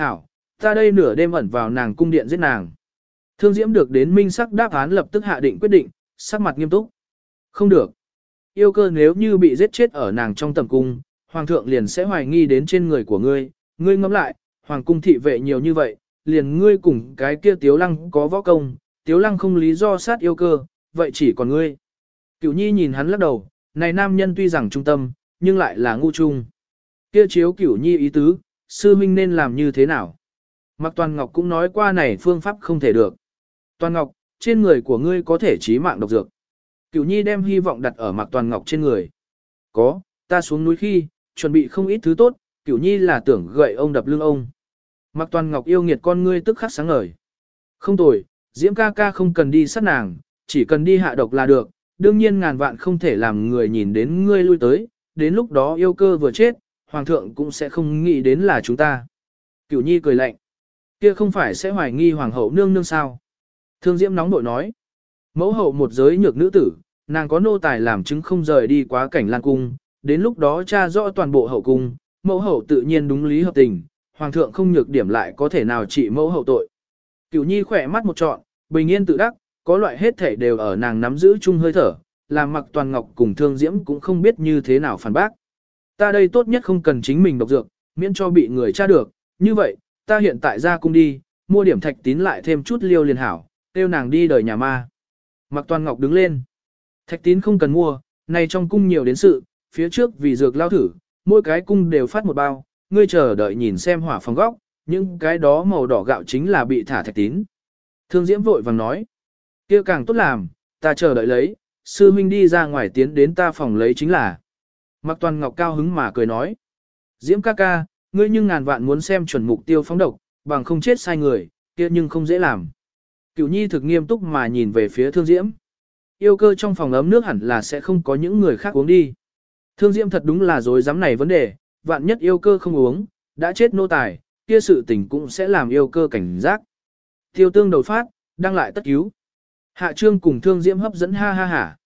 Hảo, ta đây nửa đêm ẩn vào nàng cung điện giết nàng. Thương Diễm được đến minh sắc đáp án lập tức hạ định quyết định, sắc mặt nghiêm túc. Không được. Yêu cơ nếu như bị giết chết ở nàng trong tầm cung, hoàng thượng liền sẽ hoài nghi đến trên người của ngươi, ngươi ngẫm lại, hoàng cung thị vệ nhiều như vậy, liền ngươi cùng cái kia tiếu lăng có võ công, tiếu lăng không lý do sát yêu cơ, vậy chỉ còn ngươi. Cửu nhi nhìn hắn lắc đầu, này nam nhân tuy rằng trung tâm, nhưng lại là ngu trung. Kia chiếu cửu nhi ý tứ, sư minh nên làm như thế nào? Mạc Toàn Ngọc cũng nói qua này phương pháp không thể được. Toàn Ngọc, trên người của ngươi có thể chí mạng độc dược. Cửu nhi đem hy vọng đặt ở Mạc Toàn Ngọc trên người. Có, ta xuống núi khi, chuẩn bị không ít thứ tốt, Cửu nhi là tưởng gậy ông đập lưng ông. Mạc Toàn Ngọc yêu nghiệt con ngươi tức khắc sáng ngời. Không tồi, Diễm ca ca không cần đi sát nàng, chỉ cần đi hạ độc là được, đương nhiên ngàn vạn không thể làm người nhìn đến ngươi lui tới, đến lúc đó yêu cơ vừa chết, hoàng thượng cũng sẽ không nghĩ đến là chúng ta. Cửu nhi cười lạnh. Kia không phải sẽ hoài nghi hoàng hậu nương nương sao? Thương Diễm nóng nội nói. Mẫu hậu một giới nhược nữ tử, nàng có nô tài làm chứng không rời đi quá cảnh lan cung, đến lúc đó tra rõ toàn bộ hậu cung, mẫu hậu tự nhiên đúng lý hợp tình, hoàng thượng không nhược điểm lại có thể nào trị mẫu hậu tội. Cửu nhi khỏe mắt một trọn, bình yên tự đắc, có loại hết thể đều ở nàng nắm giữ chung hơi thở, làm mặc toàn ngọc cùng thương diễm cũng không biết như thế nào phản bác. Ta đây tốt nhất không cần chính mình độc dược, miễn cho bị người tra được, như vậy, ta hiện tại ra cung đi, mua điểm thạch tín lại thêm chút liêu liền hảo, tiêu nàng đi đời nhà ma. Mặc toàn ngọc đứng lên. Thạch tín không cần mua, này trong cung nhiều đến sự, phía trước vì dược lao thử, mỗi cái cung đều phát một bao, ngươi chờ đợi nhìn xem hỏa phòng góc, những cái đó màu đỏ gạo chính là bị thả thạch tín. Thương Diễm vội vàng nói, kia càng tốt làm, ta chờ đợi lấy, sư huynh đi ra ngoài tiến đến ta phòng lấy chính là. Mặc toàn ngọc cao hứng mà cười nói, Diễm ca ca, ngươi nhưng ngàn vạn muốn xem chuẩn mục tiêu phóng độc, bằng không chết sai người, kia nhưng không dễ làm. Cửu nhi thực nghiêm túc mà nhìn về phía thương diễm. Yêu cơ trong phòng ấm nước hẳn là sẽ không có những người khác uống đi. Thương diễm thật đúng là dối dám này vấn đề, vạn nhất yêu cơ không uống, đã chết nô tài, kia sự tình cũng sẽ làm yêu cơ cảnh giác. Tiêu tương đầu phát, đăng lại tất cứu. Hạ trương cùng thương diễm hấp dẫn ha ha ha.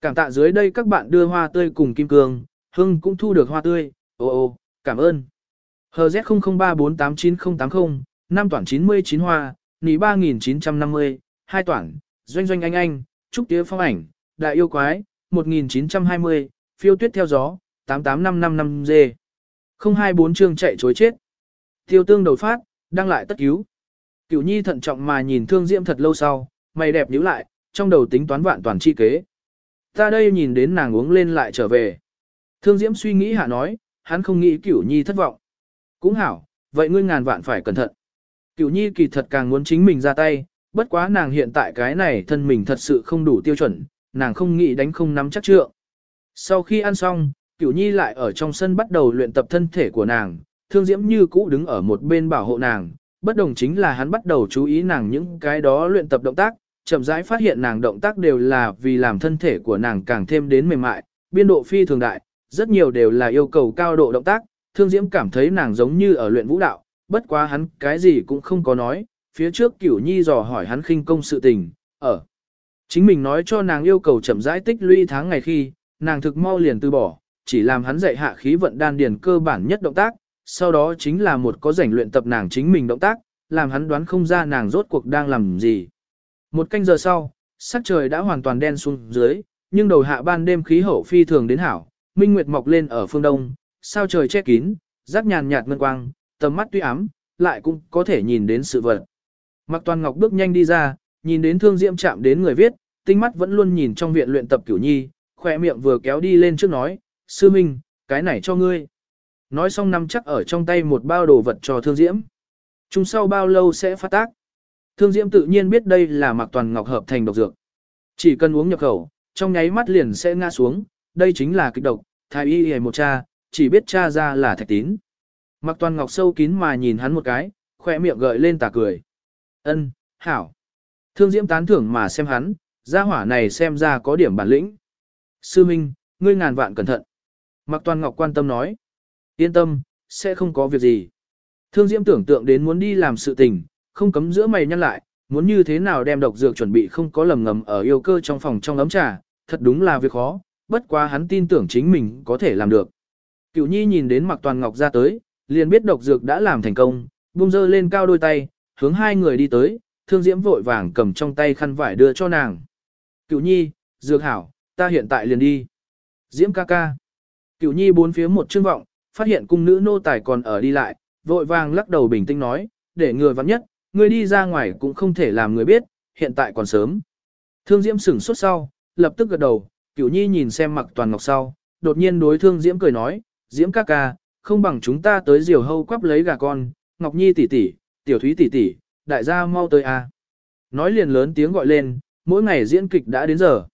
Cảm tạ dưới đây các bạn đưa hoa tươi cùng kim cương, hưng cũng thu được hoa tươi, ô ô, cảm ơn. HZ00348980, 5 toản 99 hoa, nỉ 3950, 2 toản, doanh doanh anh anh, trúc tía phong ảnh, đại yêu quái, 1920, phiêu tuyết theo gió, 88555G. 024 chương chạy chối chết. Tiêu tương đầu phát, đăng lại tất cứu. Cửu nhi thận trọng mà nhìn thương diễm thật lâu sau, mày đẹp nhíu lại, trong đầu tính toán vạn toàn chi kế. Ta đây nhìn đến nàng uống lên lại trở về. Thương diễm suy nghĩ hạ nói, hắn không nghĩ cửu nhi thất vọng. Cũng hảo, vậy ngươi ngàn vạn phải cẩn thận. Cửu nhi kỳ thật càng muốn chính mình ra tay, bất quá nàng hiện tại cái này thân mình thật sự không đủ tiêu chuẩn, nàng không nghĩ đánh không nắm chắc trượng. Sau khi ăn xong, Cửu Nhi lại ở trong sân bắt đầu luyện tập thân thể của nàng, Thương Diễm như cũ đứng ở một bên bảo hộ nàng, bất đồng chính là hắn bắt đầu chú ý nàng những cái đó luyện tập động tác, chậm rãi phát hiện nàng động tác đều là vì làm thân thể của nàng càng thêm đến mềm mại, biên độ phi thường đại, rất nhiều đều là yêu cầu cao độ động tác, Thương Diễm cảm thấy nàng giống như ở luyện vũ đạo, bất quá hắn cái gì cũng không có nói, phía trước Cửu Nhi dò hỏi hắn khinh công sự tình, ở. Chính mình nói cho nàng yêu cầu chậm rãi tích lũy tháng ngày khi, nàng thực mau liền từ bỏ, chỉ làm hắn dạy hạ khí vận đan điền cơ bản nhất động tác, sau đó chính là một có rảnh luyện tập nàng chính mình động tác, làm hắn đoán không ra nàng rốt cuộc đang làm gì. Một canh giờ sau, sắc trời đã hoàn toàn đen xuống dưới, nhưng đầu hạ ban đêm khí hậu phi thường đến hảo, minh nguyệt mọc lên ở phương đông, sao trời che kín, rác nhàn nhạt ngân quang, tầm mắt tuy ám, lại cũng có thể nhìn đến sự vật. Mặc toàn ngọc bước nhanh đi ra, nhìn đến thương diễm chạm đến người viết, tinh mắt vẫn luôn nhìn trong viện luyện tập cửu nhi, khỏe miệng vừa kéo đi lên trước nói, sư minh, cái này cho ngươi. Nói xong nắm chắc ở trong tay một bao đồ vật cho thương diễm. Chúng sau bao lâu sẽ phát tác. Thương diễm tự nhiên biết đây là mặc toàn ngọc hợp thành độc dược. Chỉ cần uống nhập khẩu, trong nháy mắt liền sẽ ngã xuống, đây chính là kịch độc, thái y hề một cha, chỉ biết cha ra là thạch tín. Mặc toàn ngọc sâu kín mà nhìn hắn một cái, khỏe miệng gợi lên tà cười. Ân, hảo. Thương diễm tán thưởng mà xem hắn, gia hỏa này xem ra có điểm bản lĩnh. Sư Minh, ngươi ngàn vạn cẩn thận. Mặc Toàn Ngọc quan tâm nói. Yên tâm, sẽ không có việc gì. Thương Diễm tưởng tượng đến muốn đi làm sự tình, không cấm giữa mày nhăn lại, muốn như thế nào đem độc dược chuẩn bị không có lầm ngầm ở yêu cơ trong phòng trong ấm trà, thật đúng là việc khó, bất quá hắn tin tưởng chính mình có thể làm được. Cửu Nhi nhìn đến Mạc Toàn Ngọc ra tới, liền biết độc dược đã làm thành công, buông dơ lên cao đôi tay, hướng hai người đi tới, thương diễm vội vàng cầm trong tay khăn vải đưa cho nàng. Cựu nhi, dược hảo, ta hiện tại liền đi. Diễm ca ca. Cựu nhi bốn phía một chương vọng, phát hiện cung nữ nô tài còn ở đi lại, vội vàng lắc đầu bình tĩnh nói, để người vắng nhất, người đi ra ngoài cũng không thể làm người biết, hiện tại còn sớm. Thương Diễm sửng sốt sau, lập tức gật đầu, Cửu Nhi nhìn xem mặc toàn ngọc sau, đột nhiên đối Thương Diễm cười nói, Diễm ca ca, không bằng chúng ta tới diều hâu quắp lấy gà con, Ngọc Nhi tỷ tỷ, Tiểu Thúy tỷ tỷ, đại gia mau tới a. Nói liền lớn tiếng gọi lên, mỗi ngày diễn kịch đã đến giờ.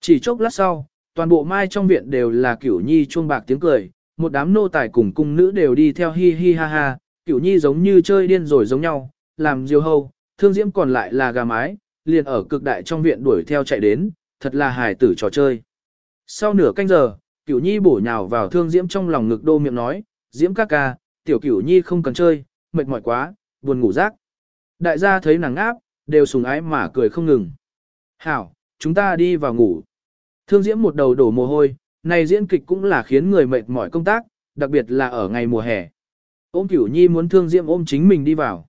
Chỉ chốc lát sau, toàn bộ mai trong viện đều là Cửu Nhi chuông bạc tiếng cười, một đám nô tài cùng cung nữ đều đi theo hi hi ha ha, Cửu Nhi giống như chơi điên rồi giống nhau, làm diều hâu, Thương Diễm còn lại là gà mái, liền ở cực đại trong viện đuổi theo chạy đến, thật là hài tử trò chơi. Sau nửa canh giờ, Cửu Nhi bổ nhào vào Thương Diễm trong lòng ngực đô miệng nói, Diễm ca ca, tiểu Cửu Nhi không cần chơi, mệt mỏi quá, buồn ngủ rác. Đại gia thấy nàng áp, đều sùng ái mà cười không ngừng. Hảo, chúng ta đi vào ngủ. Thương Diễm một đầu đổ mồ hôi, này diễn kịch cũng là khiến người mệt mỏi công tác, đặc biệt là ở ngày mùa hè. Ôm Cửu Nhi muốn Thương Diễm ôm chính mình đi vào.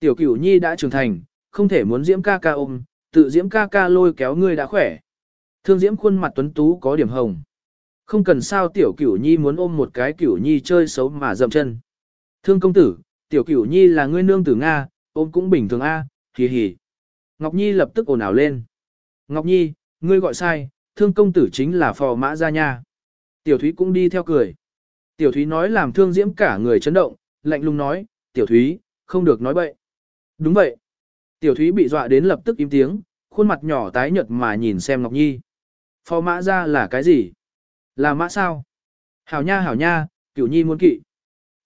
Tiểu Cửu Nhi đã trưởng thành, không thể muốn Diễm ca ca ôm, tự Diễm ca ca lôi kéo ngươi đã khỏe. Thương Diễm khuôn mặt tuấn tú có điểm hồng. Không cần sao tiểu cửu nhi muốn ôm một cái cửu nhi chơi xấu mà dậm chân. Thương công tử, tiểu cửu nhi là ngươi nương tử Nga, ôm cũng bình thường A, hì hì. Ngọc Nhi lập tức ồn ào lên. Ngọc Nhi, ngươi gọi sai, thương công tử chính là phò mã gia nha. Tiểu Thúy cũng đi theo cười. Tiểu Thúy nói làm thương diễm cả người chấn động, lạnh lùng nói, Tiểu Thúy, không được nói bậy. Đúng vậy. Tiểu Thúy bị dọa đến lập tức im tiếng, khuôn mặt nhỏ tái nhợt mà nhìn xem Ngọc Nhi. Phò mã ra là cái gì? Là mã sao? Hảo nha hảo nha, cửu nhi muốn kỵ.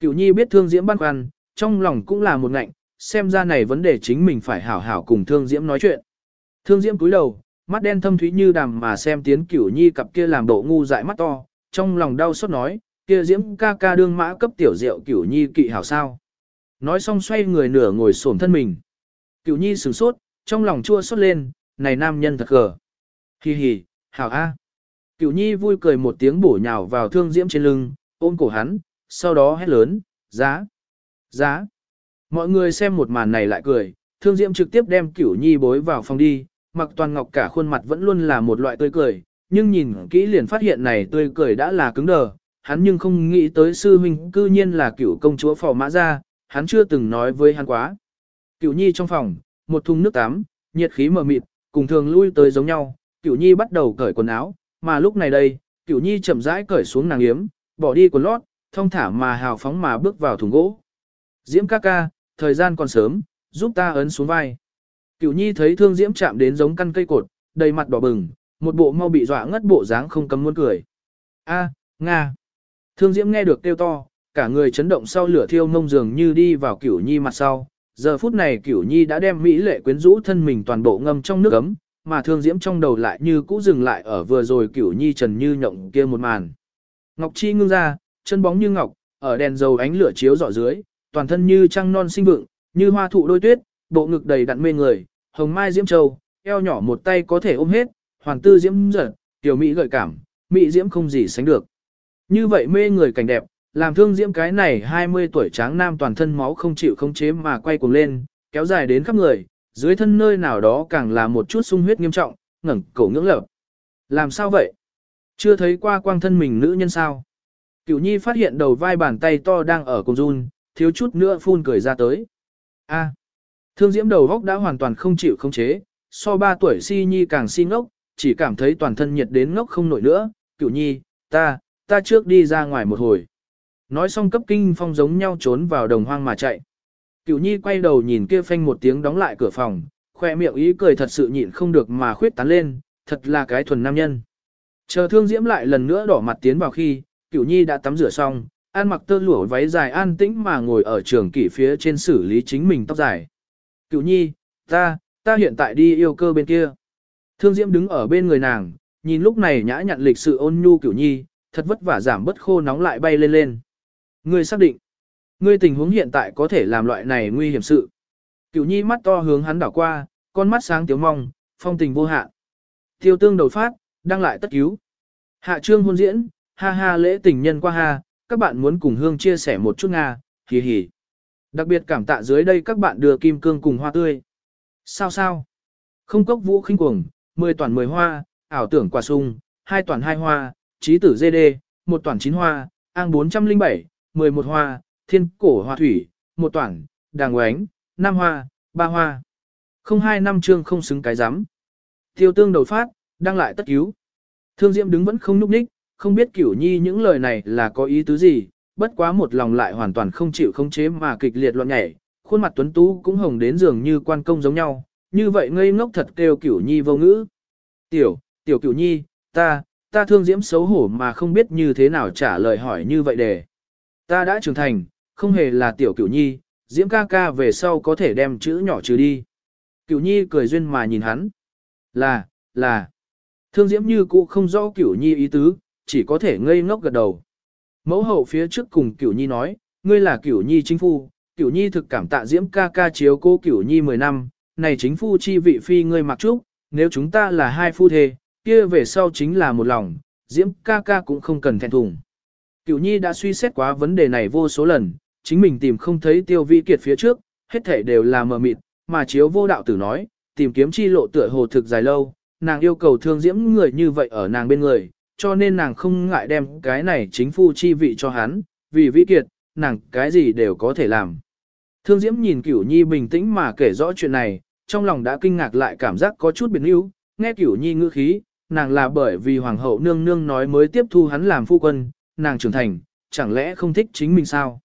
Cửu nhi biết thương diễm băn khoăn, trong lòng cũng là một ngạnh, xem ra này vấn đề chính mình phải hảo hảo cùng thương diễm nói chuyện. Thương diễm cúi đầu, mắt đen thâm thúy như đàm mà xem tiến cửu nhi cặp kia làm độ ngu dại mắt to, trong lòng đau xót nói, kia diễm ca ca đương mã cấp tiểu rượu cửu nhi kỵ hảo sao. Nói xong xoay người nửa ngồi xổm thân mình. Cửu nhi sửng sốt, trong lòng chua xót lên, này nam nhân thật gờ. Hi hi, hảo a. Cửu nhi vui cười một tiếng bổ nhào vào thương diễm trên lưng, ôm cổ hắn, sau đó hét lớn, giá, giá. Mọi người xem một màn này lại cười, thương diễm trực tiếp đem cửu nhi bối vào phòng đi, mặc toàn ngọc cả khuôn mặt vẫn luôn là một loại tươi cười, nhưng nhìn kỹ liền phát hiện này tươi cười đã là cứng đờ, hắn nhưng không nghĩ tới sư huynh cư nhiên là cửu công chúa phò mã ra, hắn chưa từng nói với hắn quá. Cửu nhi trong phòng, một thùng nước tắm, nhiệt khí mờ mịt, cùng thường lui tới giống nhau, cửu nhi bắt đầu cởi quần áo, mà lúc này đây, cửu nhi chậm rãi cởi xuống nàng yếm, bỏ đi quần lót, thông thả mà hào phóng mà bước vào thùng gỗ. Diễm ca ca, thời gian còn sớm, giúp ta ấn xuống vai. Cửu nhi thấy thương diễm chạm đến giống căn cây cột, đầy mặt đỏ bừng, một bộ mau bị dọa ngất bộ dáng không cấm muốn cười. A, Nga. Thương diễm nghe được kêu to, cả người chấn động sau lửa thiêu mông dường như đi vào cửu nhi mặt sau, Giờ phút này Cửu Nhi đã đem mỹ lệ quyến rũ thân mình toàn bộ ngâm trong nước ấm, mà thương diễm trong đầu lại như cũ dừng lại ở vừa rồi Cửu Nhi trần như nhộng kia một màn. Ngọc Chi ngưng ra, chân bóng như ngọc, ở đèn dầu ánh lửa chiếu rọi dưới, toàn thân như trăng non xinh vượng, như hoa thụ đôi tuyết, bộ ngực đầy đặn mê người, hồng mai diễm châu, eo nhỏ một tay có thể ôm hết, hoàng tư diễm giật, tiểu mỹ gợi cảm, mỹ diễm không gì sánh được. Như vậy mê người cảnh đẹp, làm thương diễm cái này 20 tuổi tráng nam toàn thân máu không chịu không chế mà quay cuồng lên, kéo dài đến khắp người, dưới thân nơi nào đó càng là một chút sung huyết nghiêm trọng, ngẩng cổ ngưỡng lập. Làm sao vậy? Chưa thấy qua quang thân mình nữ nhân sao? Cửu nhi phát hiện đầu vai bàn tay to đang ở cùng run, thiếu chút nữa phun cười ra tới. A. thương diễm đầu góc đã hoàn toàn không chịu không chế, so 3 tuổi si nhi càng si ngốc, chỉ cảm thấy toàn thân nhiệt đến ngốc không nổi nữa. Cửu nhi, ta, ta trước đi ra ngoài một hồi. Nói xong cấp kinh phong giống nhau trốn vào đồng hoang mà chạy. Cửu nhi quay đầu nhìn kia phanh một tiếng đóng lại cửa phòng, khoe miệng ý cười thật sự nhịn không được mà khuyết tán lên, thật là cái thuần nam nhân. Chờ thương diễm lại lần nữa đỏ mặt tiến vào khi, cửu nhi đã tắm rửa xong, an mặc tơ lụa váy dài an tĩnh mà ngồi ở trường kỷ phía trên xử lý chính mình tóc dài. Cửu nhi, ta, ta hiện tại đi yêu cơ bên kia. Thương diễm đứng ở bên người nàng, nhìn lúc này nhã nhặn lịch sự ôn nhu cửu nhi, thật vất vả giảm bất khô nóng lại bay lên lên. Ngươi xác định, ngươi tình huống hiện tại có thể làm loại này nguy hiểm sự. Cửu nhi mắt to hướng hắn đảo qua, con mắt sáng tiếu mong, phong tình vô hạn. Tiêu tương đầu phát, đang lại tất cứu. Hạ trương hôn diễn, ha ha lễ tình nhân qua ha, các bạn muốn cùng hương chia sẻ một chút Nga, hì hì. Đặc biệt cảm tạ dưới đây các bạn đưa kim cương cùng hoa tươi. Sao sao? Không cốc vũ khinh cuồng, 10 toàn 10 hoa, ảo tưởng quả sung, 2 toàn 2 hoa, trí tử dê đê, 1 toàn 9 hoa, ang 407, 11 hoa, thiên cổ hoa thủy, một toản, đàng oánh, nam hoa, ba hoa. Không hai năm chương không xứng cái rắm Tiêu tương đầu phát, đang lại tất cứu. Thương diễm đứng vẫn không núp ních, không biết kiểu nhi những lời này là có ý tứ gì, bất quá một lòng lại hoàn toàn không chịu không chế mà kịch liệt loạn nhảy, khuôn mặt tuấn tú cũng hồng đến dường như quan công giống nhau, như vậy ngây ngốc thật kêu kiểu nhi vô ngữ. Tiểu, tiểu kiểu nhi, ta, ta thương diễm xấu hổ mà không biết như thế nào trả lời hỏi như vậy để. Ta đã trưởng thành, không hề là tiểu cửu nhi, diễm ca ca về sau có thể đem chữ nhỏ trừ đi. Cửu nhi cười duyên mà nhìn hắn. Là, là. Thương diễm như cũ không rõ cửu nhi ý tứ, chỉ có thể ngây ngốc gật đầu. Mẫu hậu phía trước cùng Cửu Nhi nói, ngươi là Cửu Nhi chính phu, Cửu Nhi thực cảm tạ Diễm ca ca chiếu cô Cửu Nhi 10 năm, này chính phu chi vị phi ngươi mặc trúc, nếu chúng ta là hai phu thê, kia về sau chính là một lòng, Diễm ca ca cũng không cần thẹn thùng. Cửu Nhi đã suy xét quá vấn đề này vô số lần, chính mình tìm không thấy tiêu vi kiệt phía trước, hết thể đều là mờ mịt, mà chiếu vô đạo tử nói, tìm kiếm chi lộ tựa hồ thực dài lâu, nàng yêu cầu thương diễm người như vậy ở nàng bên người, cho nên nàng không ngại đem cái này chính phu chi vị cho hắn, vì vi kiệt, nàng cái gì đều có thể làm. Thương Diễm nhìn Cửu Nhi bình tĩnh mà kể rõ chuyện này, trong lòng đã kinh ngạc lại cảm giác có chút biến yếu, nghe Cửu Nhi ngữ khí, nàng là bởi vì Hoàng hậu nương nương nói mới tiếp thu hắn làm phu quân, nàng trưởng thành, chẳng lẽ không thích chính mình sao?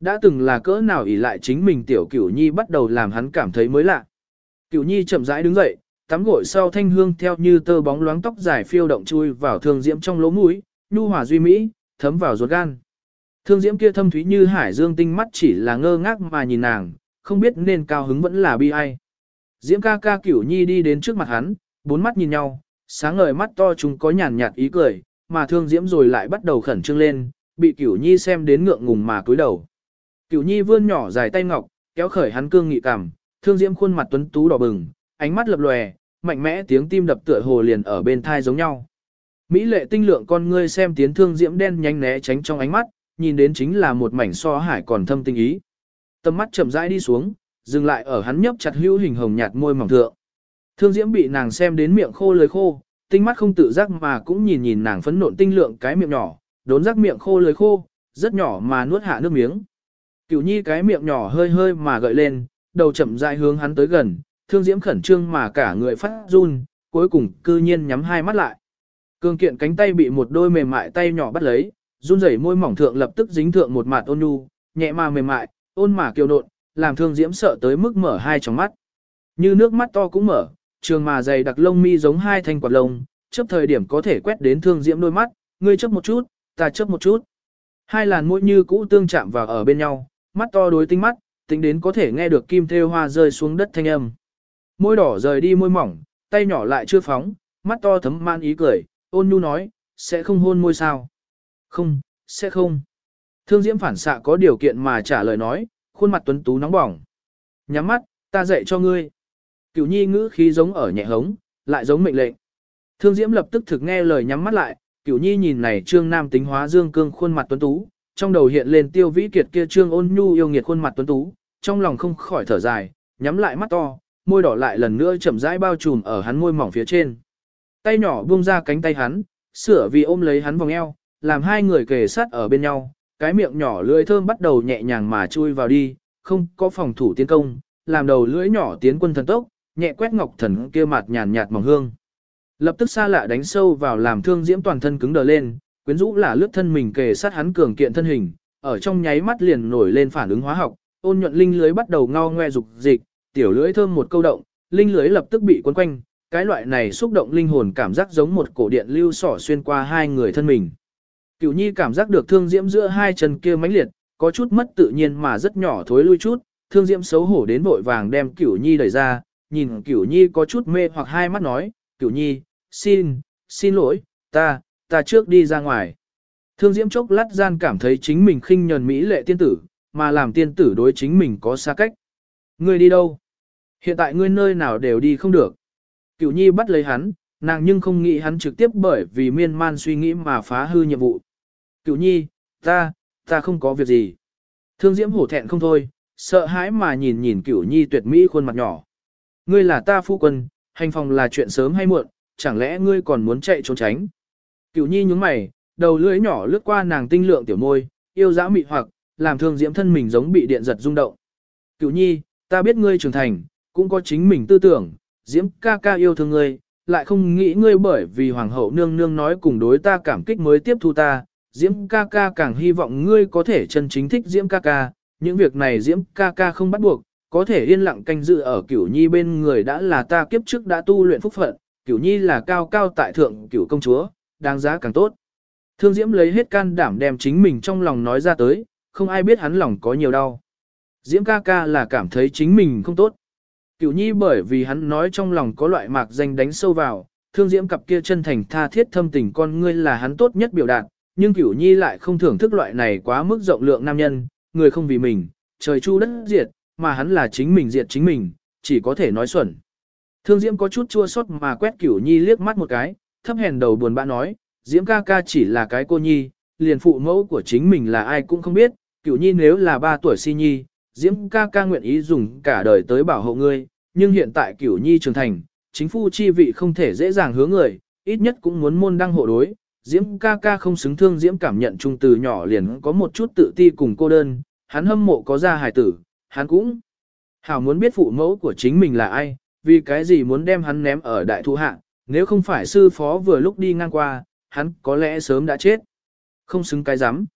Đã từng là cỡ nào ỷ lại chính mình tiểu Cửu Nhi bắt đầu làm hắn cảm thấy mới lạ. Cửu Nhi chậm rãi đứng dậy, tắm gội sau thanh hương theo như tơ bóng loáng tóc dài phiêu động chui vào thương diễm trong lỗ mũi, nhu hòa duy mỹ, thấm vào ruột gan. Thương diễm kia thâm thúy như hải dương tinh mắt chỉ là ngơ ngác mà nhìn nàng, không biết nên cao hứng vẫn là bi ai. Diễm ca ca cửu nhi đi đến trước mặt hắn, bốn mắt nhìn nhau, sáng ngời mắt to chúng có nhàn nhạt ý cười, mà thương diễm rồi lại bắt đầu khẩn trương lên, bị cửu nhi xem đến ngượng ngùng mà cúi đầu. Cửu nhi vươn nhỏ dài tay ngọc, kéo khởi hắn cương nghị cảm, thương diễm khuôn mặt tuấn tú đỏ bừng, ánh mắt lập lòe, mạnh mẽ tiếng tim đập tựa hồ liền ở bên thai giống nhau. Mỹ lệ tinh lượng con ngươi xem tiến thương diễm đen nhanh né tránh trong ánh mắt, nhìn đến chính là một mảnh so hải còn thâm tinh ý. Tâm mắt chậm rãi đi xuống, dừng lại ở hắn nhấp chặt hữu hình hồng nhạt môi mỏng thượng. Thương diễm bị nàng xem đến miệng khô lưỡi khô, tinh mắt không tự giác mà cũng nhìn nhìn nàng phấn nộn tinh lượng cái miệng nhỏ, đốn rắc miệng khô lưỡi khô, rất nhỏ mà nuốt hạ nước miếng. Cửu nhi cái miệng nhỏ hơi hơi mà gợi lên, đầu chậm rãi hướng hắn tới gần, thương diễm khẩn trương mà cả người phát run, cuối cùng cư nhiên nhắm hai mắt lại. Cương kiện cánh tay bị một đôi mềm mại tay nhỏ bắt lấy, run rẩy môi mỏng thượng lập tức dính thượng một mặt ôn nhu, nhẹ mà mềm mại, ôn mà kiều nộn, làm thương diễm sợ tới mức mở hai tròng mắt. Như nước mắt to cũng mở, trường mà dày đặc lông mi giống hai thanh quạt lông, chấp thời điểm có thể quét đến thương diễm đôi mắt, ngươi chấp một chút, ta chấp một chút. Hai làn môi như cũ tương chạm vào ở bên nhau, mắt to đối tinh mắt, tính đến có thể nghe được kim thêu hoa rơi xuống đất thanh âm. Môi đỏ rời đi môi mỏng, tay nhỏ lại chưa phóng, mắt to thấm man ý cười, ôn nhu nói, sẽ không hôn môi sao? Không, sẽ không. Thương Diễm phản xạ có điều kiện mà trả lời nói, khuôn mặt tuấn tú nóng bỏng. Nhắm mắt, ta dạy cho ngươi. Cửu nhi ngữ khí giống ở nhẹ hống, lại giống mệnh lệnh. Thương Diễm lập tức thực nghe lời nhắm mắt lại, Cửu nhi nhìn này trương nam tính hóa dương cương khuôn mặt tuấn tú, trong đầu hiện lên tiêu vĩ kiệt kia trương ôn nhu yêu nghiệt khuôn mặt tuấn tú, trong lòng không khỏi thở dài, nhắm lại mắt to, môi đỏ lại lần nữa chậm rãi bao trùm ở hắn môi mỏng phía trên. Tay nhỏ buông ra cánh tay hắn, sửa vì ôm lấy hắn vòng eo, làm hai người kề sát ở bên nhau, cái miệng nhỏ lưỡi thơm bắt đầu nhẹ nhàng mà chui vào đi, không có phòng thủ tiến công, làm đầu lưỡi nhỏ tiến quân thần tốc, nhẹ quét ngọc thần kia mặt nhàn nhạt mỏng hương. Lập tức xa lạ đánh sâu vào làm thương diễm toàn thân cứng đờ lên, quyến rũ là lướt thân mình kề sát hắn cường kiện thân hình, ở trong nháy mắt liền nổi lên phản ứng hóa học, ôn nhuận linh lưới bắt đầu ngao ngoe dục dịch, tiểu lưỡi thơm một câu động, linh lưới lập tức bị cuốn quanh, cái loại này xúc động linh hồn cảm giác giống một cổ điện lưu sỏ xuyên qua hai người thân mình. Cửu Nhi cảm giác được thương diễm giữa hai chân kia mãnh liệt, có chút mất tự nhiên mà rất nhỏ thối lui chút, thương diễm xấu hổ đến vội vàng đem Cửu Nhi đẩy ra, nhìn Cửu Nhi có chút mê hoặc hai mắt nói, Cửu Nhi, xin, xin lỗi, ta, ta trước đi ra ngoài. Thương diễm chốc lát gian cảm thấy chính mình khinh nhờn mỹ lệ tiên tử, mà làm tiên tử đối chính mình có xa cách. Ngươi đi đâu? Hiện tại ngươi nơi nào đều đi không được. Cửu nhi bắt lấy hắn, nàng nhưng không nghĩ hắn trực tiếp bởi vì miên man suy nghĩ mà phá hư nhiệm vụ. Cửu nhi, ta, ta không có việc gì. Thương diễm hổ thẹn không thôi, sợ hãi mà nhìn nhìn cửu nhi tuyệt mỹ khuôn mặt nhỏ. Ngươi là ta phu quân, hành phòng là chuyện sớm hay muộn, chẳng lẽ ngươi còn muốn chạy trốn tránh. Cửu nhi nhúng mày, đầu lưỡi nhỏ lướt qua nàng tinh lượng tiểu môi, yêu dã mị hoặc, làm thương diễm thân mình giống bị điện giật rung động. Cửu nhi, ta biết ngươi trưởng thành, cũng có chính mình tư tưởng, diễm ca ca yêu thương ngươi, lại không nghĩ ngươi bởi vì hoàng hậu nương nương nói cùng đối ta cảm kích mới tiếp thu ta, diễm ca ca càng hy vọng ngươi có thể chân chính thích diễm ca ca, những việc này diễm ca ca không bắt buộc, có thể yên lặng canh dự ở cửu nhi bên người đã là ta kiếp trước đã tu luyện phúc phận, cửu nhi là cao cao tại thượng cửu công chúa, đáng giá càng tốt. Thương diễm lấy hết can đảm đem chính mình trong lòng nói ra tới, không ai biết hắn lòng có nhiều đau. Diễm ca ca là cảm thấy chính mình không tốt. Cửu nhi bởi vì hắn nói trong lòng có loại mạc danh đánh sâu vào, thương diễm cặp kia chân thành tha thiết thâm tình con ngươi là hắn tốt nhất biểu đạt, nhưng cửu nhi lại không thưởng thức loại này quá mức rộng lượng nam nhân, người không vì mình, trời chu đất diệt, mà hắn là chính mình diệt chính mình, chỉ có thể nói xuẩn. Thương diễm có chút chua xót mà quét cửu nhi liếc mắt một cái, thấp hèn đầu buồn bã nói, diễm ca ca chỉ là cái cô nhi, liền phụ mẫu của chính mình là ai cũng không biết, cửu nhi nếu là ba tuổi si nhi, Diễm ca ca nguyện ý dùng cả đời tới bảo hộ ngươi, nhưng hiện tại cửu nhi trưởng thành, chính phu chi vị không thể dễ dàng hứa người, ít nhất cũng muốn môn đăng hộ đối. Diễm ca ca không xứng thương Diễm cảm nhận trung từ nhỏ liền có một chút tự ti cùng cô đơn, hắn hâm mộ có ra hài tử, hắn cũng hảo muốn biết phụ mẫu của chính mình là ai, vì cái gì muốn đem hắn ném ở đại thu hạ, nếu không phải sư phó vừa lúc đi ngang qua, hắn có lẽ sớm đã chết. Không xứng cái rắm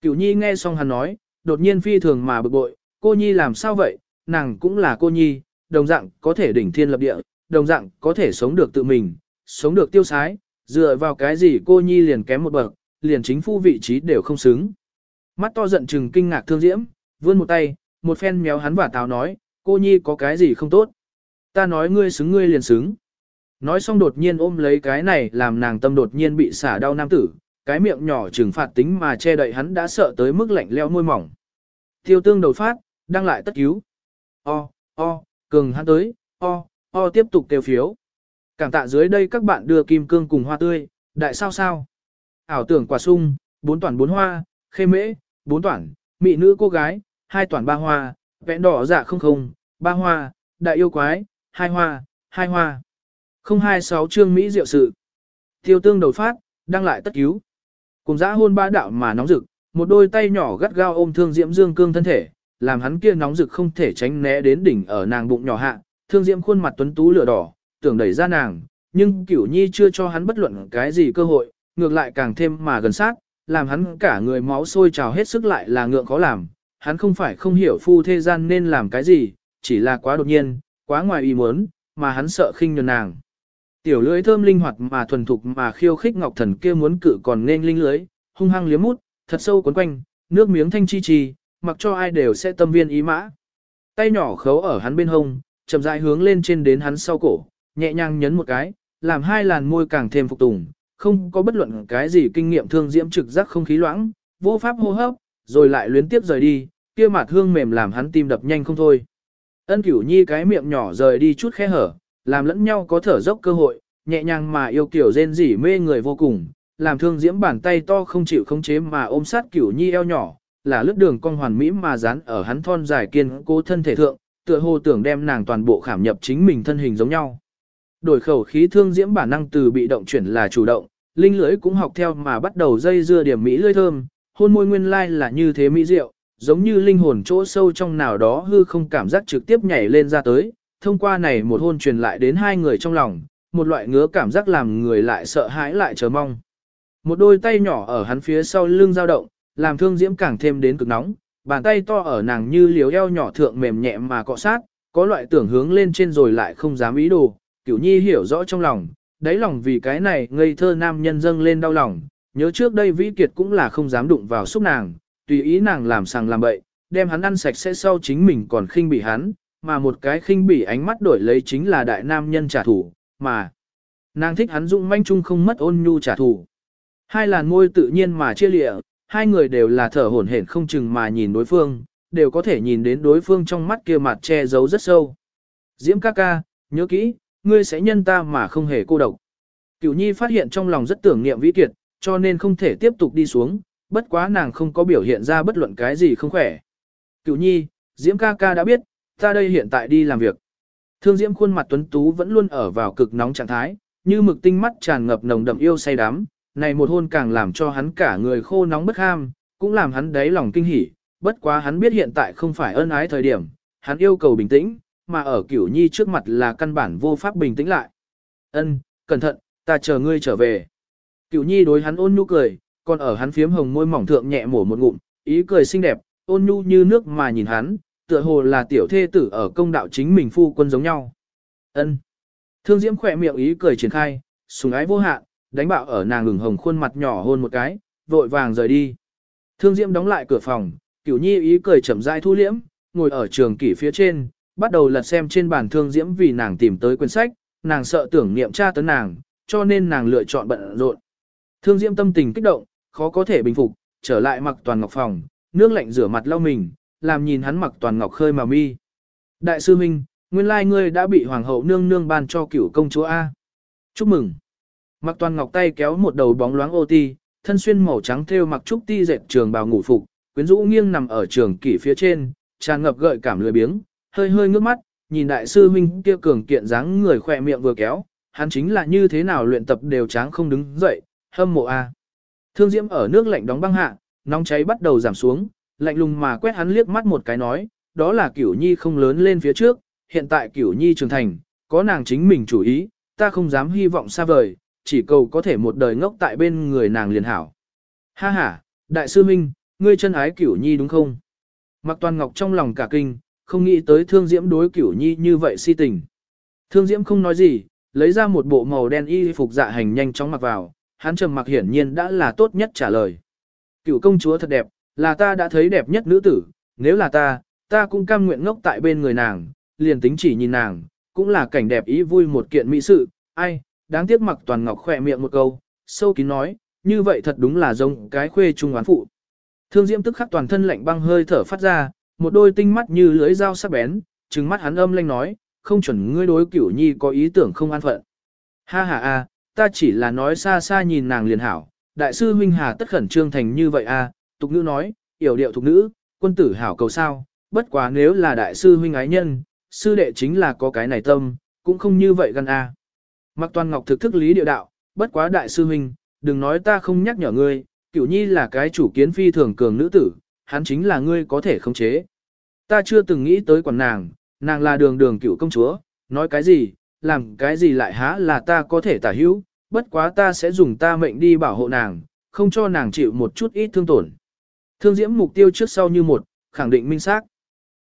Cửu nhi nghe xong hắn nói, đột nhiên phi thường mà bực bội, cô nhi làm sao vậy, nàng cũng là cô nhi, đồng dạng có thể đỉnh thiên lập địa, đồng dạng có thể sống được tự mình, sống được tiêu sái, dựa vào cái gì cô nhi liền kém một bậc, liền chính phu vị trí đều không xứng. Mắt to giận chừng kinh ngạc thương diễm, vươn một tay, một phen méo hắn và táo nói, cô nhi có cái gì không tốt. Ta nói ngươi xứng ngươi liền xứng. Nói xong đột nhiên ôm lấy cái này làm nàng tâm đột nhiên bị xả đau nam tử, cái miệng nhỏ trừng phạt tính mà che đậy hắn đã sợ tới mức lạnh leo môi mỏng. Tiêu tương đầu phát, đăng lại tất cứu. O, o, cường hắn tới, o, o tiếp tục kêu phiếu. Cảm tạ dưới đây các bạn đưa kim cương cùng hoa tươi, đại sao sao. Ảo tưởng quả sung, bốn toàn bốn hoa, khê mễ, bốn toàn, mị nữ cô gái, hai toàn ba hoa, vẹn đỏ dạ không không, ba hoa, đại yêu quái, hai hoa, hai hoa không hai sáu chương Mỹ diệu sự. Tiêu tương đầu phát, đang lại tất cứu. Cùng dã hôn ba đạo mà nóng rực, một đôi tay nhỏ gắt gao ôm thương diễm dương cương thân thể, làm hắn kia nóng rực không thể tránh né đến đỉnh ở nàng bụng nhỏ hạ, thương diễm khuôn mặt tuấn tú lửa đỏ, tưởng đẩy ra nàng, nhưng cửu nhi chưa cho hắn bất luận cái gì cơ hội, ngược lại càng thêm mà gần sát, làm hắn cả người máu sôi trào hết sức lại là ngượng khó làm, hắn không phải không hiểu phu thế gian nên làm cái gì, chỉ là quá đột nhiên, quá ngoài ý muốn, mà hắn sợ khinh nhường nàng. Tiểu lưỡi thơm linh hoạt mà thuần thục mà khiêu khích ngọc thần kia muốn cự còn nên linh lưới, hung hăng liếm mút, thật sâu quấn quanh, nước miếng thanh chi trì mặc cho ai đều sẽ tâm viên ý mã. Tay nhỏ khấu ở hắn bên hông, chậm rãi hướng lên trên đến hắn sau cổ, nhẹ nhàng nhấn một cái, làm hai làn môi càng thêm phục tùng, không có bất luận cái gì kinh nghiệm thương diễm trực giác không khí loãng, vô pháp hô hấp, rồi lại luyến tiếp rời đi, kia mặt hương mềm làm hắn tim đập nhanh không thôi. Ân Cửu Nhi cái miệng nhỏ rời đi chút khe hở, làm lẫn nhau có thở dốc cơ hội, nhẹ nhàng mà yêu kiểu rên rỉ mê người vô cùng, làm thương diễm bàn tay to không chịu khống chế mà ôm sát Cửu Nhi eo nhỏ, là lướt đường cong hoàn mỹ mà dán ở hắn thon dài kiên cố thân thể thượng, tựa hồ tưởng đem nàng toàn bộ khảm nhập chính mình thân hình giống nhau. Đổi khẩu khí thương diễm bản năng từ bị động chuyển là chủ động, linh lưỡi cũng học theo mà bắt đầu dây dưa điểm mỹ lưỡi thơm, hôn môi nguyên lai là như thế mỹ diệu, giống như linh hồn chỗ sâu trong nào đó hư không cảm giác trực tiếp nhảy lên ra tới, thông qua này một hôn truyền lại đến hai người trong lòng, một loại ngứa cảm giác làm người lại sợ hãi lại chờ mong. Một đôi tay nhỏ ở hắn phía sau lưng dao động, làm thương diễm càng thêm đến cực nóng, bàn tay to ở nàng như liếu eo nhỏ thượng mềm nhẹ mà cọ sát, có loại tưởng hướng lên trên rồi lại không dám ý đồ, cửu nhi hiểu rõ trong lòng, đáy lòng vì cái này ngây thơ nam nhân dâng lên đau lòng, nhớ trước đây vĩ kiệt cũng là không dám đụng vào xúc nàng, tùy ý nàng làm sàng làm bậy, đem hắn ăn sạch sẽ sau chính mình còn khinh bỉ hắn, mà một cái khinh bỉ ánh mắt đổi lấy chính là đại nam nhân trả thù, mà nàng thích hắn dụng manh chung không mất ôn nhu trả thù. Hai làn môi tự nhiên mà chia lịa, hai người đều là thở hổn hển không chừng mà nhìn đối phương, đều có thể nhìn đến đối phương trong mắt kia mặt che giấu rất sâu. Diễm ca ca, nhớ kỹ, ngươi sẽ nhân ta mà không hề cô độc. Cửu Nhi phát hiện trong lòng rất tưởng niệm vĩ kiệt, cho nên không thể tiếp tục đi xuống, bất quá nàng không có biểu hiện ra bất luận cái gì không khỏe. Cửu Nhi, Diễm ca ca đã biết, ta đây hiện tại đi làm việc. Thương Diễm khuôn mặt tuấn tú vẫn luôn ở vào cực nóng trạng thái, như mực tinh mắt tràn ngập nồng đậm yêu say đắm, này một hôn càng làm cho hắn cả người khô nóng bất ham, cũng làm hắn đáy lòng kinh hỉ, bất quá hắn biết hiện tại không phải ân ái thời điểm, hắn yêu cầu bình tĩnh, mà ở Cửu Nhi trước mặt là căn bản vô pháp bình tĩnh lại. Ân, cẩn thận, ta chờ ngươi trở về. Cửu Nhi đối hắn ôn nhu cười, còn ở hắn phiếm hồng môi mỏng thượng nhẹ mổ một ngụm, ý cười xinh đẹp, ôn nhu như nước mà nhìn hắn, tựa hồ là tiểu thê tử ở công đạo chính mình phu quân giống nhau. Ân. Thương Diễm khỏe miệng ý cười triển khai, sùng ái vô hạn, đánh bạo ở nàng ửng hồng khuôn mặt nhỏ hôn một cái, vội vàng rời đi. Thương Diễm đóng lại cửa phòng, Cửu Nhi ý cười chậm rãi thu liễm, ngồi ở trường kỷ phía trên, bắt đầu lật xem trên bàn Thương Diễm vì nàng tìm tới quyển sách, nàng sợ tưởng niệm cha tấn nàng, cho nên nàng lựa chọn bận rộn. Thương Diễm tâm tình kích động, khó có thể bình phục, trở lại mặc toàn ngọc phòng, nước lạnh rửa mặt lau mình, làm nhìn hắn mặc toàn ngọc khơi mà mi. Đại sư huynh, nguyên lai ngươi đã bị hoàng hậu nương nương ban cho cửu công chúa A. Chúc mừng. Mặc toàn ngọc tay kéo một đầu bóng loáng ô ti, thân xuyên màu trắng thêu mặc trúc ti dệt trường bào ngủ phục, quyến rũ nghiêng nằm ở trường kỷ phía trên, tràn ngập gợi cảm lười biếng, hơi hơi ngước mắt, nhìn đại sư huynh kia cường kiện dáng người khỏe miệng vừa kéo, hắn chính là như thế nào luyện tập đều tráng không đứng dậy, hâm mộ a. Thương Diễm ở nước lạnh đóng băng hạ, nóng cháy bắt đầu giảm xuống, lạnh lùng mà quét hắn liếc mắt một cái nói, đó là Cửu Nhi không lớn lên phía trước, hiện tại Cửu Nhi trưởng thành, có nàng chính mình chủ ý, ta không dám hy vọng xa vời, chỉ cầu có thể một đời ngốc tại bên người nàng liền hảo. Ha ha, đại sư huynh, ngươi chân ái Cửu Nhi đúng không? Mặc Toàn Ngọc trong lòng cả kinh, không nghĩ tới Thương Diễm đối Cửu Nhi như vậy si tình. Thương Diễm không nói gì, lấy ra một bộ màu đen y phục dạ hành nhanh chóng mặc vào, hắn trầm mặc hiển nhiên đã là tốt nhất trả lời. Cựu công chúa thật đẹp, là ta đã thấy đẹp nhất nữ tử, nếu là ta, ta cũng cam nguyện ngốc tại bên người nàng, liền tính chỉ nhìn nàng, cũng là cảnh đẹp ý vui một kiện mỹ sự, ai, đáng tiếc mặc toàn ngọc khỏe miệng một câu, sâu kín nói, như vậy thật đúng là giống cái khuê trung oán phụ. Thương Diễm tức khắc toàn thân lạnh băng hơi thở phát ra, một đôi tinh mắt như lưới dao sắc bén, trừng mắt hắn âm lanh nói, không chuẩn ngươi đối cửu nhi có ý tưởng không an phận. Ha ha a, ta chỉ là nói xa xa nhìn nàng liền hảo, đại sư huynh hà tất khẩn trương thành như vậy a, tục nữ nói, yểu điệu tục nữ, quân tử hảo cầu sao, bất quá nếu là đại sư huynh ái nhân, sư đệ chính là có cái này tâm, cũng không như vậy gần a. Mặc toàn ngọc thực thức lý địa đạo, bất quá đại sư huynh, đừng nói ta không nhắc nhở ngươi, cửu nhi là cái chủ kiến phi thường cường nữ tử, hắn chính là ngươi có thể khống chế. Ta chưa từng nghĩ tới quản nàng, nàng là đường đường cựu công chúa, nói cái gì, làm cái gì lại há là ta có thể tả hữu, bất quá ta sẽ dùng ta mệnh đi bảo hộ nàng, không cho nàng chịu một chút ít thương tổn. Thương diễm mục tiêu trước sau như một, khẳng định minh xác.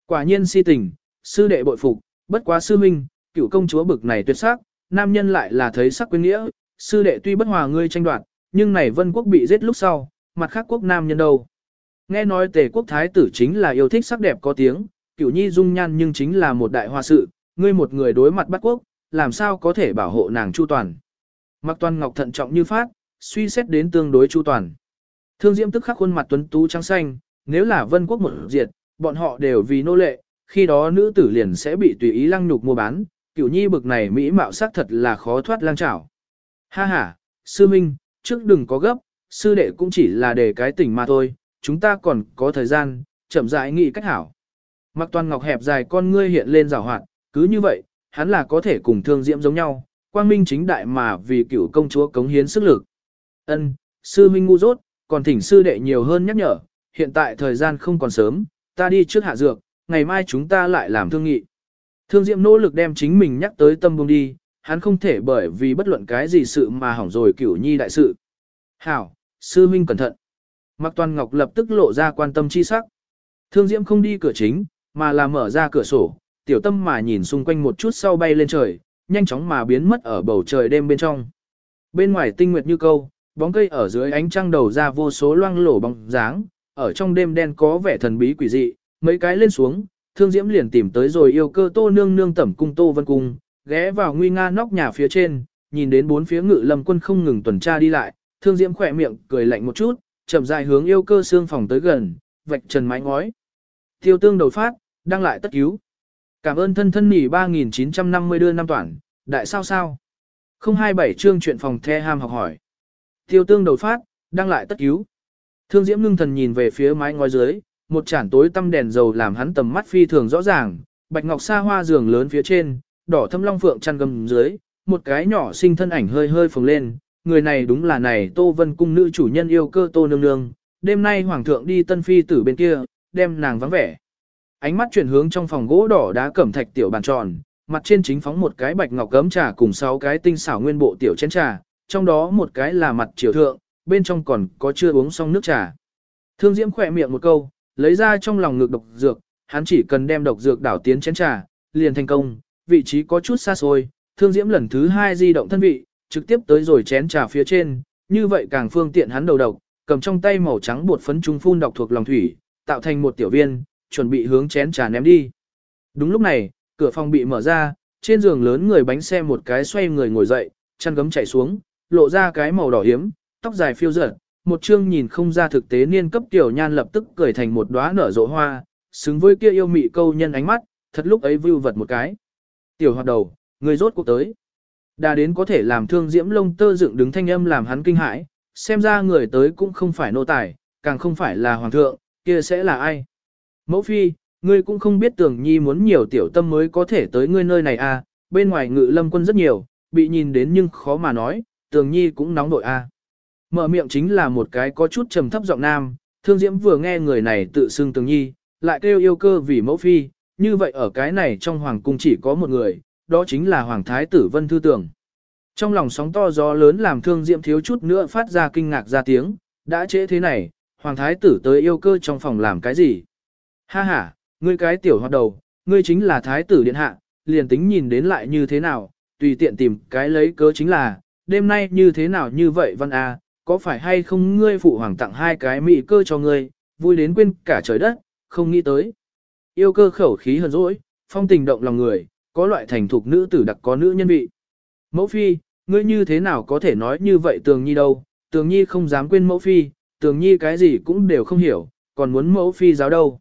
Quả nhiên si tình, sư đệ bội phục, bất quá sư minh, cựu công chúa bực này tuyệt sắc, nam nhân lại là thấy sắc quyến nghĩa, sư đệ tuy bất hòa ngươi tranh đoạt, nhưng này vân quốc bị giết lúc sau, mặt khác quốc nam nhân đâu. Nghe nói tề quốc thái tử chính là yêu thích sắc đẹp có tiếng, cựu nhi dung nhan nhưng chính là một đại hoa sự, ngươi một người đối mặt bắt quốc, làm sao có thể bảo hộ nàng chu toàn. Mặc toàn ngọc thận trọng như phát, suy xét đến tương đối chu toàn. Thương diễm tức khắc khuôn mặt tuấn tú trắng xanh, nếu là vân quốc một diệt, bọn họ đều vì nô lệ, khi đó nữ tử liền sẽ bị tùy ý lăng nhục mua bán, cửu nhi bực này mỹ mạo sắc thật là khó thoát lang trảo. Ha ha, sư minh, trước đừng có gấp, sư đệ cũng chỉ là để cái tỉnh mà thôi, chúng ta còn có thời gian, chậm rãi nghĩ cách hảo. Mặc toàn ngọc hẹp dài con ngươi hiện lên rào hoạt, cứ như vậy, hắn là có thể cùng thương diễm giống nhau, quang minh chính đại mà vì cửu công chúa cống hiến sức lực. Ân, sư minh ngu dốt, còn thỉnh sư đệ nhiều hơn nhắc nhở, hiện tại thời gian không còn sớm, ta đi trước hạ dược, ngày mai chúng ta lại làm thương nghị. Thương diệm nỗ lực đem chính mình nhắc tới tâm buông đi, hắn không thể bởi vì bất luận cái gì sự mà hỏng rồi cửu nhi đại sự. Hảo, sư huynh cẩn thận. Mạc Toàn Ngọc lập tức lộ ra quan tâm chi sắc. Thương Diễm không đi cửa chính, mà là mở ra cửa sổ, tiểu tâm mà nhìn xung quanh một chút sau bay lên trời, nhanh chóng mà biến mất ở bầu trời đêm bên trong. Bên ngoài tinh nguyệt như câu, bóng cây ở dưới ánh trăng đầu ra vô số loang lổ bóng dáng, ở trong đêm đen có vẻ thần bí quỷ dị, mấy cái lên xuống, Thương Diễm liền tìm tới rồi yêu cơ Tô Nương nương tẩm cung Tô Vân cung, ghé vào nguy nga nóc nhà phía trên, nhìn đến bốn phía ngự lâm quân không ngừng tuần tra đi lại, Thương Diễm khỏe miệng cười lạnh một chút, chậm dài hướng yêu cơ xương phòng tới gần, vạch trần mái ngói. Tiêu tương đầu phát, đang lại tất cứu. Cảm ơn thân thân nỉ 3950 đưa năm toàn, đại sao sao. 027 chương chuyện phòng the ham học hỏi. Tiêu tương đầu phát, đang lại tất cứu. Thương diễm ngưng thần nhìn về phía mái ngói dưới, một chản tối tăm đèn dầu làm hắn tầm mắt phi thường rõ ràng, bạch ngọc sa hoa giường lớn phía trên, đỏ thâm long phượng chăn gầm dưới, một cái nhỏ sinh thân ảnh hơi hơi phồng lên, người này đúng là này Tô Vân cung nữ chủ nhân yêu cơ Tô nương nương, đêm nay hoàng thượng đi tân phi tử bên kia, đem nàng vắng vẻ. Ánh mắt chuyển hướng trong phòng gỗ đỏ đá cẩm thạch tiểu bàn tròn, mặt trên chính phóng một cái bạch ngọc gấm trà cùng sáu cái tinh xảo nguyên bộ tiểu chén trà, trong đó một cái là mặt triều thượng, bên trong còn có chưa uống xong nước trà. Thương Diễm khỏe miệng một câu, lấy ra trong lòng ngực độc dược, hắn chỉ cần đem độc dược đảo tiến chén trà, liền thành công, vị trí có chút xa xôi, Thương Diễm lần thứ hai di động thân vị, trực tiếp tới rồi chén trà phía trên, như vậy càng phương tiện hắn đầu độc, cầm trong tay màu trắng bột phấn trung phun độc thuộc lòng thủy, tạo thành một tiểu viên, chuẩn bị hướng chén trà ném đi. Đúng lúc này, cửa phòng bị mở ra, trên giường lớn người bánh xe một cái xoay người ngồi dậy, chăn gấm chảy xuống, lộ ra cái màu đỏ hiếm, tóc dài phiêu dở, một chương nhìn không ra thực tế niên cấp tiểu nhan lập tức cười thành một đóa nở rộ hoa, xứng với kia yêu mị câu nhân ánh mắt, thật lúc ấy vưu vật một cái. Tiểu hoạt đầu, người rốt cuộc tới. Đã đến có thể làm thương diễm lông tơ dựng đứng thanh âm làm hắn kinh hãi, xem ra người tới cũng không phải nô tài, càng không phải là hoàng thượng, kia sẽ là ai. Mẫu phi, ngươi cũng không biết tưởng nhi muốn nhiều tiểu tâm mới có thể tới ngươi nơi này à, bên ngoài ngự lâm quân rất nhiều, bị nhìn đến nhưng khó mà nói, tường nhi cũng nóng nội à. Mở miệng chính là một cái có chút trầm thấp giọng nam, thương diễm vừa nghe người này tự xưng tường nhi, lại kêu yêu cơ vì mẫu phi, như vậy ở cái này trong hoàng cung chỉ có một người, đó chính là hoàng thái tử vân thư tường. Trong lòng sóng to gió lớn làm thương diễm thiếu chút nữa phát ra kinh ngạc ra tiếng, đã trễ thế này, hoàng thái tử tới yêu cơ trong phòng làm cái gì? Ha ha, ngươi cái tiểu hoạt đầu, ngươi chính là thái tử điện hạ, liền tính nhìn đến lại như thế nào, tùy tiện tìm cái lấy cớ chính là, đêm nay như thế nào như vậy văn a, có phải hay không ngươi phụ hoàng tặng hai cái mỹ cơ cho ngươi, vui đến quên cả trời đất, không nghĩ tới. Yêu cơ khẩu khí hờn dỗi, phong tình động lòng người, có loại thành thục nữ tử đặc có nữ nhân vị. Mẫu phi, ngươi như thế nào có thể nói như vậy tường nhi đâu, tường nhi không dám quên mẫu phi, tường nhi cái gì cũng đều không hiểu, còn muốn mẫu phi giáo đâu.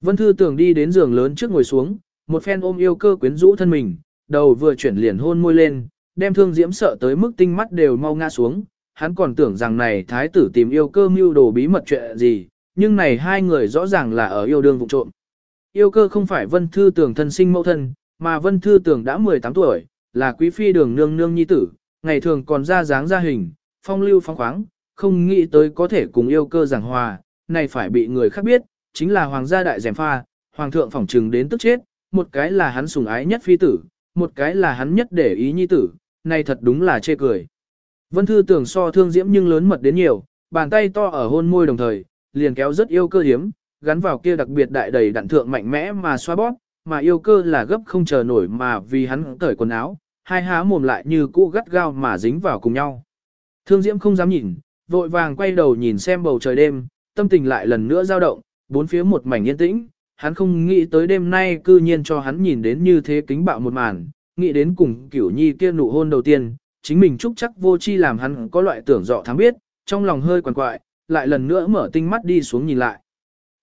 Vân Thư Tường đi đến giường lớn trước ngồi xuống, một phen ôm yêu cơ quyến rũ thân mình, đầu vừa chuyển liền hôn môi lên, đem thương diễm sợ tới mức tinh mắt đều mau ngã xuống, hắn còn tưởng rằng này thái tử tìm yêu cơ mưu đồ bí mật chuyện gì, nhưng này hai người rõ ràng là ở yêu đương vụ trộm. Yêu cơ không phải Vân Thư tưởng thân sinh mẫu thân, mà Vân Thư tưởng đã 18 tuổi, là quý phi đường nương nương nhi tử, ngày thường còn ra dáng ra hình, phong lưu phong khoáng, không nghĩ tới có thể cùng yêu cơ giảng hòa, này phải bị người khác biết, chính là hoàng gia đại dèm pha, hoàng thượng phỏng trừng đến tức chết, một cái là hắn sùng ái nhất phi tử, một cái là hắn nhất để ý nhi tử, này thật đúng là chê cười. Vân Thư tưởng so thương diễm nhưng lớn mật đến nhiều, bàn tay to ở hôn môi đồng thời, liền kéo rất yêu cơ hiếm, gắn vào kia đặc biệt đại đầy đặn thượng mạnh mẽ mà xoa bóp, mà yêu cơ là gấp không chờ nổi mà vì hắn cởi quần áo, hai há mồm lại như cũ gắt gao mà dính vào cùng nhau. Thương diễm không dám nhìn, vội vàng quay đầu nhìn xem bầu trời đêm, tâm tình lại lần nữa dao động, bốn phía một mảnh yên tĩnh, hắn không nghĩ tới đêm nay cư nhiên cho hắn nhìn đến như thế kính bạo một màn, nghĩ đến cùng kiểu nhi kia nụ hôn đầu tiên, chính mình chúc chắc vô chi làm hắn có loại tưởng dọ thắng biết, trong lòng hơi quằn quại, lại lần nữa mở tinh mắt đi xuống nhìn lại.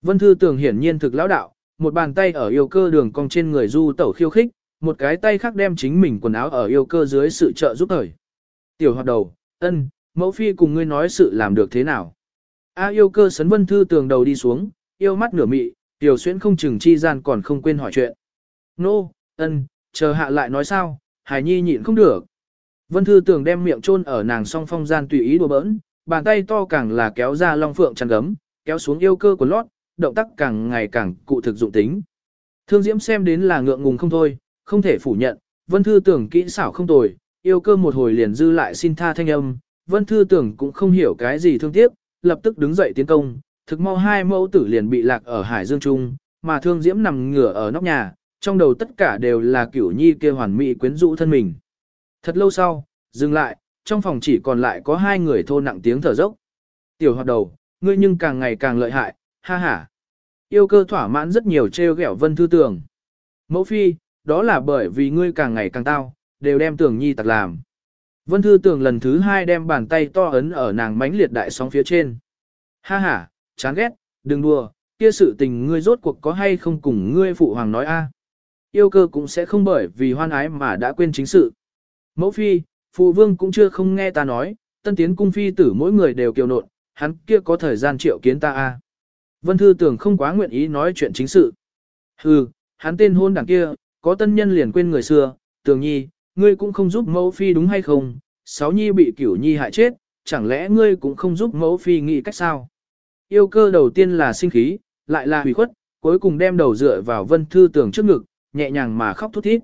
Vân Thư Tường hiển nhiên thực lão đạo, một bàn tay ở yêu cơ đường cong trên người du tẩu khiêu khích, một cái tay khác đem chính mình quần áo ở yêu cơ dưới sự trợ giúp thời. Tiểu hoạt đầu, ân, mẫu phi cùng ngươi nói sự làm được thế nào. A yêu cơ sấn Vân Thư Tường đầu đi xuống, yêu mắt nửa mị, tiểu xuyên không chừng chi gian còn không quên hỏi chuyện. Nô, no, ân, chờ hạ lại nói sao, Hải Nhi nhịn không được. Vân Thư Tường đem miệng chôn ở nàng song phong gian tùy ý đùa bỡn, bàn tay to càng là kéo ra long phượng chăn gấm, kéo xuống yêu cơ của lót, động tác càng ngày càng cụ thực dụng tính. Thương Diễm xem đến là ngượng ngùng không thôi, không thể phủ nhận, Vân Thư Tưởng kỹ xảo không tồi, yêu cơ một hồi liền dư lại xin tha thanh âm, Vân Thư Tưởng cũng không hiểu cái gì thương tiếc, lập tức đứng dậy tiến công, thực mau hai mẫu tử liền bị lạc ở Hải Dương Trung, mà Thương Diễm nằm ngửa ở nóc nhà, trong đầu tất cả đều là kiểu nhi kia hoàn mỹ quyến rũ thân mình. Thật lâu sau, dừng lại, trong phòng chỉ còn lại có hai người thô nặng tiếng thở dốc. Tiểu hoạt đầu, ngươi nhưng càng ngày càng lợi hại, ha ha. Yêu cơ thỏa mãn rất nhiều treo ghẹo vân thư tường. Mẫu phi, đó là bởi vì ngươi càng ngày càng tao, đều đem tường nhi tặc làm. Vân thư tường lần thứ hai đem bàn tay to ấn ở nàng mánh liệt đại sóng phía trên. Ha ha, chán ghét, đừng đùa, kia sự tình ngươi rốt cuộc có hay không cùng ngươi phụ hoàng nói a. Yêu cơ cũng sẽ không bởi vì hoan ái mà đã quên chính sự. Mẫu phi, phụ vương cũng chưa không nghe ta nói, tân tiến cung phi tử mỗi người đều kiều nộn, hắn kia có thời gian triệu kiến ta a. Vân Thư Tưởng không quá nguyện ý nói chuyện chính sự. Hừ, hắn tên hôn đảng kia, có tân nhân liền quên người xưa, Tường Nhi, ngươi cũng không giúp mẫu phi đúng hay không? Sáu Nhi bị cửu Nhi hại chết, chẳng lẽ ngươi cũng không giúp mẫu phi nghĩ cách sao? Yêu cơ đầu tiên là sinh khí, lại là hủy khuất, cuối cùng đem đầu dựa vào Vân Thư Tưởng trước ngực, nhẹ nhàng mà khóc thút thít.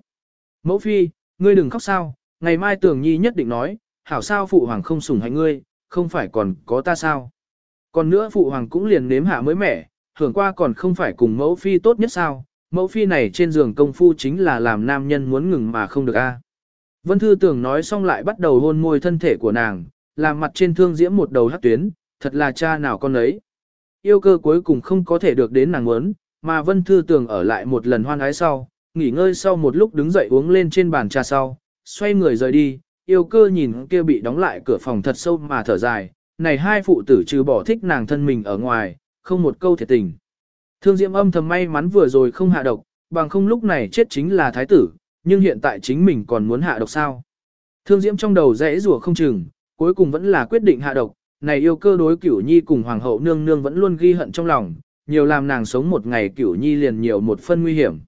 Mẫu phi, ngươi đừng khóc sao, ngày mai Tưởng Nhi nhất định nói, hảo sao phụ hoàng không sủng hạnh ngươi, không phải còn có ta sao? Còn nữa phụ hoàng cũng liền nếm hạ mới mẻ, hưởng qua còn không phải cùng mẫu phi tốt nhất sao, mẫu phi này trên giường công phu chính là làm nam nhân muốn ngừng mà không được a. Vân Thư Tưởng nói xong lại bắt đầu hôn môi thân thể của nàng, làm mặt trên thương diễm một đầu hắc tuyến, thật là cha nào con ấy. Yêu cơ cuối cùng không có thể được đến nàng muốn, mà Vân Thư Tưởng ở lại một lần hoan ái sau, nghỉ ngơi sau một lúc đứng dậy uống lên trên bàn trà sau, xoay người rời đi, yêu cơ nhìn kia bị đóng lại cửa phòng thật sâu mà thở dài, này hai phụ tử trừ bỏ thích nàng thân mình ở ngoài, không một câu thiệt tình. Thương Diễm âm thầm may mắn vừa rồi không hạ độc, bằng không lúc này chết chính là thái tử, nhưng hiện tại chính mình còn muốn hạ độc sao. Thương Diễm trong đầu rẽ rùa không chừng, cuối cùng vẫn là quyết định hạ độc, này yêu cơ đối cửu nhi cùng hoàng hậu nương nương vẫn luôn ghi hận trong lòng, nhiều làm nàng sống một ngày cửu nhi liền nhiều một phân nguy hiểm.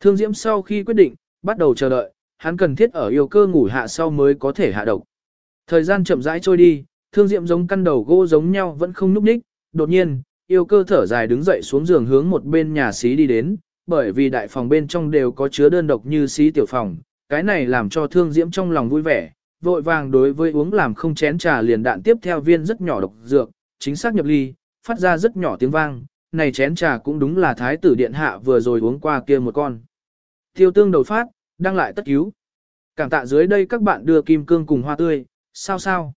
Thương Diễm sau khi quyết định, bắt đầu chờ đợi, hắn cần thiết ở yêu cơ ngủ hạ sau mới có thể hạ độc. Thời gian chậm rãi trôi đi, Thương Diễm giống căn đầu gỗ giống nhau vẫn không núp ních, đột nhiên, yêu cơ thở dài đứng dậy xuống giường hướng một bên nhà xí đi đến, bởi vì đại phòng bên trong đều có chứa đơn độc như xí tiểu phòng, cái này làm cho Thương Diễm trong lòng vui vẻ, vội vàng đối với uống làm không chén trà liền đạn tiếp theo viên rất nhỏ độc dược, chính xác nhập ly, phát ra rất nhỏ tiếng vang, này chén trà cũng đúng là thái tử điện hạ vừa rồi uống qua kia một con. Tiêu tương đầu phát, đăng lại tất cứu. Cảm tạ dưới đây các bạn đưa kim cương cùng hoa tươi, sao sao.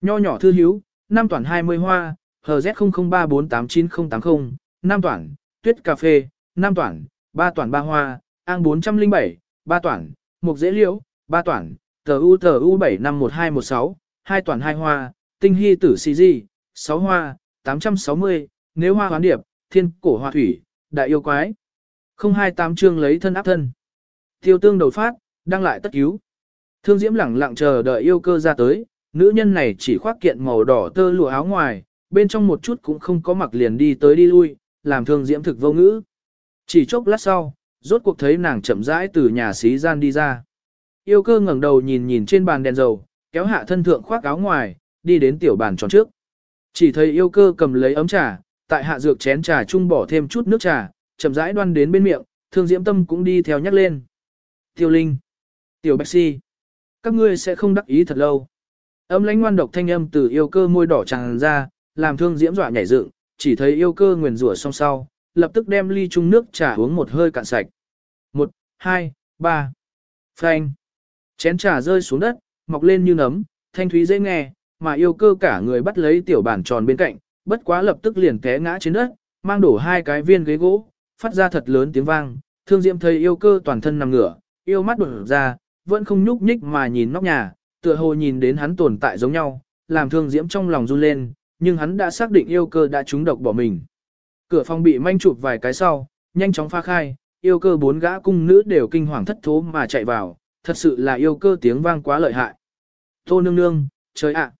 Nho nhỏ thư hiếu, năm toàn 20 hoa, HZ00348980, năm toàn, tuyết cà phê, năm toàn, ba toàn ba hoa, ang 407, ba toàn, mục dễ liễu, ba toàn, tờ u tờ u 751216, hai toàn hai hoa, tinh hy tử xì di, 6 hoa, 860, nếu hoa hoán điệp, thiên cổ hoa thủy, đại yêu quái. 028 chương lấy thân áp thân. Tiêu tương đầu phát, đang lại tất cứu. Thương Diễm lẳng lặng chờ đợi yêu cơ ra tới, nữ nhân này chỉ khoác kiện màu đỏ tơ lụa áo ngoài, bên trong một chút cũng không có mặc liền đi tới đi lui, làm Thương Diễm thực vô ngữ. Chỉ chốc lát sau, rốt cuộc thấy nàng chậm rãi từ nhà xí gian đi ra. Yêu cơ ngẩng đầu nhìn nhìn trên bàn đèn dầu, kéo hạ thân thượng khoác áo ngoài, đi đến tiểu bàn tròn trước. Chỉ thấy yêu cơ cầm lấy ấm trà, tại hạ dược chén trà chung bỏ thêm chút nước trà, chậm rãi đoan đến bên miệng, Thương Diễm Tâm cũng đi theo nhắc lên. Tiêu Linh, Tiểu Bạch Si, các ngươi sẽ không đắc ý thật lâu. Âm lãnh ngoan độc thanh âm từ yêu cơ môi đỏ tràn ra, làm thương diễm dọa nhảy dựng, chỉ thấy yêu cơ nguyền rủa xong sau, lập tức đem ly chung nước trà uống một hơi cạn sạch. Một, hai, ba. Phanh. Chén trà rơi xuống đất, mọc lên như nấm, thanh thúy dễ nghe, mà yêu cơ cả người bắt lấy tiểu bản tròn bên cạnh, bất quá lập tức liền té ngã trên đất, mang đổ hai cái viên ghế gỗ, phát ra thật lớn tiếng vang. Thương Diễm thấy yêu cơ toàn thân nằm ngửa, yêu mắt đột ra, vẫn không nhúc nhích mà nhìn nóc nhà, tựa hồ nhìn đến hắn tồn tại giống nhau, làm Thương Diễm trong lòng run lên, nhưng hắn đã xác định yêu cơ đã trúng độc bỏ mình. Cửa phòng bị manh chụp vài cái sau, nhanh chóng pha khai, yêu cơ bốn gã cung nữ đều kinh hoàng thất thố mà chạy vào, thật sự là yêu cơ tiếng vang quá lợi hại. Tô nương nương, trời ạ!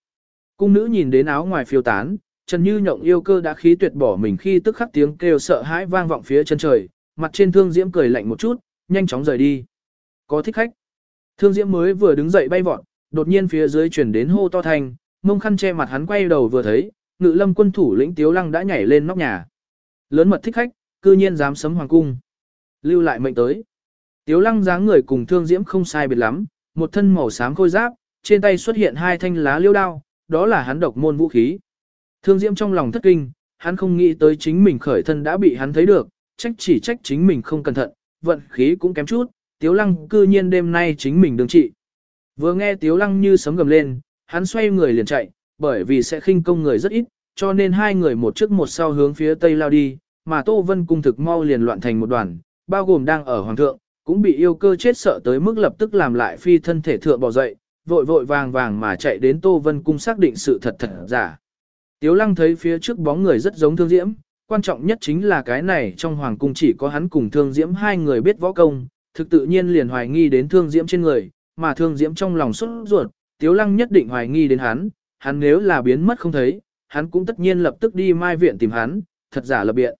Cung nữ nhìn đến áo ngoài phiêu tán, Trần Như nhộng yêu cơ đã khí tuyệt bỏ mình khi tức khắc tiếng kêu sợ hãi vang vọng phía chân trời, mặt trên thương diễm cười lạnh một chút, nhanh chóng rời đi. Có thích khách. Thương diễm mới vừa đứng dậy bay vọt, đột nhiên phía dưới truyền đến hô to thành, mông khăn che mặt hắn quay đầu vừa thấy, ngự lâm quân thủ lĩnh Tiếu Lăng đã nhảy lên nóc nhà. Lớn mật thích khách, cư nhiên dám sấm hoàng cung. Lưu lại mệnh tới. Tiếu Lăng dáng người cùng thương diễm không sai biệt lắm, một thân màu xám khôi giáp, trên tay xuất hiện hai thanh lá liêu đao, đó là hắn độc môn vũ khí. Thương diễm trong lòng thất kinh, hắn không nghĩ tới chính mình khởi thân đã bị hắn thấy được, trách chỉ trách chính mình không cẩn thận, vận khí cũng kém chút, Tiếu Lăng cư nhiên đêm nay chính mình đương trị. Vừa nghe Tiếu Lăng như sấm gầm lên, hắn xoay người liền chạy, bởi vì sẽ khinh công người rất ít, cho nên hai người một trước một sau hướng phía tây lao đi, mà Tô Vân cung thực mau liền loạn thành một đoàn, bao gồm đang ở hoàng thượng, cũng bị yêu cơ chết sợ tới mức lập tức làm lại phi thân thể thượng bỏ dậy, vội vội vàng vàng mà chạy đến Tô Vân cung xác định sự thật thật giả. Tiếu Lăng thấy phía trước bóng người rất giống Thương Diễm, quan trọng nhất chính là cái này trong hoàng cung chỉ có hắn cùng Thương Diễm hai người biết võ công, thực tự nhiên liền hoài nghi đến Thương Diễm trên người, mà Thương Diễm trong lòng xuất ruột, Tiếu Lăng nhất định hoài nghi đến hắn, hắn nếu là biến mất không thấy, hắn cũng tất nhiên lập tức đi mai viện tìm hắn, thật giả lập biện.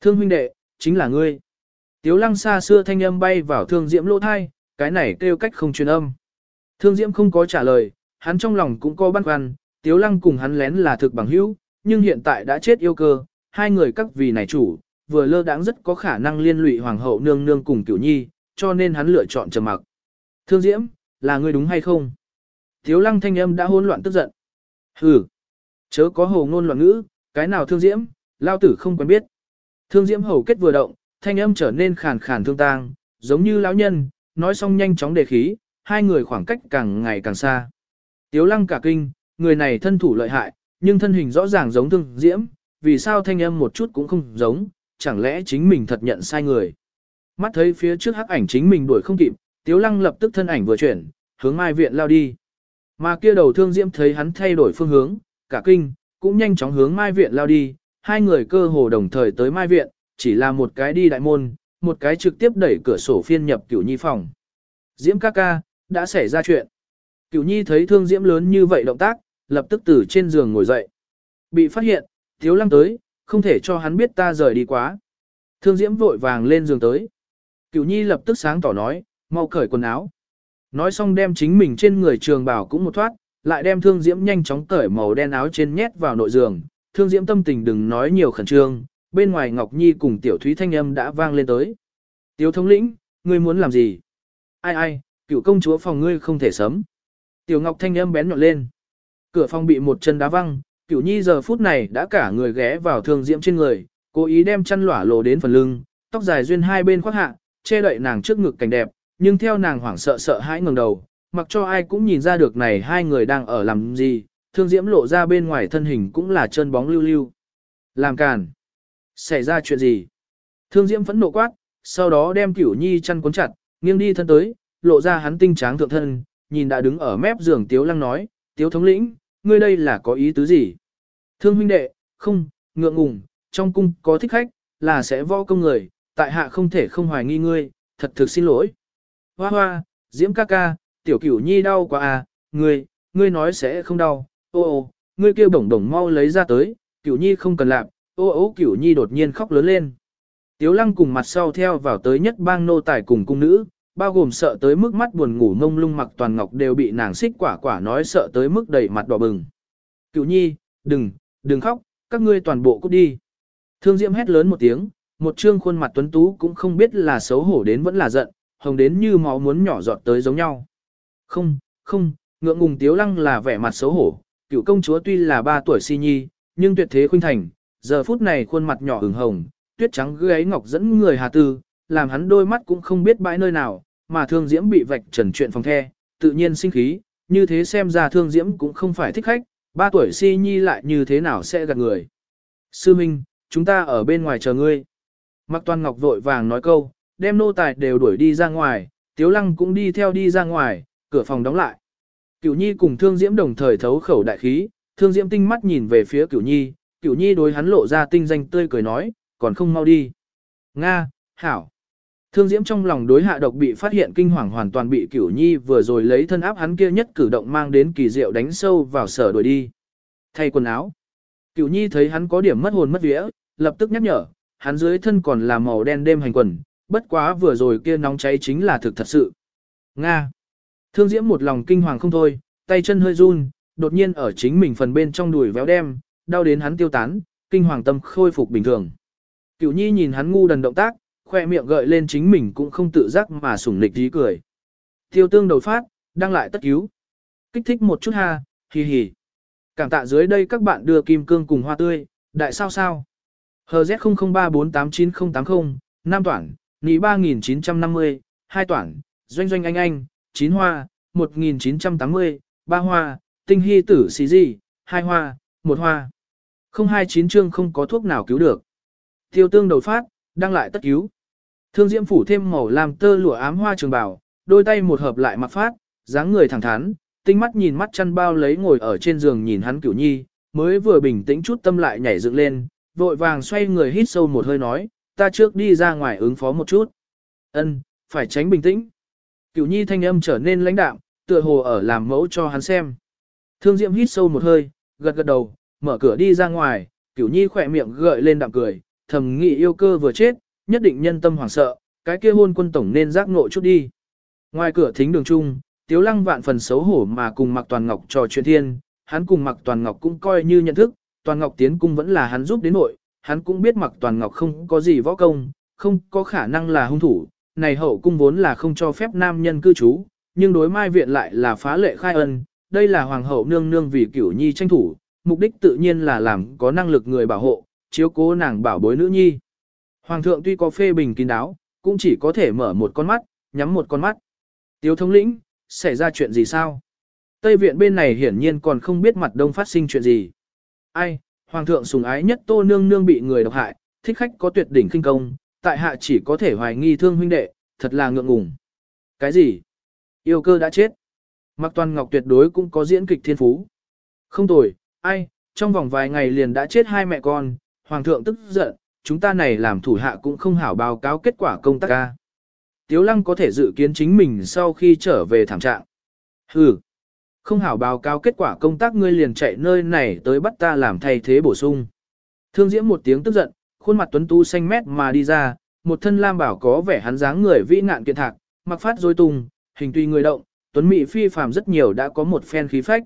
Thương huynh đệ, chính là ngươi. Tiếu lăng xa xưa thanh âm bay vào thương diễm lỗ thai, cái này kêu cách không truyền âm. Thương diễm không có trả lời, hắn trong lòng cũng có băn khoăn, tiếu lăng cùng hắn lén là thực bằng hữu, nhưng hiện tại đã chết yêu cơ, hai người các vì này chủ, vừa lơ đãng rất có khả năng liên lụy hoàng hậu nương nương cùng cửu nhi, cho nên hắn lựa chọn trầm mặc. Thương diễm, là ngươi đúng hay không? Tiếu lăng thanh âm đã hỗn loạn tức giận. Hừ, chớ có hồ ngôn loạn ngữ, cái nào thương diễm, lao tử không quen biết. Thương diễm hầu kết vừa động, thanh âm trở nên khàn khàn thương tang, giống như lão nhân, nói xong nhanh chóng đề khí, hai người khoảng cách càng ngày càng xa. Tiếu lăng cả kinh, người này thân thủ lợi hại, nhưng thân hình rõ ràng giống thương diễm, vì sao thanh âm một chút cũng không giống, chẳng lẽ chính mình thật nhận sai người. Mắt thấy phía trước hắc ảnh chính mình đuổi không kịp, tiếu lăng lập tức thân ảnh vừa chuyển, hướng mai viện lao đi. Mà kia đầu thương diễm thấy hắn thay đổi phương hướng, cả kinh, cũng nhanh chóng hướng mai viện lao đi, hai người cơ hồ đồng thời tới mai viện, chỉ là một cái đi đại môn, một cái trực tiếp đẩy cửa sổ phiên nhập cửu nhi phòng. Diễm ca ca, đã xảy ra chuyện. Cửu nhi thấy thương diễm lớn như vậy động tác, lập tức từ trên giường ngồi dậy. Bị phát hiện, thiếu lăng tới, không thể cho hắn biết ta rời đi quá. Thương diễm vội vàng lên giường tới. Cửu nhi lập tức sáng tỏ nói, mau cởi quần áo. Nói xong đem chính mình trên người trường bảo cũng một thoát, lại đem thương diễm nhanh chóng cởi màu đen áo trên nhét vào nội giường. Thương diễm tâm tình đừng nói nhiều khẩn trương, bên ngoài Ngọc Nhi cùng tiểu thúy thanh âm đã vang lên tới. Tiểu thống lĩnh, ngươi muốn làm gì? Ai ai, cựu công chúa phòng ngươi không thể sấm. Tiểu Ngọc thanh âm bén nhọn lên. Cửa phòng bị một chân đá văng, Cửu nhi giờ phút này đã cả người ghé vào thương diễm trên người, cố ý đem chăn lỏa lộ đến phần lưng, tóc dài duyên hai bên khoác hạ, che đậy nàng trước ngực cảnh đẹp, nhưng theo nàng hoảng sợ sợ hãi ngẩng đầu, mặc cho ai cũng nhìn ra được này hai người đang ở làm gì, thương diễm lộ ra bên ngoài thân hình cũng là chân bóng lưu lưu. Làm càn. Xảy ra chuyện gì? Thương diễm phẫn nộ quát, sau đó đem cửu nhi chăn cuốn chặt, nghiêng đi thân tới, lộ ra hắn tinh tráng thượng thân, nhìn đã đứng ở mép giường tiếu lăng nói, tiếu thống lĩnh, ngươi đây là có ý tứ gì? Thương huynh đệ, không, ngượng ngùng, trong cung có thích khách, là sẽ võ công người, tại hạ không thể không hoài nghi ngươi, thật thực xin lỗi. Hoa hoa, diễm ca ca, tiểu cửu nhi đau quá à, ngươi, ngươi nói sẽ không đau, ô ô, ngươi kêu bổng bổng mau lấy ra tới, cửu nhi không cần làm, ô ô cửu nhi đột nhiên khóc lớn lên. Tiếu lăng cùng mặt sau theo vào tới nhất bang nô tài cùng cung nữ, bao gồm sợ tới mức mắt buồn ngủ ngông lung mặc toàn ngọc đều bị nàng xích quả quả nói sợ tới mức đầy mặt đỏ bừng. Cửu nhi, đừng, đừng khóc, các ngươi toàn bộ cút đi. Thương Diễm hét lớn một tiếng, một trương khuôn mặt tuấn tú cũng không biết là xấu hổ đến vẫn là giận, hồng đến như máu muốn nhỏ giọt tới giống nhau. Không, không, ngượng ngùng tiếu lăng là vẻ mặt xấu hổ, cựu công chúa tuy là ba tuổi si nhi, nhưng tuyệt thế khuynh thành, giờ phút này khuôn mặt nhỏ ửng hồng, tuyết trắng gáy ngọc dẫn người hà tư, làm hắn đôi mắt cũng không biết bãi nơi nào, mà thương diễm bị vạch trần chuyện phòng the, tự nhiên sinh khí, như thế xem ra thương diễm cũng không phải thích khách, ba tuổi si nhi lại như thế nào sẽ gạt người. Sư Minh, chúng ta ở bên ngoài chờ ngươi. Mặc toàn ngọc vội vàng nói câu, đem nô tài đều đuổi đi ra ngoài, tiếu lăng cũng đi theo đi ra ngoài, cửa phòng đóng lại. Cửu nhi cùng thương diễm đồng thời thấu khẩu đại khí, thương diễm tinh mắt nhìn về phía cửu nhi, cửu nhi đối hắn lộ ra tinh danh tươi cười nói, còn không mau đi. Nga, hảo. Thương diễm trong lòng đối hạ độc bị phát hiện kinh hoàng hoàn toàn bị cửu nhi vừa rồi lấy thân áp hắn kia nhất cử động mang đến kỳ diệu đánh sâu vào sở đuổi đi. Thay quần áo. Cửu nhi thấy hắn có điểm mất hồn mất vía, lập tức nhắc nhở, hắn dưới thân còn là màu đen đêm hành quần, bất quá vừa rồi kia nóng cháy chính là thực thật sự. Nga. Thương diễm một lòng kinh hoàng không thôi, tay chân hơi run, đột nhiên ở chính mình phần bên trong đùi véo đem, đau đến hắn tiêu tán, kinh hoàng tâm khôi phục bình thường. Cửu nhi nhìn hắn ngu đần động tác, khoe miệng gợi lên chính mình cũng không tự giác mà sủng nịch tí cười. Tiêu tương đầu phát, đang lại tất cứu. Kích thích một chút ha, hì hì. Cảm tạ dưới đây các bạn đưa kim cương cùng hoa tươi, đại sao sao. HZ00348980, Nam Toản, Nị 3950, hai Toản, Doanh Doanh Anh Anh, 9 Hoa, 1980, 3 Hoa, Tinh Hy Tử Xí Di, hai Hoa, một Hoa. 029 chương không có thuốc nào cứu được. Tiêu tương đầu phát, đang lại tất cứu. Thương Diễm phủ thêm màu làm tơ lụa ám hoa trường bào, đôi tay một hợp lại mặc phát, dáng người thẳng thắn, tinh mắt nhìn mắt chăn bao lấy ngồi ở trên giường nhìn hắn cửu nhi, mới vừa bình tĩnh chút tâm lại nhảy dựng lên, vội vàng xoay người hít sâu một hơi nói, ta trước đi ra ngoài ứng phó một chút. Ân, phải tránh bình tĩnh. Cửu nhi thanh âm trở nên lãnh đạm, tựa hồ ở làm mẫu cho hắn xem. Thương Diễm hít sâu một hơi, gật gật đầu, mở cửa đi ra ngoài, Cửu Nhi khỏe miệng gợi lên đạm cười, thầm nghĩ yêu cơ vừa chết, nhất định nhân tâm hoảng sợ, cái kia hôn quân tổng nên giác ngộ chút đi. Ngoài cửa thính đường trung, Tiếu Lăng vạn phần xấu hổ mà cùng Mạc Toàn Ngọc trò chuyện thiên, hắn cùng Mạc Toàn Ngọc cũng coi như nhận thức, Toàn Ngọc tiến cung vẫn là hắn giúp đến nội, hắn cũng biết Mạc Toàn Ngọc không có gì võ công, không có khả năng là hung thủ, này hậu cung vốn là không cho phép nam nhân cư trú, nhưng đối mai viện lại là phá lệ khai ân, đây là hoàng hậu nương nương vì cửu nhi tranh thủ, mục đích tự nhiên là làm có năng lực người bảo hộ, chiếu cố nàng bảo bối nữ nhi. Hoàng thượng tuy có phê bình kín đáo, cũng chỉ có thể mở một con mắt, nhắm một con mắt. Tiếu thống lĩnh, xảy ra chuyện gì sao? Tây viện bên này hiển nhiên còn không biết mặt đông phát sinh chuyện gì. Ai, hoàng thượng sùng ái nhất tô nương nương bị người độc hại, thích khách có tuyệt đỉnh kinh công, tại hạ chỉ có thể hoài nghi thương huynh đệ, thật là ngượng ngùng. Cái gì? Yêu cơ đã chết. Mặc Toàn Ngọc tuyệt đối cũng có diễn kịch thiên phú. Không tồi, ai, trong vòng vài ngày liền đã chết hai mẹ con, hoàng thượng tức giận, chúng ta này làm thủ hạ cũng không hảo báo cáo kết quả công tác ca. Tiếu lăng có thể dự kiến chính mình sau khi trở về thảm trạng. Hừ, không hảo báo cáo kết quả công tác ngươi liền chạy nơi này tới bắt ta làm thay thế bổ sung. Thương diễm một tiếng tức giận, khuôn mặt tuấn Tu xanh mét mà đi ra, một thân lam bảo có vẻ hắn dáng người vĩ ngạn kiện thạc, mặc phát dối tung, hình tùy người động, tuấn mỹ phi phàm rất nhiều đã có một phen khí phách.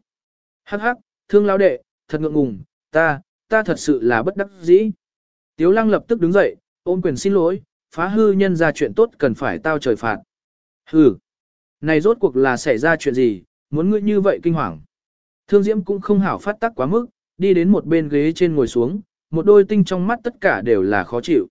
Hắc hắc, thương lao đệ, thật ngượng ngùng, ta, ta thật sự là bất đắc dĩ. Tiếu lăng lập tức đứng dậy, ôm quyền xin lỗi, phá hư nhân ra chuyện tốt cần phải tao trời phạt. Hừ, này rốt cuộc là xảy ra chuyện gì, muốn ngươi như vậy kinh hoàng. Thương Diễm cũng không hảo phát tác quá mức, đi đến một bên ghế trên ngồi xuống, một đôi tinh trong mắt tất cả đều là khó chịu.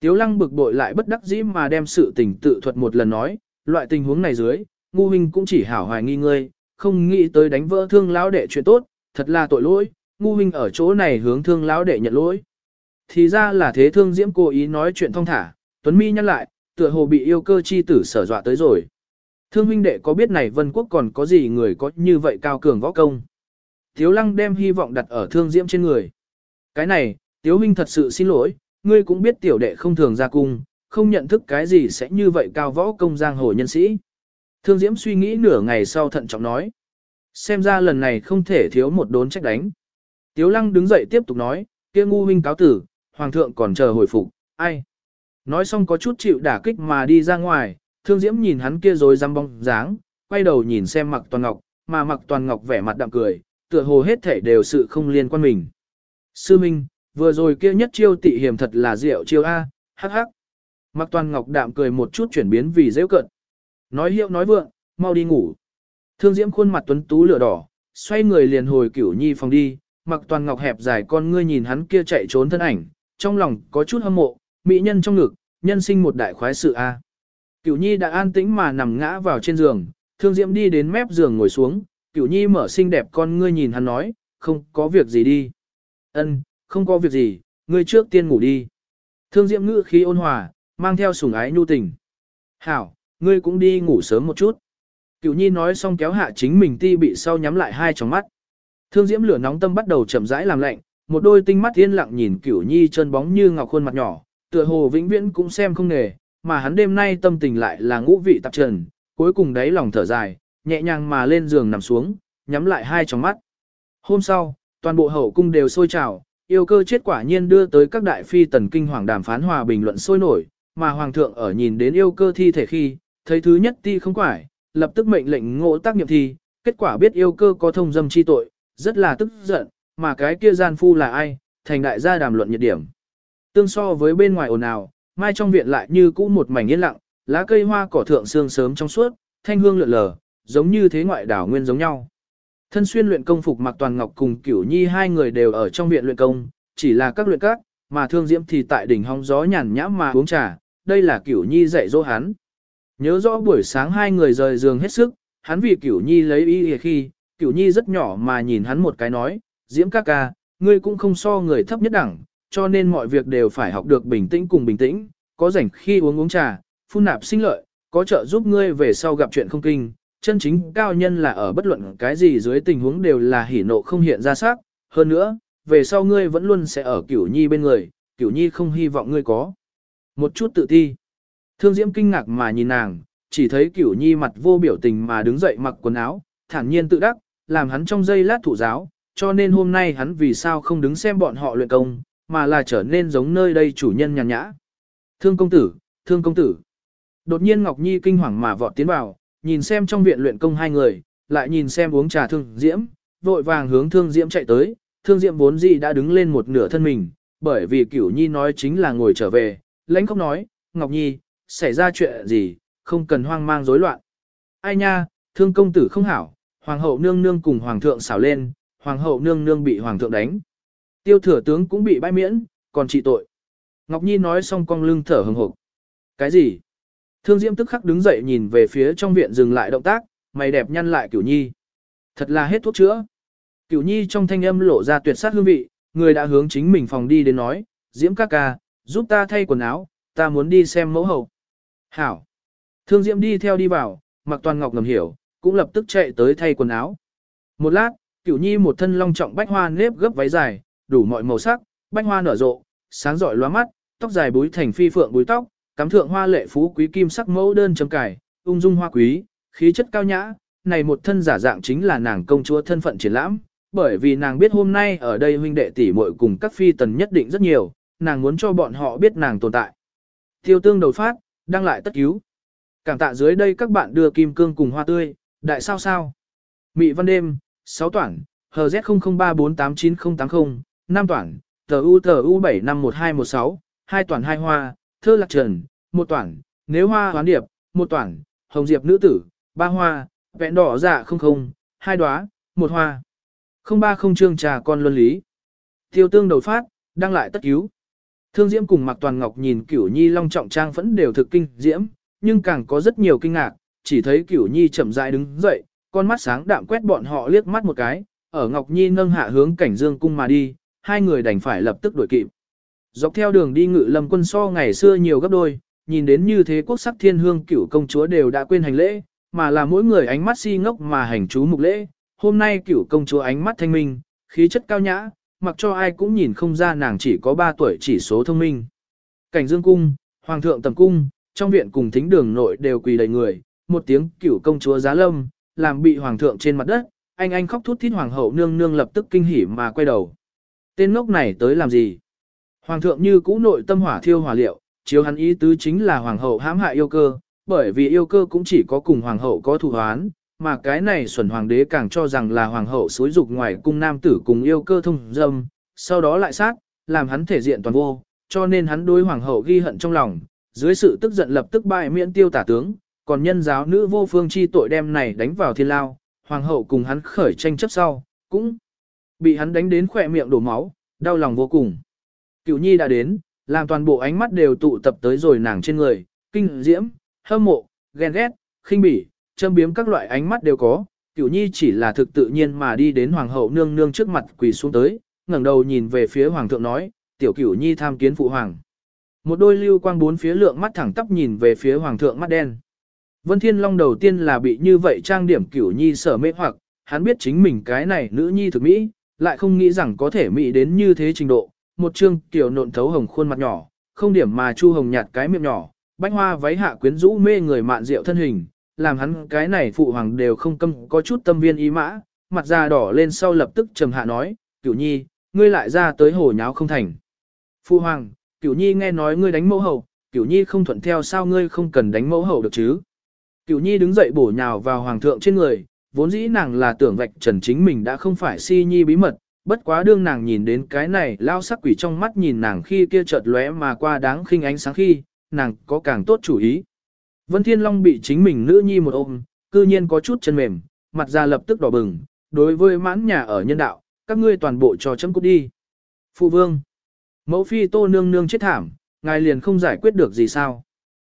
Tiếu lăng bực bội lại bất đắc dĩ mà đem sự tình tự thuật một lần nói, loại tình huống này dưới, ngu huynh cũng chỉ hảo hoài nghi ngươi, không nghĩ tới đánh vỡ thương lão đệ chuyện tốt, thật là tội lỗi, ngu huynh ở chỗ này hướng thương lão đệ nhận lỗi. Thì ra là thế thương diễm cố ý nói chuyện thông thả, Tuấn Mi nhắc lại, tựa hồ bị yêu cơ chi tử sở dọa tới rồi. Thương huynh đệ có biết này vân quốc còn có gì người có như vậy cao cường võ công. Tiếu lăng đem hy vọng đặt ở thương diễm trên người. Cái này, tiếu huynh thật sự xin lỗi, ngươi cũng biết tiểu đệ không thường ra cung, không nhận thức cái gì sẽ như vậy cao võ công giang hồ nhân sĩ. Thương diễm suy nghĩ nửa ngày sau thận trọng nói. Xem ra lần này không thể thiếu một đốn trách đánh. Tiếu lăng đứng dậy tiếp tục nói, kia ngu huynh cáo tử, hoàng thượng còn chờ hồi phục, ai. Nói xong có chút chịu đả kích mà đi ra ngoài, thương diễm nhìn hắn kia rồi răm bóng dáng, quay đầu nhìn xem mặc toàn ngọc, mà mặc toàn ngọc vẻ mặt đạm cười, tựa hồ hết thể đều sự không liên quan mình. Sư Minh, vừa rồi kia nhất chiêu tị hiểm thật là diệu chiêu A, hắc hắc. Mặc toàn ngọc đạm cười một chút chuyển biến vì dễ cận. Nói hiệu nói vượng, mau đi ngủ. Thương diễm khuôn mặt tuấn tú lửa đỏ, xoay người liền hồi cửu nhi phòng đi, mặc toàn ngọc hẹp dài con ngươi nhìn hắn kia chạy trốn thân ảnh, trong lòng có chút hâm mộ, mỹ nhân trong ngực, nhân sinh một đại khoái sự a. Cửu Nhi đã an tĩnh mà nằm ngã vào trên giường, Thương Diễm đi đến mép giường ngồi xuống, Cửu Nhi mở xinh đẹp con ngươi nhìn hắn nói, không có việc gì đi. Ân, không có việc gì, ngươi trước tiên ngủ đi. Thương Diễm ngữ khí ôn hòa, mang theo sủng ái nhu tình. Hảo, ngươi cũng đi ngủ sớm một chút. Cửu Nhi nói xong kéo hạ chính mình ti bị sau nhắm lại hai tròng mắt. Thương Diễm lửa nóng tâm bắt đầu chậm rãi làm lạnh, một đôi tinh mắt yên lặng nhìn Cửu Nhi chân bóng như ngọc khuôn mặt nhỏ, tựa hồ vĩnh viễn cũng xem không nề, mà hắn đêm nay tâm tình lại là ngũ vị tạp trần, cuối cùng đáy lòng thở dài, nhẹ nhàng mà lên giường nằm xuống, nhắm lại hai tròng mắt. Hôm sau, toàn bộ hậu cung đều sôi trào, yêu cơ chết quả nhiên đưa tới các đại phi tần kinh hoàng đàm phán hòa bình luận sôi nổi, mà hoàng thượng ở nhìn đến yêu cơ thi thể khi, thấy thứ nhất ti không quải, lập tức mệnh lệnh ngộ tác nghiệm thi, kết quả biết yêu cơ có thông dâm chi tội, rất là tức giận, mà cái kia gian phu là ai, thành đại gia đàm luận nhiệt điểm. Tương so với bên ngoài ồn ào, mai trong viện lại như cũ một mảnh yên lặng, lá cây hoa cỏ thượng sương sớm trong suốt, thanh hương lượn lờ, giống như thế ngoại đảo nguyên giống nhau. Thân xuyên luyện công phục mặc toàn ngọc cùng cửu nhi hai người đều ở trong viện luyện công, chỉ là các luyện các, mà thương diễm thì tại đỉnh hóng gió nhàn nhã mà uống trà, đây là cửu nhi dạy dỗ hắn. Nhớ rõ buổi sáng hai người rời giường hết sức, hắn vì cửu nhi lấy ý khi, cửu nhi rất nhỏ mà nhìn hắn một cái nói, diễm ca ca, ngươi cũng không so người thấp nhất đẳng, cho nên mọi việc đều phải học được bình tĩnh cùng bình tĩnh, có rảnh khi uống uống trà, phun nạp sinh lợi, có trợ giúp ngươi về sau gặp chuyện không kinh. Chân chính cao nhân là ở bất luận cái gì dưới tình huống đều là hỉ nộ không hiện ra sắc, hơn nữa, về sau ngươi vẫn luôn sẽ ở cửu nhi bên người, cửu nhi không hy vọng ngươi có. Một chút tự ti. Thương Diễm kinh ngạc mà nhìn nàng, chỉ thấy cửu nhi mặt vô biểu tình mà đứng dậy mặc quần áo, thản nhiên tự đắc, làm hắn trong giây lát thủ giáo, cho nên hôm nay hắn vì sao không đứng xem bọn họ luyện công, mà là trở nên giống nơi đây chủ nhân nhàn nhã. Thương công tử, thương công tử. Đột nhiên Ngọc Nhi kinh hoàng mà vọt tiến vào, nhìn xem trong viện luyện công hai người, lại nhìn xem uống trà thương diễm, vội vàng hướng thương diễm chạy tới, thương diễm vốn gì đã đứng lên một nửa thân mình, bởi vì cửu nhi nói chính là ngồi trở về, lãnh khóc nói, Ngọc Nhi, xảy ra chuyện gì, không cần hoang mang rối loạn. Ai nha, thương công tử không hảo, hoàng hậu nương nương cùng hoàng thượng xảo lên, hoàng hậu nương nương bị hoàng thượng đánh. Tiêu thừa tướng cũng bị bãi miễn, còn trị tội. Ngọc Nhi nói xong cong lưng thở hừng hực. Cái gì? Thương Diễm tức khắc đứng dậy nhìn về phía trong viện dừng lại động tác, mày đẹp nhăn lại Cửu Nhi. Thật là hết thuốc chữa. Cửu Nhi trong thanh âm lộ ra tuyệt sát hương vị, người đã hướng chính mình phòng đi đến nói, Diễm ca ca, giúp ta thay quần áo, ta muốn đi xem mẫu hậu. Hảo. Thương Diễm đi theo đi vào, mặc toàn ngọc ngầm hiểu, cũng lập tức chạy tới thay quần áo. Một lát, Cửu Nhi một thân long trọng bách hoa nếp gấp váy dài, đủ mọi màu sắc, bách hoa nở rộ, sáng rọi lóa mắt, tóc dài búi thành phi phượng búi tóc, cắm thượng hoa lệ phú quý kim sắc mẫu đơn chấm cải, ung dung hoa quý, khí chất cao nhã, này một thân giả dạng chính là nàng công chúa thân phận triển lãm, bởi vì nàng biết hôm nay ở đây huynh đệ tỷ muội cùng các phi tần nhất định rất nhiều, nàng muốn cho bọn họ biết nàng tồn tại. Tiêu tương đầu phát, đăng lại tất cứu. Cảm tạ dưới đây các bạn đưa kim cương cùng hoa tươi, đại sao sao. Mị văn đêm, 6 toản, HZ00348980, 5 toản, tờ U tờ U751216, 2 toản 2 hoa, thơ lạc trần, 1 toản, nếu hoa hoán điệp, 1 toản, hồng diệp nữ tử, 3 hoa, vẹn đỏ dạ không không, 2 đóa, 1 hoa. 030 chương trà con luân lý. Tiêu tương đầu phát, đăng lại tất cứu. Thương Diễm cùng Mạc Toàn Ngọc nhìn Cửu Nhi long trọng trang vẫn đều thực kinh diễm, nhưng càng có rất nhiều kinh ngạc, chỉ thấy Cửu Nhi chậm rãi đứng dậy, con mắt sáng đạm quét bọn họ liếc mắt một cái, ở Ngọc Nhi nâng hạ hướng cảnh dương cung mà đi, hai người đành phải lập tức đuổi kịp. Dọc theo đường đi ngự lâm quân so ngày xưa nhiều gấp đôi, nhìn đến như thế quốc sắc thiên hương cửu công chúa đều đã quên hành lễ, mà là mỗi người ánh mắt si ngốc mà hành chú mục lễ. Hôm nay cửu công chúa ánh mắt thanh minh, khí chất cao nhã, mặc cho ai cũng nhìn không ra nàng chỉ có 3 tuổi chỉ số thông minh. Cảnh dương cung, hoàng thượng tầm cung, trong viện cùng thính đường nội đều quỳ đầy người, một tiếng cửu công chúa giá lâm, làm bị hoàng thượng trên mặt đất, anh anh khóc thút thít hoàng hậu nương nương lập tức kinh hỉ mà quay đầu. Tên ngốc này tới làm gì? Hoàng thượng như cũ nội tâm hỏa thiêu hỏa liệu, chiếu hắn ý tứ chính là hoàng hậu hãm hại yêu cơ, bởi vì yêu cơ cũng chỉ có cùng hoàng hậu có thù hoán, mà cái này xuẩn hoàng đế càng cho rằng là hoàng hậu xối dục ngoài cung nam tử cùng yêu cơ thông dâm, sau đó lại sát, làm hắn thể diện toàn vô, cho nên hắn đối hoàng hậu ghi hận trong lòng, dưới sự tức giận lập tức bại miễn tiêu tả tướng, còn nhân giáo nữ vô phương chi tội đem này đánh vào thiên lao, hoàng hậu cùng hắn khởi tranh chấp sau, cũng bị hắn đánh đến khỏe miệng đổ máu, đau lòng vô cùng. Cửu nhi đã đến, làm toàn bộ ánh mắt đều tụ tập tới rồi nàng trên người, kinh diễm, hâm mộ, ghen ghét, khinh bỉ, châm biếm các loại ánh mắt đều có. Cửu nhi chỉ là thực tự nhiên mà đi đến hoàng hậu nương nương trước mặt quỳ xuống tới, ngẩng đầu nhìn về phía hoàng thượng nói, tiểu cửu nhi tham kiến phụ hoàng. Một đôi lưu quang bốn phía lượng mắt thẳng tắp nhìn về phía hoàng thượng mắt đen. Vân Thiên Long đầu tiên là bị như vậy trang điểm kiểu nhi sở mê hoặc, hắn biết chính mình cái này nữ nhi thực mỹ, lại không nghĩ rằng có thể mỹ đến như thế trình độ. Một trương tiểu nộn thấu hồng khuôn mặt nhỏ, không điểm mà chu hồng nhạt cái miệng nhỏ, bánh hoa váy hạ quyến rũ mê người mạn rượu thân hình, làm hắn cái này phụ hoàng đều không câm có chút tâm viên ý mã, mặt da đỏ lên sau lập tức trầm hạ nói, cửu nhi, ngươi lại ra tới hồ nháo không thành. Phụ hoàng, cửu nhi nghe nói ngươi đánh mẫu hậu, cửu nhi không thuận theo sao ngươi không cần đánh mẫu hậu được chứ. Cửu nhi đứng dậy bổ nhào vào hoàng thượng trên người, vốn dĩ nàng là tưởng vạch trần chính mình đã không phải si nhi bí mật, bất quá đương nàng nhìn đến cái này lao sắc quỷ trong mắt nhìn nàng khi kia chợt lóe mà qua đáng khinh ánh sáng khi, nàng có càng tốt chủ ý. Vân Thiên Long bị chính mình nữ nhi một ôm, cư nhiên có chút chân mềm, mặt ra lập tức đỏ bừng, đối với mãn nhà ở nhân đạo, các ngươi toàn bộ cho chấm cút đi. Phụ vương, mẫu phi tô nương nương chết thảm, ngài liền không giải quyết được gì sao.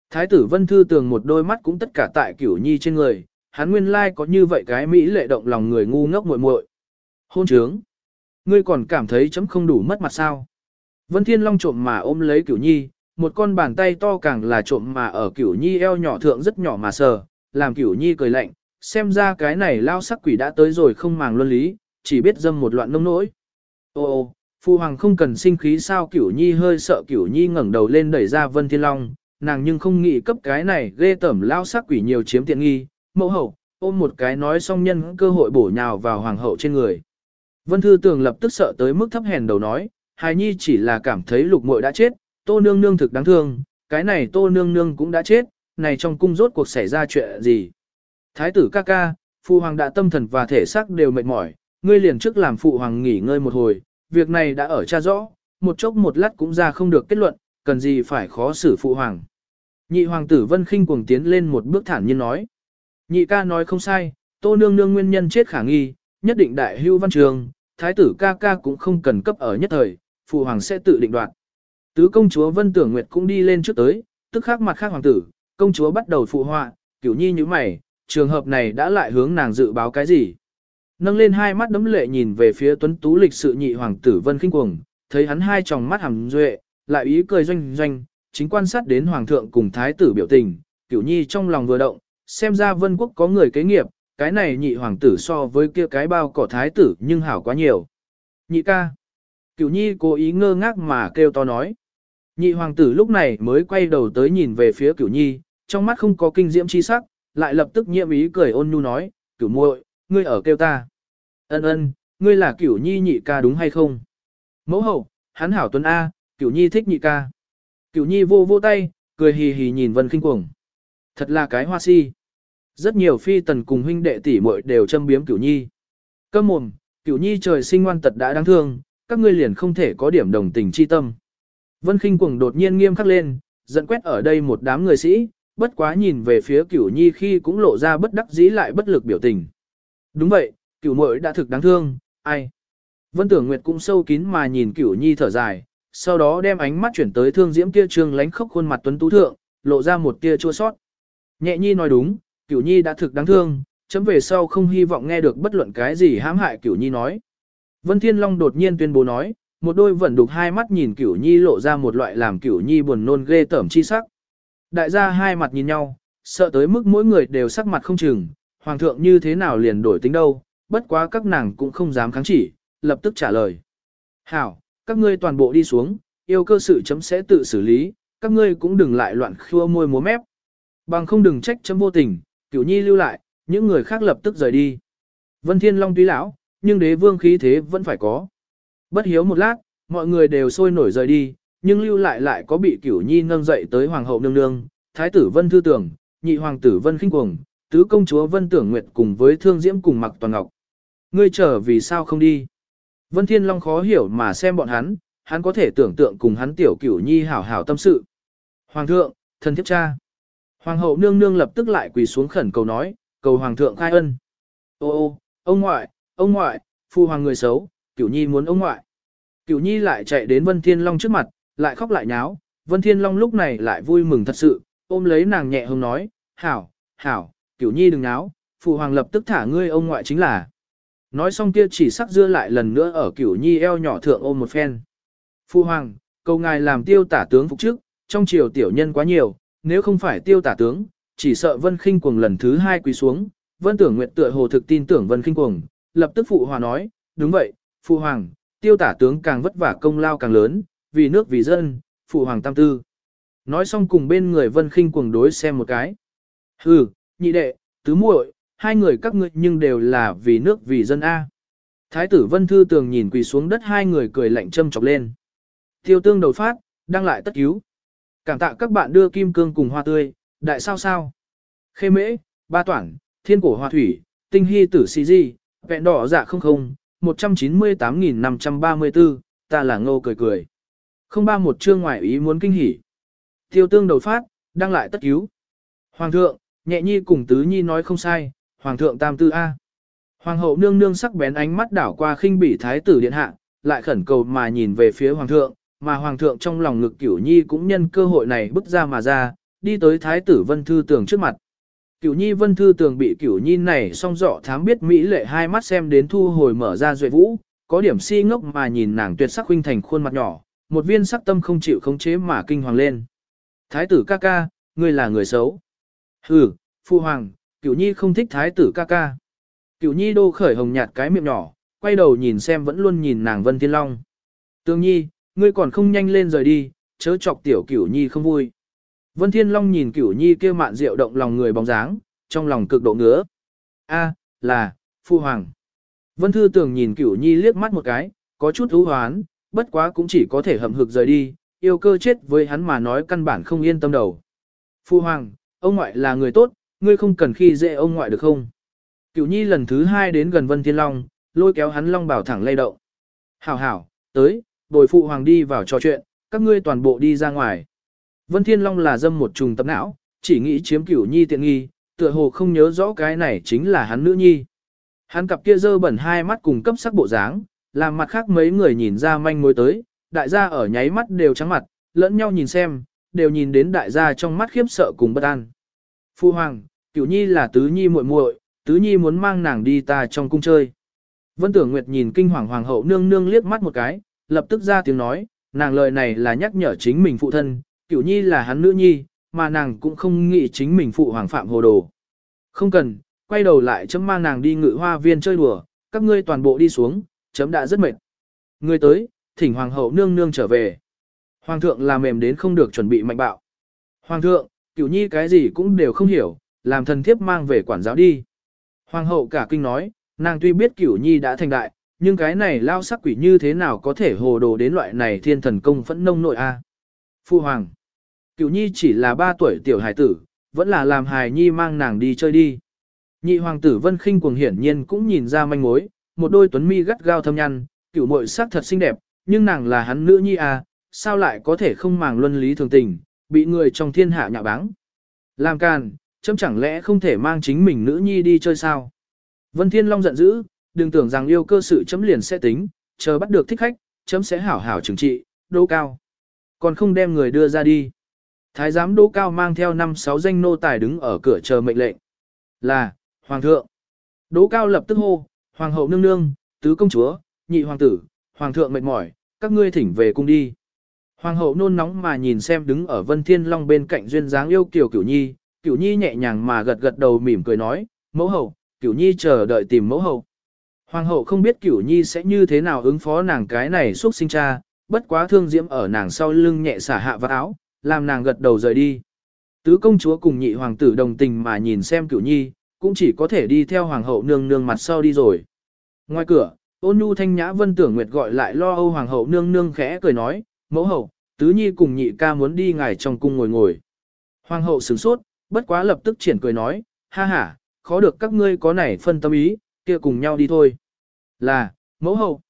Thái tử Vân Thư tường một đôi mắt cũng tất cả tại cửu nhi trên người, hắn nguyên lai có như vậy cái mỹ lệ động lòng người ngu ngốc muội muội. Hôn trướng. Ngươi còn cảm thấy chấm không đủ mất mặt sao? Vân Thiên Long trộm mà ôm lấy cửu nhi, một con bàn tay to càng là trộm mà ở cửu nhi eo nhỏ thượng rất nhỏ mà sờ, làm cửu nhi cười lạnh, xem ra cái này lao sắc quỷ đã tới rồi không màng luân lý, chỉ biết dâm một loạn nông nỗi. Ô ô, phu hoàng không cần sinh khí sao cửu nhi hơi sợ cửu nhi ngẩng đầu lên đẩy ra Vân Thiên Long, nàng nhưng không nghĩ cấp cái này ghê tẩm lao sắc quỷ nhiều chiếm tiện nghi, mẫu hậu, ôm một cái nói xong nhân cơ hội bổ nhào vào hoàng hậu trên người. Vân Thư Tường lập tức sợ tới mức thấp hèn đầu nói, hài nhi chỉ là cảm thấy lục muội đã chết, tô nương nương thực đáng thương, cái này tô nương nương cũng đã chết, này trong cung rốt cuộc xảy ra chuyện gì. Thái tử ca ca, phụ hoàng đã tâm thần và thể xác đều mệt mỏi, ngươi liền trước làm phụ hoàng nghỉ ngơi một hồi, việc này đã ở cha rõ, một chốc một lát cũng ra không được kết luận, cần gì phải khó xử phụ hoàng. Nhị hoàng tử Vân Khinh cuồng tiến lên một bước thản nhiên nói. Nhị ca nói không sai, tô nương nương nguyên nhân chết khả nghi, nhất định đại hưu văn trường, thái tử ca ca cũng không cần cấp ở nhất thời, phụ hoàng sẽ tự định đoạt. Tứ công chúa Vân Tưởng Nguyệt cũng đi lên trước tới, tức khắc mặt khác hoàng tử, công chúa bắt đầu phụ họa, cửu nhi như mày, trường hợp này đã lại hướng nàng dự báo cái gì. Nâng lên hai mắt đấm lệ nhìn về phía tuấn tú lịch sự nhị hoàng tử Vân Kinh Cuồng, thấy hắn hai tròng mắt hằm duệ, lại ý cười doanh doanh, chính quan sát đến hoàng thượng cùng thái tử biểu tình, cửu nhi trong lòng vừa động, xem ra vân quốc có người kế nghiệp, cái này nhị hoàng tử so với kia cái bao cỏ thái tử nhưng hảo quá nhiều. Nhị ca. Cửu nhi cố ý ngơ ngác mà kêu to nói. Nhị hoàng tử lúc này mới quay đầu tới nhìn về phía cửu nhi, trong mắt không có kinh diễm chi sắc, lại lập tức nhiễm ý cười ôn nhu nói, cửu muội, ngươi ở kêu ta. Ân ân, ngươi là cửu nhi nhị ca đúng hay không? Mẫu hậu, hắn hảo tuấn A, cửu nhi thích nhị ca. Cửu nhi vô vô tay, cười hì hì nhìn vân khinh cuồng. Thật là cái hoa si. Rất nhiều phi tần cùng huynh đệ tỷ muội đều châm biếm cửu nhi. Câm mồm, cửu nhi trời sinh ngoan tật đã đáng thương, các ngươi liền không thể có điểm đồng tình chi tâm. Vân khinh cuồng đột nhiên nghiêm khắc lên, giận quét ở đây một đám người sĩ, bất quá nhìn về phía cửu nhi khi cũng lộ ra bất đắc dĩ lại bất lực biểu tình. Đúng vậy, cửu muội đã thực đáng thương, ai. Vân tưởng nguyệt cũng sâu kín mà nhìn cửu nhi thở dài, sau đó đem ánh mắt chuyển tới thương diễm kia trương lánh khóc khuôn mặt tuấn tú thượng, lộ ra một tia chua sót. Nhẹ nhi nói đúng, cửu nhi đã thực đáng thương, chấm về sau không hy vọng nghe được bất luận cái gì hãm hại cửu nhi nói. Vân Thiên Long đột nhiên tuyên bố nói, một đôi vẫn đục hai mắt nhìn cửu nhi lộ ra một loại làm cửu nhi buồn nôn ghê tởm chi sắc. Đại gia hai mặt nhìn nhau, sợ tới mức mỗi người đều sắc mặt không chừng, hoàng thượng như thế nào liền đổi tính đâu, bất quá các nàng cũng không dám kháng chỉ, lập tức trả lời. Hảo, các ngươi toàn bộ đi xuống, yêu cơ sự chấm sẽ tự xử lý, các ngươi cũng đừng lại loạn khua môi múa mép. Bằng không đừng trách chấm vô tình, cửu nhi lưu lại, những người khác lập tức rời đi. Vân Thiên Long tuy lão, nhưng đế vương khí thế vẫn phải có. Bất hiếu một lát, mọi người đều sôi nổi rời đi, nhưng lưu lại lại có bị cửu nhi nâng dậy tới hoàng hậu nương nương, thái tử Vân Thư Tưởng, nhị hoàng tử Vân Kinh Cuồng, tứ công chúa Vân Tưởng Nguyệt cùng với thương diễm cùng mặc toàn ngọc. Ngươi trở vì sao không đi? Vân Thiên Long khó hiểu mà xem bọn hắn, hắn có thể tưởng tượng cùng hắn tiểu cửu nhi hảo hảo tâm sự. Hoàng thượng, thần thiếp cha. Hoàng hậu nương nương lập tức lại quỳ xuống khẩn cầu nói, cầu hoàng thượng khai ân. Ô ô, ông ngoại, ông ngoại, phu hoàng người xấu, cửu nhi muốn ông ngoại. Cửu nhi lại chạy đến Vân Thiên Long trước mặt, lại khóc lại nháo, Vân Thiên Long lúc này lại vui mừng thật sự, ôm lấy nàng nhẹ hông nói, hảo, hảo, cửu nhi đừng náo, phụ hoàng lập tức thả ngươi ông ngoại chính là. Nói xong kia chỉ sắc dưa lại lần nữa ở cửu nhi eo nhỏ thượng ôm một phen. Phu hoàng, cầu ngài làm tiêu tả tướng phục trước, trong triều tiểu nhân quá nhiều, nếu không phải tiêu tả tướng, chỉ sợ vân khinh cuồng lần thứ hai quỳ xuống, vân tưởng nguyện tựa hồ thực tin tưởng vân khinh cuồng, lập tức phụ hòa nói, đúng vậy, phụ hoàng, tiêu tả tướng càng vất vả công lao càng lớn, vì nước vì dân, phụ hoàng tam tư. Nói xong cùng bên người vân khinh cuồng đối xem một cái. Hừ, nhị đệ, tứ muội, hai người các ngươi nhưng đều là vì nước vì dân A. Thái tử vân thư tường nhìn quỳ xuống đất hai người cười lạnh châm chọc lên. Tiêu tương đầu phát, đăng lại tất cứu. Cảm tạ các bạn đưa kim cương cùng hoa tươi, đại sao sao. Khê mễ, ba toản, thiên cổ hoa thủy, tinh hy tử si di, vẹn đỏ dạ không không, 198.534, ta là ngô cười cười. Không ba một chương ngoại ý muốn kinh hỉ. Tiêu tương đầu phát, đăng lại tất cứu. Hoàng thượng, nhẹ nhi cùng tứ nhi nói không sai, hoàng thượng tam tư A. Hoàng hậu nương nương sắc bén ánh mắt đảo qua khinh bỉ thái tử điện hạ, lại khẩn cầu mà nhìn về phía hoàng thượng, mà hoàng thượng trong lòng ngực cửu nhi cũng nhân cơ hội này bước ra mà ra, đi tới thái tử vân thư tường trước mặt. Cửu nhi vân thư tường bị cửu nhi này song dọ thám biết mỹ lệ hai mắt xem đến thu hồi mở ra duệ vũ, có điểm si ngốc mà nhìn nàng tuyệt sắc huynh thành khuôn mặt nhỏ, một viên sắc tâm không chịu khống chế mà kinh hoàng lên. Thái tử ca ca, ngươi là người xấu. Hừ, phu hoàng, cửu nhi không thích thái tử ca ca. Cửu nhi đô khởi hồng nhạt cái miệng nhỏ, quay đầu nhìn xem vẫn luôn nhìn nàng vân thiên long. Tương nhi, ngươi còn không nhanh lên rời đi, chớ chọc tiểu cửu nhi không vui. Vân Thiên Long nhìn cửu nhi kia mạn rượu động lòng người bóng dáng, trong lòng cực độ ngứa. A, là, phu hoàng. Vân Thư Tường nhìn Cửu Nhi liếc mắt một cái, có chút thú hoán, bất quá cũng chỉ có thể hậm hực rời đi, yêu cơ chết với hắn mà nói căn bản không yên tâm đầu. Phu Hoàng, ông ngoại là người tốt, ngươi không cần khi dễ ông ngoại được không? Cửu Nhi lần thứ hai đến gần Vân Thiên Long, lôi kéo hắn Long bảo thẳng lay động. Hảo hảo, tới, bồi Phụ Hoàng đi vào trò chuyện, các ngươi toàn bộ đi ra ngoài. Vân Thiên Long là dâm một trùng tập não, chỉ nghĩ chiếm Cửu Nhi tiện nghi, tựa hồ không nhớ rõ cái này chính là hắn nữ nhi. Hắn cặp kia dơ bẩn hai mắt cùng cấp sắc bộ dáng, làm mặt khác mấy người nhìn ra manh mối tới, đại gia ở nháy mắt đều trắng mặt, lẫn nhau nhìn xem, đều nhìn đến đại gia trong mắt khiếp sợ cùng bất an. Phu hoàng, cửu nhi là tứ nhi muội muội, tứ nhi muốn mang nàng đi ta trong cung chơi. Vân Tưởng Nguyệt nhìn kinh hoàng hoàng hậu nương nương liếc mắt một cái, lập tức ra tiếng nói, nàng lời này là nhắc nhở chính mình phụ thân, cửu nhi là hắn nữ nhi, mà nàng cũng không nghĩ chính mình phụ hoàng phạm hồ đồ. Không cần, quay đầu lại chấm mang nàng đi ngự hoa viên chơi đùa, các ngươi toàn bộ đi xuống, chấm đã rất mệt. Người tới, thỉnh hoàng hậu nương nương trở về. Hoàng thượng làm mềm đến không được chuẩn bị mạnh bạo. Hoàng thượng, cửu nhi cái gì cũng đều không hiểu, làm thần thiếp mang về quản giáo đi. Hoàng hậu cả kinh nói, nàng tuy biết cửu nhi đã thành đại, nhưng cái này lao sắc quỷ như thế nào có thể hồ đồ đến loại này thiên thần công phẫn nông nội a. Phu hoàng, cửu nhi chỉ là 3 tuổi tiểu hài tử, vẫn là làm hài nhi mang nàng đi chơi đi. Nhị hoàng tử Vân Khinh cuồng hiển nhiên cũng nhìn ra manh mối, một đôi tuấn mi gắt gao thâm nhăn, cửu muội sắc thật xinh đẹp, nhưng nàng là hắn nữ nhi à, sao lại có thể không màng luân lý thường tình, bị người trong thiên hạ nhạ báng. Làm càn, chấm chẳng lẽ không thể mang chính mình nữ nhi đi chơi sao? Vân Thiên Long giận dữ, đừng tưởng rằng yêu cơ sự chấm liền sẽ tính, chờ bắt được thích khách, chấm sẽ hảo hảo trừng trị, đô cao. Còn không đem người đưa ra đi. Thái giám đô cao mang theo năm sáu danh nô tài đứng ở cửa chờ mệnh lệnh. Là, Hoàng thượng. Đỗ cao lập tức hô, Hoàng hậu nương nương, tứ công chúa, nhị hoàng tử, Hoàng thượng mệt mỏi, các ngươi thỉnh về cung đi. Hoàng hậu nôn nóng mà nhìn xem đứng ở Vân Thiên Long bên cạnh duyên dáng yêu kiều Cửu Nhi, Cửu Nhi nhẹ nhàng mà gật gật đầu mỉm cười nói, mẫu hậu, Cửu Nhi chờ đợi tìm mẫu hậu. Hoàng hậu không biết Cửu Nhi sẽ như thế nào ứng phó nàng cái này xuất sinh cha, bất quá thương diễm ở nàng sau lưng nhẹ xả hạ vào áo, làm nàng gật đầu rời đi. Tứ công chúa cùng nhị hoàng tử đồng tình mà nhìn xem Cửu Nhi, cũng chỉ có thể đi theo hoàng hậu nương nương mặt sau đi rồi. Ngoài cửa, ôn nhu thanh nhã vân tưởng nguyệt gọi lại lo âu hoàng hậu nương nương khẽ cười nói, mẫu hậu, tứ nhi cùng nhị ca muốn đi ngài trong cung ngồi ngồi. Hoàng hậu sửng sốt, bất quá lập tức triển cười nói, ha ha, khó được các ngươi có nảy phân tâm ý, kia cùng nhau đi thôi. Là, mẫu hậu.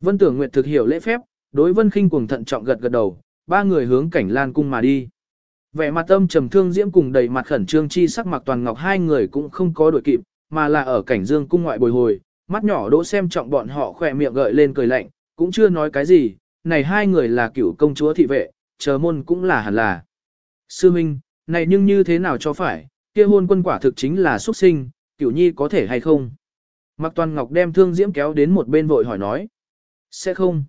Vân tưởng nguyệt thực hiểu lễ phép, đối vân khinh cuồng thận trọng gật gật đầu, ba người hướng cảnh lan cung mà đi. Vẻ mặt âm trầm thương diễm cùng đầy mặt khẩn trương chi sắc mặc toàn ngọc hai người cũng không có đuổi kịp, mà là ở cảnh dương cung ngoại bồi hồi, mắt nhỏ đỗ xem trọng bọn họ khỏe miệng gợi lên cười lạnh, cũng chưa nói cái gì, này hai người là cựu công chúa thị vệ, chờ môn cũng là hẳn là. Sư Minh, này nhưng như thế nào cho phải, kia hôn quân quả thực chính là xuất sinh, cựu nhi có thể hay không? Mặc toàn ngọc đem thương diễm kéo đến một bên vội hỏi nói. Sẽ không.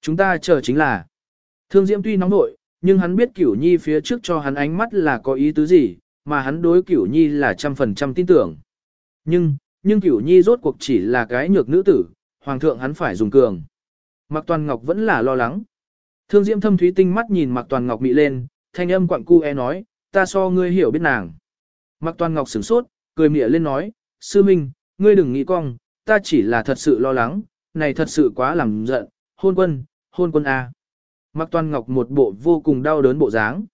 Chúng ta chờ chính là. Thương diễm tuy nóng nội, nhưng hắn biết Cửu Nhi phía trước cho hắn ánh mắt là có ý tứ gì, mà hắn đối Cửu Nhi là trăm phần trăm tin tưởng. Nhưng, nhưng Cửu Nhi rốt cuộc chỉ là cái nhược nữ tử, hoàng thượng hắn phải dùng cường. Mạc Toàn Ngọc vẫn là lo lắng. Thương Diễm thâm thúy tinh mắt nhìn Mạc Toàn Ngọc mị lên, thanh âm quặng cu e nói, ta so ngươi hiểu biết nàng. Mạc Toàn Ngọc sửng sốt, cười mỉa lên nói, sư minh, ngươi đừng nghĩ cong, ta chỉ là thật sự lo lắng, này thật sự quá làm giận, hôn quân, hôn quân A. Mạc Toàn Ngọc một bộ vô cùng đau đớn bộ dáng.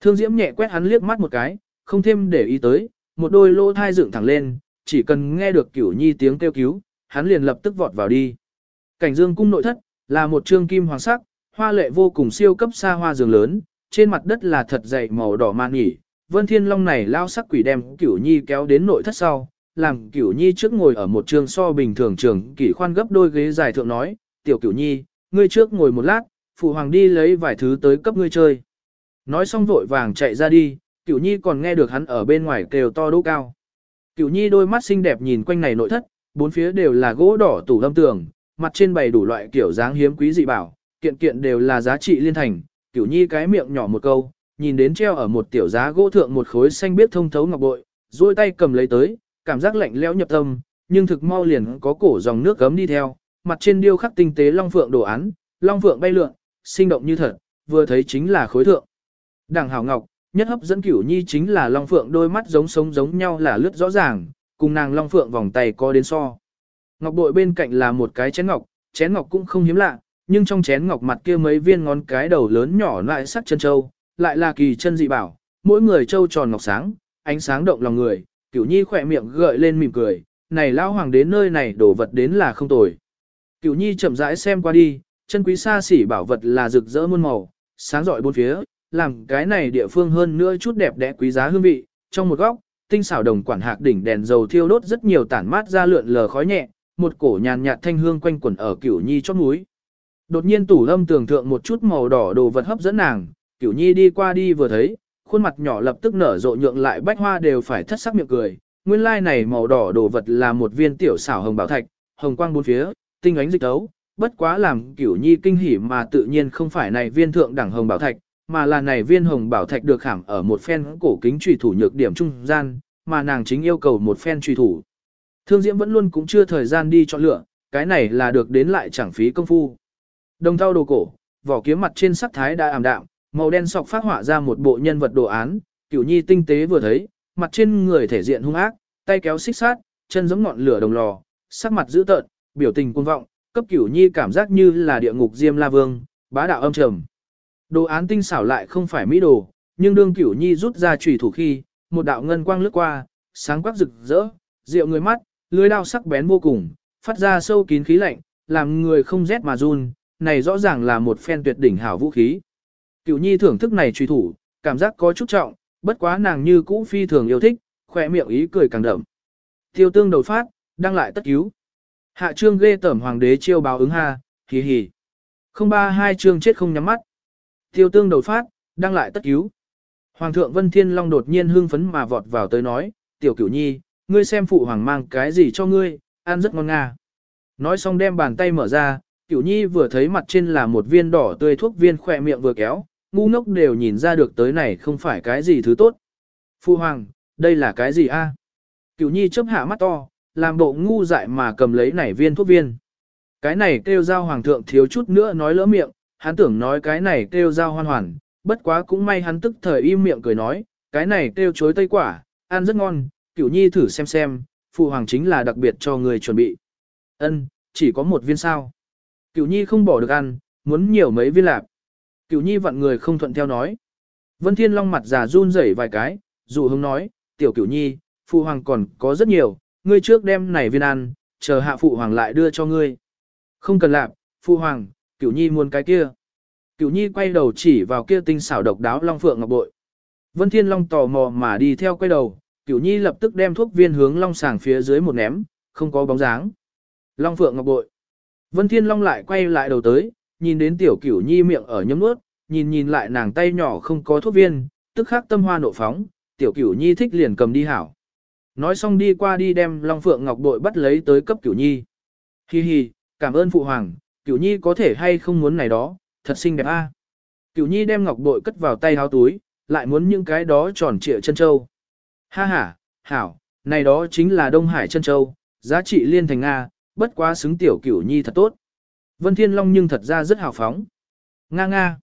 Thương Diễm nhẹ quét hắn liếc mắt một cái, không thêm để ý tới, một đôi lỗ thai dựng thẳng lên, chỉ cần nghe được Cửu Nhi tiếng kêu cứu, hắn liền lập tức vọt vào đi. Cảnh Dương cung nội thất là một trương kim hoàng sắc, hoa lệ vô cùng siêu cấp xa hoa giường lớn, trên mặt đất là thật dày màu đỏ man nghỉ. Vân Thiên Long này lao sắc quỷ đem Cửu Nhi kéo đến nội thất sau, làm Cửu Nhi trước ngồi ở một trường so bình thường trường kỷ khoan gấp đôi ghế dài thượng nói, "Tiểu Cửu Nhi, ngươi trước ngồi một lát, phụ hoàng đi lấy vài thứ tới cấp ngươi chơi. Nói xong vội vàng chạy ra đi, cửu nhi còn nghe được hắn ở bên ngoài kêu to đỗ cao. Cửu nhi đôi mắt xinh đẹp nhìn quanh này nội thất, bốn phía đều là gỗ đỏ tủ lâm tường, mặt trên bày đủ loại kiểu dáng hiếm quý dị bảo, kiện kiện đều là giá trị liên thành. Cửu nhi cái miệng nhỏ một câu, nhìn đến treo ở một tiểu giá gỗ thượng một khối xanh biết thông thấu ngọc bội, duỗi tay cầm lấy tới, cảm giác lạnh lẽo nhập tâm, nhưng thực mau liền có cổ dòng nước gấm đi theo, mặt trên điêu khắc tinh tế long phượng đồ án, long phượng bay lượn, sinh động như thật, vừa thấy chính là khối thượng. Đảng hảo ngọc, nhất hấp dẫn cửu nhi chính là long phượng đôi mắt giống sống giống nhau là lướt rõ ràng, cùng nàng long phượng vòng tay có đến so. Ngọc bội bên cạnh là một cái chén ngọc, chén ngọc cũng không hiếm lạ, nhưng trong chén ngọc mặt kia mấy viên ngón cái đầu lớn nhỏ lại sắc chân châu, lại là kỳ chân dị bảo, mỗi người châu tròn ngọc sáng, ánh sáng động lòng người, Cửu Nhi khỏe miệng gợi lên mỉm cười, này lão hoàng đến nơi này đổ vật đến là không tồi. Cửu Nhi chậm rãi xem qua đi, chân quý xa xỉ bảo vật là rực rỡ muôn màu, sáng rọi bốn phía, làm cái này địa phương hơn nữa chút đẹp đẽ quý giá hương vị, trong một góc, tinh xảo đồng quản hạc đỉnh đèn dầu thiêu đốt rất nhiều tản mát ra lượn lờ khói nhẹ, một cổ nhàn nhạt thanh hương quanh quẩn ở Cửu Nhi chót núi. Đột nhiên tủ lâm tưởng thượng một chút màu đỏ đồ vật hấp dẫn nàng, Cửu Nhi đi qua đi vừa thấy, khuôn mặt nhỏ lập tức nở rộ nhượng lại bách hoa đều phải thất sắc miệng cười. Nguyên lai like này màu đỏ đồ vật là một viên tiểu xảo hồng bảo thạch, hồng quang bốn phía, tinh ánh dịch tấu, bất quá làm Cửu Nhi kinh hỉ mà tự nhiên không phải này viên thượng đẳng hồng bảo thạch, mà là này viên hồng bảo thạch được khảm ở một phen cổ kính trùy thủ nhược điểm trung gian, mà nàng chính yêu cầu một phen trùy thủ. Thương Diễm vẫn luôn cũng chưa thời gian đi chọn lựa, cái này là được đến lại chẳng phí công phu. Đồng thau đồ cổ, vỏ kiếm mặt trên sắc thái đã ảm đạm, màu đen sọc phát họa ra một bộ nhân vật đồ án, cửu nhi tinh tế vừa thấy, mặt trên người thể diện hung ác, tay kéo xích sát, chân giống ngọn lửa đồng lò, sắc mặt dữ tợn, biểu tình cuồng vọng, cấp cửu nhi cảm giác như là địa ngục diêm la vương, bá đạo âm trầm. Đồ án tinh xảo lại không phải mỹ đồ, nhưng đương cửu nhi rút ra chủy thủ khi, một đạo ngân quang lướt qua, sáng quắc rực rỡ, rượu người mắt, lưới đao sắc bén vô cùng, phát ra sâu kín khí lạnh, làm người không rét mà run, này rõ ràng là một phen tuyệt đỉnh hảo vũ khí. Cửu nhi thưởng thức này truy thủ, cảm giác có chút trọng, bất quá nàng như cũ phi thường yêu thích, khỏe miệng ý cười càng đậm. Tiêu tương đầu phát, đăng lại tất cứu. Hạ trương ghê tẩm hoàng đế chiêu báo ứng ha, hì hì. Không ba hai trương chết không nhắm mắt. Tiêu tương đầu phát, đăng lại tất cứu. Hoàng thượng Vân Thiên Long đột nhiên hưng phấn mà vọt vào tới nói, tiểu cửu nhi, ngươi xem phụ hoàng mang cái gì cho ngươi, ăn rất ngon nga. Nói xong đem bàn tay mở ra, cửu nhi vừa thấy mặt trên là một viên đỏ tươi thuốc viên khỏe miệng vừa kéo, ngu ngốc đều nhìn ra được tới này không phải cái gì thứ tốt. Phu hoàng, đây là cái gì a? Cửu nhi chớp hạ mắt to, làm bộ ngu dại mà cầm lấy nảy viên thuốc viên. Cái này kêu giao hoàng thượng thiếu chút nữa nói lỡ miệng, hắn tưởng nói cái này kêu giao hoan hoàn, bất quá cũng may hắn tức thời im miệng cười nói, cái này kêu chối tây quả, ăn rất ngon, cửu nhi thử xem xem, phụ hoàng chính là đặc biệt cho người chuẩn bị. Ân, chỉ có một viên sao. Cửu nhi không bỏ được ăn, muốn nhiều mấy viên lạp. Cửu nhi vặn người không thuận theo nói. Vân Thiên Long mặt già run rẩy vài cái, dụ hứng nói, tiểu cửu nhi, phụ hoàng còn có rất nhiều, ngươi trước đem này viên ăn, chờ hạ phụ hoàng lại đưa cho ngươi. Không cần lạp, phụ hoàng, cửu nhi muốn cái kia. Cửu nhi quay đầu chỉ vào kia tinh xảo độc đáo long phượng ngọc bội. Vân Thiên Long tò mò mà đi theo quay đầu, cửu nhi lập tức đem thuốc viên hướng long sàng phía dưới một ném, không có bóng dáng. Long phượng ngọc bội. Vân Thiên Long lại quay lại đầu tới, nhìn đến tiểu cửu nhi miệng ở nhấm nuốt, nhìn nhìn lại nàng tay nhỏ không có thuốc viên, tức khắc tâm hoa nộ phóng, tiểu cửu nhi thích liền cầm đi hảo. Nói xong đi qua đi đem Long Phượng Ngọc bội bắt lấy tới cấp cửu nhi. Hi hi, cảm ơn phụ hoàng, cửu nhi có thể hay không muốn này đó, thật xinh đẹp a. Cửu nhi đem ngọc bội cất vào tay háo túi, lại muốn những cái đó tròn trịa chân châu. Ha ha, hảo, này đó chính là Đông Hải chân châu, giá trị liên thành Nga, bất quá xứng tiểu cửu nhi thật tốt. Vân Thiên Long nhưng thật ra rất hào phóng. Nga nga.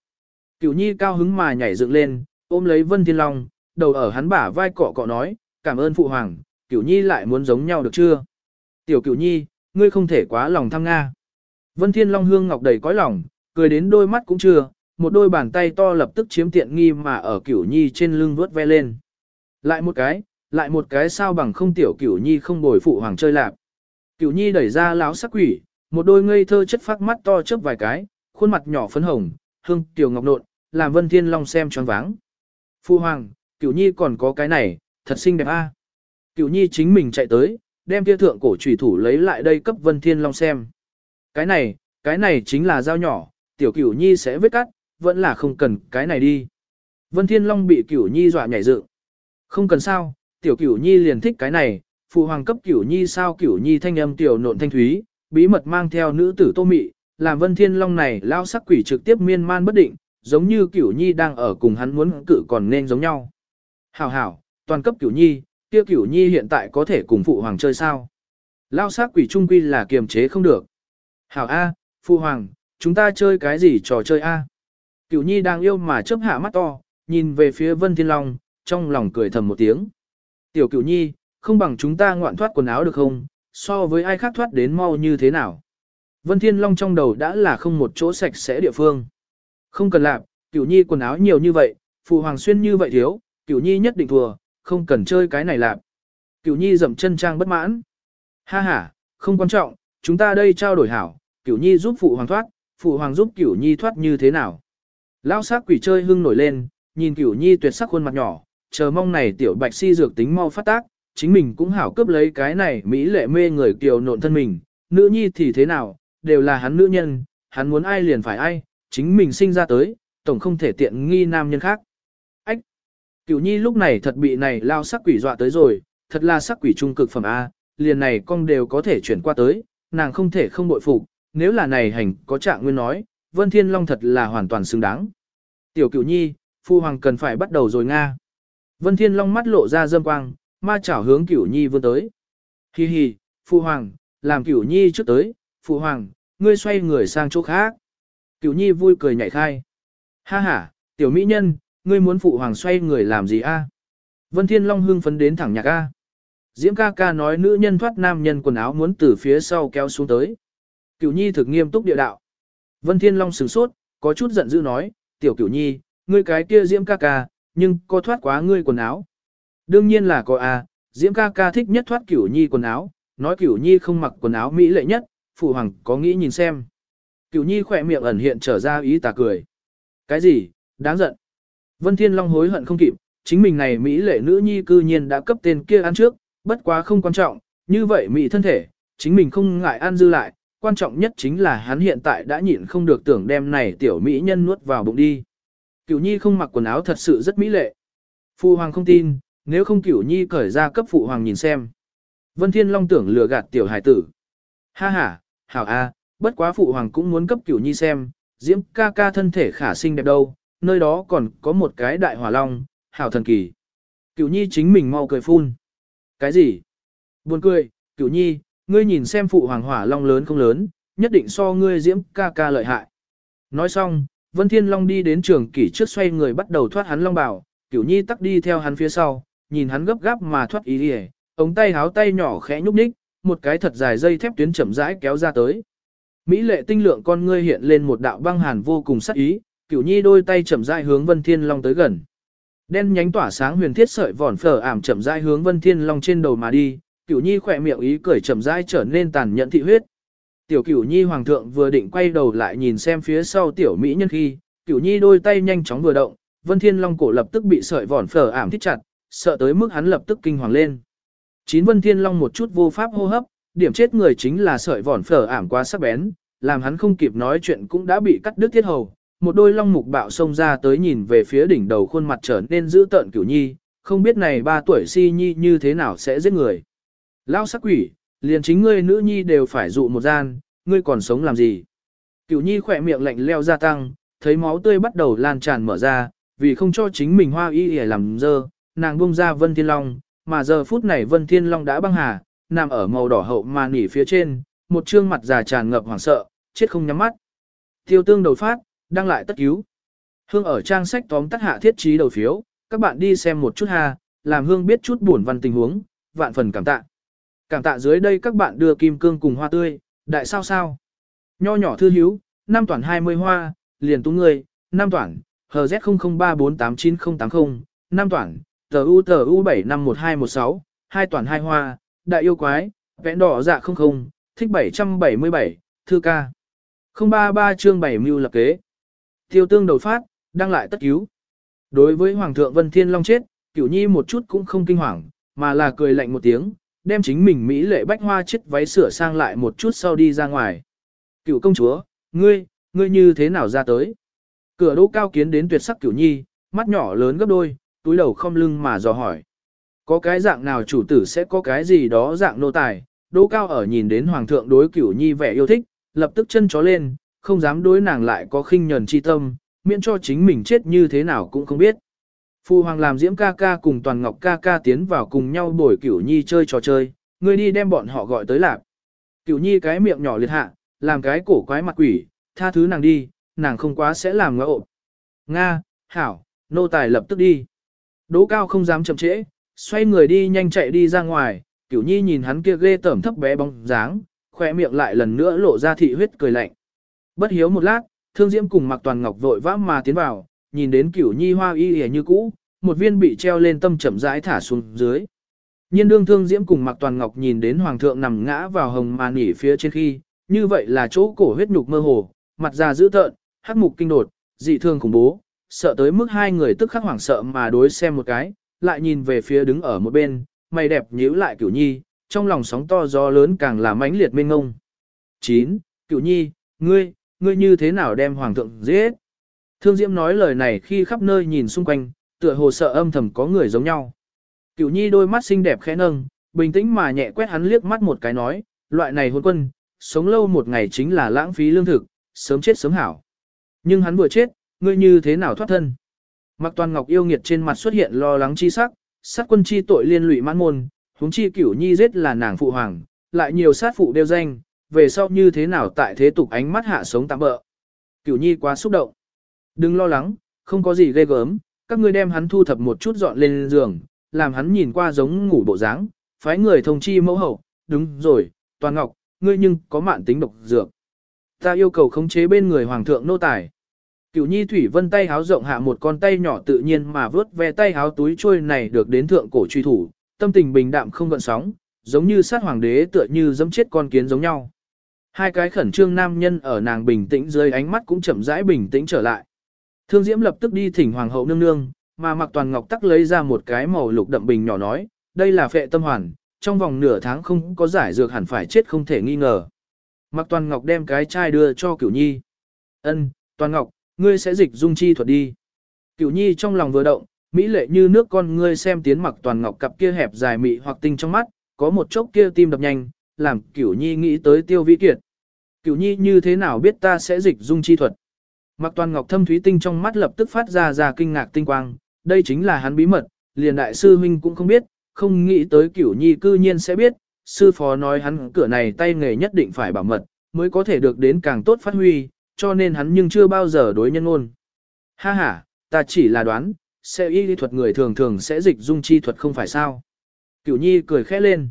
Cửu nhi cao hứng mà nhảy dựng lên, ôm lấy Vân Thiên Long, đầu ở hắn bả vai cọ cọ nói, cảm ơn phụ hoàng, cửu nhi lại muốn giống nhau được chưa? Tiểu cửu nhi, ngươi không thể quá lòng tham Nga. Vân Thiên Long hương ngọc đầy cõi lòng, cười đến đôi mắt cũng chưa, một đôi bàn tay to lập tức chiếm tiện nghi mà ở cửu nhi trên lưng vuốt ve lên. Lại một cái, lại một cái sao bằng không tiểu cửu nhi không bồi phụ hoàng chơi lạp. Cửu nhi đẩy ra láo sắc quỷ, một đôi ngây thơ chất phát mắt to chớp vài cái, khuôn mặt nhỏ phấn hồng, hương tiểu ngọc nộn, làm Vân Thiên Long xem choáng váng. Phu hoàng, Cửu Nhi còn có cái này, thật xinh đẹp a. Cửu Nhi chính mình chạy tới, đem kia thượng cổ chủy thủ lấy lại đây cấp Vân Thiên Long xem. Cái này, cái này chính là dao nhỏ, tiểu Cửu Nhi sẽ vết cắt, vẫn là không cần cái này đi. Vân Thiên Long bị Cửu Nhi dọa nhảy dựng. Không cần sao, tiểu Cửu Nhi liền thích cái này, phụ hoàng cấp Cửu Nhi sao Cửu Nhi thanh âm tiểu nộn thanh thúy, bí mật mang theo nữ tử Tô Mị, làm Vân Thiên Long này lao sắc quỷ trực tiếp miên man bất định, giống như Cửu Nhi đang ở cùng hắn muốn cự còn nên giống nhau. Hảo hảo, toàn cấp Cửu Nhi, kia Cửu Nhi hiện tại có thể cùng phụ hoàng chơi sao? Lao sắc quỷ trung quy là kiềm chế không được. Hảo A, phụ hoàng, chúng ta chơi cái gì trò chơi A? Cửu Nhi đang yêu mà chớp hạ mắt to, nhìn về phía Vân Thiên Long, trong lòng cười thầm một tiếng. Tiểu Cửu Nhi, không bằng chúng ta ngoạn thoát quần áo được không? so với ai khác thoát đến mau như thế nào. Vân Thiên Long trong đầu đã là không một chỗ sạch sẽ địa phương. Không cần làm, cửu nhi quần áo nhiều như vậy, phụ hoàng xuyên như vậy thiếu, cửu nhi nhất định thua, không cần chơi cái này làm. Cửu nhi dậm chân trang bất mãn. Ha ha, không quan trọng, chúng ta đây trao đổi hảo, cửu nhi giúp phụ hoàng thoát, phụ hoàng giúp cửu nhi thoát như thế nào. Lão sắc quỷ chơi hưng nổi lên, nhìn cửu nhi tuyệt sắc khuôn mặt nhỏ, chờ mong này tiểu bạch si dược tính mau phát tác, chính mình cũng hảo cướp lấy cái này mỹ lệ mê người kiều nộn thân mình, nữ nhi thì thế nào, đều là hắn nữ nhân, hắn muốn ai liền phải ai, chính mình sinh ra tới, tổng không thể tiện nghi nam nhân khác. Ách! Cửu nhi lúc này thật bị này lao sắc quỷ dọa tới rồi, thật là sắc quỷ trung cực phẩm A, liền này con đều có thể chuyển qua tới, nàng không thể không bội phục, nếu là này hành có trạng nguyên nói, Vân Thiên Long thật là hoàn toàn xứng đáng. Tiểu cửu nhi, phu hoàng cần phải bắt đầu rồi Nga. Vân Thiên Long mắt lộ ra dâm quang, ma chảo hướng cửu nhi vươn tới. Hi hi, Phụ hoàng, làm cửu nhi trước tới, Phụ hoàng, ngươi xoay người sang chỗ khác. Cửu nhi vui cười nhảy khai. Ha ha, tiểu mỹ nhân, ngươi muốn phụ hoàng xoay người làm gì a? Vân Thiên Long hưng phấn đến thẳng nhạc a. Diễm ca ca nói nữ nhân thoát nam nhân quần áo muốn từ phía sau kéo xuống tới. Cửu nhi thực nghiêm túc địa đạo. Vân Thiên Long sửng sốt, có chút giận dữ nói, tiểu cửu nhi, ngươi cái kia Diễm ca ca, nhưng có thoát quá ngươi quần áo. Đương nhiên là có a, Diễm ca ca thích nhất thoát cửu nhi quần áo, nói cửu nhi không mặc quần áo mỹ lệ nhất, phụ hoàng có nghĩ nhìn xem. Cửu nhi khỏe miệng ẩn hiện trở ra ý tà cười. Cái gì, đáng giận. Vân Thiên Long hối hận không kịp, chính mình này mỹ lệ nữ nhi cư nhiên đã cấp tên kia ăn trước, bất quá không quan trọng, như vậy mỹ thân thể, chính mình không ngại ăn dư lại, quan trọng nhất chính là hắn hiện tại đã nhịn không được tưởng đem này tiểu mỹ nhân nuốt vào bụng đi. Cửu nhi không mặc quần áo thật sự rất mỹ lệ. Phu hoàng không tin, nếu không cửu nhi cởi ra cấp phụ hoàng nhìn xem. Vân Thiên Long tưởng lừa gạt tiểu hải tử. Ha ha, hảo a, bất quá phụ hoàng cũng muốn cấp cửu nhi xem, diễm ca ca thân thể khả sinh đẹp đâu, nơi đó còn có một cái đại hỏa long, hảo thần kỳ. Cửu nhi chính mình mau cười phun. Cái gì? Buồn cười, cửu nhi, ngươi nhìn xem phụ hoàng hỏa long lớn không lớn, nhất định so ngươi diễm ca ca lợi hại. Nói xong, Vân Thiên Long đi đến trường kỷ trước xoay người bắt đầu thoát hắn long bảo, cửu nhi tắc đi theo hắn phía sau, nhìn hắn gấp gáp mà thoát ý ỉa ống tay háo tay nhỏ khẽ nhúc nhích, một cái thật dài dây thép tuyến chậm rãi kéo ra tới. Mỹ lệ tinh lượng con ngươi hiện lên một đạo băng hàn vô cùng sắc ý, cửu nhi đôi tay chậm rãi hướng Vân Thiên Long tới gần. Đen nhánh tỏa sáng huyền thiết sợi vòn phở ảm chậm rãi hướng Vân Thiên Long trên đầu mà đi, Cửu Nhi khỏe miệng ý cười chậm rãi trở nên tàn nhẫn thị huyết. Tiểu Cửu Nhi hoàng thượng vừa định quay đầu lại nhìn xem phía sau tiểu mỹ nhân khi, Cửu Nhi đôi tay nhanh chóng vừa động, Vân Thiên Long cổ lập tức bị sợi vòn phở ảm thích chặt, sợ tới mức hắn lập tức kinh hoàng lên. Chín Vân Thiên Long một chút vô pháp hô hấp, điểm chết người chính là sợi vòn phở ảm quá sắc bén, làm hắn không kịp nói chuyện cũng đã bị cắt đứt thiết hầu. Một đôi long mục bạo xông ra tới nhìn về phía đỉnh đầu khuôn mặt trở nên dữ tợn Cửu Nhi, không biết này ba tuổi si nhi như thế nào sẽ giết người. Lao sắc quỷ, liền chính ngươi nữ nhi đều phải dụ một gian, ngươi còn sống làm gì? Cửu nhi khỏe miệng lạnh leo gia tăng, thấy máu tươi bắt đầu lan tràn mở ra, vì không cho chính mình hoa y hề làm dơ, nàng buông ra Vân Thiên Long, mà giờ phút này Vân Thiên Long đã băng hà, nằm ở màu đỏ hậu mà nỉ phía trên, một trương mặt già tràn ngập hoảng sợ, chết không nhắm mắt. Tiêu tương đầu phát, đăng lại tất cứu. Hương ở trang sách tóm tắt hạ thiết trí đầu phiếu, các bạn đi xem một chút ha, làm hương biết chút buồn văn tình huống, vạn phần cảm tạ. Cảm tạ dưới đây các bạn đưa kim cương cùng hoa tươi, đại sao sao. Nho nhỏ thư hiếu, năm toàn 20 hoa, liền tú người, năm toàn, HZ00348980, năm toàn, tờ U tờ U 751216, hai toàn hai hoa, đại yêu quái, vẽ đỏ dạ không không, thích 777, thư ca. 033 chương 7 mưu lập kế. Tiêu tương đầu phát, đăng lại tất cứu. Đối với Hoàng thượng Vân Thiên Long chết, Cửu Nhi một chút cũng không kinh hoàng, mà là cười lạnh một tiếng, đem chính mình Mỹ lệ bách hoa chết váy sửa sang lại một chút sau đi ra ngoài. Cựu công chúa, ngươi, ngươi như thế nào ra tới? Cửa đỗ cao kiến đến tuyệt sắc cửu nhi, mắt nhỏ lớn gấp đôi, túi đầu không lưng mà dò hỏi. Có cái dạng nào chủ tử sẽ có cái gì đó dạng nô tài, đỗ cao ở nhìn đến hoàng thượng đối cửu nhi vẻ yêu thích, lập tức chân chó lên, không dám đối nàng lại có khinh nhờn chi tâm, miễn cho chính mình chết như thế nào cũng không biết. Phu hoàng làm diễm ca ca cùng toàn ngọc ca ca tiến vào cùng nhau bồi cửu nhi chơi trò chơi, người đi đem bọn họ gọi tới lạp. Cửu nhi cái miệng nhỏ liệt hạ, làm cái cổ quái mặt quỷ, tha thứ nàng đi, nàng không quá sẽ làm ngỡ Nga, hảo, nô tài lập tức đi. Đỗ cao không dám chậm trễ, xoay người đi nhanh chạy đi ra ngoài, Cửu Nhi nhìn hắn kia ghê tởm thấp bé bóng dáng, khoe miệng lại lần nữa lộ ra thị huyết cười lạnh. Bất hiếu một lát, Thương Diễm cùng Mạc Toàn Ngọc vội vã mà tiến vào, nhìn đến Cửu Nhi hoa y y như cũ, một viên bị treo lên tâm chậm rãi thả xuống dưới. Nhiên đương Thương Diễm cùng Mạc Toàn Ngọc nhìn đến hoàng thượng nằm ngã vào hồng màn nỉ phía trên khi, như vậy là chỗ cổ huyết nhục mơ hồ, mặt già dữ tợn, hắc mục kinh đột, dị thương khủng bố, sợ tới mức hai người tức khắc hoảng sợ mà đối xem một cái, lại nhìn về phía đứng ở một bên, mày đẹp nhíu lại cửu nhi, trong lòng sóng to gió lớn càng là mãnh liệt mênh ngông. 9. Cửu nhi, ngươi, ngươi như thế nào đem hoàng thượng giết? Thương Diễm nói lời này khi khắp nơi nhìn xung quanh, tựa hồ sợ âm thầm có người giống nhau. Cửu nhi đôi mắt xinh đẹp khẽ nâng, bình tĩnh mà nhẹ quét hắn liếc mắt một cái nói, loại này hôn quân, sống lâu một ngày chính là lãng phí lương thực, sớm chết sớm hảo. Nhưng hắn vừa chết, ngươi như thế nào thoát thân? Mặc toàn ngọc yêu nghiệt trên mặt xuất hiện lo lắng chi sắc, sát quân chi tội liên lụy mãn môn, huống chi cửu nhi giết là nàng phụ hoàng, lại nhiều sát phụ đeo danh, về sau như thế nào tại thế tục ánh mắt hạ sống tạm bỡ. Cửu nhi quá xúc động. Đừng lo lắng, không có gì ghê gớm, các ngươi đem hắn thu thập một chút dọn lên giường, làm hắn nhìn qua giống ngủ bộ dáng, phái người thông chi mẫu hậu, đúng rồi, toàn ngọc, ngươi nhưng có mạn tính độc dược. Ta yêu cầu khống chế bên người hoàng thượng nô tài. Cửu nhi thủy vân tay háo rộng hạ một con tay nhỏ tự nhiên mà vớt ve tay háo túi trôi này được đến thượng cổ truy thủ, tâm tình bình đạm không gợn sóng, giống như sát hoàng đế tựa như dẫm chết con kiến giống nhau. Hai cái khẩn trương nam nhân ở nàng bình tĩnh dưới ánh mắt cũng chậm rãi bình tĩnh trở lại. Thương Diễm lập tức đi thỉnh hoàng hậu nương nương, mà Mặc Toàn Ngọc tắc lấy ra một cái màu lục đậm bình nhỏ nói, đây là phệ tâm hoàn, trong vòng nửa tháng không có giải dược hẳn phải chết không thể nghi ngờ. Mặc Toàn Ngọc đem cái chai đưa cho Cửu Nhi. Ân, Toàn Ngọc, ngươi sẽ dịch dung chi thuật đi. Cửu Nhi trong lòng vừa động, mỹ lệ như nước con ngươi xem tiến Mặc Toàn Ngọc cặp kia hẹp dài mị hoặc tinh trong mắt, có một chốc kia tim đập nhanh, làm Cửu Nhi nghĩ tới Tiêu Vĩ Kiệt. Cửu Nhi như thế nào biết ta sẽ dịch dung chi thuật? Mặc Toàn Ngọc thâm thúy tinh trong mắt lập tức phát ra ra kinh ngạc tinh quang, đây chính là hắn bí mật, liền đại sư huynh cũng không biết, không nghĩ tới Cửu Nhi cư nhiên sẽ biết, sư phó nói hắn cửa này tay nghề nhất định phải bảo mật, mới có thể được đến càng tốt phát huy, cho nên hắn nhưng chưa bao giờ đối nhân ngôn. Ha ha, ta chỉ là đoán, sẽ y lý thuật người thường thường sẽ dịch dung chi thuật không phải sao. Cửu Nhi cười khẽ lên.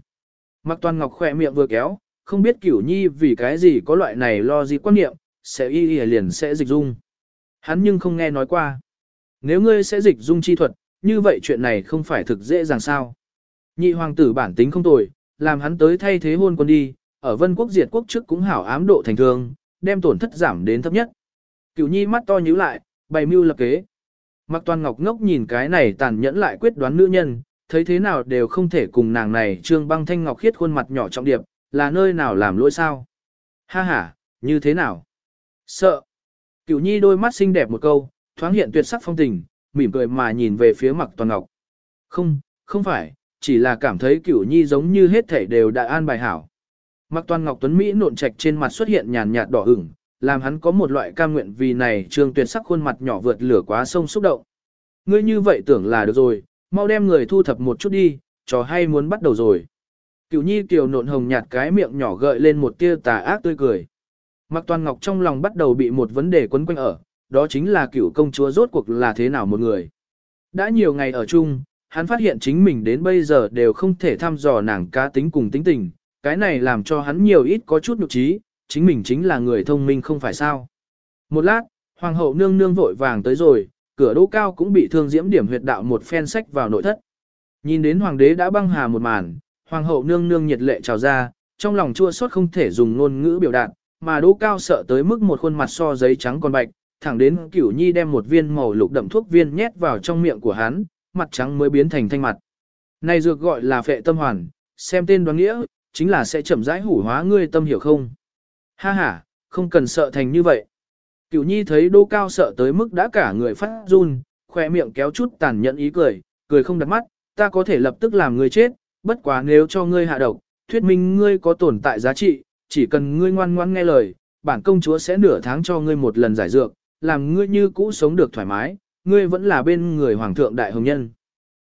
Mặc toàn ngọc khỏe miệng vừa kéo, không biết Cửu Nhi vì cái gì có loại này lo gì quan niệm, sẽ y lý liền sẽ dịch dung. Hắn nhưng không nghe nói qua. Nếu ngươi sẽ dịch dung chi thuật, như vậy chuyện này không phải thực dễ dàng sao. Nhị hoàng tử bản tính không tồi, làm hắn tới thay thế hôn quân đi, ở vân quốc diệt quốc trước cũng hảo ám độ thành thương, đem tổn thất giảm đến thấp nhất. Cửu nhi mắt to nhíu lại, bày mưu lập kế. Mặc toàn ngọc ngốc nhìn cái này tàn nhẫn lại quyết đoán nữ nhân, thấy thế nào đều không thể cùng nàng này trương băng thanh ngọc khiết khuôn mặt nhỏ trọng điệp, là nơi nào làm lỗi sao. Ha ha, như thế nào? Sợ. Cửu nhi đôi mắt xinh đẹp một câu, thoáng hiện tuyệt sắc phong tình, mỉm cười mà nhìn về phía mặc toàn ngọc. Không, không phải, chỉ là cảm thấy cửu nhi giống như hết thể đều đã an bài hảo. Mặc toàn ngọc tuấn Mỹ nộn trạch trên mặt xuất hiện nhàn nhạt đỏ ửng, làm hắn có một loại cam nguyện vì này trương tuyệt sắc khuôn mặt nhỏ vượt lửa quá sông xúc động. Ngươi như vậy tưởng là được rồi, mau đem người thu thập một chút đi, trò hay muốn bắt đầu rồi. Cửu nhi kiều nộn hồng nhạt cái miệng nhỏ gợi lên một tia tà ác tươi cười. Mặc toàn ngọc trong lòng bắt đầu bị một vấn đề quấn quanh ở, đó chính là cửu công chúa rốt cuộc là thế nào một người. Đã nhiều ngày ở chung, hắn phát hiện chính mình đến bây giờ đều không thể thăm dò nàng cá tính cùng tính tình, cái này làm cho hắn nhiều ít có chút nhục trí, chính mình chính là người thông minh không phải sao. Một lát, hoàng hậu nương nương vội vàng tới rồi, cửa đỗ cao cũng bị thương diễm điểm huyệt đạo một phen sách vào nội thất. Nhìn đến hoàng đế đã băng hà một màn, hoàng hậu nương nương nhiệt lệ trào ra, trong lòng chua xót không thể dùng ngôn ngữ biểu đạt, mà đỗ cao sợ tới mức một khuôn mặt so giấy trắng còn bạch, thẳng đến cửu nhi đem một viên màu lục đậm thuốc viên nhét vào trong miệng của hắn, mặt trắng mới biến thành thanh mặt. Này dược gọi là phệ tâm hoàn, xem tên đoán nghĩa, chính là sẽ chậm rãi hủ hóa ngươi tâm hiểu không? Ha ha, không cần sợ thành như vậy. Cửu nhi thấy đô cao sợ tới mức đã cả người phát run, khoe miệng kéo chút tàn nhẫn ý cười, cười không đặt mắt, ta có thể lập tức làm ngươi chết, bất quá nếu cho ngươi hạ độc, thuyết minh ngươi có tồn tại giá trị, chỉ cần ngươi ngoan ngoãn nghe lời, bản công chúa sẽ nửa tháng cho ngươi một lần giải dược, làm ngươi như cũ sống được thoải mái, ngươi vẫn là bên người hoàng thượng đại hồng nhân.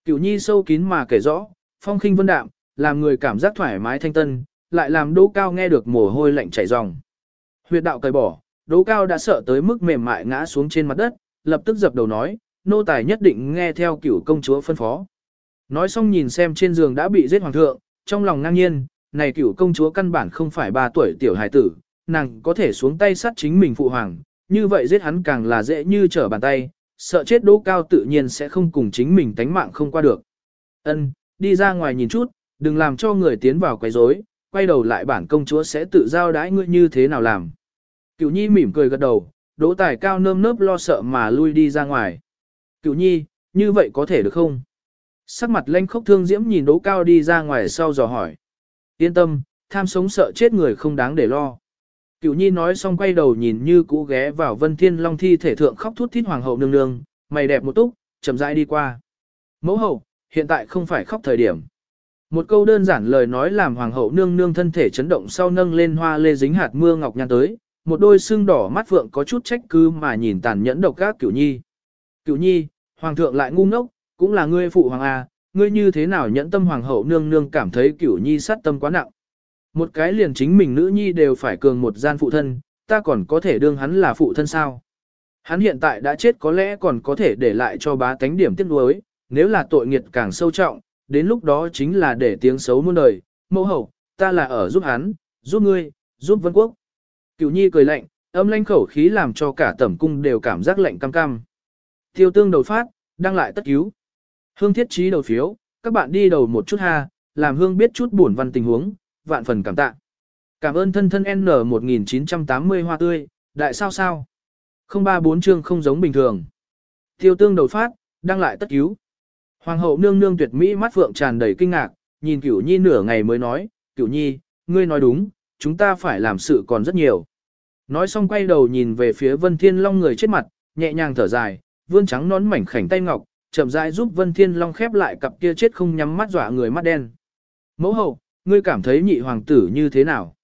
Cửu nhi sâu kín mà kể rõ, phong khinh vân đạm, làm người cảm giác thoải mái thanh tân, lại làm Đỗ Cao nghe được mồ hôi lạnh chảy ròng. Huyệt đạo cởi bỏ, Đỗ Cao đã sợ tới mức mềm mại ngã xuống trên mặt đất, lập tức dập đầu nói, nô tài nhất định nghe theo cửu công chúa phân phó. Nói xong nhìn xem trên giường đã bị giết hoàng thượng, trong lòng ngang nhiên, này cửu công chúa căn bản không phải 3 tuổi tiểu hài tử, nàng có thể xuống tay sát chính mình phụ hoàng, như vậy giết hắn càng là dễ như trở bàn tay, sợ chết đỗ cao tự nhiên sẽ không cùng chính mình tánh mạng không qua được. Ân, đi ra ngoài nhìn chút, đừng làm cho người tiến vào quấy rối, quay đầu lại bản công chúa sẽ tự giao đãi ngươi như thế nào làm. Cửu nhi mỉm cười gật đầu, đỗ tài cao nơm nớp lo sợ mà lui đi ra ngoài. Cửu nhi, như vậy có thể được không? Sắc mặt lanh khốc thương diễm nhìn đỗ cao đi ra ngoài sau dò hỏi. Yên tâm, tham sống sợ chết người không đáng để lo. Cửu nhi nói xong quay đầu nhìn như cũ ghé vào vân thiên long thi thể thượng khóc thút thít hoàng hậu nương nương, mày đẹp một túc, chậm rãi đi qua. Mẫu hậu, hiện tại không phải khóc thời điểm. Một câu đơn giản lời nói làm hoàng hậu nương nương thân thể chấn động sau nâng lên hoa lê dính hạt mưa ngọc nhan tới, một đôi xương đỏ mắt vượng có chút trách cứ mà nhìn tàn nhẫn độc các cửu nhi. Cửu nhi, hoàng thượng lại ngu ngốc, cũng là ngươi phụ hoàng a, ngươi như thế nào nhẫn tâm hoàng hậu nương nương cảm thấy cửu nhi sát tâm quá nặng. Một cái liền chính mình nữ nhi đều phải cường một gian phụ thân, ta còn có thể đương hắn là phụ thân sao. Hắn hiện tại đã chết có lẽ còn có thể để lại cho bá tánh điểm tiếc nuối, nếu là tội nghiệt càng sâu trọng, đến lúc đó chính là để tiếng xấu muôn đời, mẫu hậu, ta là ở giúp hắn, giúp ngươi, giúp vân quốc. Cửu nhi cười lạnh, âm lanh khẩu khí làm cho cả tẩm cung đều cảm giác lạnh cam cam. Tiêu tương đầu phát, đăng lại tất cứu. Hương thiết trí đầu phiếu, các bạn đi đầu một chút ha, làm hương biết chút buồn văn tình huống, vạn phần cảm tạ. Cảm ơn thân thân N1980 hoa tươi, đại sao sao. 034 chương không giống bình thường. Tiêu tương đầu phát, đăng lại tất cứu. Hoàng hậu nương nương tuyệt mỹ mắt phượng tràn đầy kinh ngạc, nhìn cửu nhi nửa ngày mới nói, cửu nhi, ngươi nói đúng, chúng ta phải làm sự còn rất nhiều. Nói xong quay đầu nhìn về phía vân thiên long người chết mặt, nhẹ nhàng thở dài, vươn trắng nón mảnh khảnh tay ngọc, chậm rãi giúp vân thiên long khép lại cặp kia chết không nhắm mắt dọa người mắt đen. Mẫu hậu, ngươi cảm thấy nhị hoàng tử như thế nào?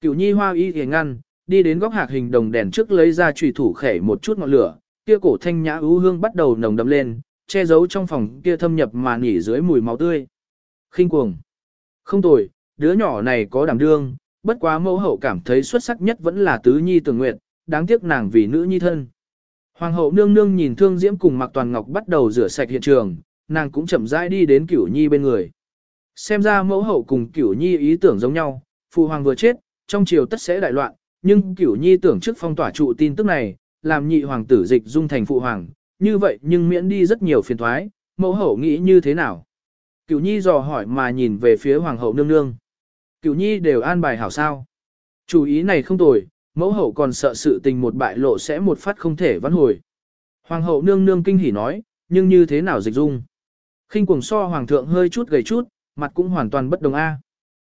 Cửu nhi hoa y liền ngăn, đi đến góc hạc hình đồng đèn trước lấy ra chủy thủ khẻ một chút ngọn lửa, kia cổ thanh nhã ưu hương bắt đầu nồng đậm lên, che giấu trong phòng kia thâm nhập mà nghỉ dưới mùi máu tươi. khinh cuồng. Không tồi, đứa nhỏ này có đảm đương, bất quá mẫu hậu cảm thấy xuất sắc nhất vẫn là tứ nhi tường nguyện, đáng tiếc nàng vì nữ nhi thân. Hoàng hậu nương nương nhìn thương diễm cùng mặc toàn ngọc bắt đầu rửa sạch hiện trường, nàng cũng chậm rãi đi đến cửu nhi bên người. Xem ra mẫu hậu cùng cửu nhi ý tưởng giống nhau, phụ hoàng vừa chết, trong triều tất sẽ đại loạn, nhưng cửu nhi tưởng trước phong tỏa trụ tin tức này, làm nhị hoàng tử dịch dung thành phụ hoàng, như vậy nhưng miễn đi rất nhiều phiền thoái, mẫu hậu nghĩ như thế nào? Cửu nhi dò hỏi mà nhìn về phía hoàng hậu nương nương. Cửu nhi đều an bài hảo sao. Chủ ý này không tồi, mẫu hậu còn sợ sự tình một bại lộ sẽ một phát không thể vãn hồi. Hoàng hậu nương nương kinh hỉ nói, nhưng như thế nào dịch dung? khinh cuồng so hoàng thượng hơi chút gầy chút, mặt cũng hoàn toàn bất đồng a.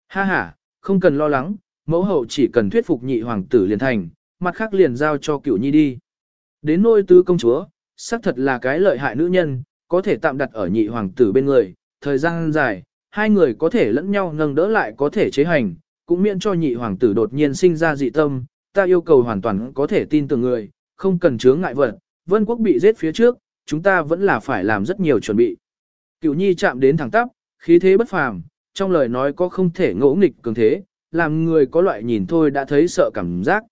Ha ha, không cần lo lắng, mẫu hậu chỉ cần thuyết phục nhị hoàng tử liền thành, mặt khác liền giao cho cửu nhi đi. Đến nôi tứ công chúa, xác thật là cái lợi hại nữ nhân, có thể tạm đặt ở nhị hoàng tử bên người, thời gian dài, hai người có thể lẫn nhau nâng đỡ lại có thể chế hành, cũng miễn cho nhị hoàng tử đột nhiên sinh ra dị tâm, ta yêu cầu hoàn toàn có thể tin tưởng người, không cần chướng ngại vật, vân quốc bị giết phía trước, chúng ta vẫn là phải làm rất nhiều chuẩn bị. Cửu nhi chạm đến thẳng tắp, khí thế bất phàm, trong lời nói có không thể ngỗ nghịch cường thế, làm người có loại nhìn thôi đã thấy sợ cảm giác.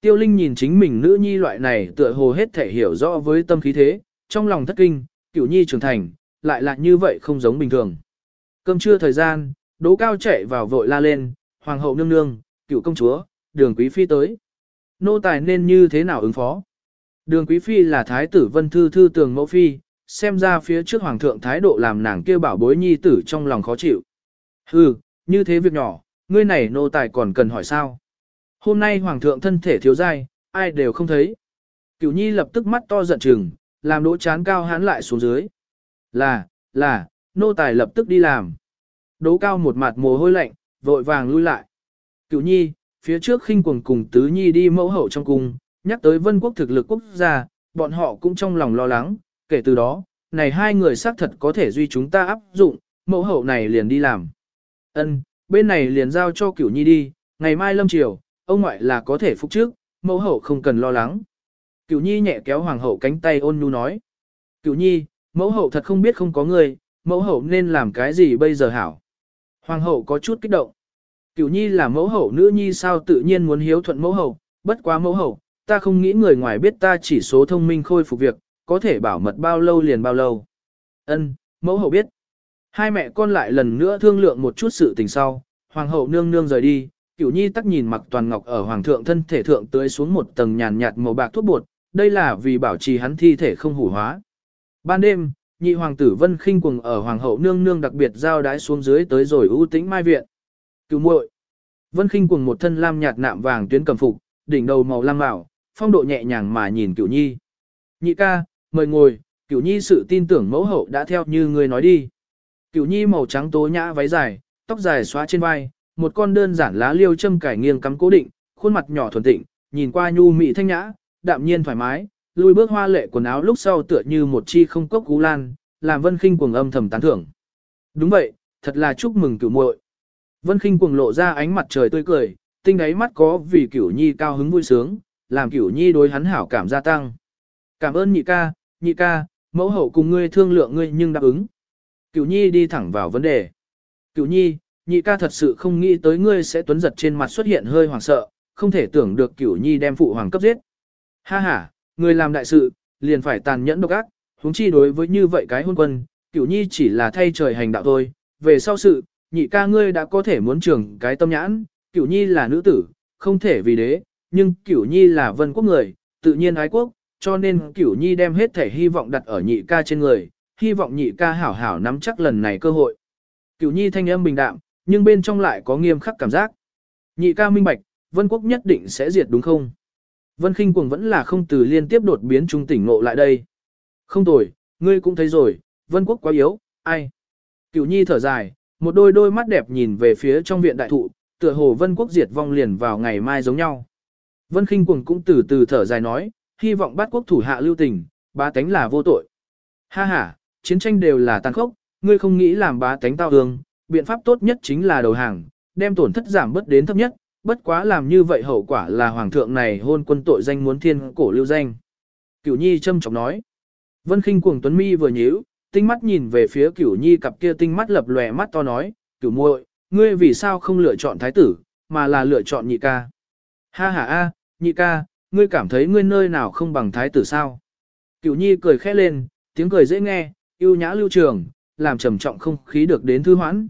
Tiêu Linh nhìn chính mình nữ nhi loại này tựa hồ hết thể hiểu rõ với tâm khí thế, trong lòng thất kinh, cửu nhi trưởng thành, lại là như vậy không giống bình thường. Cơm trưa thời gian, Đỗ Cao chạy vào vội la lên, Hoàng hậu nương nương, cựu công chúa, đường quý phi tới. Nô tài nên như thế nào ứng phó? Đường quý phi là thái tử vân thư thư tường mẫu phi, xem ra phía trước hoàng thượng thái độ làm nàng kêu bảo bối nhi tử trong lòng khó chịu. Hừ, như thế việc nhỏ, ngươi này nô tài còn cần hỏi sao? Hôm nay hoàng thượng thân thể thiếu dai, ai đều không thấy. Cửu nhi lập tức mắt to giận chừng, làm đỗ chán cao hán lại xuống dưới. Là, là, nô tài lập tức đi làm. Đỗ cao một mặt mồ hôi lạnh, vội vàng lui lại. Cửu nhi, phía trước khinh quần cùng tứ nhi đi mẫu hậu trong cung, nhắc tới vân quốc thực lực quốc gia, bọn họ cũng trong lòng lo lắng, kể từ đó, này hai người xác thật có thể duy chúng ta áp dụng, mẫu hậu này liền đi làm. Ân, bên này liền giao cho cửu nhi đi, ngày mai lâm triều, ông ngoại là có thể phục trước, mẫu hậu không cần lo lắng. Cửu nhi nhẹ kéo hoàng hậu cánh tay ôn nhu nói. Cửu nhi, mẫu hậu thật không biết không có người, mẫu hậu nên làm cái gì bây giờ hảo. Hoàng hậu có chút kích động. Cửu nhi là mẫu hậu nữ nhi sao tự nhiên muốn hiếu thuận mẫu hậu, bất quá mẫu hậu, ta không nghĩ người ngoài biết ta chỉ số thông minh khôi phục việc, có thể bảo mật bao lâu liền bao lâu. Ân, mẫu hậu biết. Hai mẹ con lại lần nữa thương lượng một chút sự tình sau, hoàng hậu nương nương rời đi, cửu nhi tắc nhìn mặc toàn ngọc ở hoàng thượng thân thể thượng tưới xuống một tầng nhàn nhạt màu bạc thuốc bột, đây là vì bảo trì hắn thi thể không hủ hóa. Ban đêm, nhị hoàng tử vân khinh cuồng ở hoàng hậu nương nương đặc biệt giao đái xuống dưới tới rồi ưu tĩnh mai viện. Cửu muội Vân khinh cuồng một thân lam nhạt nạm vàng tuyến cầm phục, đỉnh đầu màu lam mạo, phong độ nhẹ nhàng mà nhìn cửu nhi. Nhị ca, mời ngồi, cửu nhi sự tin tưởng mẫu hậu đã theo như người nói đi. Cửu nhi màu trắng tố nhã váy dài, tóc dài xóa trên vai, một con đơn giản lá liêu châm cải nghiêng cắm cố định, khuôn mặt nhỏ thuần tịnh, nhìn qua nhu mị thanh nhã, đạm nhiên thoải mái, lùi bước hoa lệ quần áo lúc sau tựa như một chi không cốc cú lan, làm Vân Khinh cuồng âm thầm tán thưởng. Đúng vậy, thật là chúc mừng cửu muội. Vân Khinh cuồng lộ ra ánh mặt trời tươi cười, tinh đáy mắt có vì cửu nhi cao hứng vui sướng, làm cửu nhi đối hắn hảo cảm gia tăng. Cảm ơn nhị ca, nhị ca, mẫu hậu cùng ngươi thương lượng ngươi nhưng đáp ứng. Cửu nhi đi thẳng vào vấn đề. Cửu nhi, nhị ca thật sự không nghĩ tới ngươi sẽ tuấn giật trên mặt xuất hiện hơi hoảng sợ, không thể tưởng được cửu nhi đem phụ hoàng cấp giết. Ha ha, người làm đại sự, liền phải tàn nhẫn độc ác, huống chi đối với như vậy cái hôn quân, cửu nhi chỉ là thay trời hành đạo thôi, về sau sự, nhị ca ngươi đã có thể muốn trường cái tâm nhãn, cửu nhi là nữ tử, không thể vì đế, nhưng cửu nhi là vân quốc người, tự nhiên ái quốc, cho nên cửu nhi đem hết thể hy vọng đặt ở nhị ca trên người, hy vọng nhị ca hảo hảo nắm chắc lần này cơ hội. Cửu nhi thanh âm bình đạm, nhưng bên trong lại có nghiêm khắc cảm giác. Nhị ca minh bạch, vân quốc nhất định sẽ diệt đúng không? Vân kinh cuồng vẫn là không từ liên tiếp đột biến trung tỉnh ngộ lại đây. Không tồi, ngươi cũng thấy rồi, vân quốc quá yếu, ai? Cửu nhi thở dài, một đôi đôi mắt đẹp nhìn về phía trong viện đại thụ, tựa hồ vân quốc diệt vong liền vào ngày mai giống nhau. Vân kinh cuồng cũng từ từ thở dài nói, hy vọng bát quốc thủ hạ lưu tình, bá tánh là vô tội. Ha ha, chiến tranh đều là tàn khốc, ngươi không nghĩ làm bá tánh tao hương, biện pháp tốt nhất chính là đầu hàng, đem tổn thất giảm bớt đến thấp nhất, bất quá làm như vậy hậu quả là hoàng thượng này hôn quân tội danh muốn thiên cổ lưu danh. Cửu Nhi châm trọng nói. Vân Khinh cuồng tuấn mi vừa nhíu, tinh mắt nhìn về phía Cửu Nhi cặp kia tinh mắt lập lòe mắt to nói, "Cửu muội, ngươi vì sao không lựa chọn thái tử, mà là lựa chọn nhị ca?" "Ha ha a, nhị ca, ngươi cảm thấy ngươi nơi nào không bằng thái tử sao?" Cửu Nhi cười khẽ lên, tiếng cười dễ nghe, yêu nhã lưu trường, làm trầm trọng không khí được đến thư hoãn.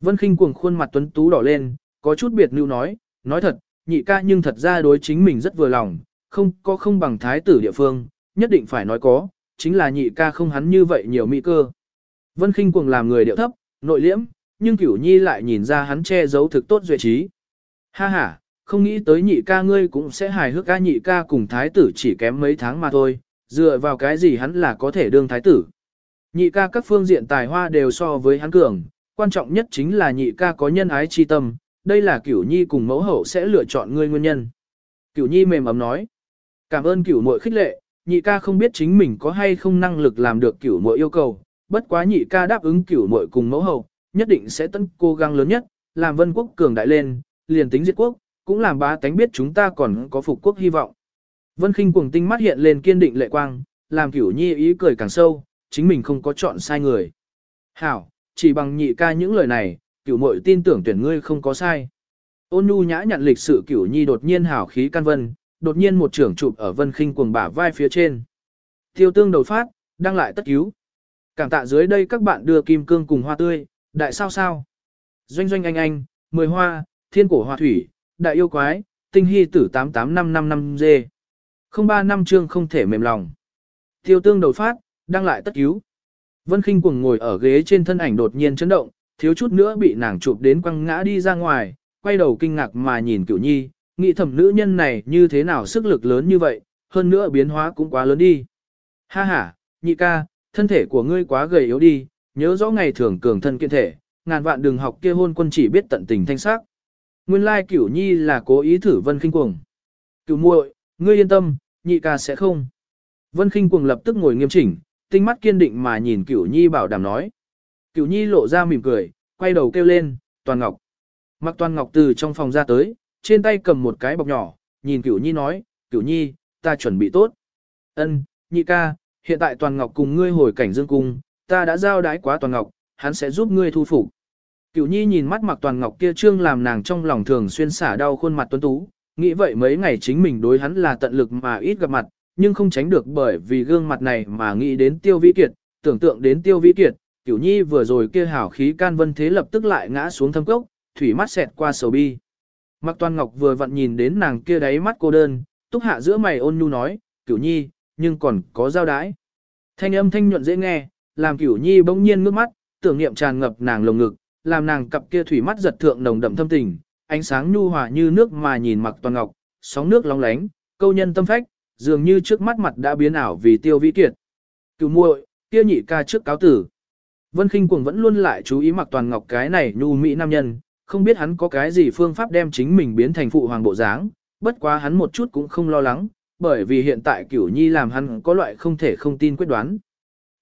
Vân Khinh cuồng khuôn mặt tuấn tú đỏ lên, có chút biệt lưu nói, nói thật, nhị ca nhưng thật ra đối chính mình rất vừa lòng, không có không bằng thái tử địa phương, nhất định phải nói có, chính là nhị ca không hắn như vậy nhiều mỹ cơ. Vân Khinh cuồng làm người điệu thấp, nội liễm, nhưng Cửu Nhi lại nhìn ra hắn che giấu thực tốt duy trí. Ha ha, không nghĩ tới nhị ca ngươi cũng sẽ hài hước ca nhị ca cùng thái tử chỉ kém mấy tháng mà thôi, dựa vào cái gì hắn là có thể đương thái tử. Nhị ca các phương diện tài hoa đều so với hắn cường, quan trọng nhất chính là nhị ca có nhân ái chi tâm, đây là cửu nhi cùng mẫu hậu sẽ lựa chọn ngươi nguyên nhân. Cửu nhi mềm ấm nói, cảm ơn cửu muội khích lệ, nhị ca không biết chính mình có hay không năng lực làm được cửu muội yêu cầu, bất quá nhị ca đáp ứng cửu muội cùng mẫu hậu, nhất định sẽ tận cố gắng lớn nhất, làm vân quốc cường đại lên, liền tính diệt quốc, cũng làm bá tánh biết chúng ta còn có phục quốc hy vọng. Vân khinh cuồng tinh mắt hiện lên kiên định lệ quang, làm cửu nhi ý cười càng sâu, chính mình không có chọn sai người. Hảo, chỉ bằng nhị ca những lời này, cửu muội tin tưởng tuyển ngươi không có sai. Ôn nhu nhã nhận lịch sự cửu nhi đột nhiên hào khí can vân, đột nhiên một trưởng chụp ở vân khinh cuồng bả vai phía trên. Tiêu tương đầu phát, đăng lại tất cứu. Cảm tạ dưới đây các bạn đưa kim cương cùng hoa tươi, đại sao sao. Doanh doanh anh anh, mười hoa, thiên cổ hoa thủy, đại yêu quái, tinh hy tử 88555 dê. Không ba năm chương không thể mềm lòng. Tiêu tương đầu phát, đăng lại tất cứu. Vân Kinh cuồng ngồi ở ghế trên thân ảnh đột nhiên chấn động, thiếu chút nữa bị nàng chụp đến quăng ngã đi ra ngoài, quay đầu kinh ngạc mà nhìn cửu nhi, nghĩ thầm nữ nhân này như thế nào sức lực lớn như vậy, hơn nữa biến hóa cũng quá lớn đi. Ha ha, nhị ca, thân thể của ngươi quá gầy yếu đi, nhớ rõ ngày thường cường thân kiện thể, ngàn vạn đừng học kia hôn quân chỉ biết tận tình thanh sắc. Nguyên lai cửu nhi là cố ý thử vân khinh cuồng. Cửu muội, ngươi yên tâm, nhị ca sẽ không. Vân khinh cuồng lập tức ngồi nghiêm chỉnh, tinh mắt kiên định mà nhìn cửu nhi bảo đảm nói. Cửu nhi lộ ra mỉm cười, quay đầu kêu lên, toàn ngọc. Mặc toàn ngọc từ trong phòng ra tới, trên tay cầm một cái bọc nhỏ, nhìn cửu nhi nói, cửu nhi, ta chuẩn bị tốt. Ân, nhị ca, hiện tại toàn ngọc cùng ngươi hồi cảnh dương cung, ta đã giao đái quá toàn ngọc, hắn sẽ giúp ngươi thu phục. Cửu nhi nhìn mắt mặc toàn ngọc kia trương làm nàng trong lòng thường xuyên xả đau khuôn mặt tuấn tú, nghĩ vậy mấy ngày chính mình đối hắn là tận lực mà ít gặp mặt, nhưng không tránh được bởi vì gương mặt này mà nghĩ đến tiêu vĩ kiệt, tưởng tượng đến tiêu vĩ kiệt, tiểu Nhi vừa rồi kia hảo khí can vân thế lập tức lại ngã xuống thâm cốc, thủy mắt xẹt qua sầu bi. Mặc Toàn Ngọc vừa vặn nhìn đến nàng kia đáy mắt cô đơn, túc hạ giữa mày ôn nhu nói, Cửu Nhi, nhưng còn có giao đái. Thanh âm thanh nhuận dễ nghe, làm Cửu Nhi bỗng nhiên ngước mắt, tưởng niệm tràn ngập nàng lồng ngực, làm nàng cặp kia thủy mắt giật thượng nồng đậm thâm tình, ánh sáng nhu hòa như nước mà nhìn Mặc Toàn Ngọc, sóng nước long lánh, câu nhân tâm phách, dường như trước mắt mặt đã biến ảo vì tiêu vĩ kiệt. Cửu muội, kia nhị ca trước cáo tử. Vân Kinh Cuồng vẫn luôn lại chú ý Mặc Toàn Ngọc cái này nhu mỹ nam nhân, không biết hắn có cái gì phương pháp đem chính mình biến thành phụ hoàng bộ dáng, bất quá hắn một chút cũng không lo lắng, bởi vì hiện tại Cửu Nhi làm hắn có loại không thể không tin quyết đoán.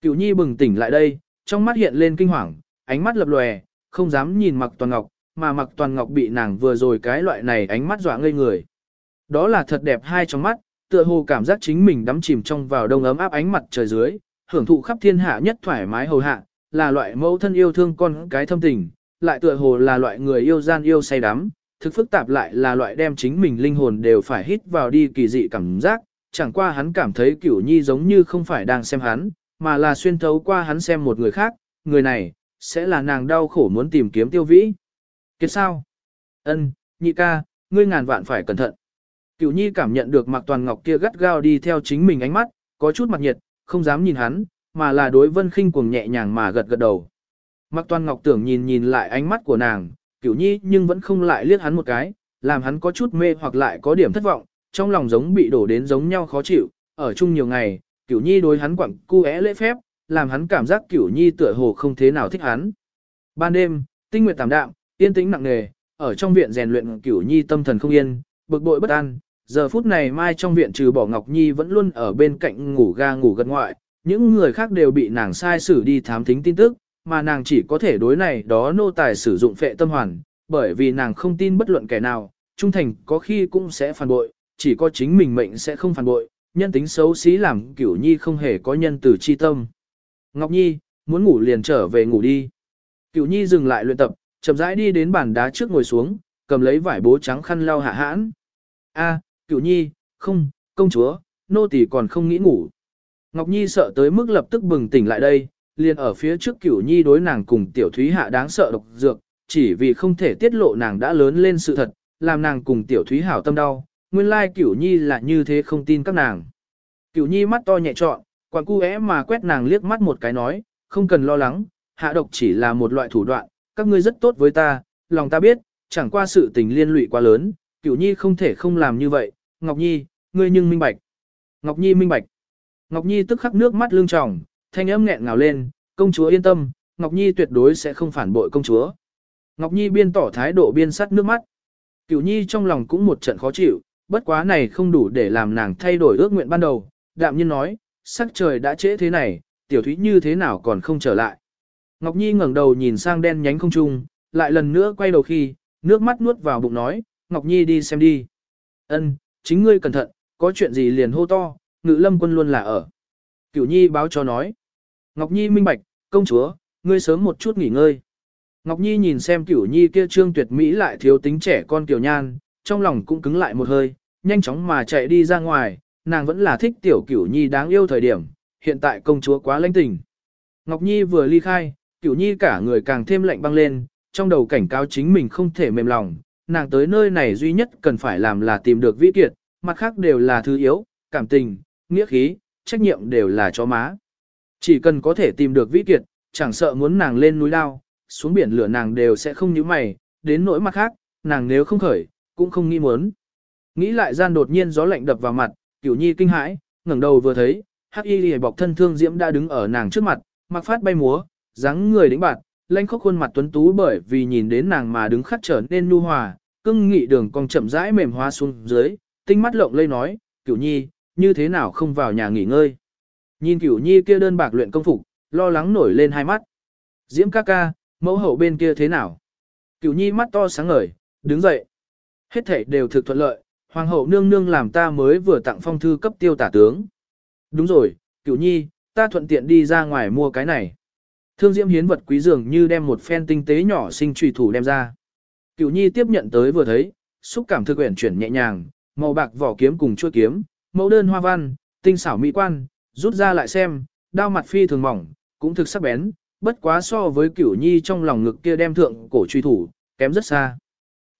Cửu Nhi bừng tỉnh lại đây, trong mắt hiện lên kinh hoàng, ánh mắt lập lòe, không dám nhìn Mặc Toàn Ngọc, mà Mặc Toàn Ngọc bị nàng vừa rồi cái loại này ánh mắt dọa ngây người. Đó là thật đẹp hai trong mắt, tựa hồ cảm giác chính mình đắm chìm trong vào đông ấm áp ánh mặt trời dưới, hưởng thụ khắp thiên hạ nhất thoải mái hầu hạ, là loại mẫu thân yêu thương con cái thâm tình, lại tựa hồ là loại người yêu gian yêu say đắm, thực phức tạp lại là loại đem chính mình linh hồn đều phải hít vào đi kỳ dị cảm giác, chẳng qua hắn cảm thấy cửu nhi giống như không phải đang xem hắn, mà là xuyên thấu qua hắn xem một người khác, người này, sẽ là nàng đau khổ muốn tìm kiếm tiêu vĩ. Kiệt sao? Ân, nhị ca, ngươi ngàn vạn phải cẩn thận. Cửu nhi cảm nhận được mặc toàn ngọc kia gắt gao đi theo chính mình ánh mắt, có chút mặt nhiệt, không dám nhìn hắn, mà là đối vân khinh cuồng nhẹ nhàng mà gật gật đầu. Mặc toàn ngọc tưởng nhìn nhìn lại ánh mắt của nàng, cửu nhi nhưng vẫn không lại liếc hắn một cái, làm hắn có chút mê hoặc lại có điểm thất vọng, trong lòng giống bị đổ đến giống nhau khó chịu, ở chung nhiều ngày, cửu nhi đối hắn quẳng cu é lễ phép, làm hắn cảm giác cửu nhi tựa hồ không thế nào thích hắn. Ban đêm, tinh nguyệt tạm đạm, yên tĩnh nặng nề, ở trong viện rèn luyện cửu nhi tâm thần không yên, bực bội bất an, giờ phút này mai trong viện trừ bỏ Ngọc Nhi vẫn luôn ở bên cạnh ngủ ga ngủ gật ngoại, những người khác đều bị nàng sai xử đi thám thính tin tức, mà nàng chỉ có thể đối này đó nô tài sử dụng phệ tâm hoàn, bởi vì nàng không tin bất luận kẻ nào, trung thành có khi cũng sẽ phản bội, chỉ có chính mình mệnh sẽ không phản bội, nhân tính xấu xí làm cửu nhi không hề có nhân từ chi tâm. Ngọc Nhi, muốn ngủ liền trở về ngủ đi. Cửu nhi dừng lại luyện tập, chậm rãi đi đến bàn đá trước ngồi xuống, cầm lấy vải bố trắng khăn lau hạ hãn. A, cửu nhi, không, công chúa, nô tỳ còn không nghĩ ngủ. Ngọc Nhi sợ tới mức lập tức bừng tỉnh lại đây, liền ở phía trước cửu nhi đối nàng cùng tiểu thúy hạ đáng sợ độc dược, chỉ vì không thể tiết lộ nàng đã lớn lên sự thật, làm nàng cùng tiểu thúy hảo tâm đau, nguyên lai cửu nhi là như thế không tin các nàng. Cửu nhi mắt to nhẹ trọn, quản cu é mà quét nàng liếc mắt một cái nói, không cần lo lắng, hạ độc chỉ là một loại thủ đoạn, các ngươi rất tốt với ta, lòng ta biết, chẳng qua sự tình liên lụy quá lớn, cửu nhi không thể không làm như vậy, Ngọc Nhi, ngươi nhưng minh bạch. Ngọc Nhi minh bạch. Ngọc Nhi tức khắc nước mắt lưng tròng, thanh âm nghẹn ngào lên, công chúa yên tâm, Ngọc Nhi tuyệt đối sẽ không phản bội công chúa. Ngọc Nhi biên tỏ thái độ biên sắt nước mắt. Cửu Nhi trong lòng cũng một trận khó chịu, bất quá này không đủ để làm nàng thay đổi ước nguyện ban đầu. Đạm nhiên nói, sắc trời đã trễ thế này, tiểu thúy như thế nào còn không trở lại. Ngọc Nhi ngẩng đầu nhìn sang đen nhánh không trung, lại lần nữa quay đầu khi, nước mắt nuốt vào bụng nói, Ngọc Nhi đi xem đi. Ân, chính ngươi cẩn thận, có chuyện gì liền hô to, ngự lâm quân luôn là ở. Cửu Nhi báo cho nói. Ngọc Nhi minh bạch, công chúa, ngươi sớm một chút nghỉ ngơi. Ngọc Nhi nhìn xem Cửu Nhi kia trương tuyệt mỹ lại thiếu tính trẻ con Kiều Nhan, trong lòng cũng cứng lại một hơi, nhanh chóng mà chạy đi ra ngoài, nàng vẫn là thích tiểu Cửu Nhi đáng yêu thời điểm, hiện tại công chúa quá lãnh tình. Ngọc Nhi vừa ly khai, Cửu Nhi cả người càng thêm lạnh băng lên, trong đầu cảnh cáo chính mình không thể mềm lòng, nàng tới nơi này duy nhất cần phải làm là tìm được vĩ kiệt, mặt khác đều là thứ yếu, cảm tình, nghĩa khí, trách nhiệm đều là cho má. Chỉ cần có thể tìm được vĩ kiệt, chẳng sợ muốn nàng lên núi lao, xuống biển lửa nàng đều sẽ không nhíu mày, đến nỗi mặt khác, nàng nếu không khởi, cũng không nghĩ muốn. Nghĩ lại gian đột nhiên gió lạnh đập vào mặt, cửu nhi kinh hãi, ngẩng đầu vừa thấy, hắc y lìa bọc thân thương diễm đã đứng ở nàng trước mặt, mặc phát bay múa, dáng người đĩnh bạt, lanh khóc khuôn mặt tuấn tú bởi vì nhìn đến nàng mà đứng khắc trở nên nhu hòa, cưng nghị đường cong chậm rãi mềm hóa xuống dưới, tinh mắt lộng lây nói, cửu nhi, như thế nào không vào nhà nghỉ ngơi. Nhìn cửu nhi kia đơn bạc luyện công phục, lo lắng nổi lên hai mắt. Diễm ca ca, mẫu hậu bên kia thế nào? Cửu nhi mắt to sáng ngời, đứng dậy. Hết thảy đều thực thuận lợi, hoàng hậu nương nương làm ta mới vừa tặng phong thư cấp tiêu tả tướng. Đúng rồi, cửu nhi, ta thuận tiện đi ra ngoài mua cái này. Thương diễm hiến vật quý dường như đem một phen tinh tế nhỏ sinh trùy thủ đem ra. Cửu nhi tiếp nhận tới vừa thấy, xúc cảm thực quyển chuyển nhẹ nhàng, màu bạc vỏ kiếm cùng chuôi kiếm, mẫu đơn hoa văn, tinh xảo mỹ quan, rút ra lại xem, đao mặt phi thường mỏng, cũng thực sắc bén, bất quá so với cửu nhi trong lòng ngực kia đem thượng cổ truy thủ, kém rất xa.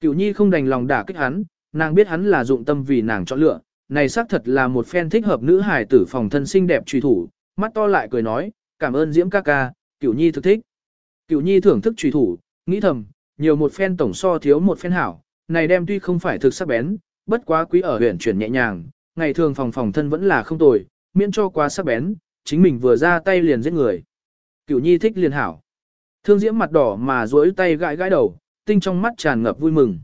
Cửu nhi không đành lòng đả kích hắn, nàng biết hắn là dụng tâm vì nàng chọn lựa, này xác thật là một phen thích hợp nữ hài tử phòng thân xinh đẹp truy thủ, mắt to lại cười nói, cảm ơn Diễm ca ca, cửu nhi thực thích. Cửu nhi thưởng thức trùy thủ, nghĩ thầm, nhiều một phen tổng so thiếu một phen hảo, này đem tuy không phải thực sắc bén, bất quá quý ở huyện chuyển nhẹ nhàng, ngày thường phòng phòng thân vẫn là không tồi, miễn cho quá sắc bén, chính mình vừa ra tay liền giết người. Cửu nhi thích liền hảo. Thương diễm mặt đỏ mà duỗi tay gãi gãi đầu, tinh trong mắt tràn ngập vui mừng.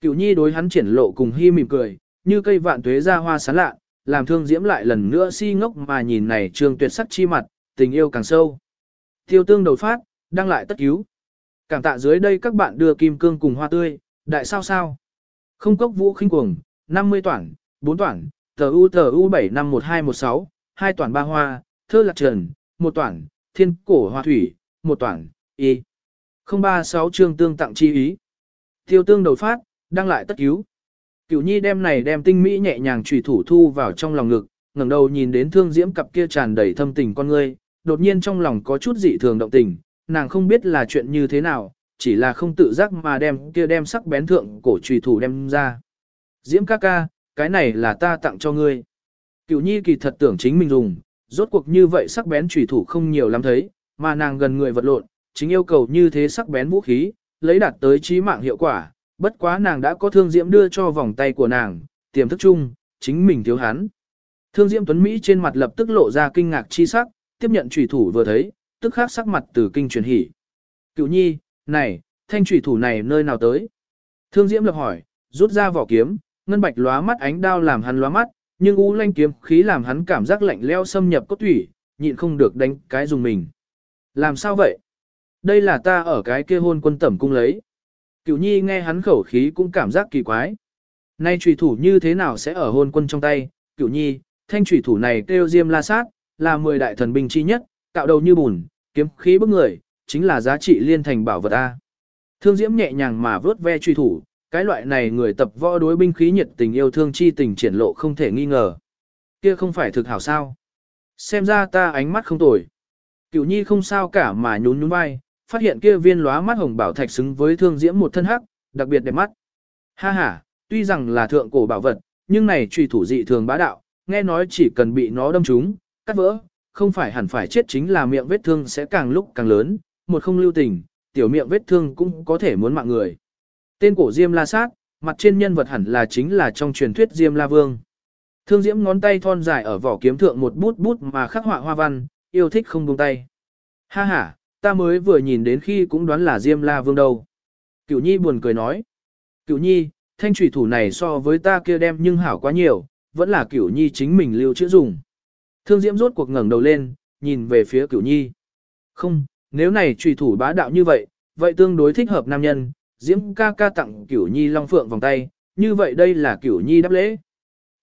Cửu nhi đối hắn triển lộ cùng hy mỉm cười, như cây vạn tuế ra hoa sáng lạ, làm thương diễm lại lần nữa si ngốc mà nhìn này trương tuyệt sắc chi mặt, tình yêu càng sâu. Tiêu tương đầu phát, đăng lại tất cứu. Cảm tạ dưới đây các bạn đưa kim cương cùng hoa tươi, đại sao sao. Không cốc vũ khinh cuồng, 50 toản, 4 toản, tờ u tờ u 751216, 2 toản ba hoa, thơ lạc trần, 1 toản, thiên cổ hoa thủy, 1 toản, y. 036 chương tương tặng chi ý. Tiêu tương đầu phát, đăng lại tất cứu. Cửu nhi đem này đem tinh mỹ nhẹ nhàng trùy thủ thu vào trong lòng ngực, ngẩng đầu nhìn đến thương diễm cặp kia tràn đầy thâm tình con ngươi, đột nhiên trong lòng có chút dị thường động tình, nàng không biết là chuyện như thế nào, chỉ là không tự giác mà đem kia đem sắc bén thượng cổ trùy thủ đem ra. Diễm ca ca, cái này là ta tặng cho ngươi. Cửu nhi kỳ thật tưởng chính mình dùng, rốt cuộc như vậy sắc bén trùy thủ không nhiều lắm thấy, mà nàng gần người vật lộn, chính yêu cầu như thế sắc bén vũ khí, lấy đạt tới trí mạng hiệu quả, bất quá nàng đã có thương diễm đưa cho vòng tay của nàng, tiềm thức chung, chính mình thiếu hắn. Thương diễm tuấn Mỹ trên mặt lập tức lộ ra kinh ngạc chi sắc, tiếp nhận trùy thủ vừa thấy, tức khắc sắc mặt từ kinh truyền hỉ. Cựu nhi, này, thanh trùy thủ này nơi nào tới? Thương diễm lập hỏi, rút ra vỏ kiếm, ngân bạch lóa mắt ánh đao làm hắn lóa mắt, nhưng u lanh kiếm khí làm hắn cảm giác lạnh leo xâm nhập cốt thủy, nhịn không được đánh cái dùng mình. Làm sao vậy? Đây là ta ở cái kia hôn quân tẩm cung lấy. cựu nhi nghe hắn khẩu khí cũng cảm giác kỳ quái. Nay trùy thủ như thế nào sẽ ở hôn quân trong tay? cựu nhi, thanh trùy thủ này kêu diêm la sát, là 10 đại thần binh chi nhất, cạo đầu như bùn, kiếm khí bức người, chính là giá trị liên thành bảo vật A. Thương diễm nhẹ nhàng mà vớt ve truy thủ, cái loại này người tập võ đối binh khí nhiệt tình yêu thương chi tình triển lộ không thể nghi ngờ. Kia không phải thực hảo sao. Xem ra ta ánh mắt không tồi. Cửu nhi không sao cả mà nhún nhún vai, phát hiện kia viên lóa mắt hồng bảo thạch xứng với thương diễm một thân hắc, đặc biệt đẹp mắt. Ha ha, tuy rằng là thượng cổ bảo vật, nhưng này truy thủ dị thường bá đạo, nghe nói chỉ cần bị nó đâm trúng, cắt vỡ, không phải hẳn phải chết chính là miệng vết thương sẽ càng lúc càng lớn, một không lưu tình, tiểu miệng vết thương cũng có thể muốn mạng người. Tên cổ Diêm La Sát, mặt trên nhân vật hẳn là chính là trong truyền thuyết Diêm La Vương. Thương Diễm ngón tay thon dài ở vỏ kiếm thượng một bút bút mà khắc họa hoa văn, yêu thích không buông tay. Ha ha, ta mới vừa nhìn đến khi cũng đoán là Diêm La Vương đâu. Cửu Nhi buồn cười nói. Cửu Nhi, thanh trùy thủ này so với ta kia đem nhưng hảo quá nhiều, vẫn là Cửu Nhi chính mình lưu chữa dùng. Thương Diễm rốt cuộc ngẩng đầu lên, nhìn về phía Cửu Nhi. Không, nếu này trùy thủ bá đạo như vậy, vậy tương đối thích hợp nam nhân, Diễm ca ca tặng Cửu Nhi long phượng vòng tay, như vậy đây là Cửu Nhi đáp lễ.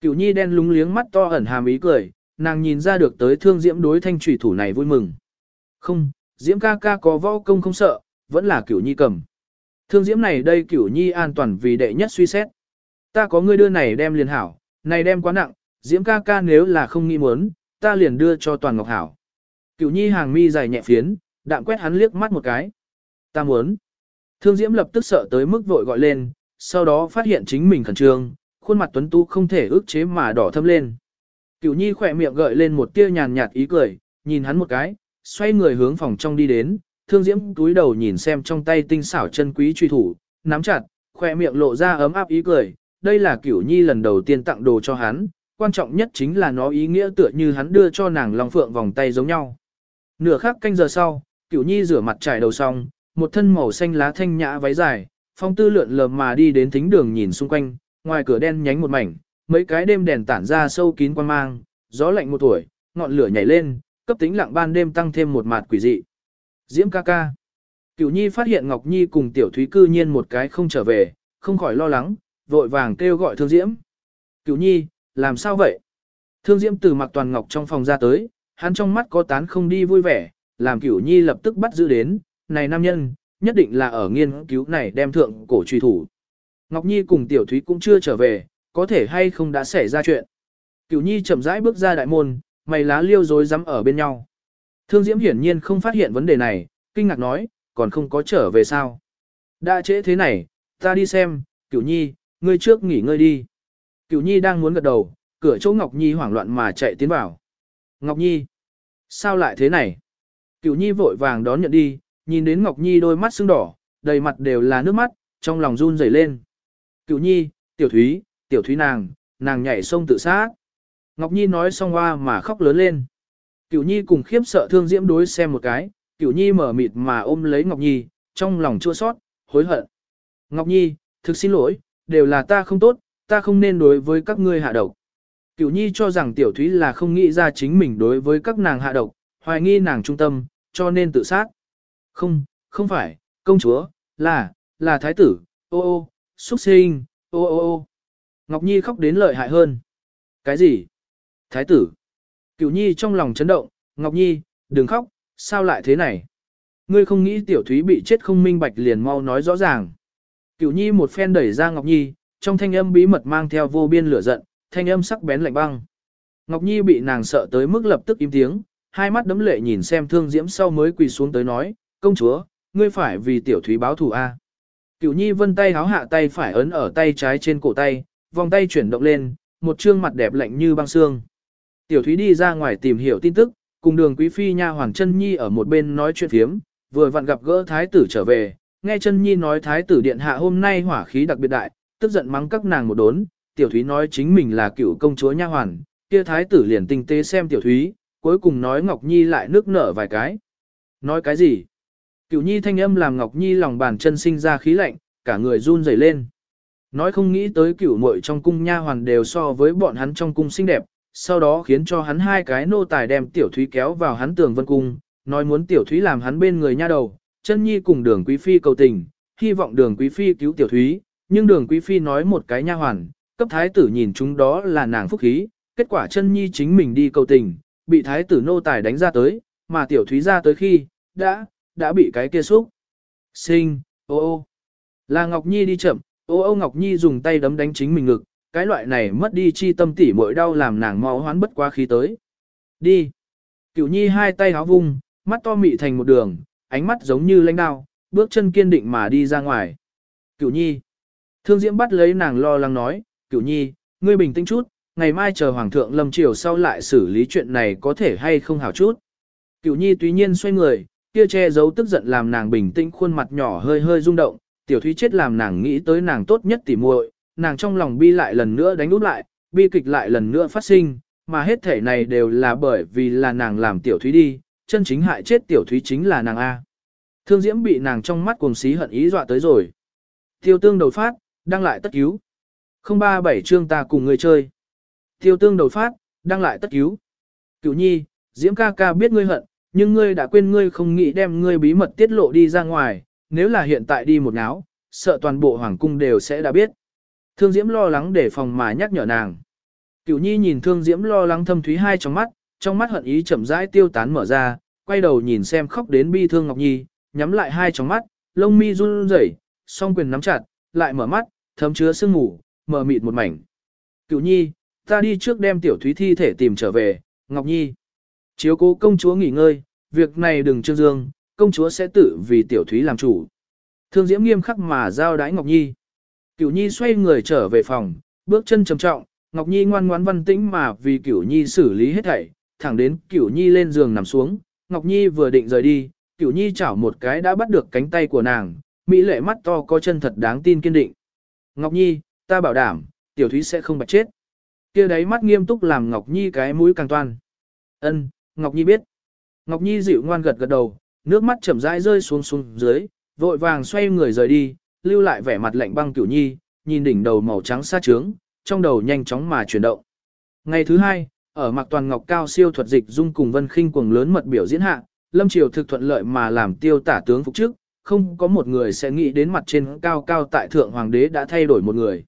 Cửu Nhi đen lúng liếng mắt to ẩn hàm ý cười, nàng nhìn ra được tới thương Diễm đối thanh trùy thủ này vui mừng. Không, Diễm ca ca có võ công không sợ, vẫn là Cửu Nhi cầm. Thương Diễm này đây Cửu Nhi an toàn vì đệ nhất suy xét. Ta có ngươi đưa này đem liền hảo, này đem quá nặng, Diễm ca ca nếu là không nghĩ muốn, ta liền đưa cho Toàn Ngọc hảo. Cửu Nhi hàng mi dài nhẹ phiến, đạm quét hắn liếc mắt một cái. Ta muốn. Thương Diễm lập tức sợ tới mức vội gọi lên, sau đó phát hiện chính mình khẩn trương, khuôn mặt tuấn tú không thể ức chế mà đỏ thâm lên. Cửu Nhi khỏe miệng gợi lên một tia nhàn nhạt ý cười, nhìn hắn một cái, xoay người hướng phòng trong đi đến, Thương Diễm túi đầu nhìn xem trong tay tinh xảo chân quý truy thủ, nắm chặt, khỏe miệng lộ ra ấm áp ý cười, đây là Cửu Nhi lần đầu tiên tặng đồ cho hắn, quan trọng nhất chính là nó ý nghĩa tựa như hắn đưa cho nàng Long Phượng vòng tay giống nhau. Nửa khắc canh giờ sau, Cửu Nhi rửa mặt trải đầu xong, một thân màu xanh lá thanh nhã váy dài, phong tư lượn lờ mà đi đến thính đường nhìn xung quanh, ngoài cửa đen nhánh một mảnh, mấy cái đêm đèn tản ra sâu kín quan mang, gió lạnh một tuổi, ngọn lửa nhảy lên, cấp tính lặng ban đêm tăng thêm một mạt quỷ dị. Diễm ca ca. Cửu Nhi phát hiện Ngọc Nhi cùng Tiểu Thúy cư nhiên một cái không trở về, không khỏi lo lắng, vội vàng kêu gọi Thương Diễm. Cửu Nhi, làm sao vậy? Thương Diễm từ mặc toàn ngọc trong phòng ra tới, hắn trong mắt có tán không đi vui vẻ, làm Cửu Nhi lập tức bắt giữ đến, này nam nhân, nhất định là ở nghiên cứu này đem thượng cổ truy thủ. Ngọc Nhi cùng Tiểu Thúy cũng chưa trở về, có thể hay không đã xảy ra chuyện. Cửu Nhi chậm rãi bước ra đại môn, mày lá liêu rối rắm ở bên nhau. Thương Diễm hiển nhiên không phát hiện vấn đề này, kinh ngạc nói, còn không có trở về sao. Đã trễ thế này, ta đi xem, cửu nhi, ngươi trước nghỉ ngơi đi. Cửu nhi đang muốn gật đầu, cửa chỗ Ngọc Nhi hoảng loạn mà chạy tiến vào. Ngọc Nhi, sao lại thế này? Cửu nhi vội vàng đón nhận đi, nhìn đến Ngọc Nhi đôi mắt sưng đỏ, đầy mặt đều là nước mắt, trong lòng run rẩy lên. Cửu nhi, tiểu thúy, tiểu thúy nàng, nàng nhảy sông tự sát. Ngọc Nhi nói xong hoa mà khóc lớn lên. Cửu Nhi cùng khiếp sợ thương diễm đối xem một cái, Cửu Nhi mở mịt mà ôm lấy Ngọc Nhi, trong lòng chua xót, hối hận. Ngọc Nhi, thực xin lỗi, đều là ta không tốt, ta không nên đối với các ngươi hạ độc. Cửu Nhi cho rằng Tiểu Thúy là không nghĩ ra chính mình đối với các nàng hạ độc, hoài nghi nàng trung tâm, cho nên tự sát. Không, không phải, công chúa, là, là thái tử, ô ô, xuất sinh, ô ô ô. Ngọc Nhi khóc đến lợi hại hơn. Cái gì? Thái tử. Cửu Nhi trong lòng chấn động, Ngọc Nhi, đừng khóc, sao lại thế này? Ngươi không nghĩ tiểu thúy bị chết không minh bạch liền mau nói rõ ràng. Cửu Nhi một phen đẩy ra Ngọc Nhi, trong thanh âm bí mật mang theo vô biên lửa giận, thanh âm sắc bén lạnh băng. Ngọc Nhi bị nàng sợ tới mức lập tức im tiếng, hai mắt đấm lệ nhìn xem thương diễm sau mới quỳ xuống tới nói, công chúa, ngươi phải vì tiểu thúy báo thù a. Cửu Nhi vân tay háo hạ tay phải ấn ở tay trái trên cổ tay, vòng tay chuyển động lên, một trương mặt đẹp lạnh như băng xương. Tiểu Thúy đi ra ngoài tìm hiểu tin tức, cùng đường quý phi nha hoàng chân nhi ở một bên nói chuyện phiếm, vừa vặn gặp gỡ thái tử trở về, nghe chân nhi nói thái tử điện hạ hôm nay hỏa khí đặc biệt đại, tức giận mắng các nàng một đốn, tiểu thúy nói chính mình là cựu công chúa nha hoàn, kia thái tử liền tinh tế xem tiểu thúy, cuối cùng nói Ngọc Nhi lại nước nở vài cái. Nói cái gì? Cựu Nhi thanh âm làm Ngọc Nhi lòng bàn chân sinh ra khí lạnh, cả người run rẩy lên. Nói không nghĩ tới cựu muội trong cung nha hoàn đều so với bọn hắn trong cung xinh đẹp, sau đó khiến cho hắn hai cái nô tài đem tiểu thúy kéo vào hắn tường vân cung, nói muốn tiểu thúy làm hắn bên người nha đầu, chân nhi cùng đường quý phi cầu tình, hy vọng đường quý phi cứu tiểu thúy, nhưng đường quý phi nói một cái nha hoàn, cấp thái tử nhìn chúng đó là nàng phúc khí, kết quả chân nhi chính mình đi cầu tình, bị thái tử nô tài đánh ra tới, mà tiểu thúy ra tới khi, đã, đã bị cái kia xúc. Sinh, ô ô, là Ngọc Nhi đi chậm, ô ô Ngọc Nhi dùng tay đấm đánh chính mình ngực, cái loại này mất đi chi tâm tỉ mỗi đau làm nàng mau hoán bất quá khí tới. Đi. Cửu nhi hai tay háo vung, mắt to mị thành một đường, ánh mắt giống như lãnh đao, bước chân kiên định mà đi ra ngoài. Cửu nhi. Thương diễm bắt lấy nàng lo lắng nói, cửu nhi, ngươi bình tĩnh chút, ngày mai chờ hoàng thượng lâm triều sau lại xử lý chuyện này có thể hay không hảo chút. Cửu nhi tuy nhiên xoay người, kia che giấu tức giận làm nàng bình tĩnh khuôn mặt nhỏ hơi hơi rung động, tiểu thúy chết làm nàng nghĩ tới nàng tốt nhất tỉ muội, nàng trong lòng bi lại lần nữa đánh nút lại, bi kịch lại lần nữa phát sinh, mà hết thể này đều là bởi vì là nàng làm tiểu thúy đi, chân chính hại chết tiểu thúy chính là nàng A. Thương diễm bị nàng trong mắt cuồng xí hận ý dọa tới rồi. Tiêu tương đầu phát, đăng lại tất cứu. 037 chương ta cùng người chơi. Tiêu tương đầu phát, đăng lại tất cứu. Cửu nhi, diễm ca ca biết ngươi hận, nhưng ngươi đã quên ngươi không nghĩ đem ngươi bí mật tiết lộ đi ra ngoài, nếu là hiện tại đi một náo, sợ toàn bộ hoàng cung đều sẽ đã biết. Thương Diễm lo lắng để phòng mà nhắc nhở nàng. Cửu Nhi nhìn Thương Diễm lo lắng thâm thúy hai trong mắt, trong mắt hận ý chậm rãi tiêu tán mở ra, quay đầu nhìn xem khóc đến bi thương Ngọc Nhi, nhắm lại hai trong mắt, lông mi run rẩy, song quyền nắm chặt, lại mở mắt, thấm chứa sương ngủ, mờ mịt một mảnh. Cửu Nhi, ta đi trước đem tiểu thúy thi thể tìm trở về, Ngọc Nhi. Chiếu cố công chúa nghỉ ngơi, việc này đừng trương dương, công chúa sẽ tự vì tiểu thúy làm chủ. Thương Diễm nghiêm khắc mà giao đái Ngọc Nhi. Cửu Nhi xoay người trở về phòng, bước chân trầm trọng, Ngọc Nhi ngoan ngoãn văn tĩnh mà vì Cửu Nhi xử lý hết thảy, thẳng đến Cửu Nhi lên giường nằm xuống, Ngọc Nhi vừa định rời đi, Cửu Nhi chảo một cái đã bắt được cánh tay của nàng, mỹ lệ mắt to có chân thật đáng tin kiên định. Ngọc Nhi, ta bảo đảm, tiểu thúy sẽ không bạch chết. Kia đấy mắt nghiêm túc làm Ngọc Nhi cái mũi càng toan. Ân, Ngọc Nhi biết. Ngọc Nhi dịu ngoan gật gật đầu, nước mắt chậm rãi rơi xuống xuống dưới, vội vàng xoay người rời đi, lưu lại vẻ mặt lạnh băng cửu nhi, nhìn đỉnh đầu màu trắng xa trướng, trong đầu nhanh chóng mà chuyển động. Ngày thứ hai, ở Mạc Toàn Ngọc cao siêu thuật dịch dung cùng Vân Khinh cuồng lớn mật biểu diễn hạ, Lâm Triều thực thuận lợi mà làm tiêu tả tướng phục trước, không có một người sẽ nghĩ đến mặt trên cao cao tại thượng hoàng đế đã thay đổi một người.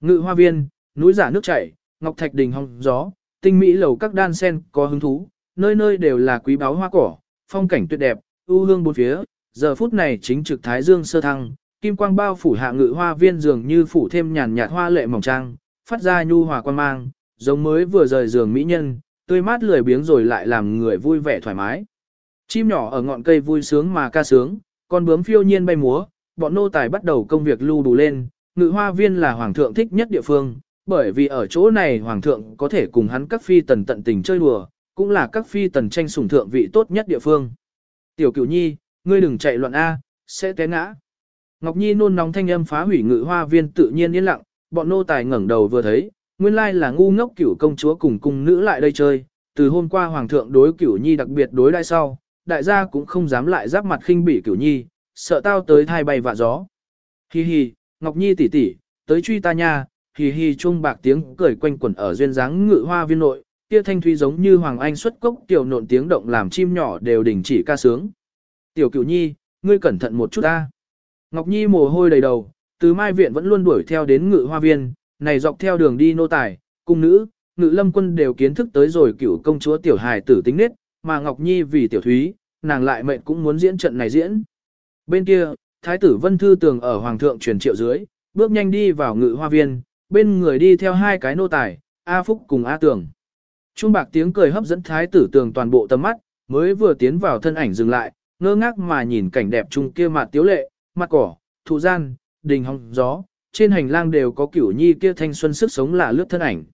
Ngự hoa viên, núi giả nước chảy, ngọc thạch đình hong gió, tinh mỹ lầu các đan sen có hứng thú, nơi nơi đều là quý báu hoa cỏ, phong cảnh tuyệt đẹp, ưu hương bốn phía, giờ phút này chính trực thái dương sơ thăng, kim quang bao phủ hạ ngự hoa viên dường như phủ thêm nhàn nhạt hoa lệ mỏng trang, phát ra nhu hòa quan mang, giống mới vừa rời giường mỹ nhân, tươi mát lười biếng rồi lại làm người vui vẻ thoải mái. Chim nhỏ ở ngọn cây vui sướng mà ca sướng, con bướm phiêu nhiên bay múa, bọn nô tài bắt đầu công việc lưu đủ lên, ngự hoa viên là hoàng thượng thích nhất địa phương, bởi vì ở chỗ này hoàng thượng có thể cùng hắn các phi tần tận tình chơi đùa, cũng là các phi tần tranh sủng thượng vị tốt nhất địa phương. Tiểu cửu nhi, ngươi đừng chạy loạn A, sẽ té ngã. Ngọc Nhi nôn nóng thanh âm phá hủy ngự hoa viên tự nhiên yên lặng, bọn nô tài ngẩng đầu vừa thấy, nguyên lai là ngu ngốc cửu công chúa cùng cung nữ lại đây chơi, từ hôm qua hoàng thượng đối cửu nhi đặc biệt đối đãi sau, đại gia cũng không dám lại giáp mặt khinh bỉ cửu nhi, sợ tao tới thai bay vạ gió. Hi hi, Ngọc Nhi tỷ tỷ, tới truy ta nha, hi hi chuông bạc tiếng cười quanh quẩn ở duyên dáng ngự hoa viên nội, kia thanh thúy giống như hoàng anh xuất cốc tiểu nộn tiếng động làm chim nhỏ đều đình chỉ ca sướng. Tiểu cửu nhi, ngươi cẩn thận một chút ta. Ngọc Nhi mồ hôi đầy đầu, từ mai viện vẫn luôn đuổi theo đến ngự hoa viên, này dọc theo đường đi nô tài, cung nữ, ngự lâm quân đều kiến thức tới rồi cửu công chúa tiểu hài tử tính nết, mà Ngọc Nhi vì tiểu thúy, nàng lại mệnh cũng muốn diễn trận này diễn. Bên kia, thái tử Vân Thư Tường ở hoàng thượng truyền triệu dưới, bước nhanh đi vào ngự hoa viên, bên người đi theo hai cái nô tài, A Phúc cùng A Tường. Trung bạc tiếng cười hấp dẫn thái tử Tường toàn bộ tầm mắt, mới vừa tiến vào thân ảnh dừng lại, ngơ ngác mà nhìn cảnh đẹp chung kia mặt tiếu lệ, mặt cỏ, thụ gian, đình hồng gió, trên hành lang đều có cửu nhi kia thanh xuân sức sống là lướt thân ảnh.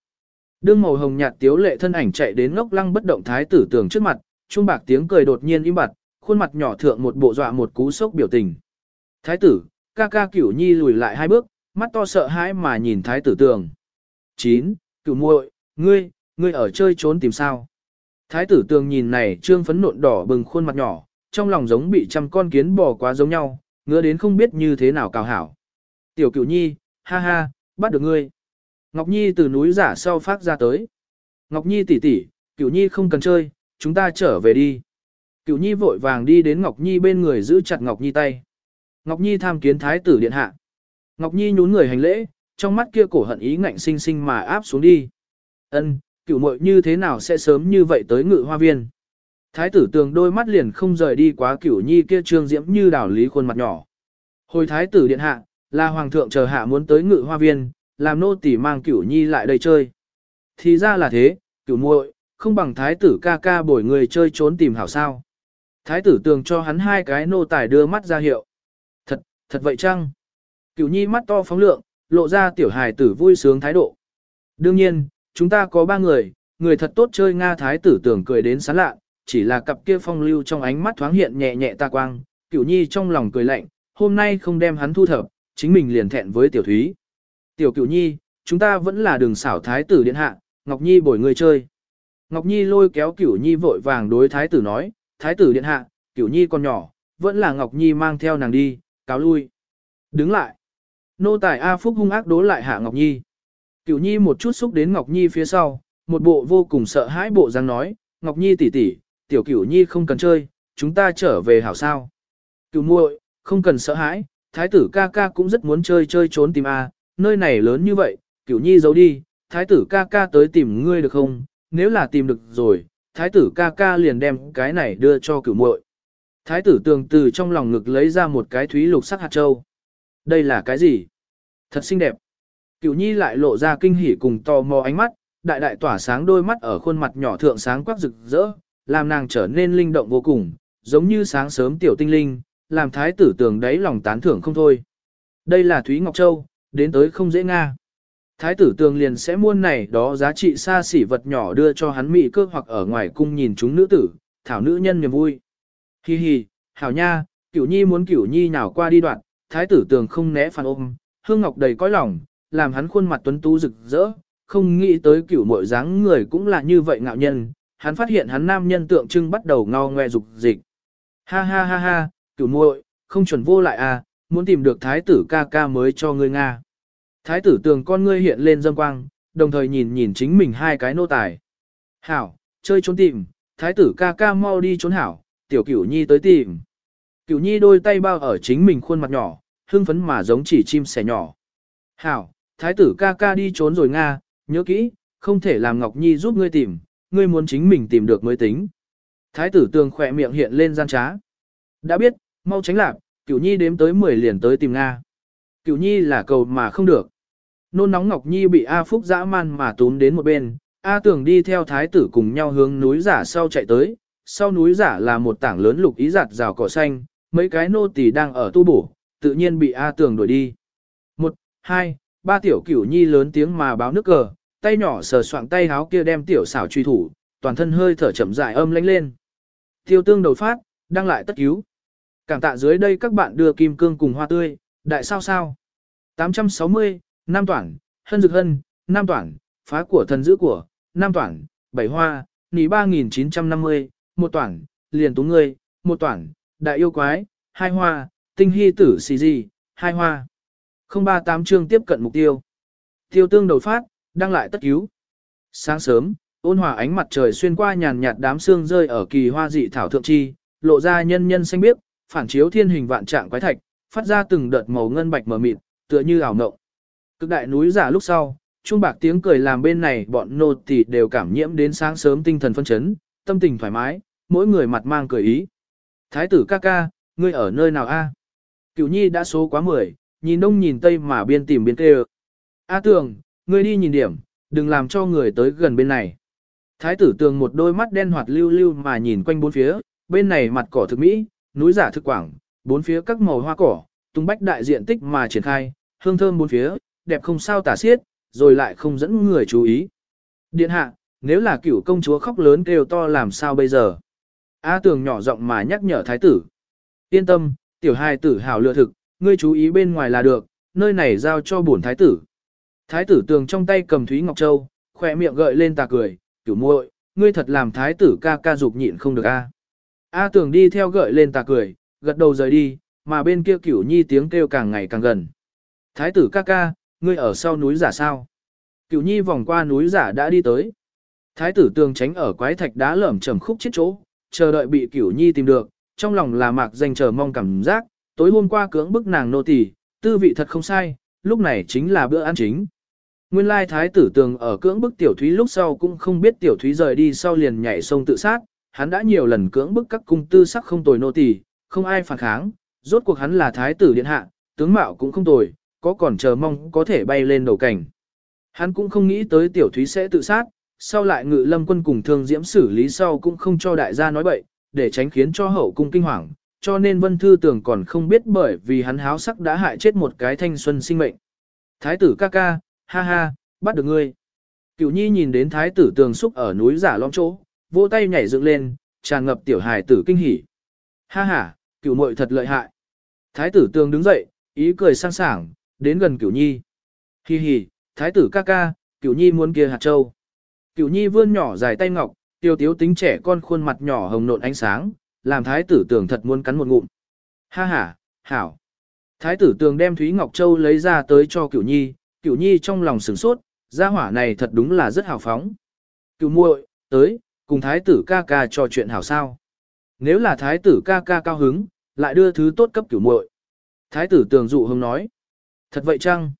Đương màu hồng nhạt tiếu lệ thân ảnh chạy đến ngốc lăng bất động thái tử tường trước mặt, trung bạc tiếng cười đột nhiên im bặt, khuôn mặt nhỏ thượng một bộ dọa một cú sốc biểu tình. Thái tử, ca ca cửu nhi lùi lại hai bước, mắt to sợ hãi mà nhìn thái tử tường. 9. Cửu muội, ngươi, ngươi ở chơi trốn tìm sao? Thái tử tường nhìn này trương phấn nộn đỏ bừng khuôn mặt nhỏ, trong lòng giống bị trăm con kiến bò quá giống nhau, ngứa đến không biết như thế nào cào hảo. Tiểu cửu nhi, ha ha, bắt được ngươi. Ngọc Nhi từ núi giả sau phát ra tới. Ngọc Nhi tỷ tỷ, cửu nhi không cần chơi, chúng ta trở về đi. Cửu nhi vội vàng đi đến Ngọc Nhi bên người giữ chặt Ngọc Nhi tay. Ngọc Nhi tham kiến thái tử điện hạ. Ngọc Nhi nhún người hành lễ, trong mắt kia cổ hận ý ngạnh sinh sinh mà áp xuống đi. Ân, cửu muội như thế nào sẽ sớm như vậy tới ngự hoa viên? Thái tử tường đôi mắt liền không rời đi quá cửu nhi kia trương diễm như đảo lý khuôn mặt nhỏ. Hồi thái tử điện hạ, là hoàng thượng chờ hạ muốn tới ngự hoa viên, làm nô tỳ mang cửu nhi lại đây chơi. Thì ra là thế, cửu muội, không bằng thái tử ca ca bổi người chơi trốn tìm hảo sao. Thái tử tường cho hắn hai cái nô tài đưa mắt ra hiệu. Thật, thật vậy chăng? Cửu nhi mắt to phóng lượng, lộ ra tiểu hài tử vui sướng thái độ. Đương nhiên, chúng ta có ba người, người thật tốt chơi Nga thái tử tưởng cười đến sán lạ, chỉ là cặp kia phong lưu trong ánh mắt thoáng hiện nhẹ nhẹ ta quang, cửu nhi trong lòng cười lạnh, hôm nay không đem hắn thu thập, chính mình liền thẹn với tiểu thúy. Tiểu cửu nhi, chúng ta vẫn là đường xảo thái tử điện hạ, Ngọc Nhi bồi người chơi. Ngọc Nhi lôi kéo cửu nhi vội vàng đối thái tử nói, thái tử điện hạ, cửu nhi còn nhỏ, vẫn là Ngọc Nhi mang theo nàng đi, cáo lui. Đứng lại. Nô tài A Phúc hung ác đố lại hạ Ngọc Nhi. Cửu nhi một chút xúc đến Ngọc Nhi phía sau, một bộ vô cùng sợ hãi bộ dáng nói, Ngọc Nhi tỷ tỷ, tiểu cửu nhi không cần chơi, chúng ta trở về hảo sao. Cửu muội, không cần sợ hãi, thái tử ca ca cũng rất muốn chơi chơi trốn tìm a, nơi này lớn như vậy, cửu nhi giấu đi, thái tử ca ca tới tìm ngươi được không, nếu là tìm được rồi, thái tử ca ca liền đem cái này đưa cho cửu muội. Thái tử tường từ trong lòng ngực lấy ra một cái thúy lục sắc hạt châu. Đây là cái gì? Thật xinh đẹp. Cửu nhi lại lộ ra kinh hỉ cùng tò mò ánh mắt, đại đại tỏa sáng đôi mắt ở khuôn mặt nhỏ thượng sáng quắc rực rỡ, làm nàng trở nên linh động vô cùng, giống như sáng sớm tiểu tinh linh, làm thái tử tường đấy lòng tán thưởng không thôi. Đây là Thúy Ngọc Châu, đến tới không dễ nga. Thái tử tường liền sẽ muôn này đó giá trị xa xỉ vật nhỏ đưa cho hắn mị cơ hoặc ở ngoài cung nhìn chúng nữ tử, thảo nữ nhân niềm vui. Hi hi, hảo nha, cửu nhi muốn cửu nhi nào qua đi đoạn, thái tử tường không né phản ôm, hương ngọc đầy cõi lòng, làm hắn khuôn mặt tuấn tú rực rỡ, không nghĩ tới cửu mội dáng người cũng là như vậy ngạo nhân, hắn phát hiện hắn nam nhân tượng trưng bắt đầu ngao ngoe dục dịch. Ha ha ha ha, cửu muội, không chuẩn vô lại à, muốn tìm được thái tử ca ca mới cho ngươi Nga. Thái tử tường con ngươi hiện lên dâm quang, đồng thời nhìn nhìn chính mình hai cái nô tài. Hảo, chơi trốn tìm, thái tử ca ca mau đi trốn hảo, tiểu cửu nhi tới tìm. Cửu nhi đôi tay bao ở chính mình khuôn mặt nhỏ, hưng phấn mà giống chỉ chim sẻ nhỏ. Hảo, thái tử ca ca đi trốn rồi Nga, nhớ kỹ, không thể làm Ngọc Nhi giúp ngươi tìm, ngươi muốn chính mình tìm được mới tính. Thái tử tường khỏe miệng hiện lên gian trá. Đã biết, mau tránh lạc, cửu nhi đếm tới 10 liền tới tìm Nga. Cửu nhi là cầu mà không được. Nôn nóng Ngọc Nhi bị A Phúc dã man mà túm đến một bên, A tưởng đi theo thái tử cùng nhau hướng núi giả sau chạy tới, sau núi giả là một tảng lớn lục ý giặt rào cỏ xanh, mấy cái nô tỳ đang ở tu bổ, tự nhiên bị A tường đuổi đi. Một, hai, ba tiểu cửu nhi lớn tiếng mà báo nước cờ, tay nhỏ sờ soạng tay háo kia đem tiểu xảo truy thủ, toàn thân hơi thở chậm dài âm lánh lên. Tiêu tương đầu phát, đăng lại tất cứu. Cảm tạ dưới đây các bạn đưa kim cương cùng hoa tươi, đại sao sao. 860, Nam Toản, Hân Dực Hân, Nam Toản, Phá của thần giữ của, Nam Toản, Bảy Hoa, Nỉ 3950, một Toản, Liền Tú Ngươi, một Toản, Đại Yêu Quái, hai Hoa, Tinh Hy Tử Xì gì. hai Hoa. 038 chương tiếp cận mục tiêu. Tiêu tương đầu phát, đăng lại tất cứu. Sáng sớm, ôn hòa ánh mặt trời xuyên qua nhàn nhạt đám sương rơi ở kỳ hoa dị thảo thượng chi, lộ ra nhân nhân xanh biếc, phản chiếu thiên hình vạn trạng quái thạch, phát ra từng đợt màu ngân bạch mờ mịt, tựa như ảo ngộng. Cực đại núi giả lúc sau, trung bạc tiếng cười làm bên này bọn nô tỳ đều cảm nhiễm đến sáng sớm tinh thần phân chấn, tâm tình thoải mái, mỗi người mặt mang cười ý. Thái tử ca ca, ngươi ở nơi nào a? Cửu nhi đã số quá 10, nhìn đông nhìn tây mà biên tìm biên kêu. A tường, ngươi đi nhìn điểm, đừng làm cho người tới gần bên này. Thái tử tường một đôi mắt đen hoạt lưu lưu mà nhìn quanh bốn phía, bên này mặt cỏ thực mỹ, núi giả thực quảng, bốn phía các màu hoa cỏ, tung bách đại diện tích mà triển khai, hương thơm bốn phía, đẹp không sao tả xiết, rồi lại không dẫn người chú ý. Điện hạ, nếu là cửu công chúa khóc lớn kêu to làm sao bây giờ? A tường nhỏ giọng mà nhắc nhở thái tử. Yên tâm, tiểu hài tử hào lựa thực, ngươi chú ý bên ngoài là được, nơi này giao cho bổn thái tử. Thái tử tường trong tay cầm Thúy Ngọc Châu, khỏe miệng gợi lên tà cười, cửu muội, ngươi thật làm thái tử ca ca dục nhịn không được a. A tường đi theo gợi lên tà cười, gật đầu rời đi, mà bên kia cửu nhi tiếng kêu càng ngày càng gần. Thái tử ca ca, ngươi ở sau núi giả sao? Cửu nhi vòng qua núi giả đã đi tới. Thái tử tường tránh ở quái thạch đá lởm chầm khúc chết chỗ, chờ đợi bị cửu nhi tìm được, trong lòng là mạc danh chờ mong cảm giác, tối hôm qua cưỡng bức nàng nô tỳ, tư vị thật không sai, lúc này chính là bữa ăn chính. Nguyên lai thái tử tường ở cưỡng bức tiểu thúy lúc sau cũng không biết tiểu thúy rời đi sau liền nhảy sông tự sát, hắn đã nhiều lần cưỡng bức các cung tư sắc không tồi nô tỳ, không ai phản kháng, rốt cuộc hắn là thái tử điện hạ, tướng mạo cũng không tồi, có còn chờ mong có thể bay lên đầu cảnh. Hắn cũng không nghĩ tới tiểu thúy sẽ tự sát, sau lại ngự lâm quân cùng thương diễm xử lý sau cũng không cho đại gia nói bậy, để tránh khiến cho hậu cung kinh hoàng, cho nên vân thư tưởng còn không biết bởi vì hắn háo sắc đã hại chết một cái thanh xuân sinh mệnh. Thái tử ca ca, ha ha, bắt được ngươi. Cửu nhi nhìn đến thái tử tường xúc ở núi giả lõm chỗ, vỗ tay nhảy dựng lên, tràn ngập tiểu hài tử kinh hỉ. Ha ha, cửu muội thật lợi hại. Thái tử tường đứng dậy, ý cười sang sảng, đến gần cửu nhi. Hi hi, thái tử ca ca, cửu nhi muốn kia hạt châu. Cửu nhi vươn nhỏ dài tay ngọc, tiêu tiếu tính trẻ con khuôn mặt nhỏ hồng nộn ánh sáng, làm thái tử tường thật muốn cắn một ngụm. Ha ha, hảo. Thái tử tường đem Thúy Ngọc Châu lấy ra tới cho cửu nhi, cửu nhi trong lòng sửng sốt, gia hỏa này thật đúng là rất hào phóng. Cửu muội, tới, cùng thái tử ca ca trò chuyện hảo sao. Nếu là thái tử ca ca cao hứng, lại đưa thứ tốt cấp cửu muội. Thái tử tường dụ hưng nói. Thật vậy chăng?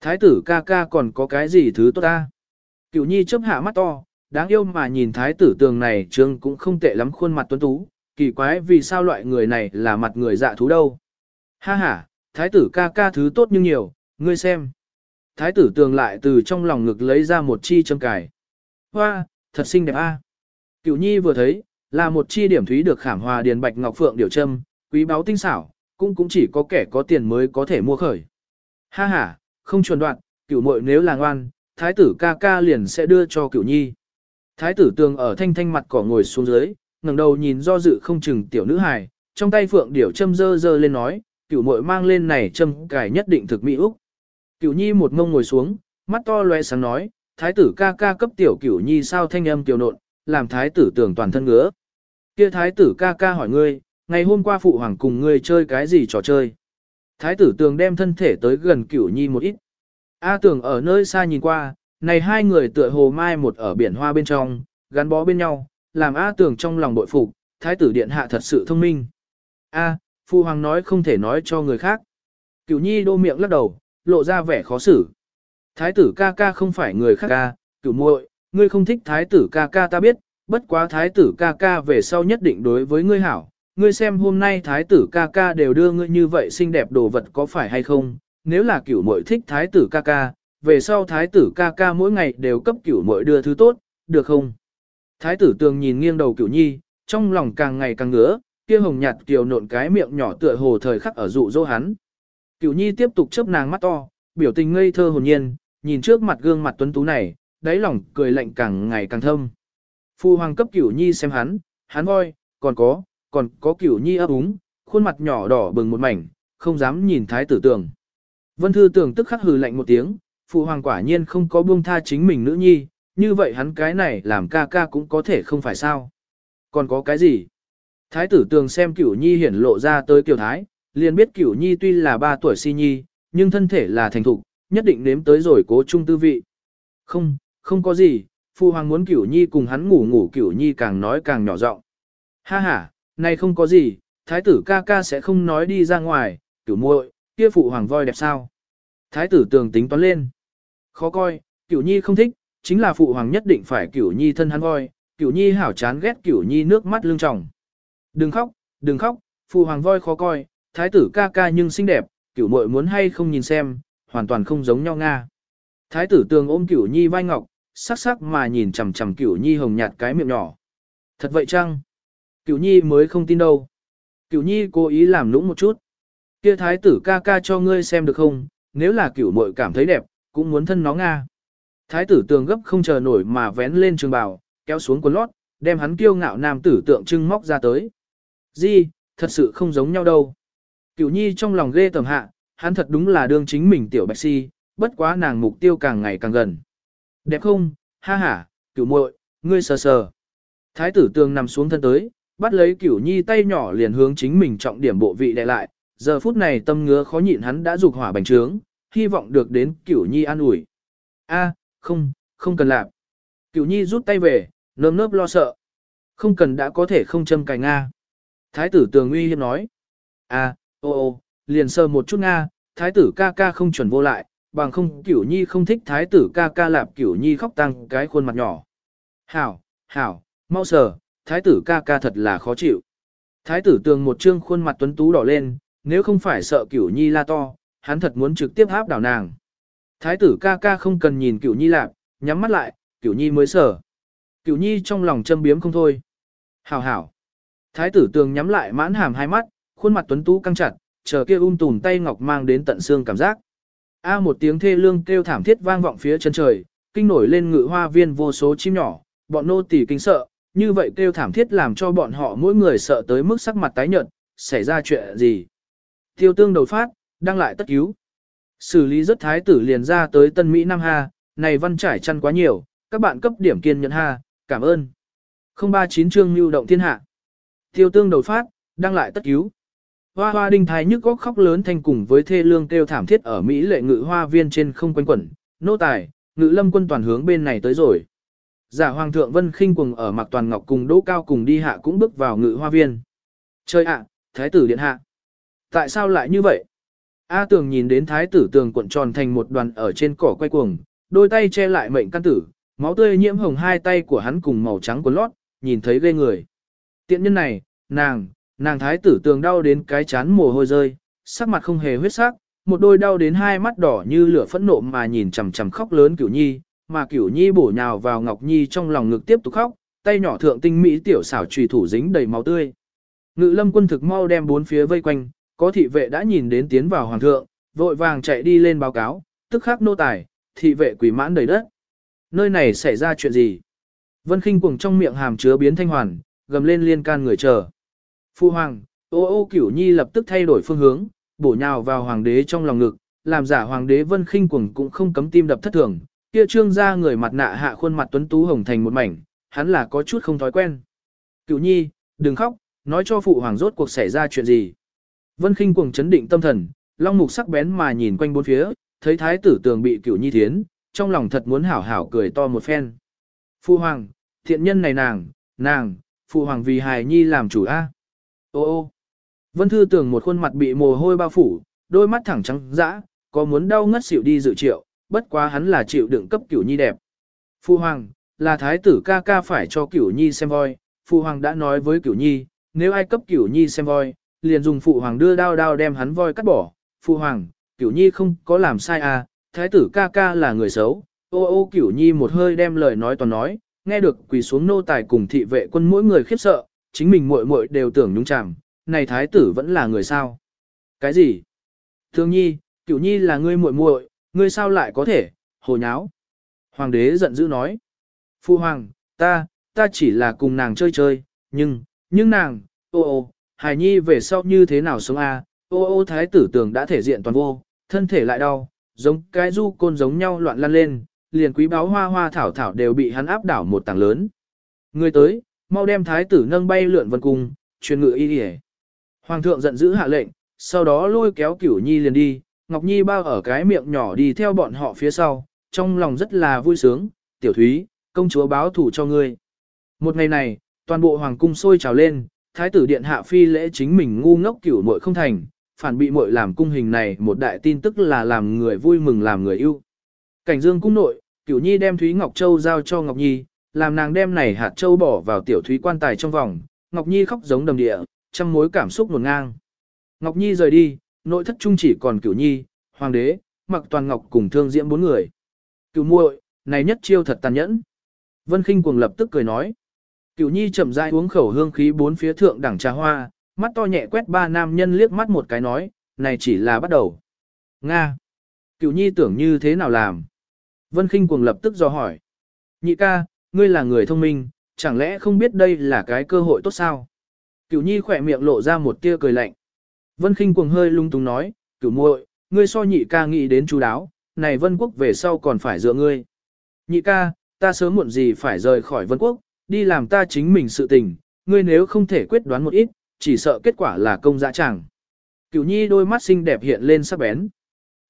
Thái tử ca ca còn có cái gì thứ tốt ta? Cửu nhi chớp hạ mắt to, đáng yêu mà nhìn thái tử tường này trương cũng không tệ lắm khuôn mặt tuấn tú, kỳ quái vì sao loại người này là mặt người dạ thú đâu. Ha ha, thái tử ca ca thứ tốt nhưng nhiều, ngươi xem. Thái tử tường lại từ trong lòng ngực lấy ra một chi châm cài. Hoa, thật xinh đẹp a. Cửu nhi vừa thấy, là một chi điểm thúy được khảm hòa điền bạch ngọc phượng điều châm, quý báu tinh xảo, cũng cũng chỉ có kẻ có tiền mới có thể mua khởi. Ha ha, không chuẩn đoạn, cửu muội nếu là ngoan, thái tử ca ca liền sẽ đưa cho cửu nhi. Thái tử tường ở thanh thanh mặt cỏ ngồi xuống dưới, ngẩng đầu nhìn do dự không chừng tiểu nữ hài, trong tay phượng điểu châm dơ dơ lên nói, cửu muội mang lên này châm cải nhất định thực mỹ úc. Cửu nhi một ngông ngồi xuống, mắt to loe sáng nói, thái tử ca ca cấp tiểu cửu nhi sao thanh âm tiểu nộn, làm thái tử tường toàn thân ngứa. Kia thái tử ca ca hỏi ngươi, ngày hôm qua phụ hoàng cùng ngươi chơi cái gì trò chơi. Thái tử tường đem thân thể tới gần cửu nhi một ít. A tường ở nơi xa nhìn qua, này hai người tựa hồ mai một ở biển hoa bên trong, gắn bó bên nhau, làm A tường trong lòng bội phục, thái tử điện hạ thật sự thông minh. A, Phu hoàng nói không thể nói cho người khác. Cửu nhi đô miệng lắc đầu, lộ ra vẻ khó xử. Thái tử ca ca không phải người khác ca, cửu muội, ngươi không thích thái tử ca ca ta biết, bất quá thái tử ca ca về sau nhất định đối với ngươi hảo. Ngươi xem hôm nay thái tử ca ca đều đưa ngươi như vậy xinh đẹp đồ vật có phải hay không, nếu là cửu muội thích thái tử ca ca, về sau thái tử ca ca mỗi ngày đều cấp cửu muội đưa thứ tốt, được không? Thái tử tường nhìn nghiêng đầu cửu nhi, trong lòng càng ngày càng ngứa, kia hồng nhạt kiều nộn cái miệng nhỏ tựa hồ thời khắc ở dụ dỗ hắn. Cửu nhi tiếp tục chớp nàng mắt to, biểu tình ngây thơ hồn nhiên, nhìn trước mặt gương mặt tuấn tú này, đáy lòng cười lạnh càng ngày càng thâm. Phu hoàng cấp cửu nhi xem hắn, hắn voi, còn có, còn có cửu nhi ấp úng, khuôn mặt nhỏ đỏ bừng một mảnh, không dám nhìn thái tử tường. Vân thư tường tức khắc hừ lạnh một tiếng, phụ hoàng quả nhiên không có buông tha chính mình nữ nhi, như vậy hắn cái này làm ca ca cũng có thể không phải sao. Còn có cái gì? Thái tử tường xem cửu nhi hiển lộ ra tới kiều thái, liền biết cửu nhi tuy là 3 tuổi si nhi, nhưng thân thể là thành thục, nhất định nếm tới rồi cố trung tư vị. Không, không có gì, phụ hoàng muốn cửu nhi cùng hắn ngủ ngủ cửu nhi càng nói càng nhỏ giọng. Ha ha, này không có gì, thái tử ca ca sẽ không nói đi ra ngoài, cửu muội, kia phụ hoàng voi đẹp sao. Thái tử tường tính toán lên. Khó coi, cửu nhi không thích, chính là phụ hoàng nhất định phải cửu nhi thân hắn voi, cửu nhi hảo chán ghét cửu nhi nước mắt lưng tròng. Đừng khóc, đừng khóc, phụ hoàng voi khó coi, thái tử ca ca nhưng xinh đẹp, cửu muội muốn hay không nhìn xem, hoàn toàn không giống nhau nga. Thái tử tường ôm cửu nhi vai ngọc, sắc sắc mà nhìn chằm chằm cửu nhi hồng nhạt cái miệng nhỏ. Thật vậy chăng? Cửu nhi mới không tin đâu. Cửu nhi cố ý làm lũng một chút. Kia thái tử ca ca cho ngươi xem được không, nếu là cửu muội cảm thấy đẹp, cũng muốn thân nó nga. Thái tử tường gấp không chờ nổi mà vén lên trường bào, kéo xuống quần lót, đem hắn kiêu ngạo nam tử tượng trưng móc ra tới. Di, thật sự không giống nhau đâu. Cửu nhi trong lòng ghê tầm hạ, hắn thật đúng là đương chính mình tiểu bạch si, bất quá nàng mục tiêu càng ngày càng gần. Đẹp không, ha ha, cửu muội, ngươi sờ sờ. Thái tử tường nằm xuống thân tới, bắt lấy cửu nhi tay nhỏ liền hướng chính mình trọng điểm bộ vị đè lại, giờ phút này tâm ngứa khó nhịn hắn đã dục hỏa bành trướng, hy vọng được đến cửu nhi an ủi. A, không, không cần làm. Cửu nhi rút tay về, nơm nớp lo sợ. Không cần đã có thể không châm cài Nga. Thái tử tường uy hiếp nói. A, ô ô, liền sơ một chút Nga, thái tử ca ca không chuẩn vô lại, bằng không cửu nhi không thích thái tử ca ca lạp cửu nhi khóc tăng cái khuôn mặt nhỏ. Hảo, hảo, mau sờ, thái tử ca ca thật là khó chịu. Thái tử tường một trương khuôn mặt tuấn tú đỏ lên, nếu không phải sợ cửu nhi la to, hắn thật muốn trực tiếp áp đảo nàng. Thái tử ca ca không cần nhìn cửu nhi lạp, nhắm mắt lại, cửu nhi mới sở. Cửu nhi trong lòng châm biếm không thôi. Hảo hảo. Thái tử tường nhắm lại mãn hàm hai mắt, khuôn mặt tuấn tú căng chặt, chờ kia um tùm tay ngọc mang đến tận xương cảm giác. A một tiếng thê lương kêu thảm thiết vang vọng phía chân trời, kinh nổi lên ngự hoa viên vô số chim nhỏ, bọn nô tỳ kinh sợ, như vậy kêu thảm thiết làm cho bọn họ mỗi người sợ tới mức sắc mặt tái nhợt, xảy ra chuyện gì. Tiêu tương đầu phát, đang lại tất cứu. Xử lý rất thái tử liền ra tới Tân Mỹ Nam Ha, này văn trải chăn quá nhiều, các bạn cấp điểm kiên nhẫn Ha, cảm ơn. 039 chương lưu động thiên hạ. Tiêu tương đầu phát, đang lại tất cứu. Hoa hoa đinh thái nhức góc khóc lớn thanh cùng với thê lương kêu thảm thiết ở Mỹ lệ ngự hoa viên trên không quanh quẩn, nô tài, ngự lâm quân toàn hướng bên này tới rồi. Giả hoàng thượng vân khinh quần ở mặc toàn ngọc cùng đỗ cao cùng đi hạ cũng bước vào ngự hoa viên. Chơi ạ, thái tử điện hạ. Tại sao lại như vậy? A tường nhìn đến thái tử tường cuộn tròn thành một đoàn ở trên cỏ quay cuồng, đôi tay che lại mệnh căn tử, máu tươi nhiễm hồng hai tay của hắn cùng màu trắng của lót, nhìn thấy ghê người. Tiện nhân này, nàng, nàng thái tử tường đau đến cái chán mồ hôi rơi, sắc mặt không hề huyết sắc, một đôi đau đến hai mắt đỏ như lửa phẫn nộ mà nhìn chằm chằm khóc lớn cửu nhi, mà cửu nhi bổ nhào vào ngọc nhi trong lòng ngực tiếp tục khóc, tay nhỏ thượng tinh mỹ tiểu xảo trùy thủ dính đầy máu tươi. Ngự lâm quân thực mau đem bốn phía vây quanh, có thị vệ đã nhìn đến tiến vào hoàng thượng, vội vàng chạy đi lên báo cáo, tức khắc nô tài, thị vệ quỷ mãn đầy đất. Nơi này xảy ra chuyện gì? Vân khinh cuồng trong miệng hàm chứa biến thanh hoàn, gầm lên liên can người chờ. Phu hoàng, ô ô cửu nhi lập tức thay đổi phương hướng, bổ nhào vào hoàng đế trong lòng ngực, làm giả hoàng đế vân khinh cuồng cũng không cấm tim đập thất thường. Kia trương ra người mặt nạ hạ khuôn mặt tuấn tú hồng thành một mảnh, hắn là có chút không thói quen. Cửu nhi, đừng khóc, nói cho phụ hoàng rốt cuộc xảy ra chuyện gì. Vân khinh cuồng chấn định tâm thần, long mục sắc bén mà nhìn quanh bốn phía, thấy thái tử tường bị cửu nhi thiến, trong lòng thật muốn hảo hảo cười to một phen. Phu hoàng, thiện nhân này nàng, nàng, phụ hoàng vì hài nhi làm chủ a. Ô ô. Vân thư Tưởng một khuôn mặt bị mồ hôi bao phủ, đôi mắt thẳng trắng dã, có muốn đau ngất xỉu đi dự triệu, bất quá hắn là chịu đựng cấp cửu nhi đẹp. Phu hoàng, là thái tử ca ca phải cho cửu nhi xem voi, phu hoàng đã nói với cửu nhi, nếu ai cấp cửu nhi xem voi, liền dùng phụ hoàng đưa đao đao đem hắn voi cắt bỏ. Phụ hoàng, cửu nhi không có làm sai à, thái tử ca ca là người xấu. Ô ô cửu nhi một hơi đem lời nói toàn nói, nghe được quỳ xuống nô tài cùng thị vệ quân mỗi người khiếp sợ, chính mình muội muội đều tưởng nhúng chàm, này thái tử vẫn là người sao? Cái gì? Thương nhi, cửu nhi là ngươi muội muội, ngươi sao lại có thể, hồ nháo. Hoàng đế giận dữ nói. Phu hoàng, ta, ta chỉ là cùng nàng chơi chơi, nhưng, nhưng nàng, ô ô, hài nhi về sau như thế nào sống a? ô ô thái tử tưởng đã thể diện toàn vô, thân thể lại đau, giống cái du côn giống nhau loạn lăn lên, liền quý báo hoa hoa thảo thảo đều bị hắn áp đảo một tảng lớn. Người tới, mau đem thái tử nâng bay lượn vân cung, truyền ngự y đi Hoàng thượng giận dữ hạ lệnh, sau đó lôi kéo cửu nhi liền đi, Ngọc Nhi bao ở cái miệng nhỏ đi theo bọn họ phía sau, trong lòng rất là vui sướng, tiểu thúy, công chúa báo thủ cho ngươi. Một ngày này, toàn bộ hoàng cung sôi trào lên, thái tử điện hạ phi lễ chính mình ngu ngốc cửu muội không thành, phản bị muội làm cung hình này một đại tin tức là làm người vui mừng làm người yêu. Cảnh dương cung nội, cửu nhi đem Thúy Ngọc Châu giao cho Ngọc Nhi, làm nàng đem này hạt châu bỏ vào tiểu thúy quan tài trong vòng, Ngọc Nhi khóc giống đầm địa, trăm mối cảm xúc nguồn ngang. Ngọc Nhi rời đi, nội thất trung chỉ còn cửu nhi, hoàng đế, mặc toàn ngọc cùng thương diễm bốn người. Cửu muội, này nhất chiêu thật tàn nhẫn. Vân khinh cuồng lập tức cười nói. Cửu nhi chậm rãi uống khẩu hương khí bốn phía thượng đẳng trà hoa, mắt to nhẹ quét ba nam nhân liếc mắt một cái nói, này chỉ là bắt đầu. Nga. Cửu nhi tưởng như thế nào làm? Vân khinh cuồng lập tức do hỏi. Nhị ca, ngươi là người thông minh, chẳng lẽ không biết đây là cái cơ hội tốt sao? Cửu nhi khỏe miệng lộ ra một tia cười lạnh. Vân Kinh cuồng hơi lung tung nói, cửu muội, ngươi so nhị ca nghĩ đến chú đáo, này vân quốc về sau còn phải dựa ngươi. Nhị ca, ta sớm muộn gì phải rời khỏi vân quốc, đi làm ta chính mình sự tình, ngươi nếu không thể quyết đoán một ít, chỉ sợ kết quả là công dã chẳng. Cửu nhi đôi mắt xinh đẹp hiện lên sắc bén.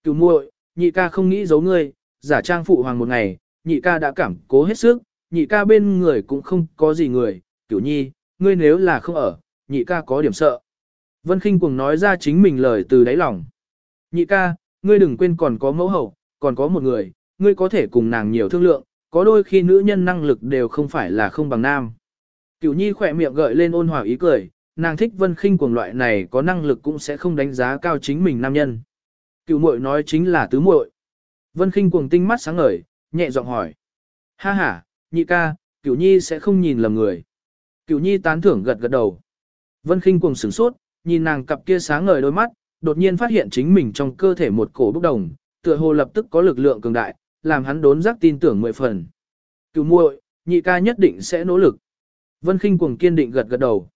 Cửu muội, nhị ca không nghĩ giấu ngươi, giả trang phụ hoàng một ngày, nhị ca đã cảm cố hết sức, nhị ca bên người cũng không có gì người, cửu nhi, ngươi nếu là không ở, nhị ca có điểm sợ. Vân Kinh cuồng nói ra chính mình lời từ đáy lòng. Nhị ca, ngươi đừng quên còn có mẫu hậu, còn có một người, ngươi có thể cùng nàng nhiều thương lượng, có đôi khi nữ nhân năng lực đều không phải là không bằng nam. Cửu nhi khỏe miệng gợi lên ôn hòa ý cười, nàng thích vân khinh cuồng loại này có năng lực cũng sẽ không đánh giá cao chính mình nam nhân. Cửu muội nói chính là tứ muội. Vân khinh cuồng tinh mắt sáng ngời, nhẹ giọng hỏi. Ha ha, nhị ca, cửu nhi sẽ không nhìn lầm người. Cửu nhi tán thưởng gật gật đầu. Vân khinh cuồng sửng sốt, nhìn nàng cặp kia sáng ngời đôi mắt, đột nhiên phát hiện chính mình trong cơ thể một cổ bốc đồng, tựa hồ lập tức có lực lượng cường đại, làm hắn đốn giác tin tưởng mười phần. Cửu muội, nhị ca nhất định sẽ nỗ lực. Vân Kinh cuồng kiên định gật gật đầu.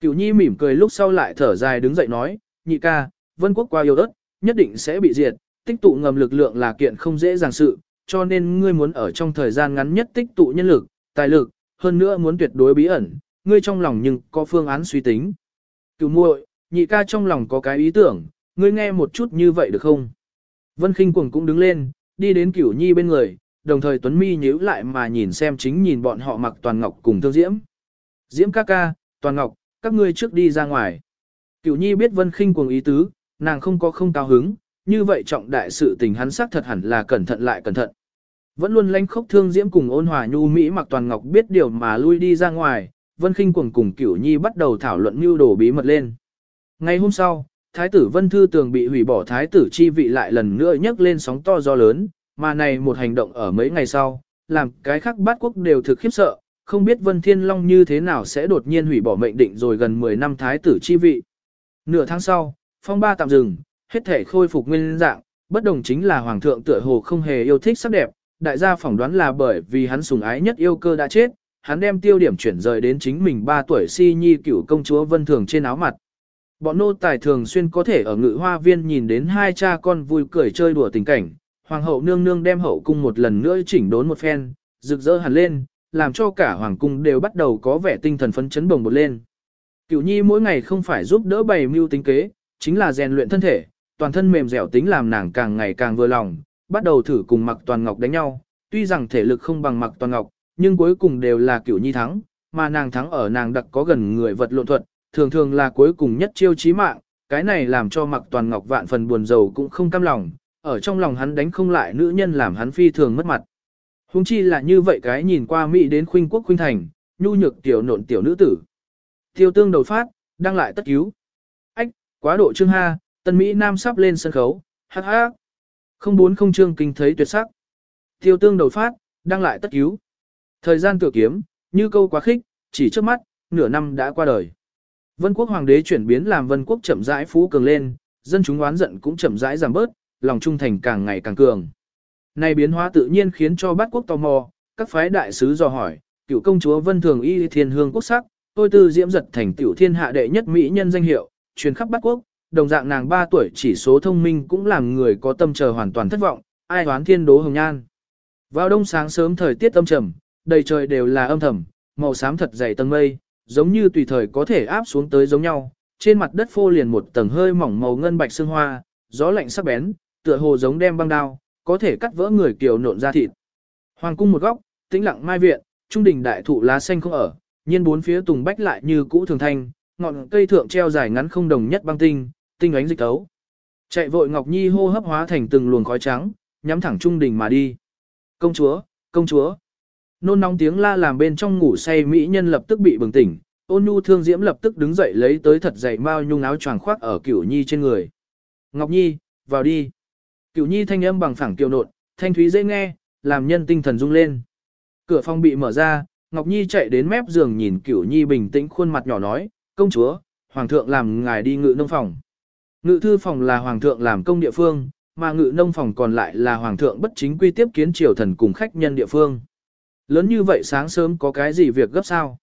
Cửu Nhi mỉm cười lúc sau lại thở dài đứng dậy nói, nhị ca, Vân quốc qua yêu đất, nhất định sẽ bị diệt, tích tụ ngầm lực lượng là kiện không dễ dàng sự, cho nên ngươi muốn ở trong thời gian ngắn nhất tích tụ nhân lực, tài lực, hơn nữa muốn tuyệt đối bí ẩn, ngươi trong lòng nhưng có phương án suy tính. Cửu muội, nhị ca trong lòng có cái ý tưởng, ngươi nghe một chút như vậy được không? Vân Kinh Cuồng cũng đứng lên, đi đến Cửu Nhi bên người, đồng thời Tuấn Mi nhíu lại mà nhìn xem chính nhìn bọn họ mặc Toàn Ngọc cùng Thương Diễm. Diễm ca ca, Toàn Ngọc, các ngươi trước đi ra ngoài. Cửu Nhi biết Vân Kinh Cuồng ý tứ, nàng không có không cao hứng, như vậy trọng đại sự tình hắn xác thật hẳn là cẩn thận lại cẩn thận. Vẫn luôn lánh khốc Thương Diễm cùng ôn hòa nhu Mỹ mặc Toàn Ngọc biết điều mà lui đi ra ngoài, Vân Kinh Cuồng cùng Cửu Nhi bắt đầu thảo luận mưu đồ bí mật lên. Ngày hôm sau, Thái tử Vân Thư Tường bị hủy bỏ Thái tử chi vị lại lần nữa nhấc lên sóng to gió lớn, mà này một hành động ở mấy ngày sau, làm cái khác bát quốc đều thực khiếp sợ, không biết Vân Thiên Long như thế nào sẽ đột nhiên hủy bỏ mệnh định rồi gần 10 năm Thái tử chi vị. Nửa tháng sau, phong ba tạm dừng, hết thể khôi phục nguyên dạng, bất đồng chính là Hoàng thượng tựa hồ không hề yêu thích sắc đẹp, đại gia phỏng đoán là bởi vì hắn sùng ái nhất yêu cơ đã chết, hắn đem tiêu điểm chuyển rời đến chính mình 3 tuổi si nhi cửu công chúa Vân Thường trên áo mặt. Bọn nô tài thường xuyên có thể ở ngự hoa viên nhìn đến hai cha con vui cười chơi đùa tình cảnh, hoàng hậu nương nương đem hậu cung một lần nữa chỉnh đốn một phen, rực rỡ hẳn lên, làm cho cả hoàng cung đều bắt đầu có vẻ tinh thần phấn chấn bồng bột lên. Cửu nhi mỗi ngày không phải giúp đỡ bày mưu tính kế, chính là rèn luyện thân thể, toàn thân mềm dẻo tính làm nàng càng ngày càng vừa lòng, bắt đầu thử cùng mặc toàn ngọc đánh nhau, tuy rằng thể lực không bằng mặc toàn ngọc, nhưng cuối cùng đều là cửu nhi thắng, mà nàng thắng ở nàng đặc có gần người vật lộn thuật, thường thường là cuối cùng nhất chiêu chí mạng, cái này làm cho mặc toàn ngọc vạn phần buồn rầu cũng không cam lòng, ở trong lòng hắn đánh không lại nữ nhân làm hắn phi thường mất mặt. Hùng chi là như vậy cái nhìn qua Mỹ đến khuynh quốc khuynh thành, nhu nhược tiểu nộn tiểu nữ tử. Tiêu tương đầu phát, đăng lại tất cứu. Ách, quá độ chương ha, tân Mỹ Nam sắp lên sân khấu, hát hát. Không bốn không chương kinh thấy tuyệt sắc. Tiêu tương đầu phát, đăng lại tất cứu. Thời gian tựa kiếm, như câu quá khích, chỉ trước mắt, nửa năm đã qua đời. Vân quốc hoàng đế chuyển biến làm vân quốc chậm rãi phú cường lên, dân chúng oán giận cũng chậm rãi giảm bớt, lòng trung thành càng ngày càng cường. Này biến hóa tự nhiên khiến cho bát quốc tò mò, các phái đại sứ dò hỏi, cựu công chúa Vân Thường Y Thiên Hương quốc sắc, tôi tư diễm giật thành tiểu thiên hạ đệ nhất mỹ nhân danh hiệu, truyền khắp bát quốc, đồng dạng nàng 3 tuổi chỉ số thông minh cũng làm người có tâm chờ hoàn toàn thất vọng, ai đoán thiên đố hồng nhan. Vào đông sáng sớm thời tiết âm trầm, đầy trời đều là âm thầm, màu xám thật dày tầng mây, giống như tùy thời có thể áp xuống tới giống nhau, trên mặt đất phô liền một tầng hơi mỏng màu ngân bạch sương hoa, gió lạnh sắc bén, tựa hồ giống đem băng đao, có thể cắt vỡ người kiều nộn ra thịt. Hoàng cung một góc, tĩnh lặng mai viện, trung đỉnh đại thụ lá xanh không ở, nhiên bốn phía tùng bách lại như cũ thường thanh, ngọn cây thượng treo dài ngắn không đồng nhất băng tinh, tinh ánh dịch tấu. Chạy vội Ngọc Nhi hô hấp hóa thành từng luồng khói trắng, nhắm thẳng trung đỉnh mà đi. Công chúa, công chúa. Nôn nóng tiếng la làm bên trong ngủ say mỹ nhân lập tức bị bừng tỉnh, ôn nhu thương diễm lập tức đứng dậy lấy tới thật dày mao nhung áo choàng khoác ở cửu nhi trên người. Ngọc Nhi, vào đi. Cửu nhi thanh âm bằng phẳng kiều nộn, thanh thúy dễ nghe, làm nhân tinh thần rung lên. Cửa phòng bị mở ra, Ngọc Nhi chạy đến mép giường nhìn Cửu Nhi bình tĩnh khuôn mặt nhỏ nói, công chúa, hoàng thượng làm ngài đi ngự nông phòng. Ngự thư phòng là hoàng thượng làm công địa phương, mà ngự nông phòng còn lại là hoàng thượng bất chính quy tiếp kiến triều thần cùng khách nhân địa phương. Lớn như vậy sáng sớm có cái gì việc gấp sao?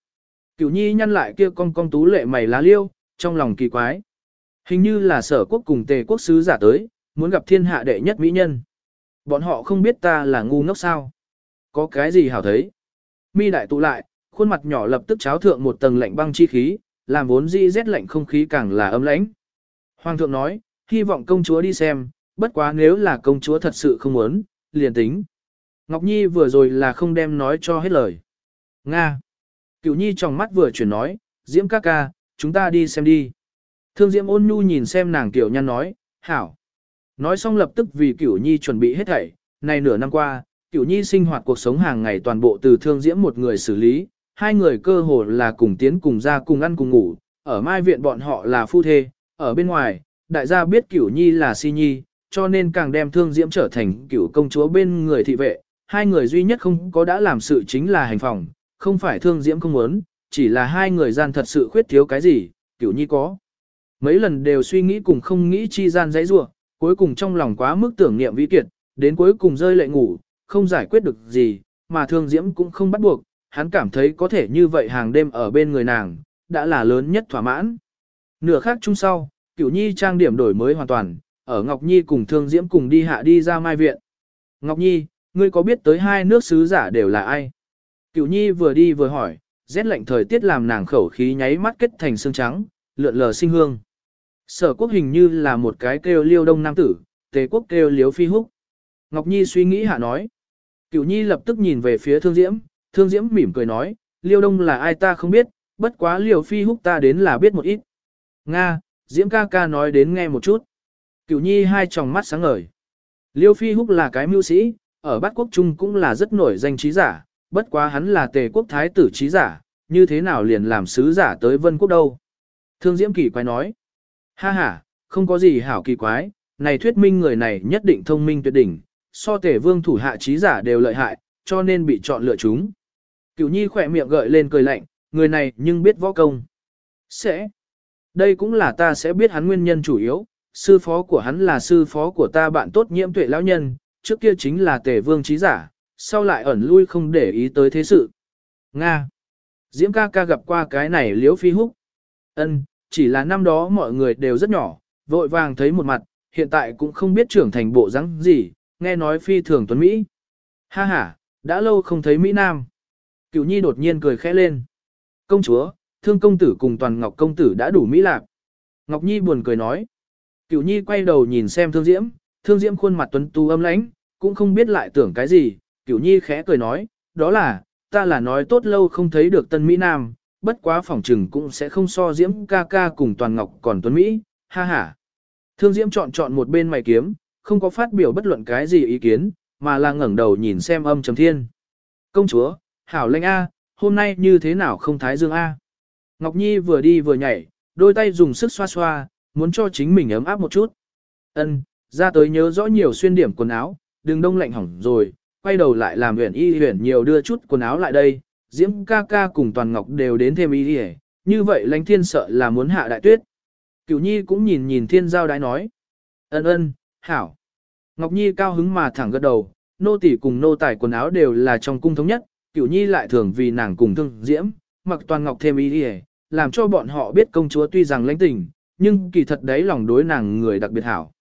Cửu Nhi nhăn lại kia con con tú lệ mày lá liêu, trong lòng kỳ quái. Hình như là sở quốc cùng tề quốc sứ giả tới, muốn gặp thiên hạ đệ nhất mỹ nhân. Bọn họ không biết ta là ngu ngốc sao. Có cái gì hảo thấy. Mi đại tụ lại, khuôn mặt nhỏ lập tức cháo thượng một tầng lạnh băng chi khí, làm vốn di rét lạnh không khí càng là ấm lãnh. Hoàng thượng nói, hy vọng công chúa đi xem, bất quá nếu là công chúa thật sự không muốn, liền tính. Ngọc Nhi vừa rồi là không đem nói cho hết lời. Nga. Cửu Nhi trong mắt vừa chuyển nói, Diễm ca ca, chúng ta đi xem đi. Thương Diễm ôn nhu nhìn xem nàng tiểu nhân nói, hảo. Nói xong lập tức vì Cửu Nhi chuẩn bị hết thảy, này nửa năm qua, Cửu Nhi sinh hoạt cuộc sống hàng ngày toàn bộ từ Thương Diễm một người xử lý, hai người cơ hồ là cùng tiến cùng ra cùng ăn cùng ngủ, ở mai viện bọn họ là phu thê, ở bên ngoài, đại gia biết Cửu Nhi là si nhi, cho nên càng đem Thương Diễm trở thành Cửu công chúa bên người thị vệ, hai người duy nhất không có đã làm sự chính là hành phòng, không phải Thương Diễm không muốn, chỉ là hai người gian thật sự khuyết thiếu cái gì, Cửu Nhi có. Mấy lần đều suy nghĩ cùng không nghĩ chi gian dãy rua, cuối cùng trong lòng quá mức tưởng niệm vĩ kiệt, đến cuối cùng rơi lệ ngủ, không giải quyết được gì, mà thương diễm cũng không bắt buộc, hắn cảm thấy có thể như vậy hàng đêm ở bên người nàng, đã là lớn nhất thỏa mãn. Nửa khác chung sau, cửu nhi trang điểm đổi mới hoàn toàn, ở Ngọc Nhi cùng thương diễm cùng đi hạ đi ra mai viện. Ngọc Nhi, ngươi có biết tới hai nước sứ giả đều là ai? Cửu nhi vừa đi vừa hỏi, rét lạnh thời tiết làm nàng khẩu khí nháy mắt kết thành xương trắng, lượn lờ sinh hương. Sở quốc hình như là một cái kêu liêu đông nam tử, tề quốc kêu liếu phi húc. Ngọc Nhi suy nghĩ hạ nói. Cửu Nhi lập tức nhìn về phía Thương Diễm, Thương Diễm mỉm cười nói, Liêu Đông là ai ta không biết, bất quá Liêu Phi húc ta đến là biết một ít. Nga, Diễm ca ca nói đến nghe một chút. Cửu Nhi hai tròng mắt sáng ngời. Liêu Phi húc là cái mưu sĩ, ở bát quốc trung cũng là rất nổi danh trí giả, bất quá hắn là tề quốc thái tử trí giả, như thế nào liền làm sứ giả tới vân quốc đâu. Thương Diễm kỳ quái nói. Ha ha, không có gì hảo kỳ quái, này thuyết minh người này nhất định thông minh tuyệt đỉnh, so tề vương thủ hạ trí giả đều lợi hại, cho nên bị chọn lựa chúng. Cửu nhi khỏe miệng gợi lên cười lạnh, người này nhưng biết võ công. Sẽ. Đây cũng là ta sẽ biết hắn nguyên nhân chủ yếu, sư phó của hắn là sư phó của ta bạn tốt nhiễm tuệ lão nhân, trước kia chính là tể vương trí giả, sau lại ẩn lui không để ý tới thế sự. Nga. Diễm ca ca gặp qua cái này liễu phi húc. Ân, chỉ là năm đó mọi người đều rất nhỏ, vội vàng thấy một mặt, hiện tại cũng không biết trưởng thành bộ rắn gì, nghe nói phi thường tuấn Mỹ. Ha ha, đã lâu không thấy Mỹ Nam. Cửu Nhi đột nhiên cười khẽ lên. Công chúa, thương công tử cùng toàn ngọc công tử đã đủ Mỹ lạc. Ngọc Nhi buồn cười nói. Cửu Nhi quay đầu nhìn xem thương diễm, thương diễm khuôn mặt tuấn tu âm lãnh, cũng không biết lại tưởng cái gì. Cửu Nhi khẽ cười nói, đó là, ta là nói tốt lâu không thấy được tân Mỹ Nam, bất quá phỏng trừng cũng sẽ không so diễm ca ca cùng toàn ngọc còn tuấn Mỹ, ha ha. Thương diễm chọn chọn một bên mày kiếm, không có phát biểu bất luận cái gì ý kiến, mà là ngẩng đầu nhìn xem âm trầm thiên. Công chúa, hảo lệnh A, hôm nay như thế nào không thái dương A. Ngọc Nhi vừa đi vừa nhảy, đôi tay dùng sức xoa xoa, muốn cho chính mình ấm áp một chút. Ân, ra tới nhớ rõ nhiều xuyên điểm quần áo, đừng đông lạnh hỏng rồi, quay đầu lại làm huyền y huyền nhiều đưa chút quần áo lại đây, Diễm ca ca cùng Toàn Ngọc đều đến thêm ý đi như vậy lãnh thiên sợ là muốn hạ đại tuyết. Cửu Nhi cũng nhìn nhìn thiên giao đái nói. Ân ân, hảo. Ngọc Nhi cao hứng mà thẳng gật đầu, nô tỷ cùng nô tài quần áo đều là trong cung thống nhất, Cửu Nhi lại thường vì nàng cùng thương diễm, mặc toàn ngọc thêm ý đi làm cho bọn họ biết công chúa tuy rằng lãnh tình, nhưng kỳ thật đấy lòng đối nàng người đặc biệt hảo.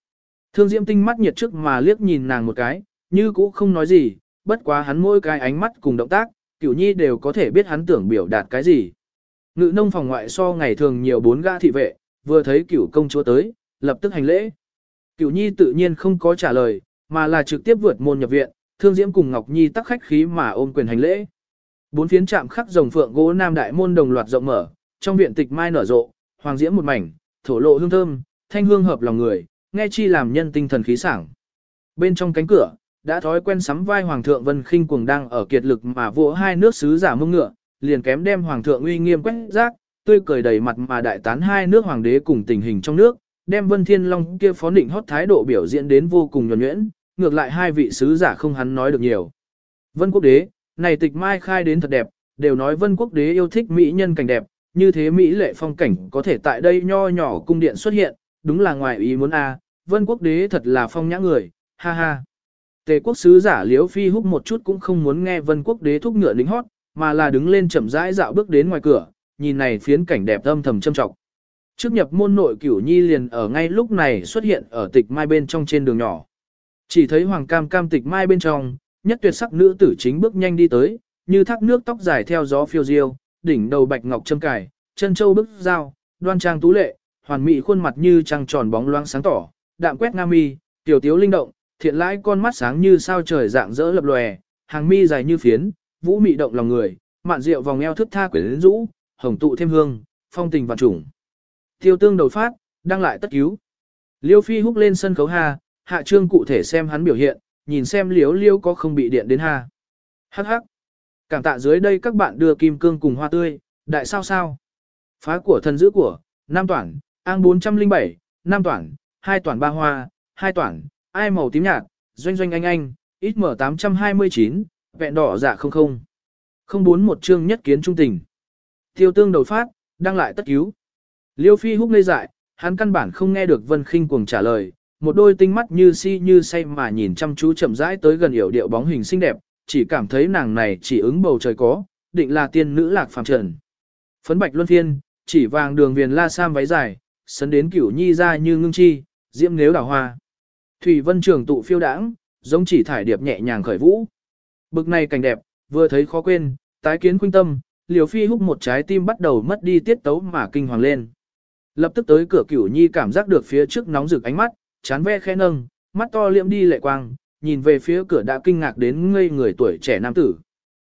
Thương diễm tinh mắt nhiệt trước mà liếc nhìn nàng một cái, như cũ không nói gì, bất quá hắn mỗi cái ánh mắt cùng động tác, Cửu Nhi đều có thể biết hắn tưởng biểu đạt cái gì. Ngự nông phòng ngoại so ngày thường nhiều bốn gã thị vệ, vừa thấy cửu công chúa tới, lập tức hành lễ. Cửu Nhi tự nhiên không có trả lời, mà là trực tiếp vượt môn nhập viện, Thương Diễm cùng Ngọc Nhi tắc khách khí mà ôm quyền hành lễ. Bốn phiến chạm khắc rồng phượng gỗ nam đại môn đồng loạt rộng mở, trong viện tịch mai nở rộ, hoàng diễm một mảnh, thổ lộ hương thơm, thanh hương hợp lòng người, nghe chi làm nhân tinh thần khí sảng. Bên trong cánh cửa, đã thói quen sắm vai hoàng thượng Vân Khinh cuồng đang ở kiệt lực mà vỗ hai nước sứ giả mông ngựa, liền kém đem hoàng thượng uy nghiêm quét rác, tươi cười đầy mặt mà đại tán hai nước hoàng đế cùng tình hình trong nước, đem Vân Thiên Long kia phó định hót thái độ biểu diễn đến vô cùng nhuần nhuyễn, ngược lại hai vị sứ giả không hắn nói được nhiều. Vân Quốc đế, này tịch mai khai đến thật đẹp, đều nói Vân Quốc đế yêu thích mỹ nhân cảnh đẹp, như thế mỹ lệ phong cảnh có thể tại đây nho nhỏ cung điện xuất hiện, đúng là ngoài ý muốn a. Vân Quốc đế thật là phong nhã người, ha ha. Tề quốc sứ giả Liễu Phi húc một chút cũng không muốn nghe Vân Quốc đế thúc ngựa lính hót, mà là đứng lên chậm rãi dạo bước đến ngoài cửa, nhìn này phiến cảnh đẹp âm thầm châm trọng. Trước nhập môn nội cửu nhi liền ở ngay lúc này xuất hiện ở tịch mai bên trong trên đường nhỏ. Chỉ thấy hoàng cam cam tịch mai bên trong, nhất tuyệt sắc nữ tử chính bước nhanh đi tới, như thác nước tóc dài theo gió phiêu diêu, đỉnh đầu bạch ngọc châm cài, chân châu bức dao, đoan trang tú lệ, hoàn mỹ khuôn mặt như trăng tròn bóng loáng sáng tỏ, đạm quét nam mi, tiểu tiếu linh động, thiện lãi con mắt sáng như sao trời dạng dỡ lập lòe, hàng mi dài như phiến, vũ mị động lòng người, mạn rượu vòng eo thức tha quyến rũ, hồng tụ thêm hương, phong tình vạn trùng. Tiêu tương đầu phát, đăng lại tất cứu. Liêu Phi húc lên sân khấu ha, hạ trương cụ thể xem hắn biểu hiện, nhìn xem liếu liêu có không bị điện đến ha. Hắc hắc. Cảm tạ dưới đây các bạn đưa kim cương cùng hoa tươi, đại sao sao. Phá của thần giữ của, Nam Toản, An 407, Nam Toản, hai toàn ba hoa, hai toàn, ai màu tím nhạt, doanh doanh anh anh, ít mở 829, vẹn đỏ dạ không không. Không bốn một chương nhất kiến trung tình. Tiêu tương đầu phát, đăng lại tất cứu. Liêu phi húc ngây dại, hắn căn bản không nghe được vân khinh cuồng trả lời, một đôi tinh mắt như si như say mà nhìn chăm chú chậm rãi tới gần hiểu điệu bóng hình xinh đẹp, chỉ cảm thấy nàng này chỉ ứng bầu trời có, định là tiên nữ lạc phàm trần. Phấn bạch luân phiên, chỉ vàng đường viền la sam váy dài, sấn đến cửu nhi ra như ngưng chi, diễm nếu đào hoa. Thủy vân trường tụ phiêu đãng, giống chỉ thải điệp nhẹ nhàng khởi vũ. Bực này cảnh đẹp, vừa thấy khó quên, tái kiến khuynh tâm, liều phi húc một trái tim bắt đầu mất đi tiết tấu mà kinh hoàng lên. Lập tức tới cửa cửu nhi cảm giác được phía trước nóng rực ánh mắt, chán ve khẽ nâng, mắt to liệm đi lệ quang, nhìn về phía cửa đã kinh ngạc đến ngây người tuổi trẻ nam tử.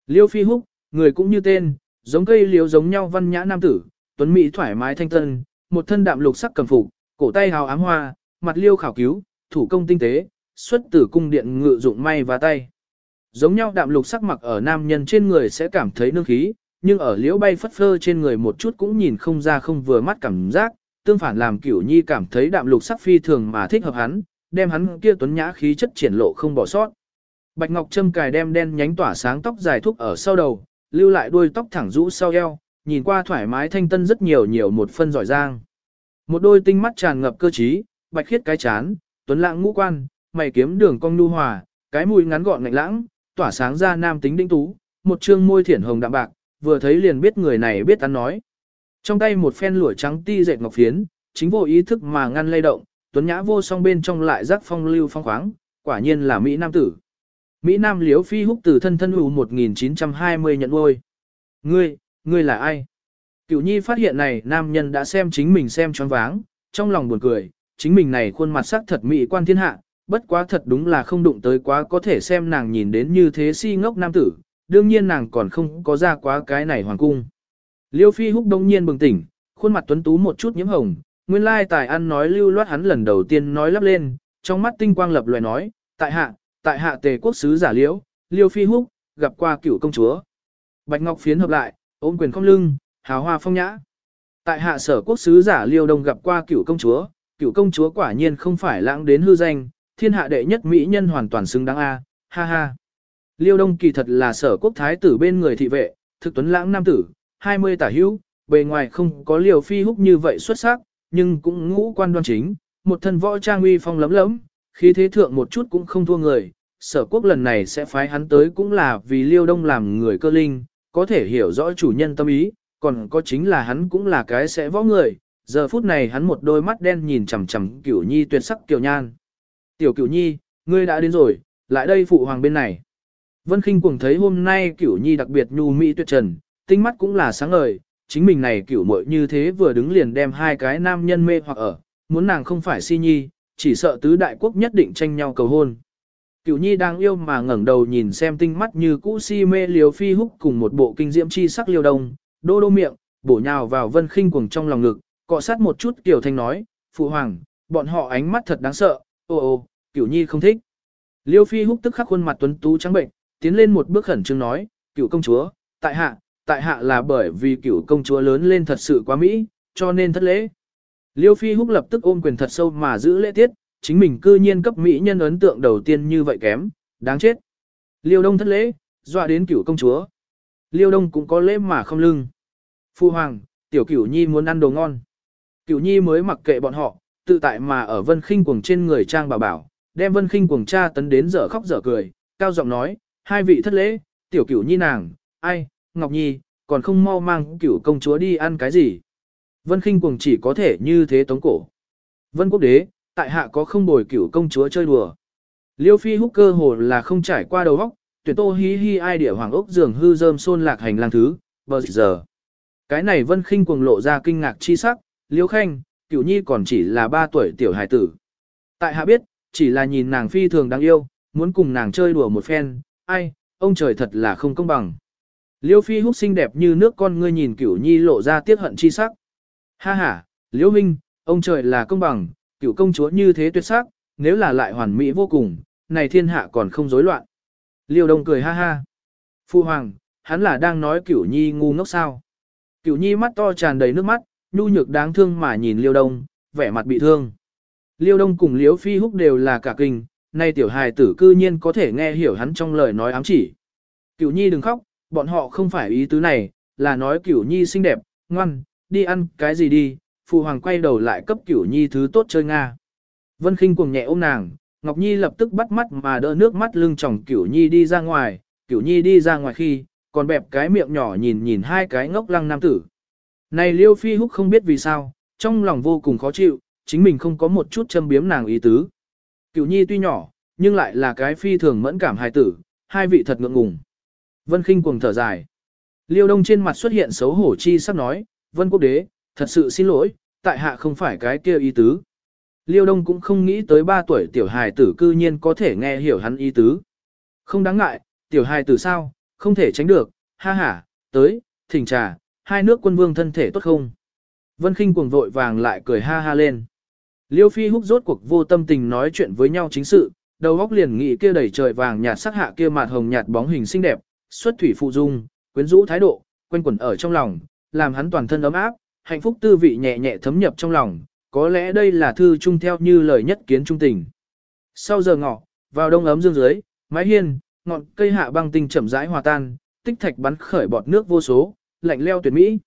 Liêu phi húc, người cũng như tên, giống cây liếu giống nhau văn nhã nam tử, tuấn mỹ thoải mái thanh tân, một thân đạm lục sắc cầm phục, cổ tay hào ám hoa, mặt liêu khảo cứu, thủ công tinh tế, xuất từ cung điện ngự dụng may và tay. Giống nhau đạm lục sắc mặc ở nam nhân trên người sẽ cảm thấy nương khí, nhưng ở liễu bay phất phơ trên người một chút cũng nhìn không ra không vừa mắt cảm giác, tương phản làm cửu nhi cảm thấy đạm lục sắc phi thường mà thích hợp hắn, đem hắn kia tuấn nhã khí chất triển lộ không bỏ sót. Bạch Ngọc Trâm cài đem đen nhánh tỏa sáng tóc dài thúc ở sau đầu, lưu lại đuôi tóc thẳng rũ sau eo, nhìn qua thoải mái thanh tân rất nhiều nhiều một phân giỏi giang. Một đôi tinh mắt tràn ngập cơ trí, bạch khiết cái chán, tuấn lãng ngũ quan, mày kiếm đường cong nhu hòa, cái mũi ngắn gọn ngạnh lãng, tỏa sáng ra nam tính đĩnh tú, một trương môi thiển hồng đạm bạc, vừa thấy liền biết người này biết ăn nói. Trong tay một phen lụa trắng ti dệt ngọc phiến, chính vô ý thức mà ngăn lay động, tuấn nhã vô song bên trong lại giác phong lưu phong khoáng, quả nhiên là Mỹ Nam tử. Mỹ Nam liếu phi húc từ thân thân hữu 1920 nhận ngôi. Ngươi, ngươi là ai? Cửu nhi phát hiện này nam nhân đã xem chính mình xem choáng váng, trong lòng buồn cười, chính mình này khuôn mặt sắc thật mỹ quan thiên hạ, bất quá thật đúng là không đụng tới quá có thể xem nàng nhìn đến như thế si ngốc nam tử, đương nhiên nàng còn không có ra quá cái này hoàng cung. Liêu phi húc đông nhiên bừng tỉnh, khuôn mặt tuấn tú một chút nhiễm hồng, nguyên lai tài ăn nói lưu loát hắn lần đầu tiên nói lắp lên, trong mắt tinh quang lập loè nói, tại hạ, tại hạ tề quốc sứ giả liễu, liêu phi húc, gặp qua cựu công chúa. Bạch Ngọc phiến hợp lại, ôm quyền không lưng, hào hoa phong nhã. Tại hạ sở quốc sứ giả liêu đông gặp qua cựu công chúa, cựu công chúa quả nhiên không phải lãng đến hư danh, thiên hạ đệ nhất mỹ nhân hoàn toàn xứng đáng a, ha ha. Liêu đông kỳ thật là sở quốc thái tử bên người thị vệ, thực tuấn lãng nam tử, 20 tả hữu, bề ngoài không có liều phi húc như vậy xuất sắc, nhưng cũng ngũ quan đoan chính, một thân võ trang uy phong lấm lấm, khí thế thượng một chút cũng không thua người. Sở quốc lần này sẽ phái hắn tới cũng là vì liêu đông làm người cơ linh, có thể hiểu rõ chủ nhân tâm ý, còn có chính là hắn cũng là cái sẽ võ người. Giờ phút này hắn một đôi mắt đen nhìn chằm chằm cửu nhi tuyệt sắc kiều nhan. Tiểu cửu nhi, ngươi đã đến rồi, lại đây phụ hoàng bên này. Vân Kinh cuồng thấy hôm nay cửu nhi đặc biệt nhu mỹ tuyệt trần, tinh mắt cũng là sáng ngời, chính mình này cửu muội như thế vừa đứng liền đem hai cái nam nhân mê hoặc ở, muốn nàng không phải si nhi, chỉ sợ tứ đại quốc nhất định tranh nhau cầu hôn. Cửu nhi đang yêu mà ngẩng đầu nhìn xem tinh mắt như cũ si mê liều phi húc cùng một bộ kinh diễm chi sắc liều đông, đô đô miệng, bổ nhào vào vân khinh cuồng trong lòng ngực, cọ sát một chút tiểu thanh nói, phụ hoàng, bọn họ ánh mắt thật đáng sợ, ô ô, cửu nhi không thích. Liêu phi húc tức khắc khuôn mặt tuấn tú trắng bệnh, tiến lên một bước khẩn trương nói, cửu công chúa, tại hạ, tại hạ là bởi vì cửu công chúa lớn lên thật sự quá mỹ, cho nên thất lễ. Liêu Phi Húc lập tức ôm quyền thật sâu mà giữ lễ tiết, chính mình cư nhiên cấp mỹ nhân ấn tượng đầu tiên như vậy kém, đáng chết. Liêu Đông thất lễ, dọa đến cửu công chúa. Liêu Đông cũng có lễ mà không lưng. Phu Hoàng, tiểu cửu nhi muốn ăn đồ ngon. Cửu nhi mới mặc kệ bọn họ, tự tại mà ở vân khinh cuồng trên người trang bảo bảo, đem vân khinh cuồng cha tấn đến dở khóc dở cười, cao giọng nói, hai vị thất lễ, tiểu cửu nhi nàng, ai, Ngọc Nhi, còn không mau mang cửu công chúa đi ăn cái gì. Vân khinh cuồng chỉ có thể như thế tống cổ. Vân quốc đế, tại hạ có không bồi cửu công chúa chơi đùa. Liêu phi húc cơ hồ là không trải qua đầu óc, tuyển tô hí hí ai địa hoàng ốc giường hư dơm xôn lạc hành lang thứ, bờ giờ. Cái này vân khinh cuồng lộ ra kinh ngạc chi sắc, Liễu khanh, cửu nhi còn chỉ là 3 tuổi tiểu hài tử. Tại hạ biết, chỉ là nhìn nàng phi thường đáng yêu, muốn cùng nàng chơi đùa một phen, ai, ông trời thật là không công bằng. Liêu phi húc xinh đẹp như nước con ngươi nhìn cửu nhi lộ ra tiếc hận chi sắc. Ha ha, Liễu minh, ông trời là công bằng, cửu công chúa như thế tuyệt sắc, nếu là lại hoàn mỹ vô cùng, này thiên hạ còn không rối loạn. Liêu đông cười ha ha. Phu hoàng, hắn là đang nói cửu nhi ngu ngốc sao. Cửu nhi mắt to tràn đầy nước mắt, nhu nhược đáng thương mà nhìn liêu đông, vẻ mặt bị thương. Liêu đông cùng liêu phi húc đều là cả kinh, nay tiểu hài tử cư nhiên có thể nghe hiểu hắn trong lời nói ám chỉ. Cửu nhi đừng khóc, bọn họ không phải ý tứ này, là nói cửu nhi xinh đẹp, ngoan, đi ăn cái gì đi, phụ hoàng quay đầu lại cấp cửu nhi thứ tốt chơi Nga. Vân khinh cuồng nhẹ ôm nàng, Ngọc Nhi lập tức bắt mắt mà đỡ nước mắt lưng chồng cửu nhi đi ra ngoài, cửu nhi đi ra ngoài khi, còn bẹp cái miệng nhỏ nhìn nhìn hai cái ngốc lăng nam tử. Này liêu phi húc không biết vì sao, trong lòng vô cùng khó chịu, chính mình không có một chút châm biếm nàng ý tứ. Cửu nhi tuy nhỏ, nhưng lại là cái phi thường mẫn cảm hài tử, hai vị thật ngượng ngùng. Vân khinh cuồng thở dài. Liêu đông trên mặt xuất hiện xấu hổ chi sắp nói, Vân quốc đế, thật sự xin lỗi, tại hạ không phải cái kia ý tứ. Liêu đông cũng không nghĩ tới 3 tuổi tiểu hài tử cư nhiên có thể nghe hiểu hắn ý tứ. Không đáng ngại, tiểu hài tử sao, không thể tránh được, ha ha, tới, thỉnh trà, hai nước quân vương thân thể tốt không. Vân khinh cuồng vội vàng lại cười ha ha lên. Liêu phi húc rốt cuộc vô tâm tình nói chuyện với nhau chính sự, đầu óc liền nghĩ kia đầy trời vàng nhạt sắc hạ kia mạt hồng nhạt bóng hình xinh đẹp, xuất thủy phụ dung, quyến rũ thái độ, quanh quẩn ở trong lòng, làm hắn toàn thân ấm áp, hạnh phúc tư vị nhẹ nhẹ thấm nhập trong lòng, có lẽ đây là thư trung theo như lời nhất kiến trung tình. Sau giờ ngọ, vào đông ấm dương dưới, mái hiên, ngọn cây hạ băng tinh chậm rãi hòa tan, tích thạch bắn khởi bọt nước vô số, lạnh leo tuyệt mỹ.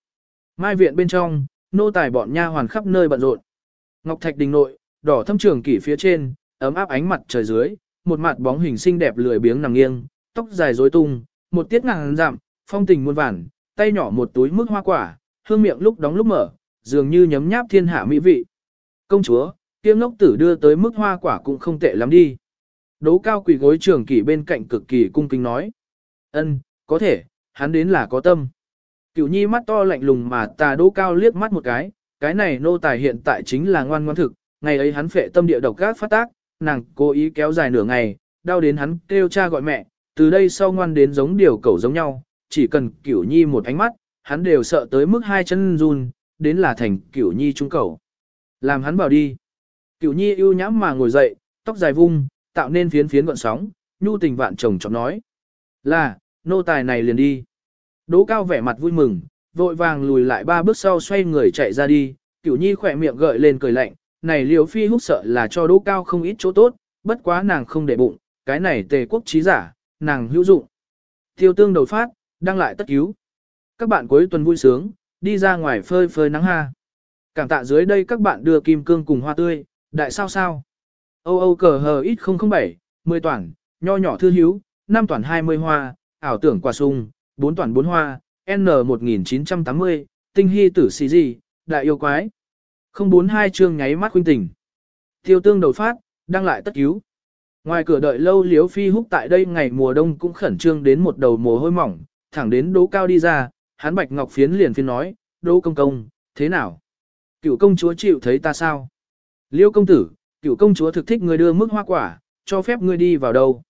Mai viện bên trong, nô tài bọn nha hoàn khắp nơi bận rộn. Ngọc thạch đình nội, đỏ thâm trường kỷ phía trên, ấm áp ánh mặt trời dưới, một mặt bóng hình xinh đẹp lười biếng nằm nghiêng, tóc dài rối tung, một tiết ngàn dặm, phong tình muôn vàn, tay nhỏ một túi mức hoa quả, hương miệng lúc đóng lúc mở, dường như nhấm nháp thiên hạ mỹ vị. Công chúa, kia ngốc tử đưa tới mức hoa quả cũng không tệ lắm đi. Đố cao quỳ gối trường kỷ bên cạnh cực kỳ cung kính nói. ân, có thể, hắn đến là có tâm. Cửu nhi mắt to lạnh lùng mà tà đỗ cao liếc mắt một cái, cái này nô tài hiện tại chính là ngoan ngoan thực, ngày ấy hắn phệ tâm địa độc gác phát tác, nàng cố ý kéo dài nửa ngày, đau đến hắn kêu cha gọi mẹ, từ đây sau ngoan đến giống điều cẩu giống nhau, chỉ cần cửu nhi một ánh mắt, hắn đều sợ tới mức hai chân run, đến là thành cửu nhi trung cẩu, Làm hắn bảo đi. Cửu nhi ưu nhãm mà ngồi dậy, tóc dài vung, tạo nên phiến phiến gọn sóng, nhu tình vạn chồng chọc nói. Là, nô tài này liền đi. Đỗ cao vẻ mặt vui mừng, vội vàng lùi lại ba bước sau xoay người chạy ra đi, cửu nhi khỏe miệng gợi lên cười lạnh, này liều phi hút sợ là cho đỗ cao không ít chỗ tốt, bất quá nàng không để bụng, cái này tề quốc trí giả, nàng hữu dụng. Tiêu tương đầu phát, đang lại tất cứu. các bạn cuối tuần vui sướng, đi ra ngoài phơi phơi nắng ha. Cảm tạ dưới đây các bạn đưa kim cương cùng hoa tươi, đại sao sao. Âu Âu cờ hờ ít 007, 10 toàn, nho nhỏ thư hiếu, 5 toàn 20 hoa, ảo tưởng quả sung, bốn toàn bốn hoa, N1980, tinh hy tử xì gì, đại yêu quái. 042 chương nháy mắt khuynh tình. Tiêu tương đầu phát, đăng lại tất cứu. Ngoài cửa đợi lâu liếu phi húc tại đây ngày mùa đông cũng khẩn trương đến một đầu mồ hôi mỏng, thẳng đến đố cao đi ra, hắn bạch ngọc phiến liền phiên nói, đố công công, thế nào? Cựu công chúa chịu thấy ta sao? Liêu công tử, cựu công chúa thực thích người đưa mức hoa quả, cho phép ngươi đi vào đâu?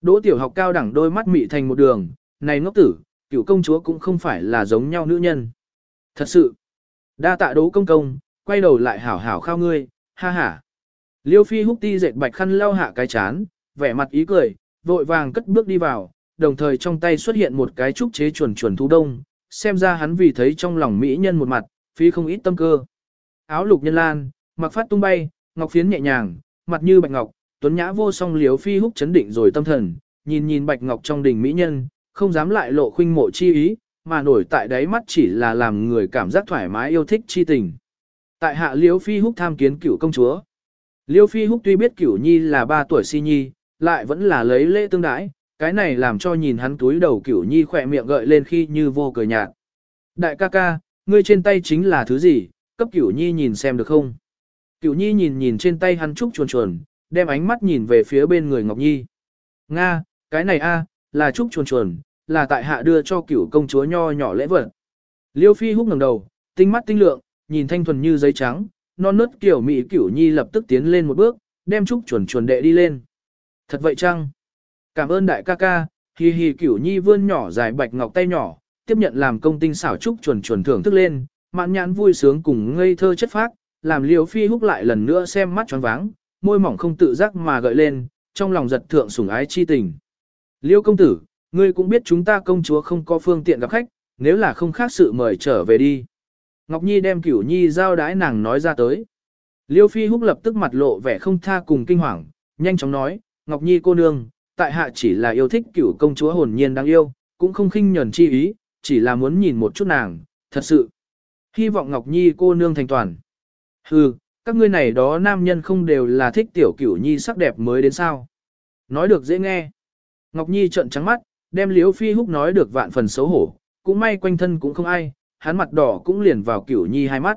Đỗ tiểu học cao đẳng đôi mắt mị thành một đường, này ngốc tử, cựu công chúa cũng không phải là giống nhau nữ nhân. Thật sự, đa tạ đỗ công công, quay đầu lại hảo hảo khao ngươi, ha ha. Liêu phi húc ti dệt bạch khăn lau hạ cái chán, vẻ mặt ý cười, vội vàng cất bước đi vào, đồng thời trong tay xuất hiện một cái trúc chế chuẩn chuẩn thu đông, xem ra hắn vì thấy trong lòng mỹ nhân một mặt, phi không ít tâm cơ. Áo lục nhân lan, mặc phát tung bay, ngọc phiến nhẹ nhàng, mặt như bạch ngọc, tuấn nhã vô song liếu phi húc chấn định rồi tâm thần, nhìn nhìn bạch ngọc trong đỉnh mỹ nhân, không dám lại lộ khuynh mộ chi ý, mà nổi tại đáy mắt chỉ là làm người cảm giác thoải mái yêu thích chi tình. Tại hạ Liễu phi húc tham kiến cửu công chúa. Liêu Phi Húc tuy biết Cửu Nhi là 3 tuổi si nhi, lại vẫn là lấy lễ tương đãi, cái này làm cho nhìn hắn túi đầu Cửu Nhi khỏe miệng gợi lên khi như vô cười nhạt. Đại ca ca, ngươi trên tay chính là thứ gì, cấp Cửu Nhi nhìn xem được không? Cửu Nhi nhìn nhìn trên tay hắn trúc chuồn chuồn, đem ánh mắt nhìn về phía bên người Ngọc Nhi. Nga, cái này a, là trúc chuồn chuồn, là tại hạ đưa cho Cửu công chúa nho nhỏ lễ vật. Liêu Phi Húc ngẩng đầu, tinh mắt tinh lượng, nhìn thanh thuần như giấy trắng, non nớt kiểu mỹ cửu nhi lập tức tiến lên một bước, đem trúc chuẩn chuẩn đệ đi lên. Thật vậy chăng? Cảm ơn đại ca ca, hi hi cửu nhi vươn nhỏ dài bạch ngọc tay nhỏ, tiếp nhận làm công tinh xảo trúc chuẩn chuẩn thưởng thức lên, mạn nhãn vui sướng cùng ngây thơ chất phác, làm liêu phi húc lại lần nữa xem mắt tròn váng, môi mỏng không tự giác mà gợi lên, trong lòng giật thượng sủng ái chi tình. Liêu công tử, ngươi cũng biết chúng ta công chúa không có phương tiện gặp khách, nếu là không khác sự mời trở về đi. Ngọc Nhi đem Cửu Nhi giao đái nàng nói ra tới. Liêu Phi Húc lập tức mặt lộ vẻ không tha cùng kinh hoàng, nhanh chóng nói, Ngọc Nhi cô nương, tại hạ chỉ là yêu thích cửu công chúa hồn nhiên đáng yêu, cũng không khinh nhẫn chi ý, chỉ là muốn nhìn một chút nàng, thật sự. Hy vọng Ngọc Nhi cô nương thành toàn. Hừ, các ngươi này đó nam nhân không đều là thích tiểu cửu nhi sắc đẹp mới đến sao. Nói được dễ nghe. Ngọc Nhi trợn trắng mắt, đem Liêu Phi Húc nói được vạn phần xấu hổ, cũng may quanh thân cũng không ai, hắn mặt đỏ cũng liền vào cửu nhi hai mắt.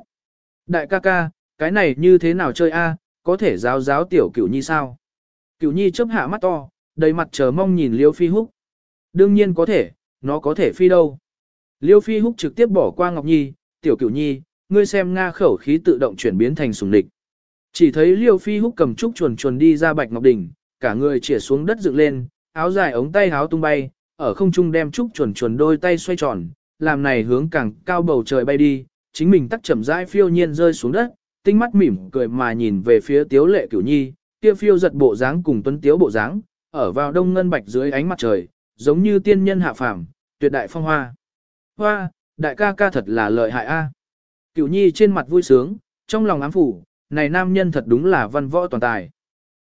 Đại ca ca, cái này như thế nào chơi a? có thể giáo giáo tiểu cửu nhi sao? Cửu nhi chớp hạ mắt to, đầy mặt chờ mong nhìn liêu phi húc. Đương nhiên có thể, nó có thể phi đâu. Liêu phi húc trực tiếp bỏ qua ngọc nhi, tiểu cửu nhi, ngươi xem nga khẩu khí tự động chuyển biến thành sùng địch. Chỉ thấy liêu phi húc cầm trúc chuồn chuồn đi ra bạch ngọc đỉnh, cả người chĩa xuống đất dựng lên, áo dài ống tay áo tung bay, ở không trung đem trúc chuồn chuồn đôi tay xoay tròn, làm này hướng càng cao bầu trời bay đi, chính mình tắt chậm rãi phiêu nhiên rơi xuống đất, tinh mắt mỉm cười mà nhìn về phía tiếu lệ cửu nhi, kia phiêu giật bộ dáng cùng tuấn tiếu bộ dáng, ở vào đông ngân bạch dưới ánh mặt trời, giống như tiên nhân hạ phàm, tuyệt đại phong hoa. Hoa, đại ca ca thật là lợi hại a. Cửu nhi trên mặt vui sướng, trong lòng ám phủ, này nam nhân thật đúng là văn võ toàn tài.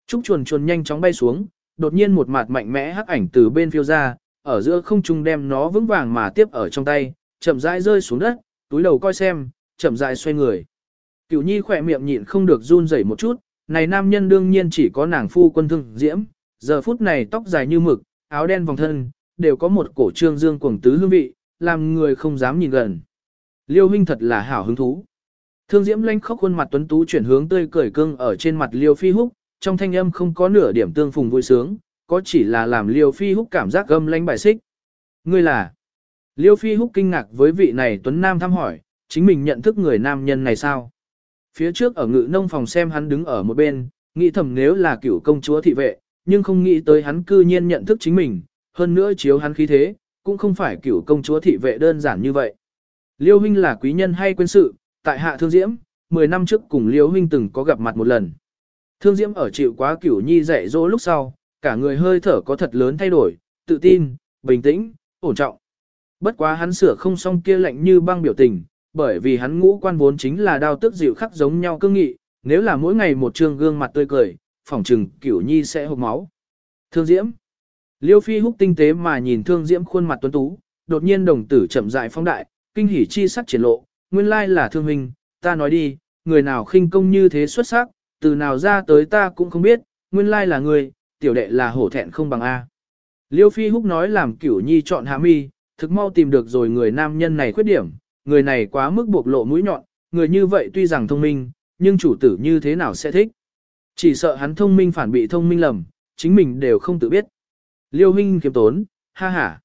Trúc chuồn chuồn nhanh chóng bay xuống, đột nhiên một mặt mạnh mẽ hắc ảnh từ bên phiêu ra, ở giữa không trung đem nó vững vàng mà tiếp ở trong tay, chậm rãi rơi xuống đất, túi đầu coi xem, chậm rãi xoay người. Cửu Nhi khỏe miệng nhịn không được run rẩy một chút, này nam nhân đương nhiên chỉ có nàng phu quân thương diễm, giờ phút này tóc dài như mực, áo đen vòng thân, đều có một cổ trương dương cuồng tứ hương vị, làm người không dám nhìn gần. Liêu huynh thật là hảo hứng thú. Thương diễm lanh khóc khuôn mặt tuấn tú chuyển hướng tươi cười cưng ở trên mặt Liêu Phi Húc, trong thanh âm không có nửa điểm tương phùng vui sướng, có chỉ là làm Liêu Phi Húc cảm giác gâm lánh bài xích. Ngươi là? Liêu Phi Húc kinh ngạc với vị này Tuấn Nam thăm hỏi, chính mình nhận thức người nam nhân này sao? Phía trước ở ngự nông phòng xem hắn đứng ở một bên, nghĩ thầm nếu là cựu công chúa thị vệ, nhưng không nghĩ tới hắn cư nhiên nhận thức chính mình, hơn nữa chiếu hắn khí thế, cũng không phải cựu công chúa thị vệ đơn giản như vậy. Liêu huynh là quý nhân hay quân sự, tại hạ thương diễm, 10 năm trước cùng Liêu huynh từng có gặp mặt một lần. Thương diễm ở chịu quá cửu nhi dạy dỗ lúc sau, cả người hơi thở có thật lớn thay đổi, tự tin, bình tĩnh, ổn trọng. Bất quá hắn sửa không xong kia lạnh như băng biểu tình, bởi vì hắn ngũ quan vốn chính là đao tức dịu khắc giống nhau cương nghị, nếu là mỗi ngày một trương gương mặt tươi cười, phỏng trừng cửu nhi sẽ hộc máu. Thương Diễm Liêu Phi húc tinh tế mà nhìn Thương Diễm khuôn mặt tuấn tú, đột nhiên đồng tử chậm rãi phong đại, kinh hỉ chi sắc triển lộ, nguyên lai là thương huynh, ta nói đi, người nào khinh công như thế xuất sắc, từ nào ra tới ta cũng không biết, nguyên lai là người, tiểu đệ là hổ thẹn không bằng A. Liêu Phi Húc nói làm cửu nhi chọn hạ mi, thực mau tìm được rồi người nam nhân này khuyết điểm, người này quá mức bộc lộ mũi nhọn, người như vậy tuy rằng thông minh, nhưng chủ tử như thế nào sẽ thích. Chỉ sợ hắn thông minh phản bị thông minh lầm, chính mình đều không tự biết. Liêu huynh kiếm tốn, ha ha.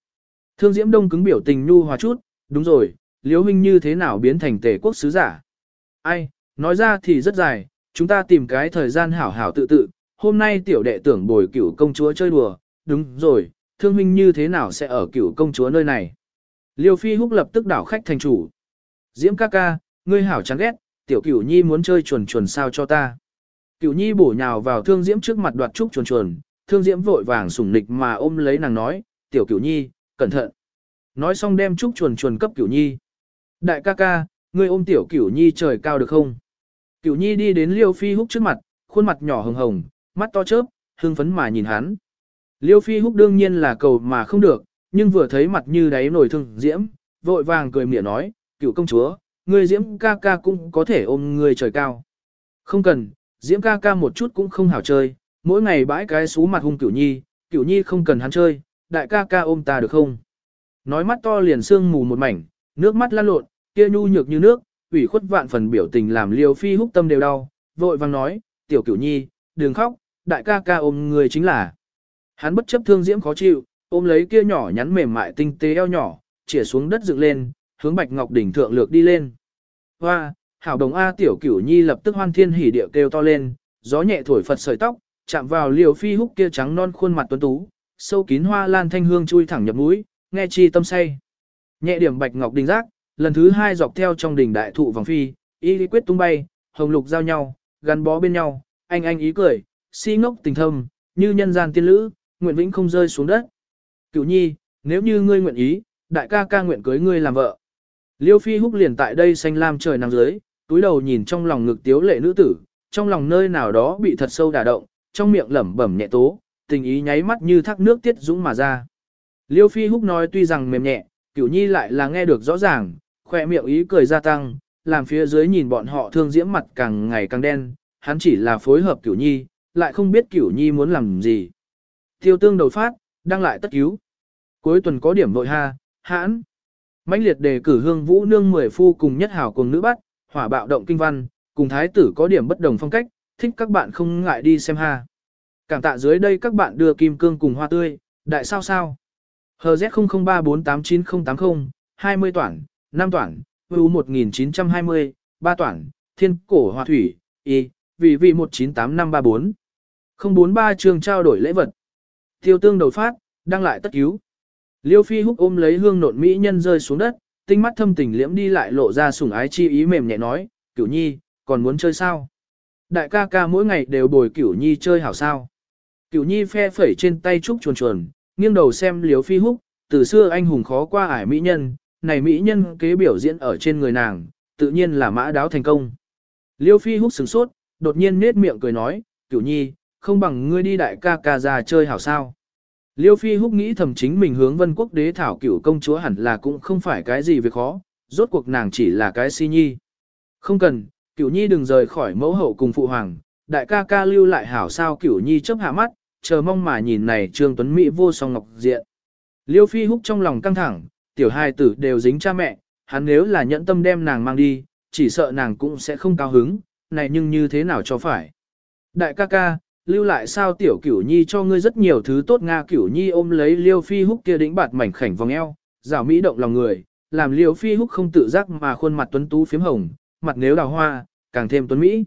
Thương Diễm Đông cứng biểu tình nhu hòa chút, đúng rồi, Liêu huynh như thế nào biến thành tề quốc sứ giả. Ai, nói ra thì rất dài, chúng ta tìm cái thời gian hảo hảo tự tự, hôm nay tiểu đệ tưởng bồi cửu công chúa chơi đùa, đúng rồi, thương huynh như thế nào sẽ ở cửu công chúa nơi này. Liêu Phi Húc lập tức đảo khách thành chủ. Diễm ca ca, ngươi hảo chán ghét, tiểu cửu nhi muốn chơi chuồn chuồn sao cho ta. Cửu nhi bổ nhào vào thương diễm trước mặt đoạt trúc chuồn chuồn, thương diễm vội vàng sủng nịch mà ôm lấy nàng nói, tiểu cửu nhi, cẩn thận. Nói xong đem trúc chuồn chuồn cấp cửu nhi. Đại ca ca, ngươi ôm tiểu cửu nhi trời cao được không? Cửu nhi đi đến liêu phi húc trước mặt, khuôn mặt nhỏ hồng hồng, mắt to chớp, hưng phấn mà nhìn hắn. Liêu phi húc đương nhiên là cầu mà không được, nhưng vừa thấy mặt như đáy nổi thương diễm, vội vàng cười mỉa nói, cựu công chúa, người diễm ca ca cũng có thể ôm người trời cao. Không cần, diễm ca ca một chút cũng không hảo chơi, mỗi ngày bãi cái xú mặt hung cửu nhi, cửu nhi không cần hắn chơi, đại ca ca ôm ta được không? Nói mắt to liền sương mù một mảnh, nước mắt lan lộn, kia nhu nhược như nước, ủy khuất vạn phần biểu tình làm liêu phi húc tâm đều đau, vội vàng nói, tiểu cửu nhi, đừng khóc, đại ca ca ôm người chính là. Hắn bất chấp thương diễm khó chịu, ôm lấy kia nhỏ nhắn mềm mại tinh tế eo nhỏ, chĩa xuống đất dựng lên, hướng bạch ngọc đỉnh thượng lược đi lên. Hoa, hảo đồng A tiểu cửu nhi lập tức hoan thiên hỉ địa kêu to lên, gió nhẹ thổi phật sợi tóc, chạm vào liều phi húc kia trắng non khuôn mặt tuấn tú, sâu kín hoa lan thanh hương chui thẳng nhập mũi, nghe chi tâm say. Nhẹ điểm bạch ngọc đỉnh giác, lần thứ hai dọc theo trong đỉnh đại thụ vòng phi, y lý quyết tung bay, hồng lục giao nhau, gắn bó bên nhau, anh anh ý cười, si ngốc tình thâm, như nhân gian tiên lữ, nguyện vĩnh không rơi xuống đất. Cửu nhi, nếu như ngươi nguyện ý, đại ca ca nguyện cưới ngươi làm vợ. Liêu phi húc liền tại đây xanh lam trời nắng dưới, túi đầu nhìn trong lòng ngực tiếu lệ nữ tử, trong lòng nơi nào đó bị thật sâu đả động, trong miệng lẩm bẩm nhẹ tố, tình ý nháy mắt như thác nước tiết dũng mà ra. Liêu phi húc nói tuy rằng mềm nhẹ, cửu nhi lại là nghe được rõ ràng, khoe miệng ý cười gia tăng, làm phía dưới nhìn bọn họ thương diễm mặt càng ngày càng đen, hắn chỉ là phối hợp cửu nhi, lại không biết cửu nhi muốn làm gì. Tiêu tương đầu phát, đang lại tất cứu. Cuối tuần có điểm vội ha, hãn. mãnh liệt đề cử hương vũ nương mười phu cùng nhất hảo cùng nữ bắt, hỏa bạo động kinh văn, cùng thái tử có điểm bất đồng phong cách, thích các bạn không ngại đi xem ha. Cảm tạ dưới đây các bạn đưa kim cương cùng hoa tươi, đại sao sao. HZ00348980, 20 toản, 5 toản, VU 1920, 3 toản, thiên cổ hòa thủy, y, vì vị 198534. 043 trường trao đổi lễ vật. Tiêu tương đầu phát, đăng lại tất cứu. Liêu phi húc ôm lấy hương nộn mỹ nhân rơi xuống đất, tinh mắt thâm tình liễm đi lại lộ ra sủng ái chi ý mềm nhẹ nói, cửu nhi, còn muốn chơi sao? Đại ca ca mỗi ngày đều bồi cửu nhi chơi hảo sao. Cửu nhi phe phẩy trên tay trúc chuồn chuồn, nghiêng đầu xem liêu phi húc, từ xưa anh hùng khó qua ải mỹ nhân, này mỹ nhân kế biểu diễn ở trên người nàng, tự nhiên là mã đáo thành công. Liêu phi húc sửng sốt, đột nhiên nết miệng cười nói, cửu nhi, không bằng ngươi đi đại ca ca ra chơi hảo sao. Liêu phi húc nghĩ thầm chính mình hướng vân quốc đế thảo cửu công chúa hẳn là cũng không phải cái gì việc khó, rốt cuộc nàng chỉ là cái si nhi. Không cần, cửu nhi đừng rời khỏi mẫu hậu cùng phụ hoàng, đại ca ca lưu lại hảo sao cửu nhi chớp hạ mắt, chờ mong mà nhìn này trương tuấn Mỹ vô song ngọc diện. Liêu phi húc trong lòng căng thẳng, tiểu hai tử đều dính cha mẹ, hắn nếu là nhẫn tâm đem nàng mang đi, chỉ sợ nàng cũng sẽ không cao hứng, này nhưng như thế nào cho phải. Đại ca ca, lưu lại sao tiểu cửu nhi cho ngươi rất nhiều thứ tốt Nga cửu nhi ôm lấy liêu phi húc kia đĩnh bạt mảnh khảnh vòng eo, rào mỹ động lòng người, làm liêu phi húc không tự giác mà khuôn mặt tuấn tú phím hồng, mặt nếu đào hoa, càng thêm tuấn mỹ.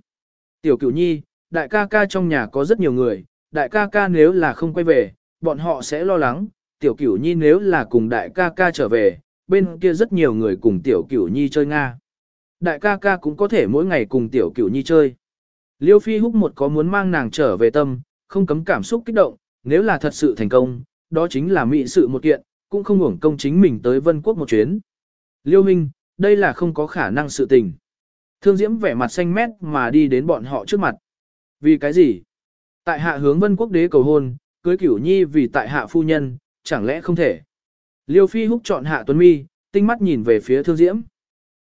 Tiểu cửu nhi, đại ca ca trong nhà có rất nhiều người, đại ca ca nếu là không quay về, bọn họ sẽ lo lắng, tiểu cửu nhi nếu là cùng đại ca ca trở về, bên kia rất nhiều người cùng tiểu cửu nhi chơi Nga. Đại ca ca cũng có thể mỗi ngày cùng tiểu cửu nhi chơi. Liêu Phi Húc một có muốn mang nàng trở về tâm, không cấm cảm xúc kích động, nếu là thật sự thành công, đó chính là mỹ sự một kiện, cũng không hưởng công chính mình tới Vân Quốc một chuyến. Liêu Minh, đây là không có khả năng sự tình. Thương Diễm vẻ mặt xanh mét mà đi đến bọn họ trước mặt. Vì cái gì? Tại hạ hướng Vân Quốc đế cầu hôn, cưới cửu nhi vì tại hạ phu nhân, chẳng lẽ không thể? Liêu Phi Húc chọn hạ tuấn mi, tinh mắt nhìn về phía thương diễm.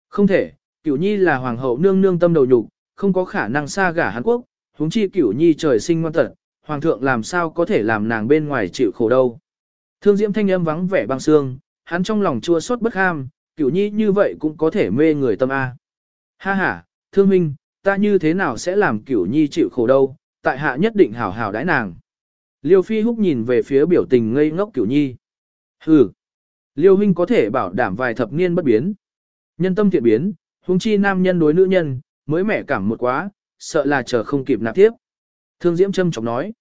Không thể, cửu nhi là hoàng hậu nương nương tâm đầu nhục, không có khả năng xa gả Hàn Quốc, huống chi cửu nhi trời sinh ngoan tật, hoàng thượng làm sao có thể làm nàng bên ngoài chịu khổ đâu. Thương diễm thanh âm vắng vẻ băng xương, hắn trong lòng chua xót bất ham, cửu nhi như vậy cũng có thể mê người tâm A. Ha ha, thương minh, ta như thế nào sẽ làm cửu nhi chịu khổ đâu, tại hạ nhất định hảo hảo đãi nàng. Liêu Phi Húc nhìn về phía biểu tình ngây ngốc cửu nhi. Hừ, Liêu huynh có thể bảo đảm vài thập niên bất biến. Nhân tâm thiện biến, huống chi nam nhân đối nữ nhân, mới mẻ cảm một quá, sợ là chờ không kịp nạp tiếp. Thương Diễm châm chọc nói.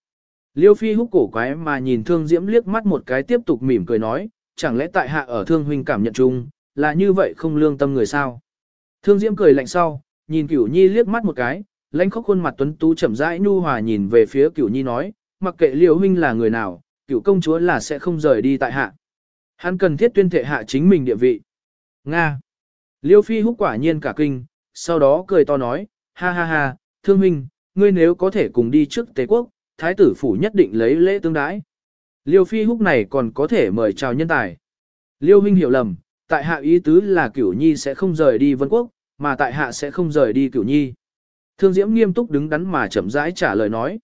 Liêu Phi húc cổ quái mà nhìn Thương Diễm liếc mắt một cái tiếp tục mỉm cười nói, chẳng lẽ tại hạ ở Thương huynh cảm nhận chung, là như vậy không lương tâm người sao? Thương Diễm cười lạnh sau, nhìn Cửu Nhi liếc mắt một cái, lãnh khóc khuôn mặt tuấn tú chậm rãi nhu hòa nhìn về phía Cửu Nhi nói, mặc kệ Liêu huynh là người nào, Cửu công chúa là sẽ không rời đi tại hạ. Hắn cần thiết tuyên thệ hạ chính mình địa vị. Nga. Liêu Phi húc quả nhiên cả kinh, sau đó cười to nói, ha ha ha, thương huynh, ngươi nếu có thể cùng đi trước tế quốc, thái tử phủ nhất định lấy lễ tương đái. Liêu Phi húc này còn có thể mời chào nhân tài. Liêu huynh hiểu lầm, tại hạ ý tứ là cửu nhi sẽ không rời đi vân quốc, mà tại hạ sẽ không rời đi cửu nhi. Thương Diễm nghiêm túc đứng đắn mà chậm rãi trả lời nói.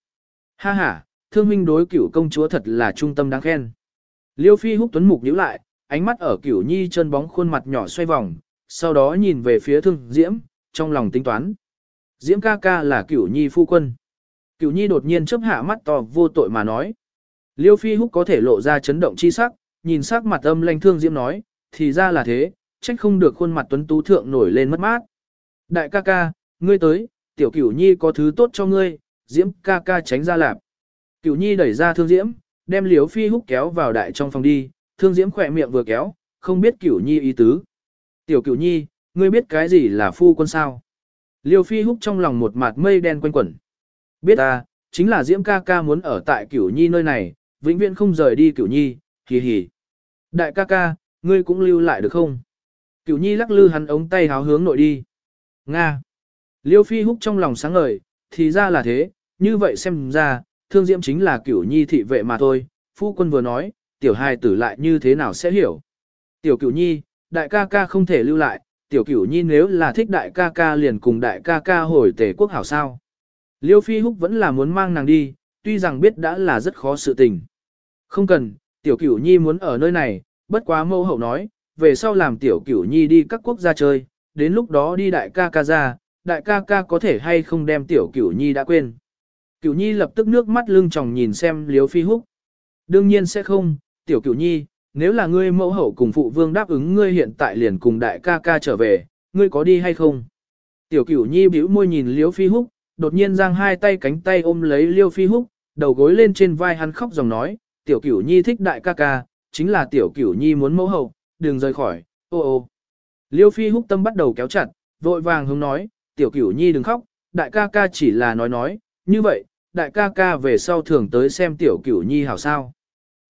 Ha ha, thương huynh đối cửu công chúa thật là trung tâm đáng khen. Liêu Phi húc tuấn mục nhíu lại, ánh mắt ở cửu nhi chân bóng khuôn mặt nhỏ xoay vòng, sau đó nhìn về phía thương Diễm, trong lòng tính toán. Diễm ca ca là cửu nhi phu quân. Cửu nhi đột nhiên chớp hạ mắt to vô tội mà nói. Liêu Phi húc có thể lộ ra chấn động chi sắc, nhìn sắc mặt âm lanh thương Diễm nói, thì ra là thế, trách không được khuôn mặt tuấn tú thượng nổi lên mất mát. Đại ca ca, ngươi tới, tiểu cửu nhi có thứ tốt cho ngươi, Diễm ca ca tránh ra lạp. Cửu nhi đẩy ra thương Diễm, đem liêu phi húc kéo vào đại trong phòng đi, thương diễm khỏe miệng vừa kéo, không biết cửu nhi ý tứ. Tiểu cửu nhi, ngươi biết cái gì là phu quân sao? Liêu phi húc trong lòng một mặt mây đen quanh quẩn. Biết ta, chính là diễm ca ca muốn ở tại cửu nhi nơi này, vĩnh viễn không rời đi cửu nhi, hì hì. Đại ca ca, ngươi cũng lưu lại được không? Cửu nhi lắc lư hắn ống tay háo hướng nội đi. Nga. Liêu phi húc trong lòng sáng ngời, thì ra là thế, như vậy xem ra, thương diễm chính là cửu nhi thị vệ mà thôi, phu quân vừa nói, tiểu hài tử lại như thế nào sẽ hiểu. Tiểu cửu nhi, đại ca ca không thể lưu lại, tiểu cửu nhi nếu là thích đại ca ca liền cùng đại ca ca hồi tề quốc hảo sao. Liêu phi húc vẫn là muốn mang nàng đi, tuy rằng biết đã là rất khó sự tình. Không cần, tiểu cửu nhi muốn ở nơi này, bất quá mâu hậu nói, về sau làm tiểu cửu nhi đi các quốc gia chơi, đến lúc đó đi đại ca ca ra, đại ca ca có thể hay không đem tiểu cửu nhi đã quên. Cửu nhi lập tức nước mắt lưng tròng nhìn xem Liêu phi húc. Đương nhiên sẽ không, tiểu cửu nhi, nếu là ngươi mẫu hậu cùng phụ vương đáp ứng ngươi hiện tại liền cùng đại ca ca trở về, ngươi có đi hay không? Tiểu cửu nhi bĩu môi nhìn liêu phi húc, đột nhiên giang hai tay cánh tay ôm lấy liêu phi húc, đầu gối lên trên vai hắn khóc dòng nói, tiểu cửu nhi thích đại ca ca, chính là tiểu cửu nhi muốn mẫu hậu, đừng rời khỏi, ô ô. Liêu phi húc tâm bắt đầu kéo chặt, vội vàng hướng nói, tiểu cửu nhi đừng khóc, đại ca ca chỉ là nói nói, như vậy, đại ca ca về sau thường tới xem tiểu cửu nhi hảo sao.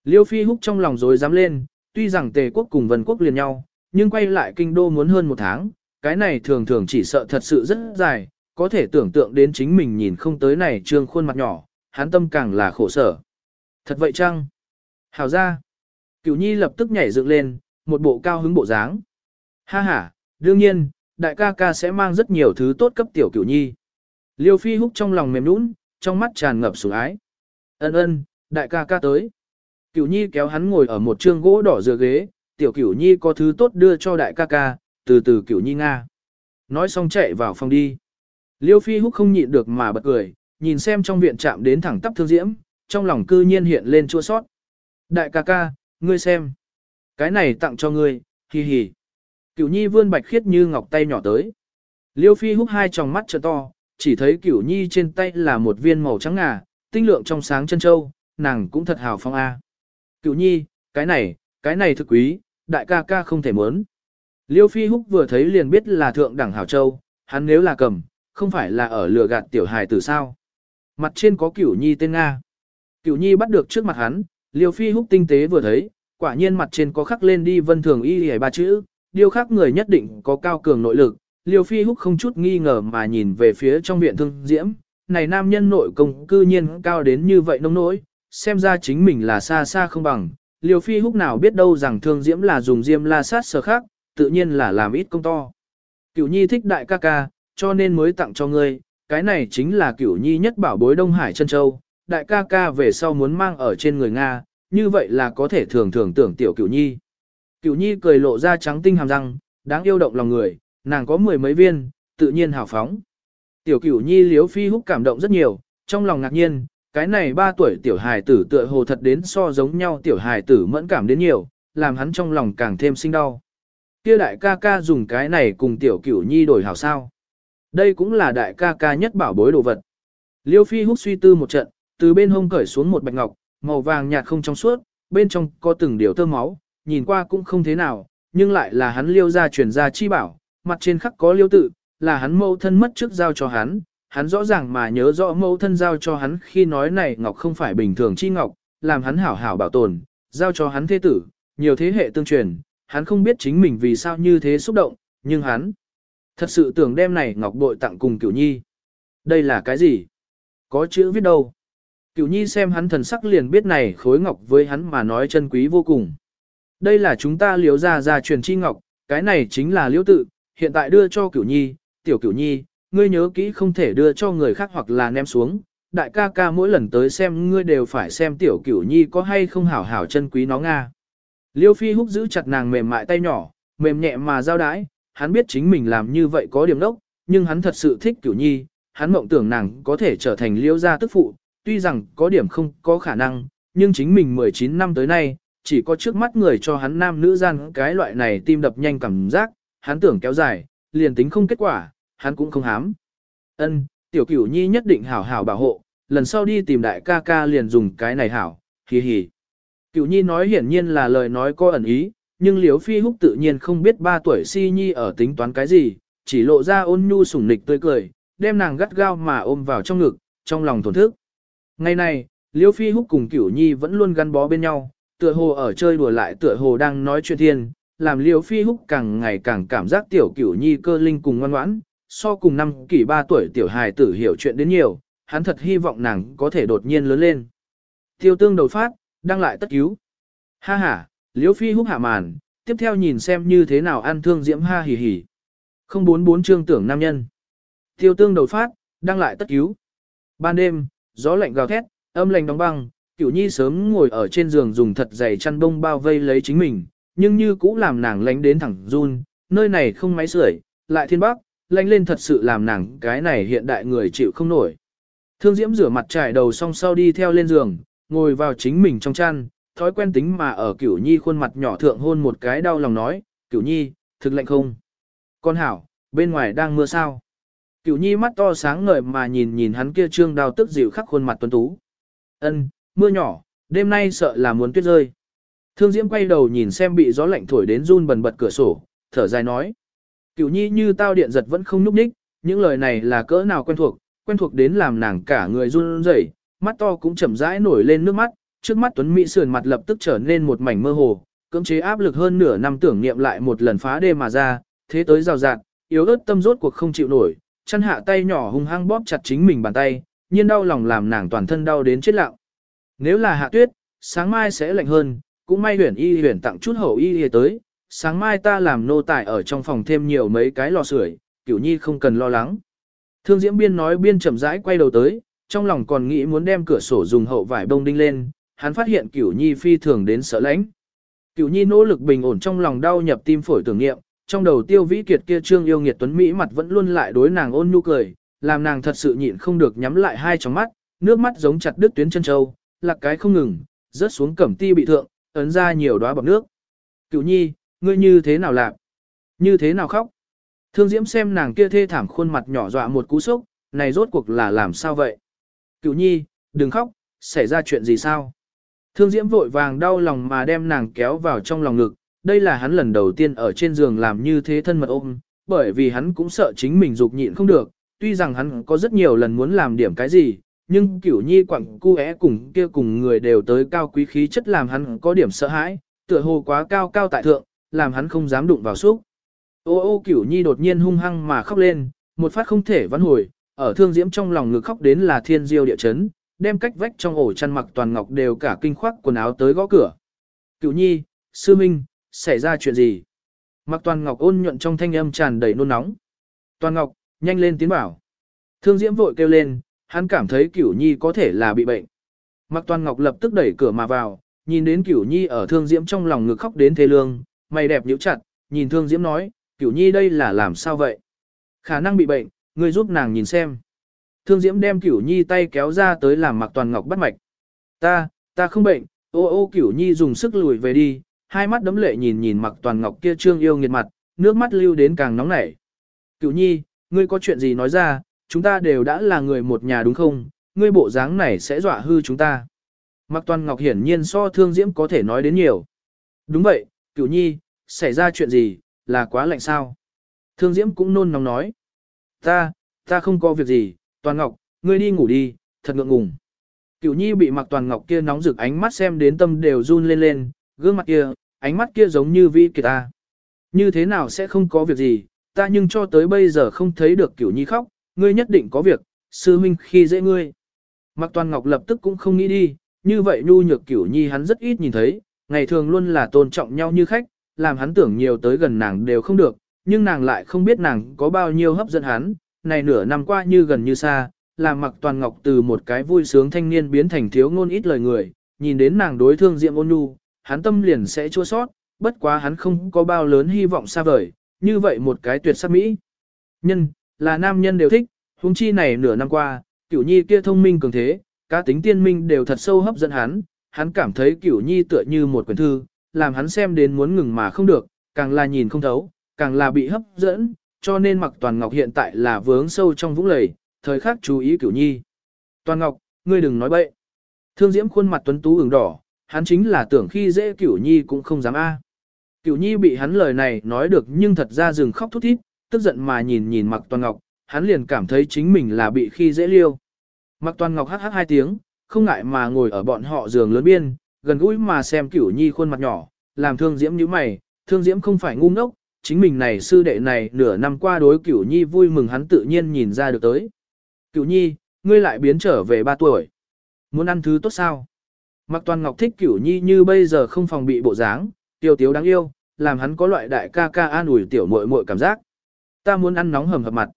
Liêu phi húc trong lòng rối dám lên, tuy rằng tề quốc cùng vân quốc liền nhau, nhưng quay lại kinh đô muốn hơn một tháng, cái này thường thường chỉ sợ thật sự rất dài, có thể tưởng tượng đến chính mình nhìn không tới này trương khuôn mặt nhỏ, hắn tâm càng là khổ sở. Thật vậy chăng? Hảo ra. Cửu nhi lập tức nhảy dựng lên, một bộ cao hứng bộ dáng. Ha ha, đương nhiên, đại ca ca sẽ mang rất nhiều thứ tốt cấp tiểu cửu nhi. Liêu phi húc trong lòng mềm nũng, trong mắt tràn ngập sủng ái. Ân ân, đại ca ca tới. Cửu Nhi kéo hắn ngồi ở một trương gỗ đỏ dựa ghế, tiểu Cửu Nhi có thứ tốt đưa cho đại ca ca, từ từ Cửu Nhi Nga. Nói xong chạy vào phòng đi. Liêu Phi Húc không nhịn được mà bật cười, nhìn xem trong viện chạm đến thẳng tắp thương diễm, trong lòng cư nhiên hiện lên chua sót. Đại ca ca, ngươi xem. Cái này tặng cho ngươi, hi hi. Cửu Nhi vươn bạch khiết như ngọc tay nhỏ tới. Liêu Phi Húc hai tròng mắt trợ to, chỉ thấy Cửu Nhi trên tay là một viên màu trắng ngà, tinh lượng trong sáng chân châu, nàng cũng thật hào phong a. Cửu Nhi, cái này, cái này thực quý, đại ca ca không thể muốn. Liêu Phi Húc vừa thấy liền biết là thượng đẳng hảo châu, hắn nếu là cầm, không phải là ở lừa gạt tiểu hài tử sao. Mặt trên có Cửu Nhi tên Nga. Cửu Nhi bắt được trước mặt hắn, Liêu Phi Húc tinh tế vừa thấy, quả nhiên mặt trên có khắc lên đi vân thường y hề ba chữ, điều khác người nhất định có cao cường nội lực, Liêu Phi Húc không chút nghi ngờ mà nhìn về phía trong viện thương diễm, này nam nhân nội công cư nhiên cao đến như vậy nông nỗi, xem ra chính mình là xa xa không bằng, liều phi húc nào biết đâu rằng thương diễm là dùng diêm la sát sở khác, tự nhiên là làm ít công to. Cửu nhi thích đại ca ca, cho nên mới tặng cho ngươi, cái này chính là cửu nhi nhất bảo bối Đông Hải chân Châu, đại ca ca về sau muốn mang ở trên người Nga, như vậy là có thể thường thường tưởng tiểu cửu nhi. Cửu nhi cười lộ ra trắng tinh hàm răng, đáng yêu động lòng người, nàng có mười mấy viên, tự nhiên hào phóng. Tiểu cửu nhi liếu phi húc cảm động rất nhiều, trong lòng ngạc nhiên, cái này ba tuổi tiểu hài tử tựa hồ thật đến so giống nhau tiểu hài tử mẫn cảm đến nhiều, làm hắn trong lòng càng thêm sinh đau. Kia đại ca ca dùng cái này cùng tiểu cửu nhi đổi hảo sao. Đây cũng là đại ca ca nhất bảo bối đồ vật. Liêu phi hút suy tư một trận, từ bên hông cởi xuống một bạch ngọc, màu vàng nhạt không trong suốt, bên trong có từng điều tơ máu, nhìn qua cũng không thế nào, nhưng lại là hắn liêu ra truyền ra chi bảo, mặt trên khắc có liêu tự, là hắn mâu thân mất trước giao cho hắn, hắn rõ ràng mà nhớ rõ mẫu thân giao cho hắn khi nói này ngọc không phải bình thường chi ngọc, làm hắn hảo hảo bảo tồn, giao cho hắn thế tử, nhiều thế hệ tương truyền, hắn không biết chính mình vì sao như thế xúc động, nhưng hắn thật sự tưởng đem này ngọc bội tặng cùng cửu nhi. Đây là cái gì? Có chữ viết đâu? Cửu nhi xem hắn thần sắc liền biết này khối ngọc với hắn mà nói chân quý vô cùng. Đây là chúng ta liếu ra ra truyền chi ngọc, cái này chính là liễu tự, hiện tại đưa cho cửu nhi, tiểu cửu nhi, ngươi nhớ kỹ không thể đưa cho người khác hoặc là ném xuống. Đại ca ca mỗi lần tới xem ngươi đều phải xem tiểu cửu nhi có hay không hảo hảo chân quý nó nga. Liêu phi húc giữ chặt nàng mềm mại tay nhỏ, mềm nhẹ mà giao đái, hắn biết chính mình làm như vậy có điểm đốc, nhưng hắn thật sự thích cửu nhi, hắn mộng tưởng nàng có thể trở thành liêu gia tức phụ, tuy rằng có điểm không có khả năng, nhưng chính mình 19 năm tới nay, chỉ có trước mắt người cho hắn nam nữ gian cái loại này tim đập nhanh cảm giác, hắn tưởng kéo dài, liền tính không kết quả, hắn cũng không hám. Ân, tiểu cửu nhi nhất định hảo hảo bảo hộ, lần sau đi tìm đại ca ca liền dùng cái này hảo, hì hì. Cửu nhi nói hiển nhiên là lời nói có ẩn ý, nhưng liếu phi húc tự nhiên không biết ba tuổi si nhi ở tính toán cái gì, chỉ lộ ra ôn nhu sủng nịch tươi cười, đem nàng gắt gao mà ôm vào trong ngực, trong lòng thổn thức. Ngày này, liếu phi húc cùng cửu nhi vẫn luôn gắn bó bên nhau, tựa hồ ở chơi đùa lại tựa hồ đang nói chuyện thiên, làm liêu phi húc càng ngày càng cảm giác tiểu cửu nhi cơ linh cùng ngoan ngoãn, so cùng năm kỷ ba tuổi tiểu hài tử hiểu chuyện đến nhiều, hắn thật hy vọng nàng có thể đột nhiên lớn lên. Tiêu tương đầu phát, đăng lại tất cứu. Ha ha, liễu phi húc hạ màn, tiếp theo nhìn xem như thế nào ăn thương diễm ha hì hì. Không bốn bốn chương tưởng nam nhân. Tiêu tương đầu phát, đăng lại tất cứu. Ban đêm, gió lạnh gào thét, âm lạnh đóng băng, cửu nhi sớm ngồi ở trên giường dùng thật dày chăn bông bao vây lấy chính mình, nhưng như cũ làm nàng lánh đến thẳng run, nơi này không máy sưởi, lại thiên bắc, lanh lên thật sự làm nàng cái này hiện đại người chịu không nổi. Thương Diễm rửa mặt trải đầu xong sau đi theo lên giường, ngồi vào chính mình trong chăn, thói quen tính mà ở Cửu Nhi khuôn mặt nhỏ thượng hôn một cái đau lòng nói, Cửu Nhi, thực lạnh không? Con hảo, bên ngoài đang mưa sao? Cửu Nhi mắt to sáng ngời mà nhìn nhìn hắn kia trương đau tức dịu khắc khuôn mặt tuấn tú. Ân, mưa nhỏ, đêm nay sợ là muốn tuyết rơi. Thương Diễm quay đầu nhìn xem bị gió lạnh thổi đến run bần bật cửa sổ, thở dài nói. Cửu nhi như tao điện giật vẫn không nhúc nhích, những lời này là cỡ nào quen thuộc, quen thuộc đến làm nàng cả người run rẩy, mắt to cũng chậm rãi nổi lên nước mắt, trước mắt Tuấn Mỹ sườn mặt lập tức trở nên một mảnh mơ hồ, cưỡng chế áp lực hơn nửa năm tưởng niệm lại một lần phá đê mà ra, thế tới rào rạt, yếu ớt tâm rốt cuộc không chịu nổi, chân hạ tay nhỏ hung hăng bóp chặt chính mình bàn tay, nhiên đau lòng làm nàng toàn thân đau đến chết lặng. Nếu là hạ tuyết, sáng mai sẽ lạnh hơn, cũng may huyền y huyền tặng chút hậu y y tới, sáng mai ta làm nô tài ở trong phòng thêm nhiều mấy cái lò sưởi, cửu nhi không cần lo lắng. Thương diễm biên nói biên chậm rãi quay đầu tới, trong lòng còn nghĩ muốn đem cửa sổ dùng hậu vải bông đinh lên, hắn phát hiện cửu nhi phi thường đến sợ lãnh. Cửu nhi nỗ lực bình ổn trong lòng đau nhập tim phổi tưởng niệm, trong đầu tiêu vĩ kiệt kia trương yêu nghiệt tuấn Mỹ mặt vẫn luôn lại đối nàng ôn nhu cười, làm nàng thật sự nhịn không được nhắm lại hai tròng mắt, nước mắt giống chặt đứt tuyến chân châu, lạc cái không ngừng, rớt xuống cẩm ti bị thượng, ấn ra nhiều đóa bọt nước. Cửu nhi, ngươi như thế nào làm? Như thế nào khóc? Thương Diễm xem nàng kia thê thảm khuôn mặt nhỏ dọa một cú sốc, này rốt cuộc là làm sao vậy? Cửu nhi, đừng khóc, xảy ra chuyện gì sao? Thương Diễm vội vàng đau lòng mà đem nàng kéo vào trong lòng ngực, đây là hắn lần đầu tiên ở trên giường làm như thế thân mật ôm, bởi vì hắn cũng sợ chính mình dục nhịn không được, tuy rằng hắn có rất nhiều lần muốn làm điểm cái gì, nhưng cửu nhi quặng cu é cùng kia cùng người đều tới cao quý khí chất làm hắn có điểm sợ hãi, tựa hồ quá cao cao tại thượng, làm hắn không dám đụng vào xúc. Ô ô cửu nhi đột nhiên hung hăng mà khóc lên, một phát không thể vãn hồi, ở thương diễm trong lòng ngực khóc đến là thiên diêu địa chấn, đem cách vách trong ổ chăn mặc toàn ngọc đều cả kinh khoác quần áo tới gõ cửa. Cửu nhi, sư minh, xảy ra chuyện gì? Mặc toàn ngọc ôn nhuận trong thanh âm tràn đầy nôn nóng. Toàn ngọc, nhanh lên tiến bảo. Thương diễm vội kêu lên, hắn cảm thấy cửu nhi có thể là bị bệnh. Mặc toàn ngọc lập tức đẩy cửa mà vào, nhìn đến cửu nhi ở thương diễm trong lòng ngực khóc đến thế lương, mày đẹp nhíu chặt, nhìn thương diễm nói, cửu nhi đây là làm sao vậy? Khả năng bị bệnh, ngươi giúp nàng nhìn xem. Thương diễm đem cửu nhi tay kéo ra tới làm mặc toàn ngọc bắt mạch. Ta, ta không bệnh, ô ô cửu nhi dùng sức lùi về đi, hai mắt đấm lệ nhìn nhìn mặc toàn ngọc kia trương yêu nghiệt mặt, nước mắt lưu đến càng nóng nảy. Cửu nhi, ngươi có chuyện gì nói ra, chúng ta đều đã là người một nhà đúng không, ngươi bộ dáng này sẽ dọa hư chúng ta. Mặc toàn ngọc hiển nhiên so thương diễm có thể nói đến nhiều. Đúng vậy, cửu nhi, xảy ra chuyện gì, là quá lạnh sao. Thương diễm cũng nôn nóng nói. Ta, ta không có việc gì, toàn ngọc, ngươi đi ngủ đi, thật ngượng ngùng. Cửu nhi bị mặc toàn ngọc kia nóng rực ánh mắt xem đến tâm đều run lên lên, gương mặt kia, ánh mắt kia giống như vi kỳ ta. Như thế nào sẽ không có việc gì, ta nhưng cho tới bây giờ không thấy được cửu nhi khóc, ngươi nhất định có việc, sư minh khi dễ ngươi. Mặc toàn ngọc lập tức cũng không nghĩ đi, như vậy nhu nhược cửu nhi hắn rất ít nhìn thấy, ngày thường luôn là tôn trọng nhau như khách, làm hắn tưởng nhiều tới gần nàng đều không được, nhưng nàng lại không biết nàng có bao nhiêu hấp dẫn hắn, này nửa năm qua như gần như xa, làm mặc toàn ngọc từ một cái vui sướng thanh niên biến thành thiếu ngôn ít lời người, nhìn đến nàng đối thương diệm ôn nhu, hắn tâm liền sẽ chua sót, bất quá hắn không có bao lớn hy vọng xa vời, như vậy một cái tuyệt sắc mỹ. Nhân, là nam nhân đều thích, huống chi này nửa năm qua, cửu nhi kia thông minh cường thế, cá tính tiên minh đều thật sâu hấp dẫn hắn, hắn cảm thấy cửu nhi tựa như một quyển thư, làm hắn xem đến muốn ngừng mà không được, càng là nhìn không thấu, càng là bị hấp dẫn, cho nên mặc toàn ngọc hiện tại là vướng sâu trong vũng lầy, thời khắc chú ý cửu nhi. Toàn ngọc, ngươi đừng nói bậy. Thương diễm khuôn mặt tuấn tú ửng đỏ, hắn chính là tưởng khi dễ cửu nhi cũng không dám a. Cửu nhi bị hắn lời này nói được nhưng thật ra dừng khóc thút thít, tức giận mà nhìn nhìn mặc toàn ngọc, hắn liền cảm thấy chính mình là bị khi dễ liêu. Mặc toàn ngọc hắc hắc hai tiếng, không ngại mà ngồi ở bọn họ giường lớn biên, gần gũi mà xem cửu nhi khuôn mặt nhỏ, làm thương diễm như mày, thương diễm không phải ngu ngốc, chính mình này sư đệ này nửa năm qua đối cửu nhi vui mừng hắn tự nhiên nhìn ra được tới. Cửu nhi, ngươi lại biến trở về ba tuổi. Muốn ăn thứ tốt sao? Mặc toàn ngọc thích cửu nhi như bây giờ không phòng bị bộ dáng, tiêu tiếu đáng yêu, làm hắn có loại đại ca ca an ủi tiểu muội muội cảm giác. Ta muốn ăn nóng hầm hập mặt.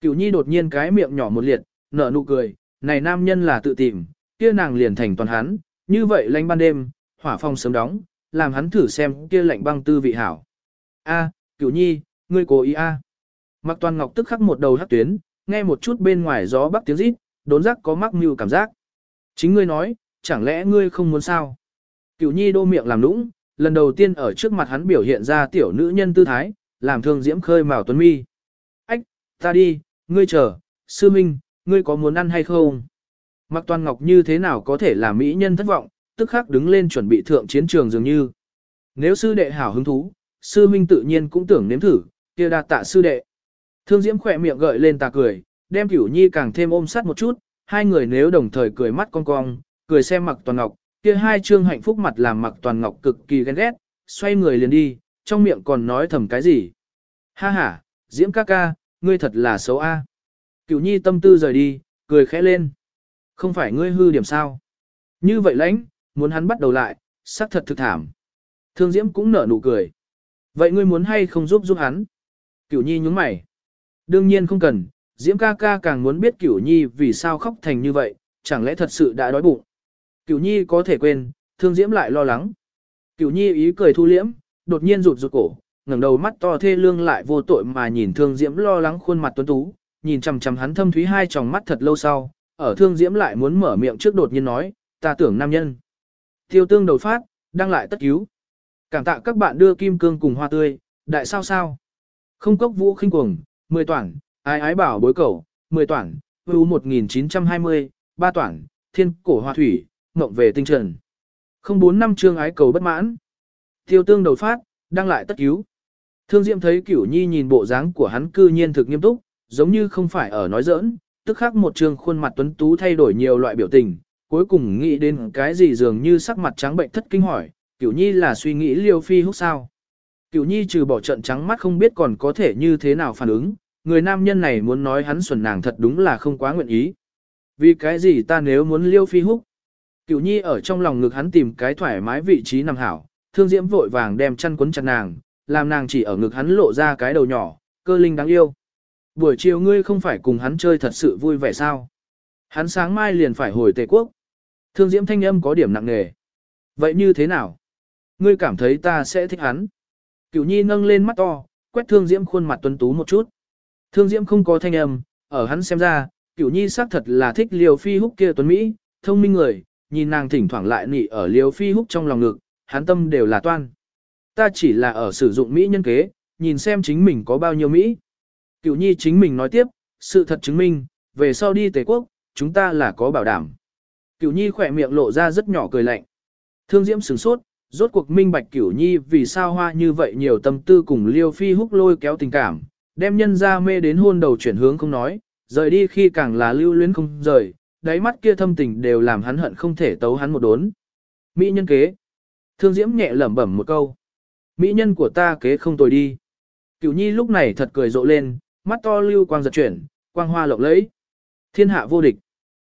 Cửu nhi đột nhiên cái miệng nhỏ một liệt, nở nụ cười, này nam nhân là tự tìm, kia nàng liền thành toàn hắn, như vậy lạnh ban đêm, hỏa phong sớm đóng, làm hắn thử xem kia lạnh băng tư vị hảo. A, cửu nhi, ngươi cố ý a. À. Mặc toàn ngọc tức khắc một đầu hắc tuyến, nghe một chút bên ngoài gió bắc tiếng rít, đốn giác có mắc mưu cảm giác. Chính ngươi nói, chẳng lẽ ngươi không muốn sao? Cửu nhi đô miệng làm nũng, lần đầu tiên ở trước mặt hắn biểu hiện ra tiểu nữ nhân tư thái, làm thương diễm khơi mào tuấn mi. Ách, ta đi, ngươi chờ, sư minh, ngươi có muốn ăn hay không? Mặc toàn ngọc như thế nào có thể làm mỹ nhân thất vọng, tức khắc đứng lên chuẩn bị thượng chiến trường dường như. Nếu sư đệ hảo hứng thú, sư minh tự nhiên cũng tưởng nếm thử, kia đạt tạ sư đệ. Thương Diễm khỏe miệng gợi lên tà cười, đem Cửu Nhi càng thêm ôm sát một chút, hai người nếu đồng thời cười mắt cong cong, cười xem Mặc Toàn Ngọc, kia hai trương hạnh phúc mặt làm Mặc Toàn Ngọc cực kỳ ghen ghét, xoay người liền đi, trong miệng còn nói thầm cái gì. Ha ha, Diễm ca ca, ngươi thật là xấu a. Cửu Nhi tâm tư rời đi, cười khẽ lên. Không phải ngươi hư điểm sao? Như vậy lãnh, muốn hắn bắt đầu lại, sắc thật thực thảm. Thương Diễm cũng nở nụ cười. Vậy ngươi muốn hay không giúp giúp hắn? Cửu Nhi nhúng mày. Đương nhiên không cần, Diễm ca ca càng muốn biết Cửu Nhi vì sao khóc thành như vậy, chẳng lẽ thật sự đã đói bụng. Cửu Nhi có thể quên, Thương Diễm lại lo lắng. Cửu Nhi ý cười thu liễm, đột nhiên rụt rụt cổ, ngẩng đầu mắt to thê lương lại vô tội mà nhìn Thương Diễm lo lắng khuôn mặt tuấn tú, nhìn chằm chằm hắn thâm thúy hai tròng mắt thật lâu sau, ở Thương Diễm lại muốn mở miệng trước đột nhiên nói, ta tưởng nam nhân. Tiêu tương đầu phát, đang lại tất cứu. Cảm tạ các bạn đưa kim cương cùng hoa tươi, đại sao sao. Không cốc vũ khinh cuồng, 10 toản, ái ái bảo bối cầu, 10 toản, ưu 1920, 3 toản, thiên cổ hoa thủy, mộng về tinh trần. Không bốn năm chương ái cầu bất mãn. Tiêu tương đầu phát, đang lại tất cứu. Thương Diệm thấy Cửu Nhi nhìn bộ dáng của hắn cư nhiên thực nghiêm túc, giống như không phải ở nói giỡn, tức khắc một trường khuôn mặt tuấn tú thay đổi nhiều loại biểu tình, cuối cùng nghĩ đến cái gì dường như sắc mặt trắng bệnh thất kinh hỏi, Cửu Nhi là suy nghĩ liêu phi húc sao. Cửu Nhi trừ bỏ trận trắng mắt không biết còn có thể như thế nào phản ứng, người nam nhân này muốn nói hắn xuẩn nàng thật đúng là không quá nguyện ý. Vì cái gì ta nếu muốn liêu phi húc? Cửu Nhi ở trong lòng ngực hắn tìm cái thoải mái vị trí nằm hảo, thương diễm vội vàng đem chăn quấn chặt nàng, làm nàng chỉ ở ngực hắn lộ ra cái đầu nhỏ, cơ linh đáng yêu. Buổi chiều ngươi không phải cùng hắn chơi thật sự vui vẻ sao? Hắn sáng mai liền phải hồi Tề Quốc. Thương diễm thanh âm có điểm nặng nề. Vậy như thế nào? Ngươi cảm thấy ta sẽ thích hắn? Cửu nhi nâng lên mắt to, quét thương diễm khuôn mặt tuấn tú một chút. Thương diễm không có thanh âm, ở hắn xem ra, cửu nhi xác thật là thích liều phi húc kia tuấn Mỹ, thông minh người, nhìn nàng thỉnh thoảng lại nị ở liều phi húc trong lòng ngực, hắn tâm đều là toan. Ta chỉ là ở sử dụng Mỹ nhân kế, nhìn xem chính mình có bao nhiêu Mỹ. Cửu nhi chính mình nói tiếp, sự thật chứng minh, về sau đi Tề Quốc, chúng ta là có bảo đảm. Cửu nhi khỏe miệng lộ ra rất nhỏ cười lạnh. Thương diễm sửng sốt, rốt cuộc minh bạch cửu nhi vì sao hoa như vậy nhiều tâm tư cùng liêu phi húc lôi kéo tình cảm, đem nhân ra mê đến hôn đầu chuyển hướng không nói, rời đi khi càng là lưu luyến không rời, đáy mắt kia thâm tình đều làm hắn hận không thể tấu hắn một đốn. Mỹ nhân kế. Thương Diễm nhẹ lẩm bẩm một câu. Mỹ nhân của ta kế không tồi đi. Cửu nhi lúc này thật cười rộ lên, mắt to lưu quang giật chuyển, quang hoa lộng lẫy. Thiên hạ vô địch.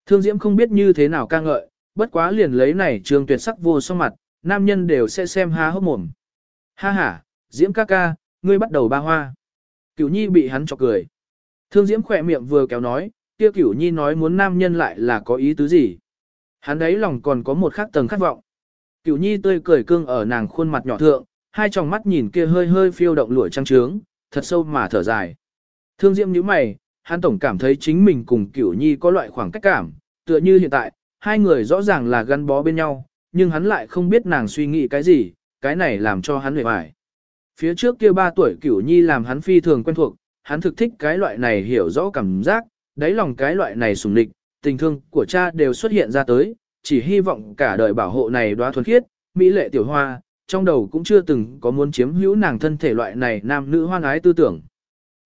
Thương Diễm không biết như thế nào ca ngợi, bất quá liền lấy này trường tuyệt sắc vô song mặt, nam nhân đều sẽ xem há hốc mồm. Ha ha, Diễm ca ca, ngươi bắt đầu ba hoa. Cửu nhi bị hắn chọc cười. Thương Diễm khỏe miệng vừa kéo nói, kia Cửu nhi nói muốn nam nhân lại là có ý tứ gì. Hắn đấy lòng còn có một khác tầng khát vọng. Cửu nhi tươi cười cương ở nàng khuôn mặt nhỏ thượng, hai tròng mắt nhìn kia hơi hơi phiêu động lụa trăng trướng, thật sâu mà thở dài. Thương Diễm nhíu mày, hắn tổng cảm thấy chính mình cùng Cửu nhi có loại khoảng cách cảm, tựa như hiện tại, hai người rõ ràng là gắn bó bên nhau, nhưng hắn lại không biết nàng suy nghĩ cái gì, cái này làm cho hắn hề bại. Phía trước kia ba tuổi cửu nhi làm hắn phi thường quen thuộc, hắn thực thích cái loại này hiểu rõ cảm giác, đáy lòng cái loại này sùng lịch, tình thương của cha đều xuất hiện ra tới, chỉ hy vọng cả đời bảo hộ này đóa thuần khiết, mỹ lệ tiểu hoa, trong đầu cũng chưa từng có muốn chiếm hữu nàng thân thể loại này nam nữ hoan ái tư tưởng.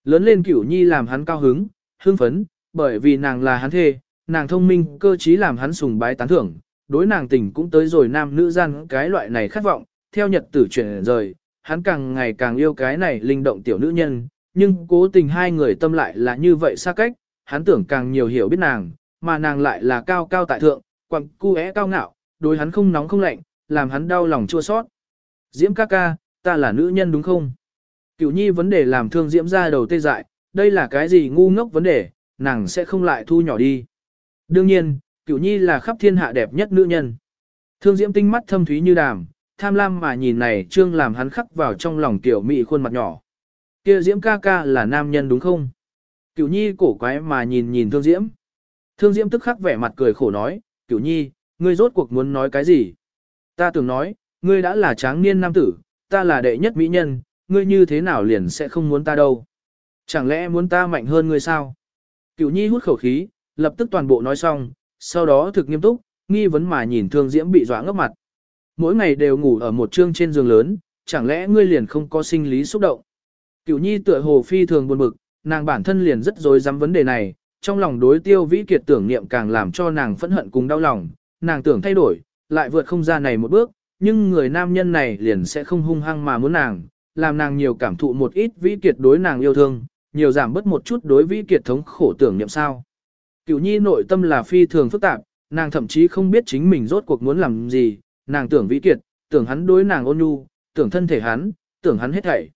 Lớn lên cửu nhi làm hắn cao hứng, hưng phấn, bởi vì nàng là hắn thê, nàng thông minh cơ trí làm hắn sùng bái tán thưởng, đối nàng tình cũng tới rồi nam nữ gian cái loại này khát vọng, theo nhật tử chuyển rời, hắn càng ngày càng yêu cái này linh động tiểu nữ nhân, nhưng cố tình hai người tâm lại là như vậy xa cách, hắn tưởng càng nhiều hiểu biết nàng, mà nàng lại là cao cao tại thượng, quặng cu é cao ngạo, đối hắn không nóng không lạnh, làm hắn đau lòng chua sót. Diễm ca ca, ta là nữ nhân đúng không? Cửu nhi vấn đề làm thương Diễm ra đầu tê dại, đây là cái gì ngu ngốc vấn đề, nàng sẽ không lại thu nhỏ đi. Đương nhiên, Cửu nhi là khắp thiên hạ đẹp nhất nữ nhân. Thương Diễm tinh mắt thâm thúy như đàm, tham lam mà nhìn này trương làm hắn khắc vào trong lòng tiểu mị khuôn mặt nhỏ. Kia Diễm ca ca là nam nhân đúng không? Cửu nhi cổ quái mà nhìn nhìn Thương Diễm. Thương Diễm tức khắc vẻ mặt cười khổ nói, Cửu nhi, ngươi rốt cuộc muốn nói cái gì? Ta tưởng nói, ngươi đã là tráng niên nam tử, ta là đệ nhất mỹ nhân, ngươi như thế nào liền sẽ không muốn ta đâu? Chẳng lẽ muốn ta mạnh hơn ngươi sao? Cửu nhi hút khẩu khí, lập tức toàn bộ nói xong, sau đó thực nghiêm túc, nghi vấn mà nhìn Thương Diễm bị dọa ngốc mặt. Mỗi ngày đều ngủ ở một trương trên giường lớn, chẳng lẽ ngươi liền không có sinh lý xúc động? Cửu Nhi tựa hồ phi thường buồn bực, nàng bản thân liền rất rối rắm vấn đề này, trong lòng đối Tiêu Vĩ Kiệt tưởng niệm càng làm cho nàng phẫn hận cùng đau lòng, nàng tưởng thay đổi, lại vượt không ra này một bước, nhưng người nam nhân này liền sẽ không hung hăng mà muốn nàng, làm nàng nhiều cảm thụ một ít Vĩ Kiệt đối nàng yêu thương, nhiều giảm bớt một chút đối Vĩ Kiệt thống khổ tưởng niệm sao. Cửu nhi nội tâm là phi thường phức tạp, nàng thậm chí không biết chính mình rốt cuộc muốn làm gì, nàng tưởng vĩ kiệt, tưởng hắn đối nàng ôn nhu, tưởng thân thể hắn, tưởng hắn hết thảy.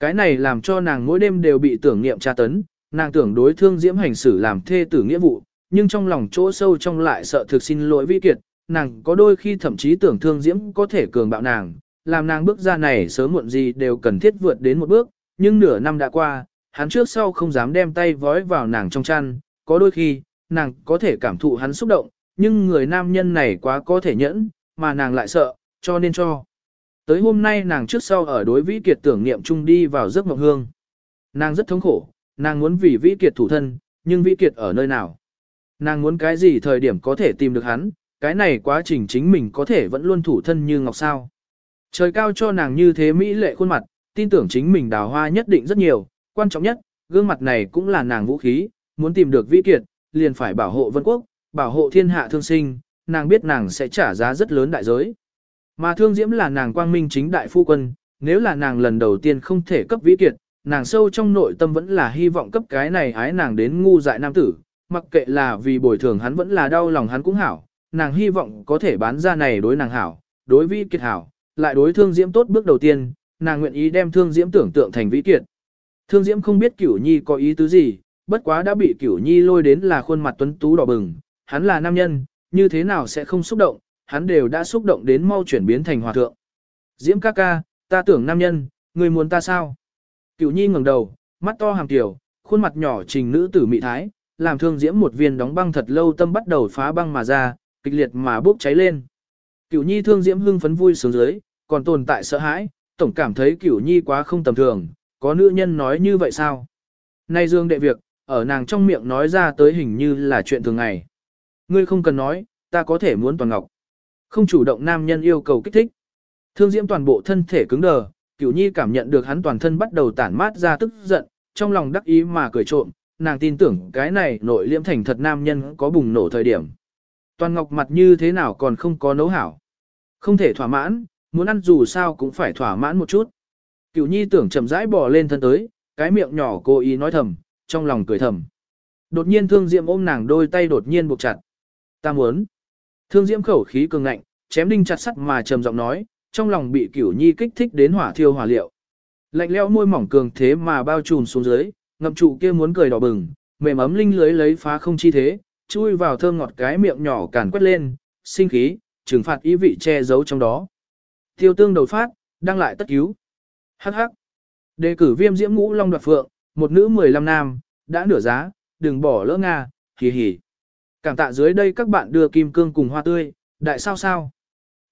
Cái này làm cho nàng mỗi đêm đều bị tưởng niệm tra tấn, nàng tưởng đối thương diễm hành xử làm thê tử nghĩa vụ, nhưng trong lòng chỗ sâu trong lại sợ thực xin lỗi vĩ kiệt, nàng có đôi khi thậm chí tưởng thương diễm có thể cường bạo nàng, làm nàng bước ra này sớm muộn gì đều cần thiết vượt đến một bước, nhưng nửa năm đã qua, hắn trước sau không dám đem tay vói vào nàng trong chăn, có đôi khi, nàng có thể cảm thụ hắn xúc động, nhưng người nam nhân này quá có thể nhẫn, mà nàng lại sợ, cho nên cho. Tới hôm nay nàng trước sau ở đối Vĩ Kiệt tưởng niệm chung đi vào giấc mộng hương. Nàng rất thống khổ, nàng muốn vì Vĩ Kiệt thủ thân, nhưng Vĩ Kiệt ở nơi nào? Nàng muốn cái gì thời điểm có thể tìm được hắn, cái này quá trình chính mình có thể vẫn luôn thủ thân như ngọc sao. Trời cao cho nàng như thế mỹ lệ khuôn mặt, tin tưởng chính mình đào hoa nhất định rất nhiều, quan trọng nhất, gương mặt này cũng là nàng vũ khí, muốn tìm được vĩ kiệt, liền phải bảo hộ vân quốc, bảo hộ thiên hạ thương sinh, nàng biết nàng sẽ trả giá rất lớn đại giới. Mà thương diễm là nàng quang minh chính đại phu quân, nếu là nàng lần đầu tiên không thể cấp vĩ kiệt, nàng sâu trong nội tâm vẫn là hy vọng cấp cái này ái nàng đến ngu dại nam tử, mặc kệ là vì bồi thường hắn vẫn là đau lòng hắn cũng hảo, nàng hy vọng có thể bán ra này đối nàng hảo, đối vĩ kiệt hảo, lại đối thương diễm tốt bước đầu tiên, nàng nguyện ý đem thương diễm tưởng tượng thành vĩ kiệt. Thương diễm không biết cửu nhi có ý tứ gì, bất quá đã bị cửu nhi lôi đến là khuôn mặt tuấn tú đỏ bừng, hắn là nam nhân, như thế nào sẽ không xúc động, hắn đều đã xúc động đến mau chuyển biến thành hòa thượng. Diễm ca ca, ta tưởng nam nhân, người muốn ta sao? Cửu nhi ngẩng đầu, mắt to hàm tiểu, khuôn mặt nhỏ trình nữ tử mị thái, làm thương diễm một viên đóng băng thật lâu tâm bắt đầu phá băng mà ra, kịch liệt mà bốc cháy lên. Cửu nhi thương diễm hưng phấn vui sướng dưới, còn tồn tại sợ hãi, tổng cảm thấy cửu nhi quá không tầm thường, có nữ nhân nói như vậy sao? Nay dương đệ việc, ở nàng trong miệng nói ra tới hình như là chuyện thường ngày. Ngươi không cần nói, ta có thể muốn toàn ngọc. Không chủ động nam nhân yêu cầu kích thích. Thương diễm toàn bộ thân thể cứng đờ, cửu nhi cảm nhận được hắn toàn thân bắt đầu tản mát ra tức giận, trong lòng đắc ý mà cười trộm, nàng tin tưởng cái này nội liễm thành thật nam nhân có bùng nổ thời điểm. Toàn ngọc mặt như thế nào còn không có nấu hảo. Không thể thỏa mãn, muốn ăn dù sao cũng phải thỏa mãn một chút. Cửu nhi tưởng chậm rãi bò lên thân tới, cái miệng nhỏ cô ý nói thầm, trong lòng cười thầm. Đột nhiên thương diệm ôm nàng đôi tay đột nhiên buộc chặt. Ta muốn. Thương diễm khẩu khí cường ngạnh, chém đinh chặt sắt mà trầm giọng nói, trong lòng bị cửu nhi kích thích đến hỏa thiêu hỏa liệu. Lạnh lẽo môi mỏng cường thế mà bao trùm xuống dưới, ngậm trụ kia muốn cười đỏ bừng, mềm ấm linh lưới lấy phá không chi thế, chui vào thơm ngọt cái miệng nhỏ càn quét lên, sinh khí, trừng phạt ý vị che giấu trong đó. Tiêu tương đầu phát, đăng lại tất cứu. Hắc hắc. Đề cử viêm diễm ngũ long đoạt phượng, một nữ 15 nam, đã nửa giá, đừng bỏ lỡ Nga, hì hì. Cảm tạ dưới đây các bạn đưa kim cương cùng hoa tươi, đại sao sao.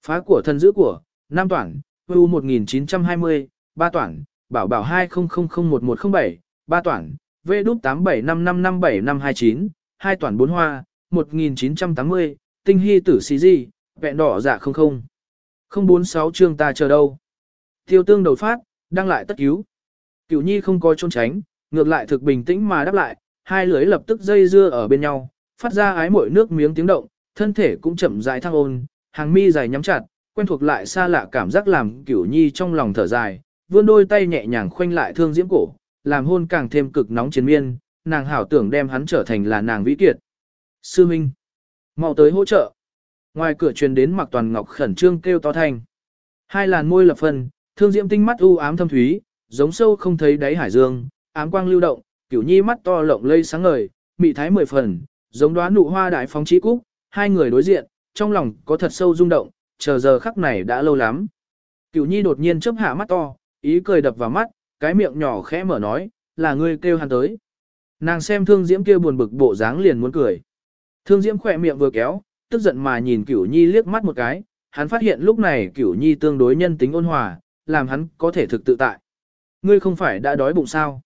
Phá của thần giữ của, Nam Toản, U 1920, Ba Toản, Bảo Bảo 20001107, Ba Toản, V đút 87555759, Hai Toản bốn hoa, 1980, Tinh Hy tử xí gì, vẹn đỏ dạ không không. 046 chương ta chờ đâu. Tiêu tương đầu phát, đăng lại tất cứu. Cửu nhi không có trốn tránh, ngược lại thực bình tĩnh mà đáp lại, hai lưới lập tức dây dưa ở bên nhau, phát ra ái mỗi nước miếng tiếng động, thân thể cũng chậm rãi thăng ôn, hàng mi dài nhắm chặt, quen thuộc lại xa lạ cảm giác làm cửu nhi trong lòng thở dài, vươn đôi tay nhẹ nhàng khoanh lại thương diễm cổ, làm hôn càng thêm cực nóng chiến miên, nàng hảo tưởng đem hắn trở thành là nàng vĩ kiệt. Sư Minh, mau tới hỗ trợ. Ngoài cửa truyền đến mặc toàn ngọc khẩn trương kêu to thanh. Hai làn môi lập phân, thương diễm tinh mắt u ám thâm thúy, giống sâu không thấy đáy hải dương, ám quang lưu động, cửu nhi mắt to lộng lây sáng ngời, mị thái mười phần, giống đoán nụ hoa đại phóng trí cúc, hai người đối diện, trong lòng có thật sâu rung động, chờ giờ khắc này đã lâu lắm. Cửu nhi đột nhiên chớp hạ mắt to, ý cười đập vào mắt, cái miệng nhỏ khẽ mở nói, là ngươi kêu hắn tới. Nàng xem thương diễm kia buồn bực bộ dáng liền muốn cười. Thương diễm khỏe miệng vừa kéo, tức giận mà nhìn cửu nhi liếc mắt một cái, hắn phát hiện lúc này cửu nhi tương đối nhân tính ôn hòa, làm hắn có thể thực tự tại. Ngươi không phải đã đói bụng sao?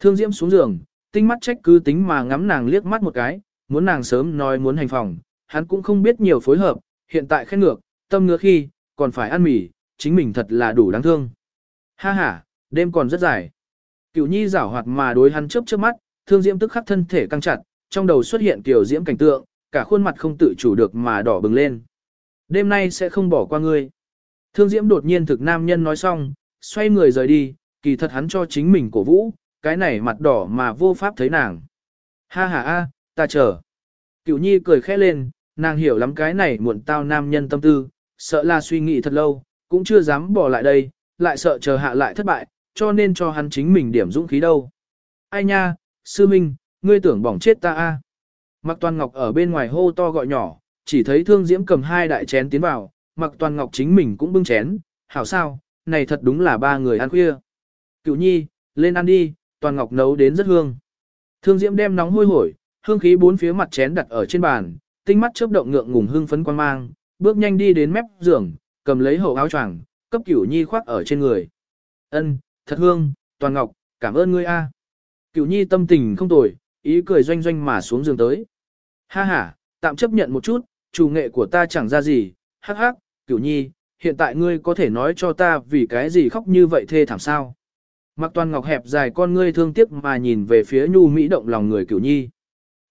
Thương diễm xuống giường, tinh mắt trách cứ tính mà ngắm nàng liếc mắt một cái, muốn nàng sớm nói muốn hành phòng, hắn cũng không biết nhiều phối hợp, hiện tại khen ngược, tâm ngứa khi, còn phải ăn mì, chính mình thật là đủ đáng thương. Ha ha, đêm còn rất dài. Cửu nhi giảo hoạt mà đối hắn chớp chớp mắt, thương diễm tức khắc thân thể căng chặt, trong đầu xuất hiện kiểu diễm cảnh tượng, cả khuôn mặt không tự chủ được mà đỏ bừng lên. Đêm nay sẽ không bỏ qua ngươi. Thương diễm đột nhiên thực nam nhân nói xong, xoay người rời đi, kỳ thật hắn cho chính mình cổ vũ, cái này mặt đỏ mà vô pháp thấy nàng. Ha ha a, ta chờ. Cửu nhi cười khẽ lên, nàng hiểu lắm cái này muộn tao nam nhân tâm tư, sợ là suy nghĩ thật lâu, cũng chưa dám bỏ lại đây, lại sợ chờ hạ lại thất bại, cho nên cho hắn chính mình điểm dũng khí đâu. Ai nha, sư minh, ngươi tưởng bỏng chết ta a? Mặc toàn ngọc ở bên ngoài hô to gọi nhỏ, chỉ thấy thương diễm cầm hai đại chén tiến vào, mặc toàn ngọc chính mình cũng bưng chén, hảo sao, này thật đúng là ba người ăn khuya. Cửu nhi, lên ăn đi, toàn ngọc nấu đến rất hương. Thương diễm đem nóng hôi hổi, hương khí bốn phía mặt chén đặt ở trên bàn, tinh mắt chớp động ngượng ngùng hương phấn quan mang, bước nhanh đi đến mép giường, cầm lấy hậu áo choàng, cấp cửu nhi khoác ở trên người. Ân, thật hương, toàn ngọc, cảm ơn ngươi a. Cửu nhi tâm tình không tồi, ý cười doanh doanh mà xuống giường tới. Ha ha, tạm chấp nhận một chút, chủ nghệ của ta chẳng ra gì, hắc hắc, cửu nhi, hiện tại ngươi có thể nói cho ta vì cái gì khóc như vậy thê thảm sao. Mặc toàn ngọc hẹp dài con ngươi thương tiếc mà nhìn về phía nhu mỹ động lòng người cửu nhi.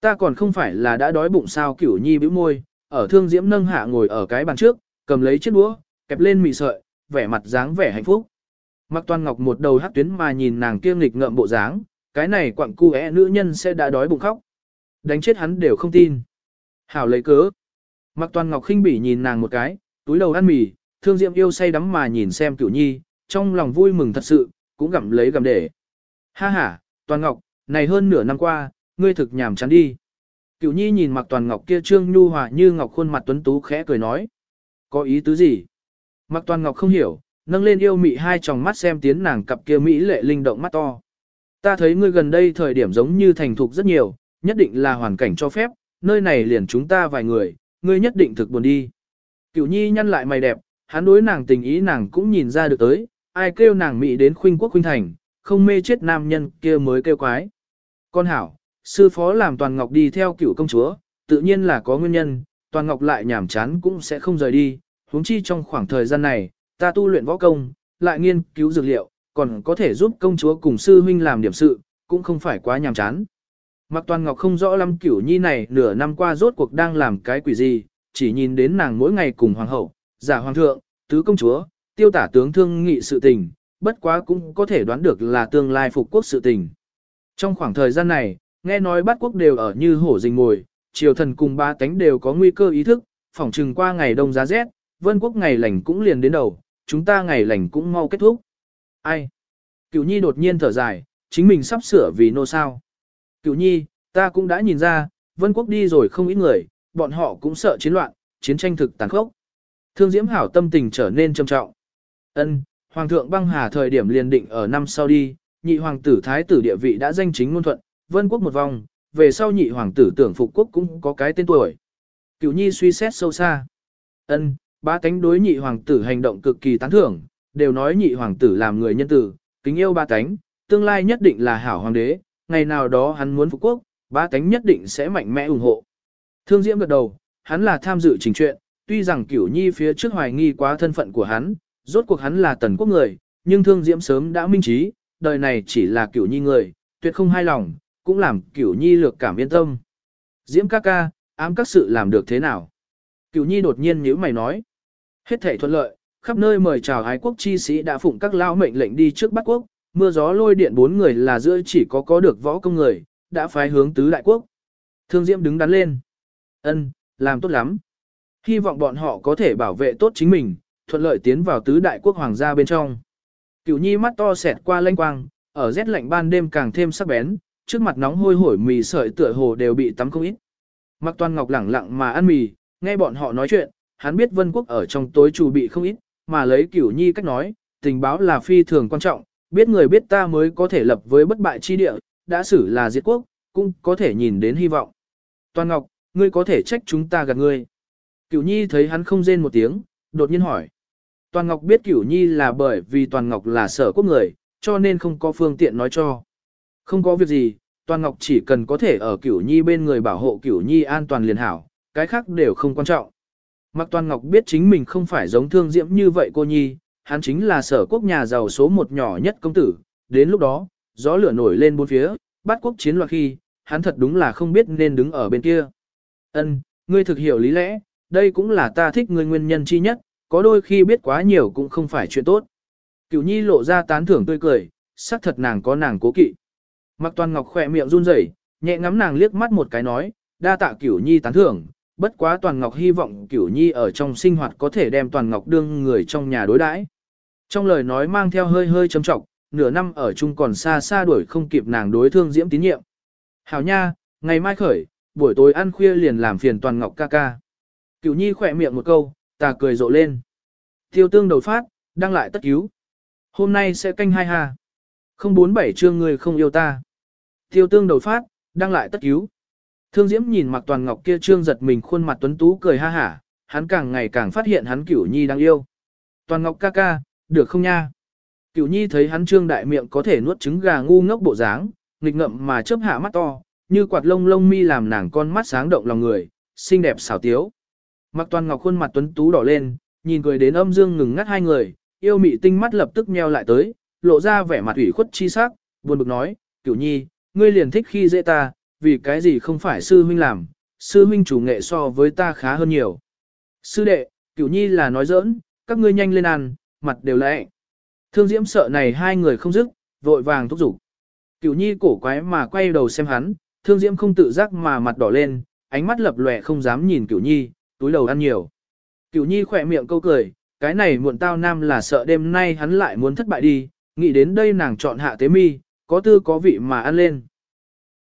Ta còn không phải là đã đói bụng sao cửu nhi bĩu môi, ở thương diễm nâng hạ ngồi ở cái bàn trước, cầm lấy chiếc đũa, kẹp lên mì sợi, vẻ mặt dáng vẻ hạnh phúc. Mặc toàn ngọc một đầu hắc tuyến mà nhìn nàng kiêng nghịch ngợm bộ dáng, cái này quặng cu é nữ nhân sẽ đã đói bụng khóc. Đánh chết hắn đều không tin. Hảo lấy cớ. Mặc toàn ngọc khinh bỉ nhìn nàng một cái, túi đầu ăn mì, thương diệm yêu say đắm mà nhìn xem cửu nhi, trong lòng vui mừng thật sự, cũng gặm lấy gặm để. Ha ha, Toàn Ngọc, này hơn nửa năm qua, ngươi thực nhảm chán đi. Cửu nhi nhìn mặc Toàn Ngọc kia trương nhu hòa như ngọc khuôn mặt tuấn tú khẽ cười nói. Có ý tứ gì? Mặc Toàn Ngọc không hiểu, nâng lên yêu mị hai tròng mắt xem tiến nàng cặp kia mỹ lệ linh động mắt to. Ta thấy ngươi gần đây thời điểm giống như thành thục rất nhiều, nhất định là hoàn cảnh cho phép, nơi này liền chúng ta vài người, ngươi nhất định thực buồn đi. Cửu nhi nhăn lại mày đẹp, hắn đối nàng tình ý nàng cũng nhìn ra được tới, ai kêu nàng mỹ đến khuynh quốc khuynh thành, không mê chết nam nhân kia mới kêu quái. Con hảo, sư phó làm Toàn Ngọc đi theo cửu công chúa, tự nhiên là có nguyên nhân, Toàn Ngọc lại nhảm chán cũng sẽ không rời đi, huống chi trong khoảng thời gian này, ta tu luyện võ công, lại nghiên cứu dược liệu, còn có thể giúp công chúa cùng sư huynh làm điểm sự, cũng không phải quá nhàm chán. Mặc Toàn Ngọc không rõ lắm cửu nhi này nửa năm qua rốt cuộc đang làm cái quỷ gì, chỉ nhìn đến nàng mỗi ngày cùng hoàng hậu, giả hoàng thượng, tứ công chúa, tiêu tả tướng thương nghị sự tình, bất quá cũng có thể đoán được là tương lai phục quốc sự tình. Trong khoảng thời gian này, nghe nói bát quốc đều ở như hổ rình ngồi, triều thần cùng ba tánh đều có nguy cơ ý thức, phỏng trừng qua ngày đông giá rét, vân quốc ngày lành cũng liền đến đầu, chúng ta ngày lành cũng mau kết thúc. Ai? Cửu nhi đột nhiên thở dài, chính mình sắp sửa vì nô sao. Cửu nhi, ta cũng đã nhìn ra, vân quốc đi rồi không ít người, bọn họ cũng sợ chiến loạn, chiến tranh thực tàn khốc. Thương Diễm Hảo tâm tình trở nên trầm trọng. Ân, Hoàng thượng băng hà thời điểm liền định ở năm sau đi, nhị hoàng tử thái tử địa vị đã danh chính ngôn thuận, vân quốc một vòng, về sau nhị hoàng tử tưởng phục quốc cũng có cái tên tuổi. Cửu nhi suy xét sâu xa. Ân, ba cánh đối nhị hoàng tử hành động cực kỳ tán thưởng, đều nói nhị hoàng tử làm người nhân tử, kính yêu ba cánh, tương lai nhất định là hảo hoàng đế, ngày nào đó hắn muốn phục quốc, ba cánh nhất định sẽ mạnh mẽ ủng hộ. Thương Diễm gật đầu, hắn là tham dự trình chuyện, tuy rằng Cửu Nhi phía trước hoài nghi quá thân phận của hắn, rốt cuộc hắn là tần quốc người, nhưng Thương Diễm sớm đã minh trí, đời này chỉ là Cửu Nhi người, tuyệt không hai lòng, cũng làm Cửu Nhi lược cảm yên tâm. Diễm ca ca, ám các sự làm được thế nào? Cửu Nhi đột nhiên nhíu mày nói. Hết thể thuận lợi, khắp nơi mời chào ái quốc chi sĩ đã phụng các lao mệnh lệnh đi trước Bắc quốc, mưa gió lôi điện bốn người là giữa chỉ có có được võ công người, đã phái hướng tứ đại quốc. Thương Diễm đứng đắn lên. Ân, làm tốt lắm. Hy vọng bọn họ có thể bảo vệ tốt chính mình, thuận lợi tiến vào tứ đại quốc hoàng gia bên trong. Cửu nhi mắt to xẹt qua lanh quang, ở rét lạnh ban đêm càng thêm sắc bén, trước mặt nóng hôi hổi mì sợi tựa hồ đều bị tắm không ít. Mặc toàn ngọc lẳng lặng mà ăn mì, nghe bọn họ nói chuyện, hắn biết vân quốc ở trong tối chủ bị không ít, mà lấy cửu nhi cách nói, tình báo là phi thường quan trọng, biết người biết ta mới có thể lập với bất bại chi địa, đã xử là diệt quốc, cũng có thể nhìn đến hy vọng. Toàn Ngọc, ngươi có thể trách chúng ta gạt ngươi. Cửu Nhi thấy hắn không rên một tiếng, đột nhiên hỏi. Toàn Ngọc biết Cửu Nhi là bởi vì Toàn Ngọc là sở quốc người, cho nên không có phương tiện nói cho. Không có việc gì, Toàn Ngọc chỉ cần có thể ở Cửu Nhi bên người bảo hộ Cửu Nhi an toàn liền hảo, cái khác đều không quan trọng. Mạc Toàn Ngọc biết chính mình không phải giống thương diễm như vậy cô Nhi, hắn chính là sở quốc nhà giàu số một nhỏ nhất công tử. Đến lúc đó, gió lửa nổi lên bốn phía, bắt quốc chiến loạn khi, hắn thật đúng là không biết nên đứng ở bên kia. Ân, ngươi thực hiểu lý lẽ, đây cũng là ta thích ngươi nguyên nhân chi nhất, có đôi khi biết quá nhiều cũng không phải chuyện tốt. Cửu nhi lộ ra tán thưởng tươi cười, xác thật nàng có nàng cố kỵ. Mạc toàn ngọc khỏe miệng run rẩy, nhẹ ngắm nàng liếc mắt một cái nói, đa tạ cửu nhi tán thưởng, bất quá toàn ngọc hy vọng cửu nhi ở trong sinh hoạt có thể đem toàn ngọc đương người trong nhà đối đãi. Trong lời nói mang theo hơi hơi châm trọng, nửa năm ở chung còn xa xa đuổi không kịp nàng đối thương diễm tín nhiệm. Hảo nha, ngày mai khởi, buổi tối ăn khuya liền làm phiền toàn ngọc ca ca. Cửu nhi khỏe miệng một câu, ta cười rộ lên. Tiêu tương đầu phát, đăng lại tất cứu. Hôm nay sẽ canh hai ha. Không bốn bảy chương người không yêu ta. Tiêu tương đầu phát, đăng lại tất cứu. Thương Diễm nhìn Mạc toàn ngọc kia trương giật mình khuôn mặt tuấn tú cười ha hả, hắn càng ngày càng phát hiện hắn cửu nhi đang yêu. Toàn ngọc ca ca, được không nha? Cửu nhi thấy hắn trương đại miệng có thể nuốt trứng gà ngu ngốc bộ dáng, nghịch ngậm mà chớp hạ mắt to, như quạt lông lông mi làm nàng con mắt sáng động lòng người, xinh đẹp xảo tiếu. Mạc toàn ngọc khuôn mặt tuấn tú đỏ lên, nhìn cười đến âm dương ngừng ngắt hai người, yêu mị tinh mắt lập tức nheo lại tới, lộ ra vẻ mặt ủy khuất chi sắc, buồn bực nói, cửu nhi, ngươi liền thích khi dễ ta, vì cái gì không phải sư huynh làm, sư huynh chủ nghệ so với ta khá hơn nhiều. Sư đệ, cửu nhi là nói giỡn, các ngươi nhanh lên ăn, mặt đều lẽ. Thương diễm sợ này hai người không dứt, vội vàng thúc giục. Cửu nhi cổ quái mà quay đầu xem hắn, thương diễm không tự giác mà mặt đỏ lên, ánh mắt lập lòe không dám nhìn cửu nhi, túi đầu ăn nhiều. Cửu nhi khỏe miệng câu cười, cái này muộn tao nam là sợ đêm nay hắn lại muốn thất bại đi, nghĩ đến đây nàng chọn hạ tế mi, có tư có vị mà ăn lên.